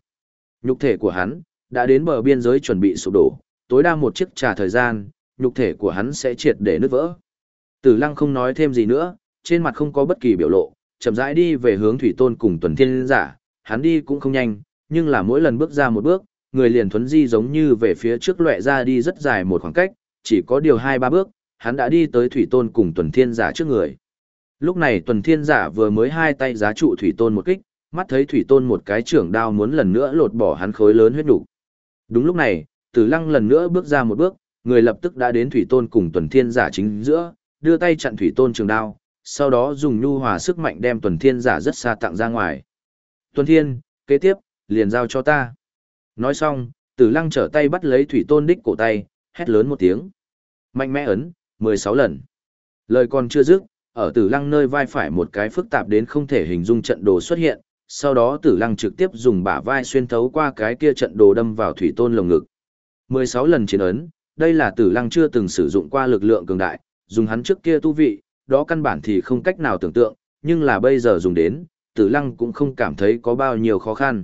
Nhục thể của hắn, đã đến bờ biên giới chuẩn bị sụp đổ, tối đa một chiếc trà thời gian, nhục thể của hắn sẽ triệt để nứt vỡ. Tử Lăng không nói thêm gì nữa, trên mặt không có bất kỳ biểu lộ, chậm rãi đi về hướng Thủy Tôn cùng Tuần Thiên giả, hắn đi cũng không nhanh, nhưng là mỗi lần bước ra một bước, người liền thuấn di giống như về phía trước lệ ra đi rất dài một khoảng cách, chỉ có điều hai ba bước, hắn đã đi tới Thủy Tôn cùng Tuần Thiên giả trước người. Lúc này Tuần Thiên giả vừa mới hai tay giá trụ Thủy Tôn một kích, mắt thấy Thủy Tôn một cái trưởng đao muốn lần nữa lột bỏ hắn khối lớn huyết đủ. Đúng lúc này, Tử Lăng lần nữa bước ra một bước, người lập tức đã đến Thủy Tôn cùng Tuần Thiên giả chính giữa, đưa tay chặn Thủy Tôn trường đao, sau đó dùng nhu hòa sức mạnh đem Tuần Thiên giả rất xa tặng ra ngoài. Tuần Thiên, kế tiếp, liền giao cho ta. Nói xong, Tử Lăng trở tay bắt lấy Thủy Tôn đích cổ tay, hét lớn một tiếng. Mạnh mẽ ấn, 16 lần. Lời còn chưa dứt, ở Tử Lăng nơi vai phải một cái phức tạp đến không thể hình dung trận đồ xuất hiện, sau đó tử lăng trực tiếp dùng bả vai xuyên thấu qua cái kia trận đồ đâm vào thủy tôn lồng ngực. 16 lần chiến ấn, đây là tử lăng chưa từng sử dụng qua lực lượng cường đại, dùng hắn trước kia tu vị, đó căn bản thì không cách nào tưởng tượng, nhưng là bây giờ dùng đến, tử lăng cũng không cảm thấy có bao nhiêu khó khăn.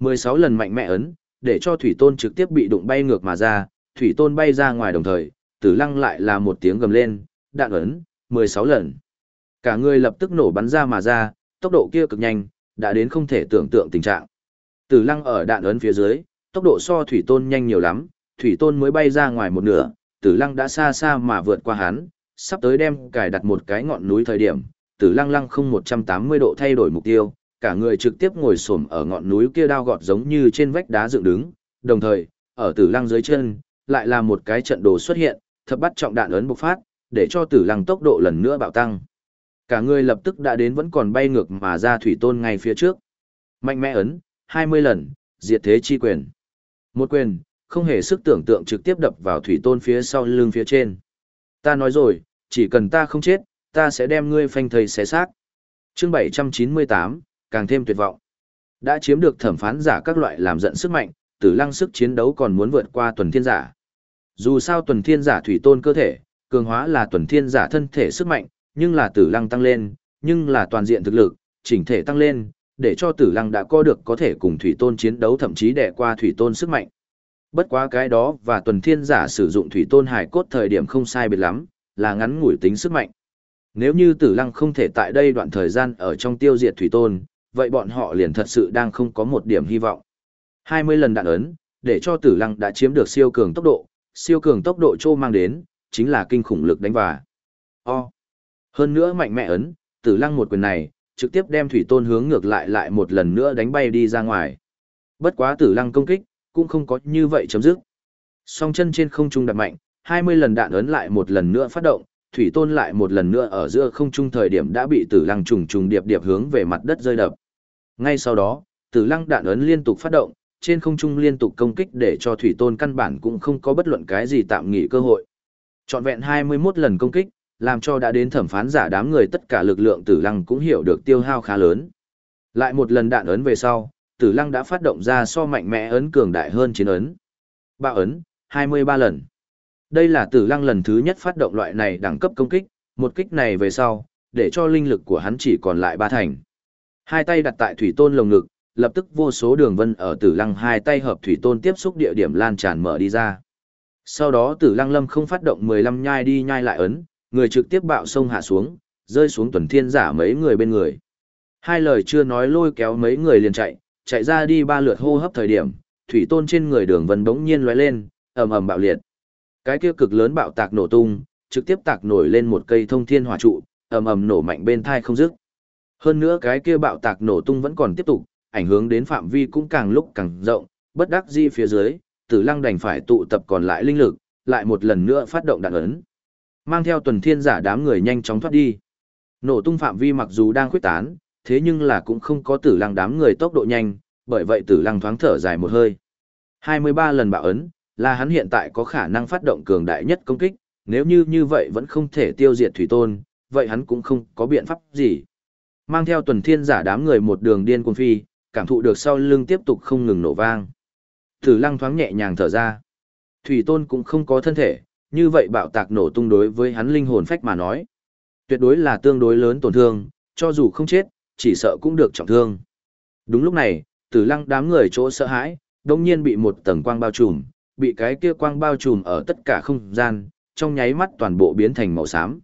16 lần mạnh mẽ ấn, để cho thủy tôn trực tiếp bị đụng bay ngược mà ra, thủy tôn bay ra ngoài đồng thời, tử lăng lại là một tiếng gầm lên, đạn ấn, 16 lần. Cả người lập tức nổ bắn ra mà ra, tốc độ kia cực nhanh, đã đến không thể tưởng tượng tình trạng. Tử lăng ở đạn ấn phía dưới, tốc độ so thủy tôn nhanh nhiều lắm, thủy tôn mới bay ra ngoài một nửa, tử lăng đã xa xa mà vượt qua hắn, sắp tới đem cài đặt một cái ngọn núi thời điểm, tử lăng lăng không 180 độ thay đổi mục tiêu, cả người trực tiếp ngồi xổm ở ngọn núi kia đao gọt giống như trên vách đá dựng đứng, đồng thời, ở tử lăng dưới chân, lại là một cái trận đồ xuất hiện, thập bắt trọng đạn ấn bộc phát, để cho tử lăng tốc độ lần nữa bạo tăng. Cả người lập tức đã đến vẫn còn bay ngược mà ra thủy tôn ngay phía trước. Mạnh mẽ ấn, 20 lần, diệt thế chi quyền. Một quyền, không hề sức tưởng tượng trực tiếp đập vào thủy tôn phía sau lưng phía trên. Ta nói rồi, chỉ cần ta không chết, ta sẽ đem ngươi phanh thầy xé xác. Chương 798, càng thêm tuyệt vọng. Đã chiếm được thẩm phán giả các loại làm giận sức mạnh, tử lăng sức chiến đấu còn muốn vượt qua tuần thiên giả. Dù sao tuần thiên giả thủy tôn cơ thể, cường hóa là tuần thiên giả thân thể sức mạnh, nhưng là tử lăng tăng lên, nhưng là toàn diện thực lực, chỉnh thể tăng lên, để cho tử lăng đã có được có thể cùng thủy tôn chiến đấu thậm chí đẻ qua thủy tôn sức mạnh. Bất quá cái đó và tuần thiên giả sử dụng thủy tôn hải cốt thời điểm không sai biệt lắm, là ngắn ngủi tính sức mạnh. Nếu như tử lăng không thể tại đây đoạn thời gian ở trong tiêu diệt thủy tôn, vậy bọn họ liền thật sự đang không có một điểm hy vọng. 20 lần đạn ấn, để cho tử lăng đã chiếm được siêu cường tốc độ, siêu cường tốc độ trô mang đến, chính là kinh khủng lực đánh và. O. Hơn nữa mạnh mẽ ấn, tử lăng một quyền này, trực tiếp đem thủy tôn hướng ngược lại lại một lần nữa đánh bay đi ra ngoài. Bất quá tử lăng công kích, cũng không có như vậy chấm dứt. Song chân trên không trung đập mạnh, 20 lần đạn ấn lại một lần nữa phát động, thủy tôn lại một lần nữa ở giữa không trung thời điểm đã bị tử lăng trùng trùng điệp điệp hướng về mặt đất rơi đập. Ngay sau đó, tử lăng đạn ấn liên tục phát động, trên không trung liên tục công kích để cho thủy tôn căn bản cũng không có bất luận cái gì tạm nghỉ cơ hội. Trọn vẹn 21 lần công kích, làm cho đã đến thẩm phán giả đám người tất cả lực lượng tử lăng cũng hiểu được tiêu hao khá lớn. Lại một lần đạn ấn về sau, tử lăng đã phát động ra so mạnh mẽ ấn cường đại hơn chiến ấn. ba ấn, 23 lần. Đây là tử lăng lần thứ nhất phát động loại này đẳng cấp công kích, một kích này về sau, để cho linh lực của hắn chỉ còn lại ba thành. Hai tay đặt tại thủy tôn lồng ngực, lập tức vô số đường vân ở tử lăng hai tay hợp thủy tôn tiếp xúc địa điểm lan tràn mở đi ra. Sau đó tử lăng lâm không phát động 15 nhai đi nhai lại ấn, người trực tiếp bạo sông hạ xuống, rơi xuống tuần thiên giả mấy người bên người. Hai lời chưa nói lôi kéo mấy người liền chạy, chạy ra đi ba lượt hô hấp thời điểm, thủy tôn trên người đường vân bỗng nhiên lóe lên, ầm ầm bạo liệt. Cái kia cực lớn bạo tạc nổ tung, trực tiếp tạc nổi lên một cây thông thiên hỏa trụ, ầm ầm nổ mạnh bên thai không dứt. Hơn nữa cái kia bạo tạc nổ tung vẫn còn tiếp tục, ảnh hưởng đến phạm vi cũng càng lúc càng rộng, bất đắc dĩ phía dưới, Tử Lăng đành phải tụ tập còn lại linh lực, lại một lần nữa phát động đạn ấn. Mang theo tuần thiên giả đám người nhanh chóng thoát đi. Nổ tung phạm vi mặc dù đang khuyết tán, thế nhưng là cũng không có Tử Lăng đám người tốc độ nhanh, bởi vậy Tử Lăng thoáng thở dài một hơi. 23 lần bạo ấn, là hắn hiện tại có khả năng phát động cường đại nhất công kích, nếu như như vậy vẫn không thể tiêu diệt thủy tôn, vậy hắn cũng không có biện pháp gì. Mang theo tuần thiên giả đám người một đường điên cuồng phi, cảm thụ được sau lưng tiếp tục không ngừng nổ vang. Tử lăng thoáng nhẹ nhàng thở ra. Thủy tôn cũng không có thân thể, như vậy bạo tạc nổ tung đối với hắn linh hồn phách mà nói. Tuyệt đối là tương đối lớn tổn thương, cho dù không chết, chỉ sợ cũng được trọng thương. Đúng lúc này, tử lăng đám người chỗ sợ hãi, đồng nhiên bị một tầng quang bao trùm, bị cái kia quang bao trùm ở tất cả không gian, trong nháy mắt toàn bộ biến thành màu xám.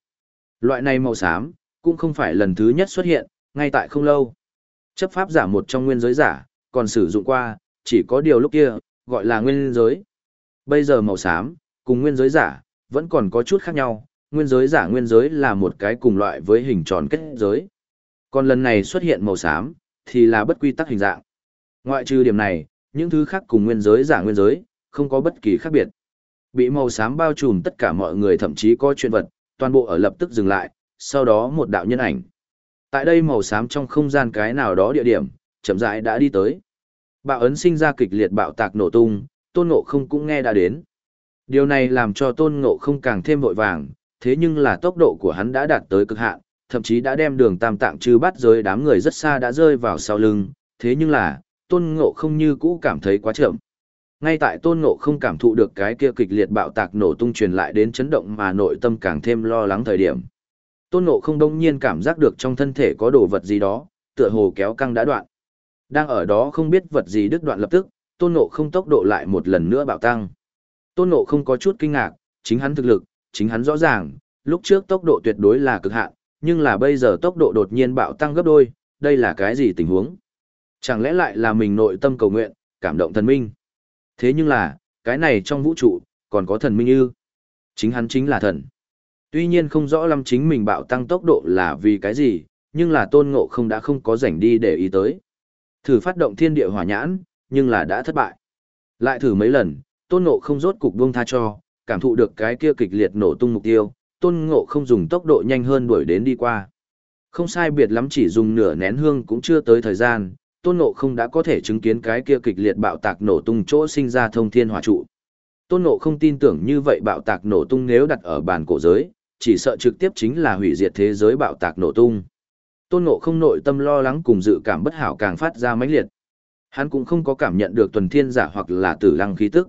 Loại này màu xám, cũng không phải lần thứ nhất xuất hiện, ngay tại không lâu. Chấp pháp giả một trong nguyên giới giả, còn sử dụng qua, chỉ có điều lúc kia, gọi là nguyên giới. Bây giờ màu xám, cùng nguyên giới giả, vẫn còn có chút khác nhau, nguyên giới giả nguyên giới là một cái cùng loại với hình tròn kết giới. Còn lần này xuất hiện màu xám, thì là bất quy tắc hình dạng. Ngoại trừ điểm này, những thứ khác cùng nguyên giới giả nguyên giới, không có bất kỳ khác biệt. Bị màu xám bao trùm tất cả mọi người thậm chí có chuyện vật, toàn bộ ở lập tức dừng lại, sau đó một đạo nhân ảnh. Tại đây màu xám trong không gian cái nào đó địa điểm, chậm rãi đã đi tới. Bạo ấn sinh ra kịch liệt bạo tạc nổ tung, tôn ngộ không cũng nghe đã đến. Điều này làm cho tôn ngộ không càng thêm vội vàng, thế nhưng là tốc độ của hắn đã đạt tới cực hạn, thậm chí đã đem đường tam tạng trừ bắt rơi đám người rất xa đã rơi vào sau lưng, thế nhưng là, tôn ngộ không như cũ cảm thấy quá chậm. Ngay tại tôn ngộ không cảm thụ được cái kia kịch liệt bạo tạc nổ tung truyền lại đến chấn động mà nội tâm càng thêm lo lắng thời điểm. Tôn ngộ không đông nhiên cảm giác được trong thân thể có đồ vật gì đó, tựa hồ kéo căng đã đoạn. Đang ở đó không biết vật gì đứt đoạn lập tức, tôn ngộ không tốc độ lại một lần nữa bạo tăng. Tôn ngộ không có chút kinh ngạc, chính hắn thực lực, chính hắn rõ ràng, lúc trước tốc độ tuyệt đối là cực hạn, nhưng là bây giờ tốc độ đột nhiên bạo tăng gấp đôi, đây là cái gì tình huống? Chẳng lẽ lại là mình nội tâm cầu nguyện, cảm động thần minh? Thế nhưng là, cái này trong vũ trụ, còn có thần minh ư. Chính hắn chính là thần. Tuy nhiên không rõ lắm chính mình bạo tăng tốc độ là vì cái gì, nhưng là tôn ngộ không đã không có rảnh đi để ý tới. Thử phát động thiên địa hỏa nhãn, nhưng là đã thất bại. Lại thử mấy lần, tôn ngộ không rốt cục buông tha cho, cảm thụ được cái kia kịch liệt nổ tung mục tiêu, tôn ngộ không dùng tốc độ nhanh hơn đuổi đến đi qua. Không sai biệt lắm chỉ dùng nửa nén hương cũng chưa tới thời gian, tôn ngộ không đã có thể chứng kiến cái kia kịch liệt bạo tạc nổ tung chỗ sinh ra thông thiên hỏa trụ. Tôn ngộ không tin tưởng như vậy bạo tạc nổ tung nếu đặt ở bàn cổ giới, chỉ sợ trực tiếp chính là hủy diệt thế giới bạo tạc nổ tung. Tôn ngộ không nội tâm lo lắng cùng dự cảm bất hảo càng phát ra mãnh liệt. Hắn cũng không có cảm nhận được tuần thiên giả hoặc là tử lăng khí tức.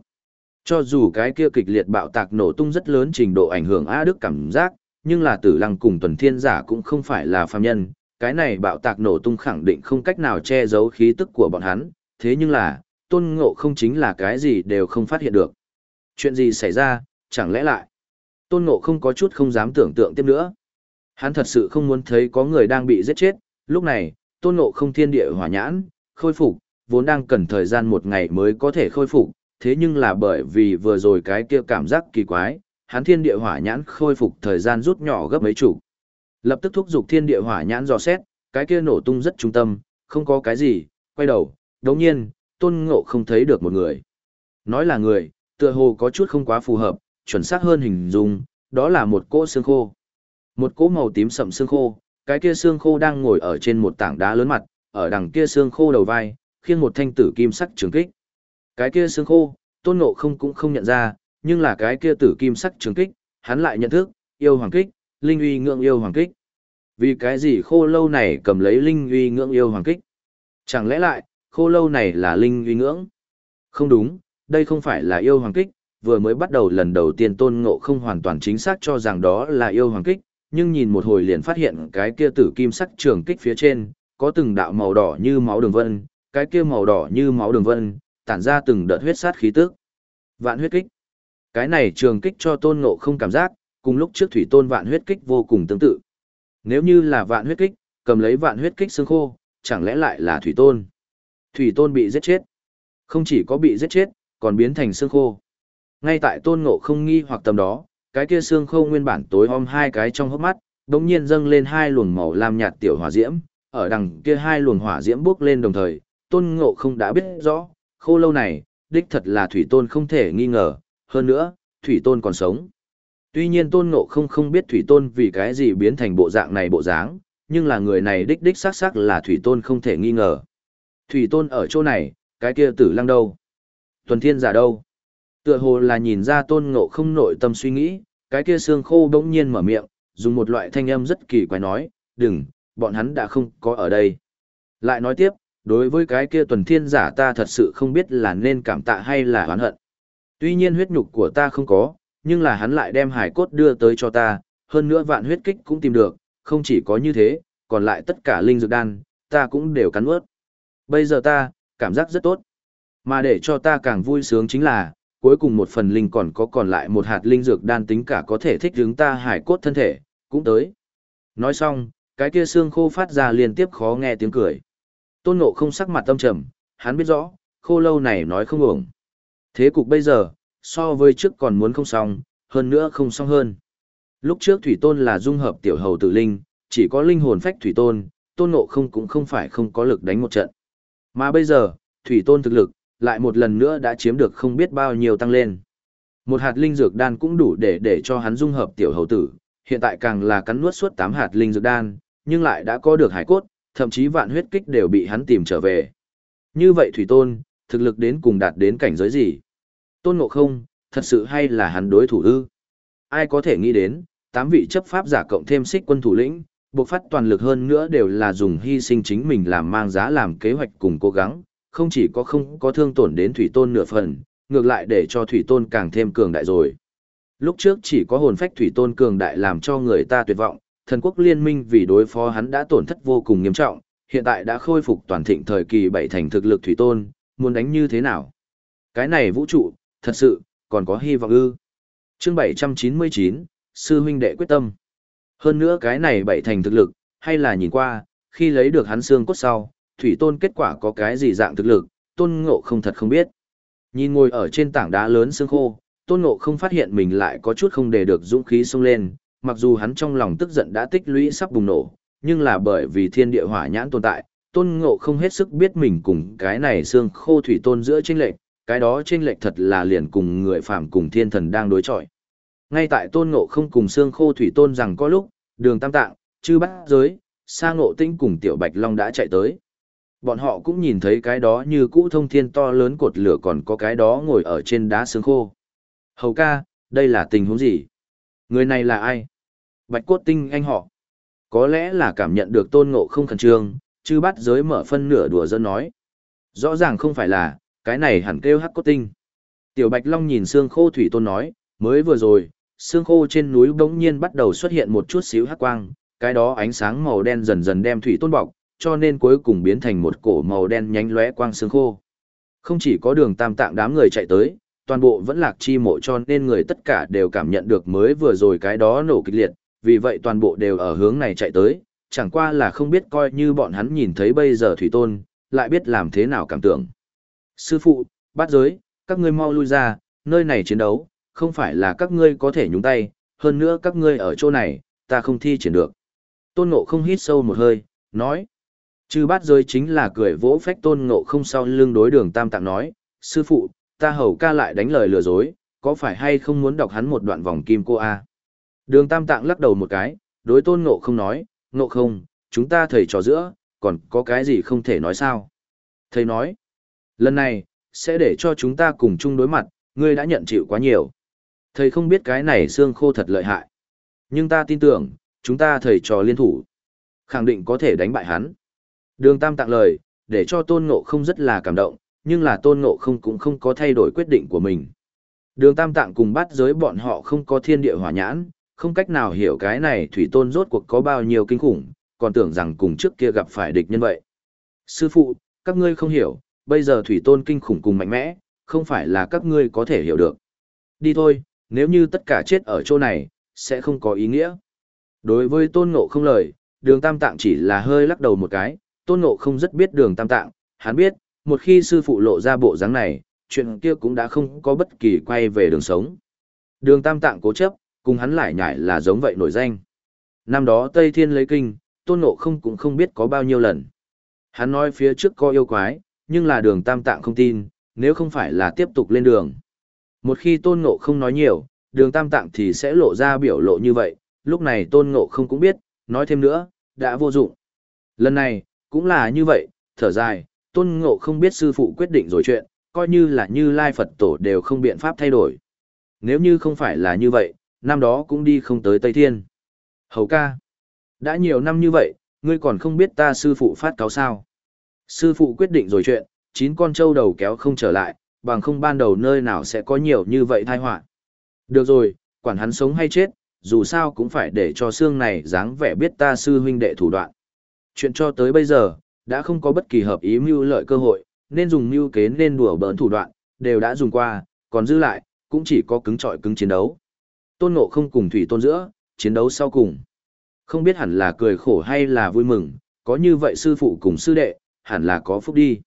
Cho dù cái kia kịch liệt bạo tạc nổ tung rất lớn trình độ ảnh hưởng A Đức cảm giác, nhưng là tử lăng cùng tuần thiên giả cũng không phải là phàm nhân, cái này bạo tạc nổ tung khẳng định không cách nào che giấu khí tức của bọn hắn, thế nhưng là, tôn ngộ không chính là cái gì đều không phát hiện được. Chuyện gì xảy ra, chẳng lẽ lại, tôn ngộ không có chút không dám tưởng tượng tiếp nữa. Hắn thật sự không muốn thấy có người đang bị giết chết, lúc này, tôn ngộ không thiên địa hỏa nhãn, khôi phục, vốn đang cần thời gian một ngày mới có thể khôi phục, thế nhưng là bởi vì vừa rồi cái kia cảm giác kỳ quái, hắn thiên địa hỏa nhãn khôi phục thời gian rút nhỏ gấp mấy chục. Lập tức thúc giục thiên địa hỏa nhãn dò xét, cái kia nổ tung rất trung tâm, không có cái gì, quay đầu, đồng nhiên, tôn ngộ không thấy được một người. Nói là người, tựa hồ có chút không quá phù hợp, chuẩn xác hơn hình dung, đó là một cỗ xương khô. Một cỗ màu tím sậm xương khô, cái kia xương khô đang ngồi ở trên một tảng đá lớn mặt, ở đằng kia xương khô đầu vai, khiêng một thanh tử kim sắc trường kích. Cái kia xương khô, tôn ngộ không cũng không nhận ra, nhưng là cái kia tử kim sắc trường kích, hắn lại nhận thức, yêu hoàng kích, linh uy ngưỡng yêu hoàng kích. Vì cái gì khô lâu này cầm lấy linh uy ngưỡng yêu hoàng kích? Chẳng lẽ lại, khô lâu này là linh uy ngưỡng? Không đúng, đây không phải là yêu hoàng kích, vừa mới bắt đầu lần đầu tiên tôn ngộ không hoàn toàn chính xác cho rằng đó là yêu hoàng kích, nhưng nhìn một hồi liền phát hiện cái kia tử kim sắc trường kích phía trên, có từng đạo màu đỏ như máu đường vân, cái kia màu đỏ như máu đường vân, tản ra từng đợt huyết sát khí tức. Vạn huyết kích. Cái này trường kích cho tôn ngộ không cảm giác, cùng lúc trước thủy tôn vạn huyết kích vô cùng tương tự. Nếu như là vạn huyết kích, cầm lấy vạn huyết kích xương khô, chẳng lẽ lại là thủy tôn? Thủy tôn bị giết chết. Không chỉ có bị giết chết, còn biến thành xương khô. Ngay tại tôn ngộ không nghi hoặc tầm đó, cái kia xương khô nguyên bản tối om hai cái trong hốc mắt, đống nhiên dâng lên hai luồng màu lam nhạt tiểu hỏa diễm, ở đằng kia hai luồng hỏa diễm bước lên đồng thời, tôn ngộ không đã biết rõ, khô lâu này, đích thật là thủy tôn không thể nghi ngờ, hơn nữa, thủy tôn còn sống. Tuy nhiên tôn ngộ không không biết thủy tôn vì cái gì biến thành bộ dạng này bộ dáng, nhưng là người này đích đích xác xác là thủy tôn không thể nghi ngờ. Thủy tôn ở chỗ này, cái kia tử lăng đâu? Tuần thiên giả đâu? Tựa hồ là nhìn ra tôn ngộ không nội tâm suy nghĩ, cái kia xương khô bỗng nhiên mở miệng, dùng một loại thanh âm rất kỳ quái nói, đừng, bọn hắn đã không có ở đây. Lại nói tiếp, đối với cái kia tuần thiên giả ta thật sự không biết là nên cảm tạ hay là oán hận. Tuy nhiên huyết nhục của ta không có, nhưng là hắn lại đem hải cốt đưa tới cho ta, hơn nữa vạn huyết kích cũng tìm được, không chỉ có như thế, còn lại tất cả linh dược đan, ta cũng đều cắn ướt. Bây giờ ta, cảm giác rất tốt. Mà để cho ta càng vui sướng chính là, cuối cùng một phần linh còn có còn lại một hạt linh dược đan tính cả có thể thích hướng ta hải cốt thân thể, cũng tới. Nói xong, cái kia xương khô phát ra liên tiếp khó nghe tiếng cười. Tôn Ngộ không sắc mặt tâm trầm, hắn biết rõ, khô lâu này nói không ổng. Thế cục bây giờ, so với trước còn muốn không xong, hơn nữa không xong hơn. Lúc trước Thủy Tôn là dung hợp tiểu hầu tử linh, chỉ có linh hồn phách Thủy Tôn, Tôn Ngộ không cũng không phải không có lực đánh một trận. Mà bây giờ, Thủy Tôn thực lực, lại một lần nữa đã chiếm được không biết bao nhiêu tăng lên. Một hạt linh dược đan cũng đủ để để cho hắn dung hợp tiểu hầu tử, hiện tại càng là cắn nuốt suốt 8 hạt linh dược đan, nhưng lại đã có được hải cốt, thậm chí vạn huyết kích đều bị hắn tìm trở về. Như vậy Thủy Tôn, thực lực đến cùng đạt đến cảnh giới gì? Tôn Ngộ Không, thật sự hay là hắn đối thủ ư? Ai có thể nghĩ đến, tám vị chấp pháp giả cộng thêm xích quân thủ lĩnh, buộc phát toàn lực hơn nữa đều là dùng hy sinh chính mình làm mang giá làm kế hoạch cùng cố gắng, không chỉ có không có thương tổn đến Thủy Tôn nửa phần, ngược lại để cho Thủy Tôn càng thêm cường đại rồi. Lúc trước chỉ có hồn phách Thủy Tôn cường đại làm cho người ta tuyệt vọng, thần quốc liên minh vì đối phó hắn đã tổn thất vô cùng nghiêm trọng, hiện tại đã khôi phục toàn thịnh thời kỳ bảy thành thực lực Thủy Tôn, muốn đánh như thế nào? Cái này vũ trụ, thật sự, còn có hy vọng ư. Chương 799, Sư huynh đệ quyết tâm. Hơn nữa cái này bảy thành thực lực, hay là nhìn qua, khi lấy được hắn xương cốt sau, thủy tôn kết quả có cái gì dạng thực lực, tôn ngộ không thật không biết. Nhìn ngồi ở trên tảng đá lớn xương khô, tôn ngộ không phát hiện mình lại có chút không để được dũng khí xông lên, mặc dù hắn trong lòng tức giận đã tích lũy sắp bùng nổ, nhưng là bởi vì thiên địa hỏa nhãn tồn tại, tôn ngộ không hết sức biết mình cùng cái này xương khô thủy tôn giữa tranh lệch, cái đó tranh lệch thật là liền cùng người phàm cùng thiên thần đang đối chọi. Ngay tại tôn ngộ không cùng xương khô thủy tôn rằng có lúc, đường tam tạng, chư bát giới, sa ngộ tinh cùng tiểu bạch long đã chạy tới. Bọn họ cũng nhìn thấy cái đó như cũ thông thiên to lớn cột lửa còn có cái đó ngồi ở trên đá xương khô. Hầu ca, đây là tình huống gì? Người này là ai? Bạch cốt tinh anh họ. Có lẽ là cảm nhận được tôn ngộ không khẩn trương, chư bát giới mở phân nửa đùa dân nói. Rõ ràng không phải là, cái này hẳn kêu hắc cốt tinh. Tiểu Bạch Long nhìn xương khô thủy tôn nói, mới vừa rồi, xương khô trên núi bỗng nhiên bắt đầu xuất hiện một chút xíu hắc quang, cái đó ánh sáng màu đen dần dần đem thủy tôn bọc, cho nên cuối cùng biến thành một cổ màu đen nhánh lóe quang xương khô. Không chỉ có đường tam tạng đám người chạy tới, toàn bộ vẫn lạc chi mộ cho nên người tất cả đều cảm nhận được mới vừa rồi cái đó nổ kịch liệt, vì vậy toàn bộ đều ở hướng này chạy tới, chẳng qua là không biết coi như bọn hắn nhìn thấy bây giờ thủy tôn, lại biết làm thế nào cảm tưởng. Sư phụ, bát giới, các ngươi mau lui ra, nơi này chiến đấu, không phải là các ngươi có thể nhúng tay, hơn nữa các ngươi ở chỗ này, ta không thi triển được. Tôn Ngộ không hít sâu một hơi, nói. Chư bát giới chính là cười vỗ phách tôn ngộ không sau lưng đối đường tam tạng nói, sư phụ, ta hầu ca lại đánh lời lừa dối, có phải hay không muốn đọc hắn một đoạn vòng kim cô a? Đường tam tạng lắc đầu một cái, đối tôn ngộ không nói, ngộ không, chúng ta thầy trò giữa, còn có cái gì không thể nói sao? Thầy nói, lần này, sẽ để cho chúng ta cùng chung đối mặt, ngươi đã nhận chịu quá nhiều. Thầy không biết cái này xương khô thật lợi hại. Nhưng ta tin tưởng, chúng ta thầy trò liên thủ. Khẳng định có thể đánh bại hắn. Đường Tam Tạng lời, để cho Tôn Ngộ không rất là cảm động, nhưng là Tôn Ngộ không cũng không có thay đổi quyết định của mình. Đường Tam Tạng cùng bắt giới bọn họ không có thiên địa hỏa nhãn, không cách nào hiểu cái này Thủy Tôn rốt cuộc có bao nhiêu kinh khủng, còn tưởng rằng cùng trước kia gặp phải địch nhân vậy. Sư phụ, các ngươi không hiểu, bây giờ Thủy Tôn kinh khủng cùng mạnh mẽ, không phải là các ngươi có thể hiểu được. Đi thôi, nếu như tất cả chết ở chỗ này, sẽ không có ý nghĩa. Đối với Tôn Ngộ không lời, đường Tam Tạng chỉ là hơi lắc đầu một cái, Tôn Ngộ không rất biết đường Tam Tạng, hắn biết, một khi sư phụ lộ ra bộ dáng này, chuyện kia cũng đã không có bất kỳ quay về đường sống. Đường Tam Tạng cố chấp, cùng hắn lại nhải là giống vậy nổi danh. Năm đó Tây Thiên lấy kinh, Tôn Ngộ không cũng không biết có bao nhiêu lần. Hắn nói phía trước có yêu quái, nhưng là đường Tam Tạng không tin, nếu không phải là tiếp tục lên đường. Một khi Tôn Ngộ không nói nhiều, đường Tam Tạng thì sẽ lộ ra biểu lộ như vậy, lúc này Tôn Ngộ không cũng biết, nói thêm nữa, đã vô dụng. Lần này, cũng là như vậy, thở dài, Tôn Ngộ không biết sư phụ quyết định rồi chuyện, coi như là như Lai Phật Tổ đều không biện pháp thay đổi. Nếu như không phải là như vậy, năm đó cũng đi không tới Tây Thiên. Hầu ca, đã nhiều năm như vậy, ngươi còn không biết ta sư phụ phát cáo sao. Sư phụ quyết định rồi chuyện, chín con trâu đầu kéo không trở lại, bằng không ban đầu nơi nào sẽ có nhiều như vậy tai họa. Được rồi, quản hắn sống hay chết, dù sao cũng phải để cho xương này dáng vẻ biết ta sư huynh đệ thủ đoạn. Chuyện cho tới bây giờ, đã không có bất kỳ hợp ý mưu lợi cơ hội, nên dùng mưu kế nên đùa bỡn thủ đoạn, đều đã dùng qua, còn giữ lại, cũng chỉ có cứng trọi cứng chiến đấu. Tôn Ngộ không cùng Thủy Tôn giữa, chiến đấu sau cùng. Không biết hẳn là cười khổ hay là vui mừng, có như vậy sư phụ cùng sư đệ, hẳn là có phúc đi.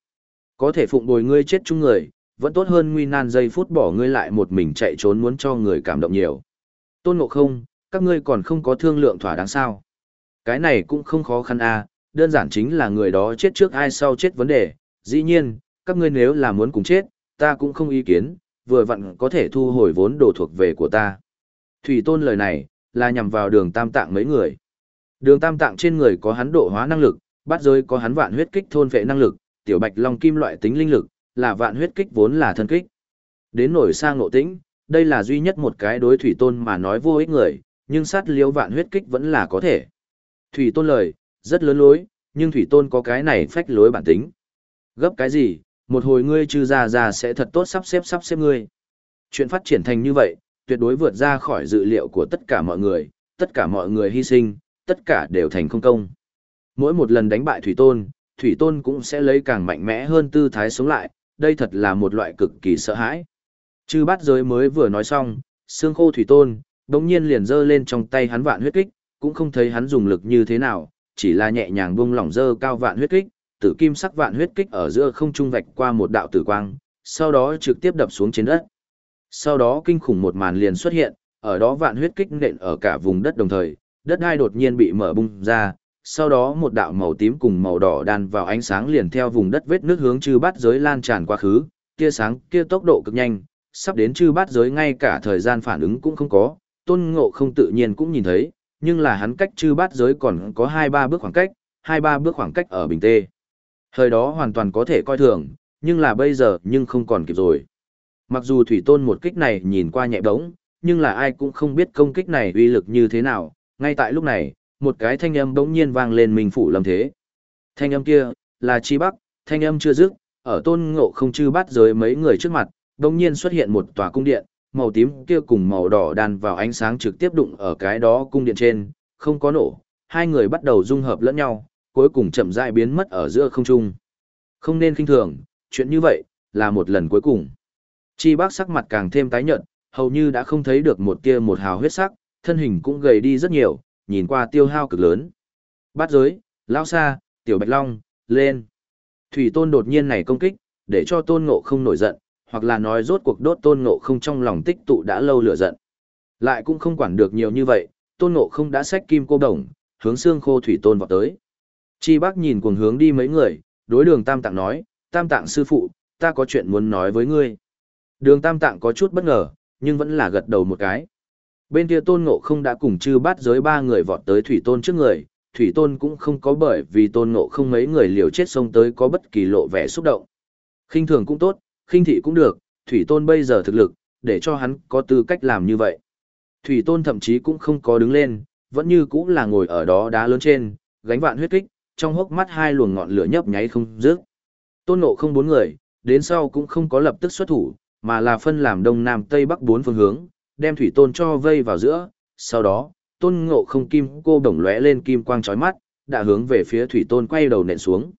Có thể phụng bồi ngươi chết chung người, vẫn tốt hơn nguy nan giây phút bỏ ngươi lại một mình chạy trốn muốn cho người cảm động nhiều. Tôn Ngộ không, các ngươi còn không có thương lượng thỏa đáng sao. Cái này cũng không khó khăn a, à, đơn giản chính là người đó chết trước ai sau chết vấn đề, dĩ nhiên, các ngươi nếu là muốn cùng chết, ta cũng không ý kiến, vừa vặn có thể thu hồi vốn đồ thuộc về của ta. Thủy Tôn lời này, là nhằm vào đường tam tạng mấy người. Đường tam tạng trên người có hắn độ hóa năng lực, bát giới có hắn vạn huyết kích thôn vệ năng lực, tiểu bạch long kim loại tính linh lực, là vạn huyết kích vốn là thân kích. Đến nổi sang ngộ tĩnh, đây là duy nhất một cái đối thủy tôn mà nói vô ích người, nhưng sát liễu vạn huyết kích vẫn là có thể. Thủy tôn lời, rất lớn lối, nhưng thủy tôn có cái này phách lối bản tính. Gấp cái gì, một hồi ngươi trừ ra ra sẽ thật tốt sắp xếp sắp xếp ngươi. Chuyện phát triển thành như vậy, tuyệt đối vượt ra khỏi dự liệu của tất cả mọi người, tất cả mọi người hy sinh, tất cả đều thành không công. Mỗi một lần đánh bại Thủy Tôn, Thủy Tôn cũng sẽ lấy càng mạnh mẽ hơn tư thái sống lại, đây thật là một loại cực kỳ sợ hãi. Chư bát giới mới vừa nói xong, xương khô Thủy Tôn, đống nhiên liền giơ lên trong tay hắn vạn huyết kích, cũng không thấy hắn dùng lực như thế nào, chỉ là nhẹ nhàng buông lỏng dơ cao vạn huyết kích, tử kim sắc vạn huyết kích ở giữa không trung vạch qua một đạo tử quang, sau đó trực tiếp đập xuống trên đất. Sau đó kinh khủng một màn liền xuất hiện, ở đó vạn huyết kích nện ở cả vùng đất đồng thời, đất đai đột nhiên bị mở bung ra, sau đó một đạo màu tím cùng màu đỏ đan vào ánh sáng liền theo vùng đất vết nước hướng chư bát giới lan tràn qua khứ, kia sáng kia tốc độ cực nhanh, sắp đến chư bát giới ngay cả thời gian phản ứng cũng không có, tôn ngộ không tự nhiên cũng nhìn thấy, nhưng là hắn cách chư bát giới còn có hai ba bước khoảng cách, hai ba bước khoảng cách ở bình tê. Thời đó hoàn toàn có thể coi thường, nhưng là bây giờ nhưng không còn kịp rồi. Mặc dù thủy tôn một kích này nhìn qua nhẹ đống, nhưng là ai cũng không biết công kích này uy lực như thế nào, ngay tại lúc này, một cái thanh âm bỗng nhiên vang lên minh phủ lâm thế. Thanh âm kia, là chi bắc, thanh âm chưa dứt, ở tôn ngộ không chư bắt giới mấy người trước mặt, bỗng nhiên xuất hiện một tòa cung điện, màu tím kia cùng màu đỏ đan vào ánh sáng trực tiếp đụng ở cái đó cung điện trên, không có nổ, hai người bắt đầu dung hợp lẫn nhau, cuối cùng chậm rãi biến mất ở giữa không trung. Không nên kinh thường, chuyện như vậy, là một lần cuối cùng. Chi bác sắc mặt càng thêm tái nhợt, hầu như đã không thấy được một tia một hào huyết sắc, thân hình cũng gầy đi rất nhiều, nhìn qua tiêu hao cực lớn. Bát giới, lão xa, tiểu bạch long, lên. Thủy tôn đột nhiên này công kích, để cho tôn ngộ không nổi giận, hoặc là nói rốt cuộc đốt tôn ngộ không trong lòng tích tụ đã lâu lửa giận. Lại cũng không quản được nhiều như vậy, tôn ngộ không đã xách kim cô đồng, hướng xương khô thủy tôn vào tới. Chi bác nhìn cuồng hướng đi mấy người, đối đường Tam Tạng nói, Tam Tạng sư phụ, ta có chuyện muốn nói với ngươi. Đường Tam Tạng có chút bất ngờ, nhưng vẫn là gật đầu một cái. Bên kia tôn ngộ không đã cùng chư bát giới ba người vọt tới thủy tôn trước người, thủy tôn cũng không có bởi vì tôn ngộ không mấy người liều chết xông tới có bất kỳ lộ vẻ xúc động. khinh thường cũng tốt, khinh thị cũng được, thủy tôn bây giờ thực lực, để cho hắn có tư cách làm như vậy. Thủy tôn thậm chí cũng không có đứng lên, vẫn như cũng là ngồi ở đó đá lớn trên, gánh vạn huyết kích, trong hốc mắt hai luồng ngọn lửa nhấp nháy không dứt. Tôn ngộ không bốn người, đến sau cũng không có lập tức xuất thủ, mà là phân làm đông nam tây bắc bốn phương hướng, đem thủy tôn cho vây vào giữa, sau đó, tôn ngộ không kim cô đồng lóe lên kim quang chói mắt, đã hướng về phía thủy tôn quay đầu nện xuống.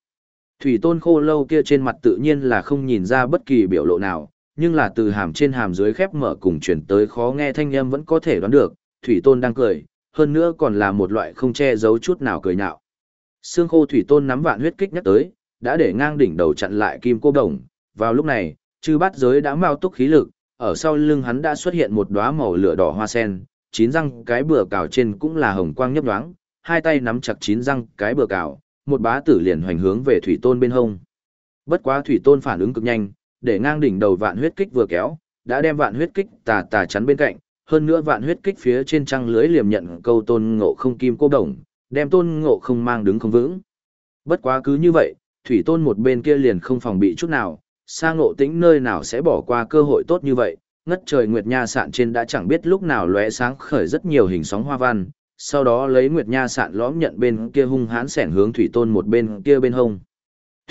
Thủy tôn khô lâu kia trên mặt tự nhiên là không nhìn ra bất kỳ biểu lộ nào, nhưng là từ hàm trên hàm dưới khép mở cùng chuyển tới khó nghe thanh âm vẫn có thể đoán được, thủy tôn đang cười, hơn nữa còn là một loại không che giấu chút nào cười nhạo. Xương khô thủy tôn nắm vạn huyết kích nhắc tới, đã để ngang đỉnh đầu chặn lại kim cô đồng, vào lúc này, chư bát giới đã mao túc khí lực, ở sau lưng hắn đã xuất hiện một đóa màu lửa đỏ hoa sen, chín răng cái bừa cào trên cũng là hồng quang nhấp nhoáng, hai tay nắm chặt chín răng cái bừa cào, một bá tử liền hoành hướng về thủy tôn bên hông. Bất quá thủy tôn phản ứng cực nhanh, để ngang đỉnh đầu vạn huyết kích vừa kéo, đã đem vạn huyết kích tà tà chắn bên cạnh, hơn nữa vạn huyết kích phía trên trăng lưới liềm nhận câu tôn ngộ không kim cô đồng, đem tôn ngộ không mang đứng không vững. Bất quá cứ như vậy, thủy tôn một bên kia liền không phòng bị chút nào, sang ngộ tĩnh nơi nào sẽ bỏ qua cơ hội tốt như vậy, ngất trời nguyệt nha sạn trên đã chẳng biết lúc nào lóe sáng khởi rất nhiều hình sóng hoa văn, sau đó lấy nguyệt nha sạn lõm nhận bên kia hung hãn sẻn hướng thủy tôn một bên kia bên hông.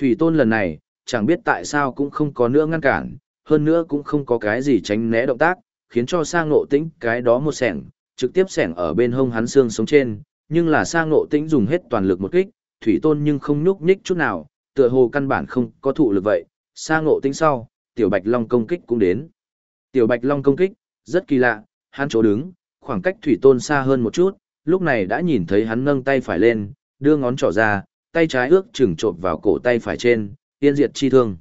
Thủy tôn lần này, chẳng biết tại sao cũng không có nữa ngăn cản, hơn nữa cũng không có cái gì tránh né động tác, khiến cho sang ngộ tĩnh cái đó một sẻng, trực tiếp sẻng ở bên hông hắn xương sống trên, nhưng là sang ngộ tĩnh dùng hết toàn lực một kích, thủy tôn nhưng không nhúc nhích chút nào, tựa hồ căn bản không có thụ lực vậy, xa ngộ tĩnh sau, tiểu bạch long công kích cũng đến. Tiểu bạch long công kích, rất kỳ lạ, hắn chỗ đứng, khoảng cách thủy tôn xa hơn một chút, lúc này đã nhìn thấy hắn nâng tay phải lên, đưa ngón trỏ ra, tay trái ước chừng trộn vào cổ tay phải trên, tiên diệt chi thương.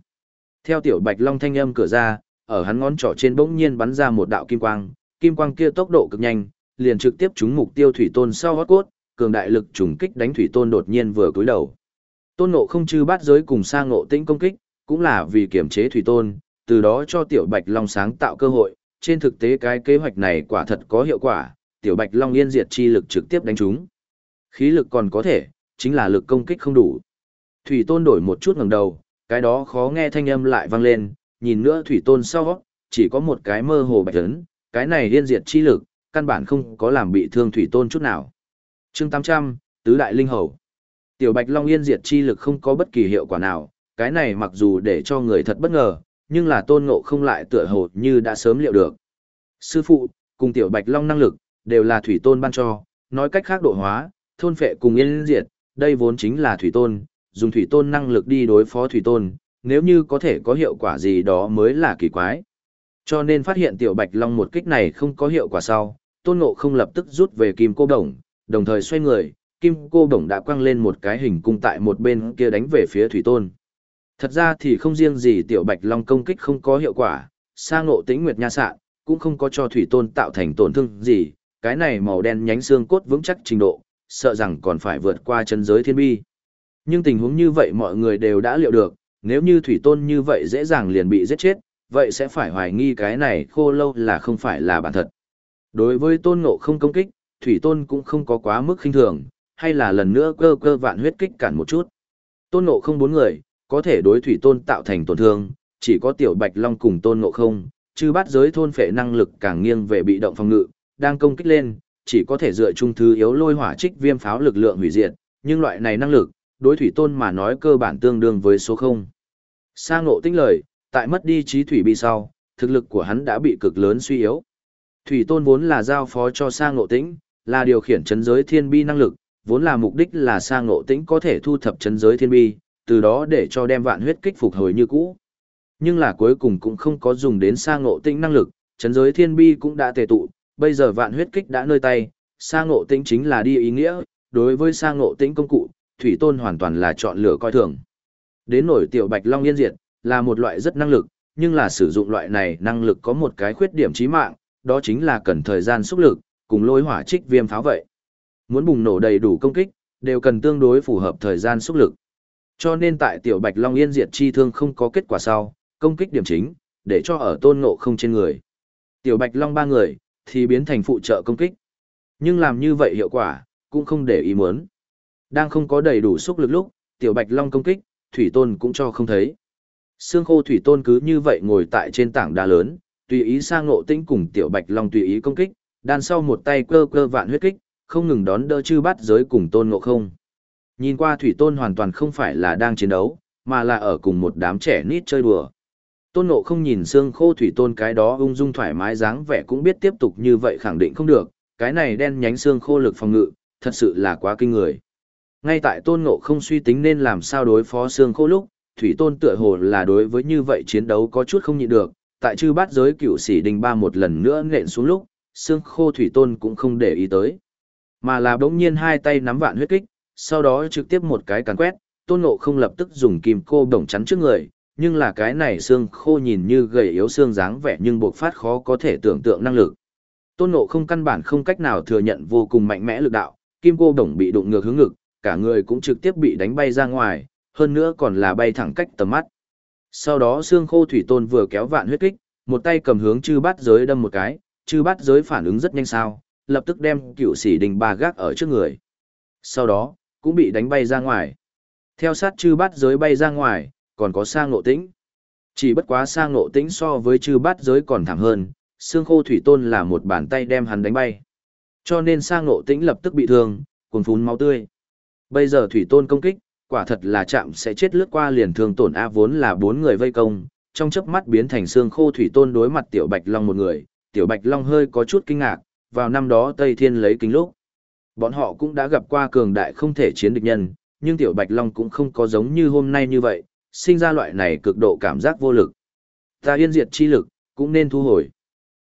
Theo tiểu bạch long thanh âm cửa ra, ở hắn ngón trỏ trên bỗng nhiên bắn ra một đạo kim quang, kim quang kia tốc độ cực nhanh, liền trực tiếp trúng mục tiêu thủy tôn sau hót cốt, cường đại lực trùng kích đánh thủy tôn đột nhiên vừa cúi đầu. Tôn nộ không chư bát giới cùng sang ngộ tĩnh công kích, cũng là vì kiểm chế thủy tôn, từ đó cho tiểu bạch long sáng tạo cơ hội, trên thực tế cái kế hoạch này quả thật có hiệu quả, tiểu bạch long yên diệt chi lực trực tiếp đánh chúng. Khí lực còn có thể, chính là lực công kích không đủ. Thủy tôn đổi một chút ngẩng đầu, cái đó khó nghe thanh âm lại vang lên, nhìn nữa thủy tôn sau, chỉ có một cái mơ hồ bạch ấn, cái này liên diệt chi lực, căn bản không có làm bị thương thủy tôn chút nào. chương 800, Tứ Đại Linh Hầu. Tiểu Bạch Long Yên diệt chi lực không có bất kỳ hiệu quả nào, cái này mặc dù để cho người thật bất ngờ, nhưng là tôn ngộ không lại tựa hồ như đã sớm liệu được. Sư phụ, cùng Tiểu Bạch Long năng lực, đều là thủy tôn ban cho, nói cách khác độ hóa, thôn phệ cùng yên diệt, đây vốn chính là thủy tôn, dùng thủy tôn năng lực đi đối phó thủy tôn, nếu như có thể có hiệu quả gì đó mới là kỳ quái. Cho nên phát hiện tiểu bạch long một kích này không có hiệu quả sau, tôn ngộ không lập tức rút về kim cô đồng, đồng thời xoay người, kim cô đồng đã quăng lên một cái hình cung tại một bên kia đánh về phía thủy tôn. Thật ra thì không riêng gì tiểu bạch long công kích không có hiệu quả, sang ngộ tĩnh nguyệt nha sạn, cũng không có cho thủy tôn tạo thành tổn thương gì, cái này màu đen nhánh xương cốt vững chắc trình độ, sợ rằng còn phải vượt qua chân giới thiên bi. Nhưng tình huống như vậy mọi người đều đã liệu được, nếu như thủy tôn như vậy dễ dàng liền bị giết chết, vậy sẽ phải hoài nghi cái này khô lâu là không phải là bản thật. Đối với tôn ngộ không công kích, thủy tôn cũng không có quá mức khinh thường, hay là lần nữa cơ cơ vạn huyết kích cản một chút. Tôn ngộ không bốn người, có thể đối thủy tôn tạo thành tổn thương, chỉ có tiểu bạch long cùng tôn ngộ không, chứ bắt giới thôn phệ năng lực càng nghiêng về bị động phòng ngự, đang công kích lên, chỉ có thể dựa trung thứ yếu lôi hỏa trích viêm pháo lực lượng hủy diệt, nhưng loại này năng lực, đối thủy tôn mà nói cơ bản tương đương với số 0. Sa ngộ tinh lời, tại mất đi trí thủy bị sau, thực lực của hắn đã bị cực lớn suy yếu. Thủy tôn vốn là giao phó cho sa ngộ tĩnh, là điều khiển chấn giới thiên bi năng lực, vốn là mục đích là sa ngộ tĩnh có thể thu thập chấn giới thiên bi, từ đó để cho đem vạn huyết kích phục hồi như cũ. Nhưng là cuối cùng cũng không có dùng đến sa ngộ tĩnh năng lực, chấn giới thiên bi cũng đã tề tụ, bây giờ vạn huyết kích đã nơi tay, sa ngộ tĩnh chính là đi ý nghĩa, đối với sa ngộ tĩnh công cụ, thủy tôn hoàn toàn là chọn lựa coi thường. Đến nổi tiểu bạch long yên diệt, là một loại rất năng lực, nhưng là sử dụng loại này năng lực có một cái khuyết điểm chí mạng, đó chính là cần thời gian xúc lực, cùng lôi hỏa trích viêm pháo vậy. Muốn bùng nổ đầy đủ công kích, đều cần tương đối phù hợp thời gian xúc lực. Cho nên tại tiểu Bạch Long Yên diệt chi thương không có kết quả sau, công kích điểm chính, để cho ở tôn ngộ không trên người. Tiểu Bạch Long ba người, thì biến thành phụ trợ công kích. Nhưng làm như vậy hiệu quả, cũng không để ý muốn. Đang không có đầy đủ sức lực lúc, tiểu Bạch Long công kích, Thủy Tôn cũng cho không thấy. Sương khô Thủy Tôn cứ như vậy ngồi tại trên tảng đá lớn, tùy ý sang ngộ tĩnh cùng tiểu Bạch Long tùy ý công kích, đan sau một tay cơ cơ vạn huyết kích, không ngừng đón đỡ chư bắt giới cùng tôn ngộ không. Nhìn qua Thủy Tôn hoàn toàn không phải là đang chiến đấu, mà là ở cùng một đám trẻ nít chơi đùa. Tôn Ngộ không nhìn xương khô Thủy Tôn cái đó ung dung thoải mái dáng vẻ cũng biết tiếp tục như vậy khẳng định không được, cái này đen nhánh xương khô lực phòng ngự, thật sự là quá kinh người. Ngay tại Tôn Ngộ không suy tính nên làm sao đối phó xương khô lúc, Thủy Tôn tựa hồ là đối với như vậy chiến đấu có chút không nhịn được, tại chư bát giới cựu sĩ đình ba một lần nữa nện xuống lúc, xương khô Thủy Tôn cũng không để ý tới. Mà là bỗng nhiên hai tay nắm vạn huyết kích, sau đó trực tiếp một cái càn quét, tôn ngộ không lập tức dùng kim cô đồng chắn trước người, nhưng là cái này xương khô nhìn như gầy yếu xương dáng vẻ nhưng buộc phát khó có thể tưởng tượng năng lực. Tôn ngộ không căn bản không cách nào thừa nhận vô cùng mạnh mẽ lực đạo, kim cô đồng bị đụng ngược hướng ngực, cả người cũng trực tiếp bị đánh bay ra ngoài, hơn nữa còn là bay thẳng cách tầm mắt. Sau đó xương khô thủy tôn vừa kéo vạn huyết kích, một tay cầm hướng chư bát giới đâm một cái, chư bát giới phản ứng rất nhanh sao, lập tức đem cựu sĩ đình ba gác ở trước người. Sau đó, cũng bị đánh bay ra ngoài. Theo sát chư bát giới bay ra ngoài, còn có sang ngộ tĩnh. Chỉ bất quá sang ngộ tĩnh so với chư bát giới còn thảm hơn, xương khô thủy tôn là một bàn tay đem hắn đánh bay. Cho nên sang ngộ tĩnh lập tức bị thương, cuồng phún máu tươi. Bây giờ thủy tôn công kích, quả thật là chạm sẽ chết lướt qua liền thương tổn A vốn là bốn người vây công, trong chớp mắt biến thành xương khô thủy tôn đối mặt tiểu bạch long một người, tiểu bạch long hơi có chút kinh ngạc, vào năm đó Tây Thiên lấy kính lúc. Bọn họ cũng đã gặp qua cường đại không thể chiến địch nhân, nhưng Tiểu Bạch Long cũng không có giống như hôm nay như vậy, sinh ra loại này cực độ cảm giác vô lực. Ta yên diệt chi lực, cũng nên thu hồi.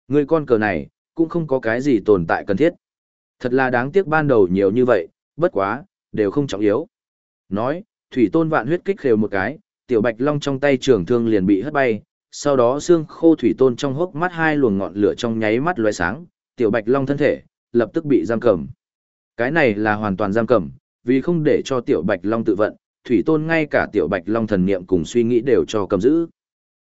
Người con cờ này, cũng không có cái gì tồn tại cần thiết. Thật là đáng tiếc ban đầu nhiều như vậy, bất quá, đều không trọng yếu. Nói, Thủy Tôn vạn huyết kích khều một cái, Tiểu Bạch Long trong tay trường thương liền bị hất bay, sau đó xương khô Thủy Tôn trong hốc mắt hai luồng ngọn lửa trong nháy mắt lóe sáng, Tiểu Bạch Long thân thể, lập tức bị giam cầm. Cái này là hoàn toàn giam cầm, vì không để cho tiểu bạch long tự vận, thủy tôn ngay cả tiểu bạch long thần niệm cùng suy nghĩ đều cho cầm giữ.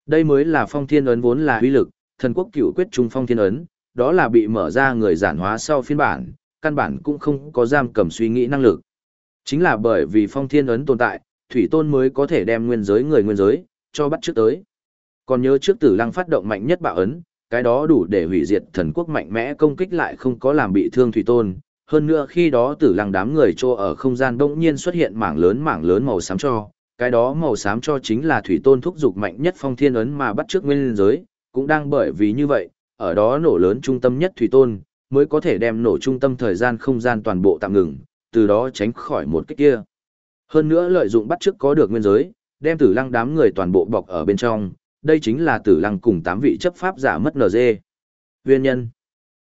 Đây mới là phong thiên ấn vốn là uy lực, thần quốc cửu quyết trung phong thiên ấn, đó là bị mở ra người giản hóa sau phiên bản, căn bản cũng không có giam cầm suy nghĩ năng lực. Chính là bởi vì phong thiên ấn tồn tại, thủy tôn mới có thể đem nguyên giới người nguyên giới, cho bắt trước tới. Còn nhớ trước tử lăng phát động mạnh nhất bạo ấn, cái đó đủ để hủy diệt thần quốc mạnh mẽ công kích lại không có làm bị thương thủy tôn, hơn nữa khi đó tử lăng đám người trô ở không gian bỗng nhiên xuất hiện mảng lớn mảng lớn màu xám cho, cái đó màu xám cho chính là thủy tôn thúc dục mạnh nhất phong thiên ấn mà bắt trước nguyên giới, cũng đang bởi vì như vậy, ở đó nổ lớn trung tâm nhất thủy tôn, mới có thể đem nổ trung tâm thời gian không gian toàn bộ tạm ngừng, từ đó tránh khỏi một kích kia. Hơn nữa lợi dụng bắt trước có được nguyên giới, đem tử lăng đám người toàn bộ bọc ở bên trong, đây chính là tử lăng cùng tám vị chấp pháp giả mất NG. Nguyên nhân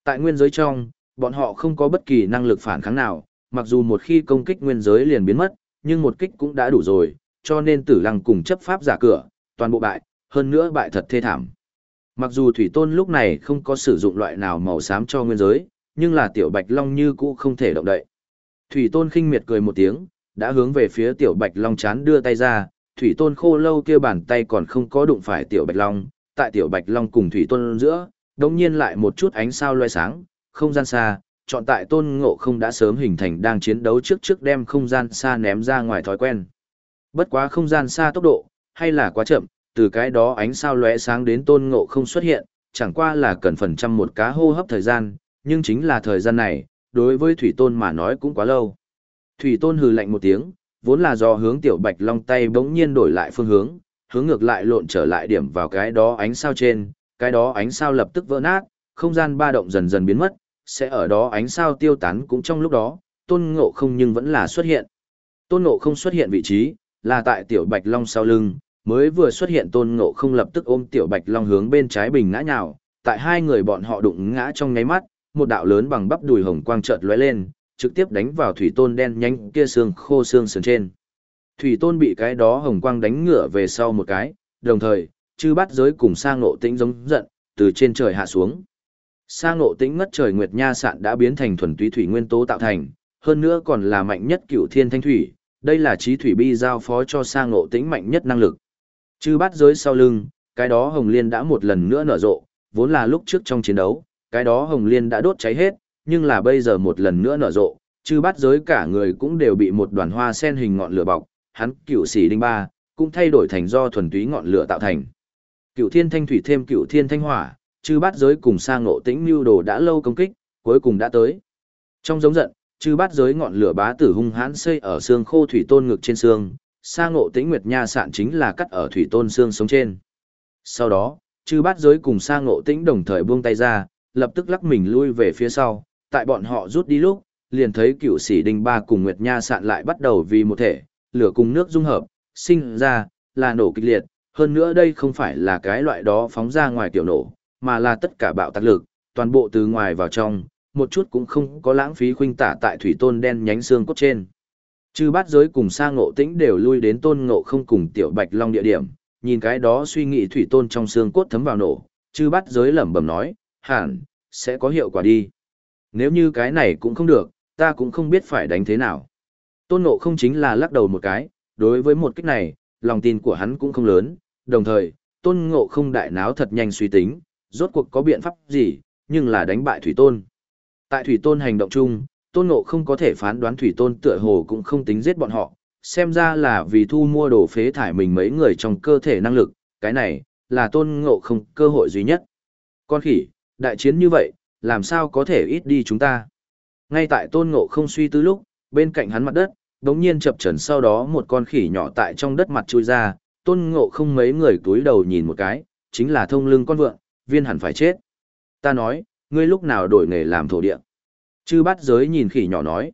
Tại nguyên giới trong, bọn họ không có bất kỳ năng lực phản kháng nào, mặc dù một khi công kích nguyên giới liền biến mất, nhưng một kích cũng đã đủ rồi, cho nên tử lăng cùng chấp pháp giả cửa, toàn bộ bại, hơn nữa bại thật thê thảm. Mặc dù Thủy Tôn lúc này không có sử dụng loại nào màu xám cho nguyên giới, nhưng là Tiểu Bạch Long như cũ không thể động đậy. Thủy Tôn khinh miệt cười một tiếng, đã hướng về phía Tiểu Bạch Long chán đưa tay ra, Thủy Tôn khô lâu kia bàn tay còn không có đụng phải Tiểu Bạch Long, tại Tiểu Bạch Long cùng Thủy Tôn giữa, đồng nhiên lại một chút ánh sao loe sáng, không gian xa, chọn tại tôn ngộ không đã sớm hình thành đang chiến đấu trước trước đem không gian xa ném ra ngoài thói quen. Bất quá không gian xa tốc độ, hay là quá chậm, từ cái đó ánh sao lóe sáng đến tôn ngộ không xuất hiện, chẳng qua là cần phần trăm một cá hô hấp thời gian, nhưng chính là thời gian này, đối với thủy tôn mà nói cũng quá lâu. Thủy tôn hừ lạnh một tiếng, vốn là do hướng tiểu bạch long tay bỗng nhiên đổi lại phương hướng, hướng ngược lại lộn trở lại điểm vào cái đó ánh sao trên, cái đó ánh sao lập tức vỡ nát, không gian ba động dần dần biến mất, sẽ ở đó ánh sao tiêu tán cũng trong lúc đó, tôn ngộ không nhưng vẫn là xuất hiện. Tôn ngộ không xuất hiện vị trí, là tại tiểu bạch long sau lưng, mới vừa xuất hiện tôn ngộ không lập tức ôm tiểu bạch long hướng bên trái bình ngã nhào, tại hai người bọn họ đụng ngã trong nháy mắt, một đạo lớn bằng bắp đùi hồng quang chợt lóe lên, trực tiếp đánh vào thủy tôn đen nhanh kia xương khô xương sườn trên. Thủy tôn bị cái đó hồng quang đánh ngửa về sau một cái, đồng thời, chư bắt giới cùng sang ngộ tĩnh giống giận, từ trên trời hạ xuống. Sa ngộ tĩnh ngất trời nguyệt nha sạn đã biến thành thuần túy thủy nguyên tố tạo thành, hơn nữa còn là mạnh nhất cựu thiên thanh thủy, đây là trí thủy bi giao phó cho Sa ngộ tĩnh mạnh nhất năng lực. Chư bát giới sau lưng, cái đó hồng liên đã một lần nữa nở rộ, vốn là lúc trước trong chiến đấu, cái đó hồng liên đã đốt cháy hết, nhưng là bây giờ một lần nữa nở rộ, chư bát giới cả người cũng đều bị một đoàn hoa sen hình ngọn lửa bọc, hắn cựu sĩ đinh ba, cũng thay đổi thành do thuần túy ngọn lửa tạo thành. Cựu thiên thanh thủy thêm cựu thiên thanh hỏa, chư bát giới cùng sang ngộ tĩnh mưu đồ đã lâu công kích, cuối cùng đã tới. Trong giống giận, chư bát giới ngọn lửa bá tử hung hãn xây ở xương khô thủy tôn ngực trên xương, sang ngộ tĩnh nguyệt nha sạn chính là cắt ở thủy tôn xương sống trên. Sau đó, chư bát giới cùng sang ngộ tĩnh đồng thời buông tay ra, lập tức lắc mình lui về phía sau, tại bọn họ rút đi lúc, liền thấy cựu sĩ đinh ba cùng nguyệt nha sạn lại bắt đầu vì một thể, lửa cùng nước dung hợp, sinh ra, là nổ kịch liệt, hơn nữa đây không phải là cái loại đó phóng ra ngoài tiểu nổ, mà là tất cả bạo tạc lực, toàn bộ từ ngoài vào trong, một chút cũng không có lãng phí khuynh tả tại thủy tôn đen nhánh xương cốt trên. Chư bát giới cùng Sa ngộ tĩnh đều lui đến tôn ngộ không cùng tiểu bạch long địa điểm, nhìn cái đó suy nghĩ thủy tôn trong xương cốt thấm vào nổ, chư bát giới lẩm bẩm nói, hẳn, sẽ có hiệu quả đi. Nếu như cái này cũng không được, ta cũng không biết phải đánh thế nào. Tôn ngộ không chính là lắc đầu một cái, đối với một cách này, lòng tin của hắn cũng không lớn, đồng thời, tôn ngộ không đại náo thật nhanh suy tính, rốt cuộc có biện pháp gì, nhưng là đánh bại thủy tôn. Tại thủy tôn hành động chung, tôn ngộ không có thể phán đoán thủy tôn tựa hồ cũng không tính giết bọn họ, xem ra là vì thu mua đồ phế thải mình mấy người trong cơ thể năng lực, cái này, là tôn ngộ không cơ hội duy nhất. Con khỉ, đại chiến như vậy, làm sao có thể ít đi chúng ta. Ngay tại tôn ngộ không suy tư lúc, bên cạnh hắn mặt đất, đống nhiên chập trần sau đó một con khỉ nhỏ tại trong đất mặt chui ra, tôn ngộ không mấy người túi đầu nhìn một cái, chính là thông lưng con vượn, viên hẳn phải chết. Ta nói, ngươi lúc nào đổi nghề làm thổ địa. Chư bát giới nhìn khỉ nhỏ nói.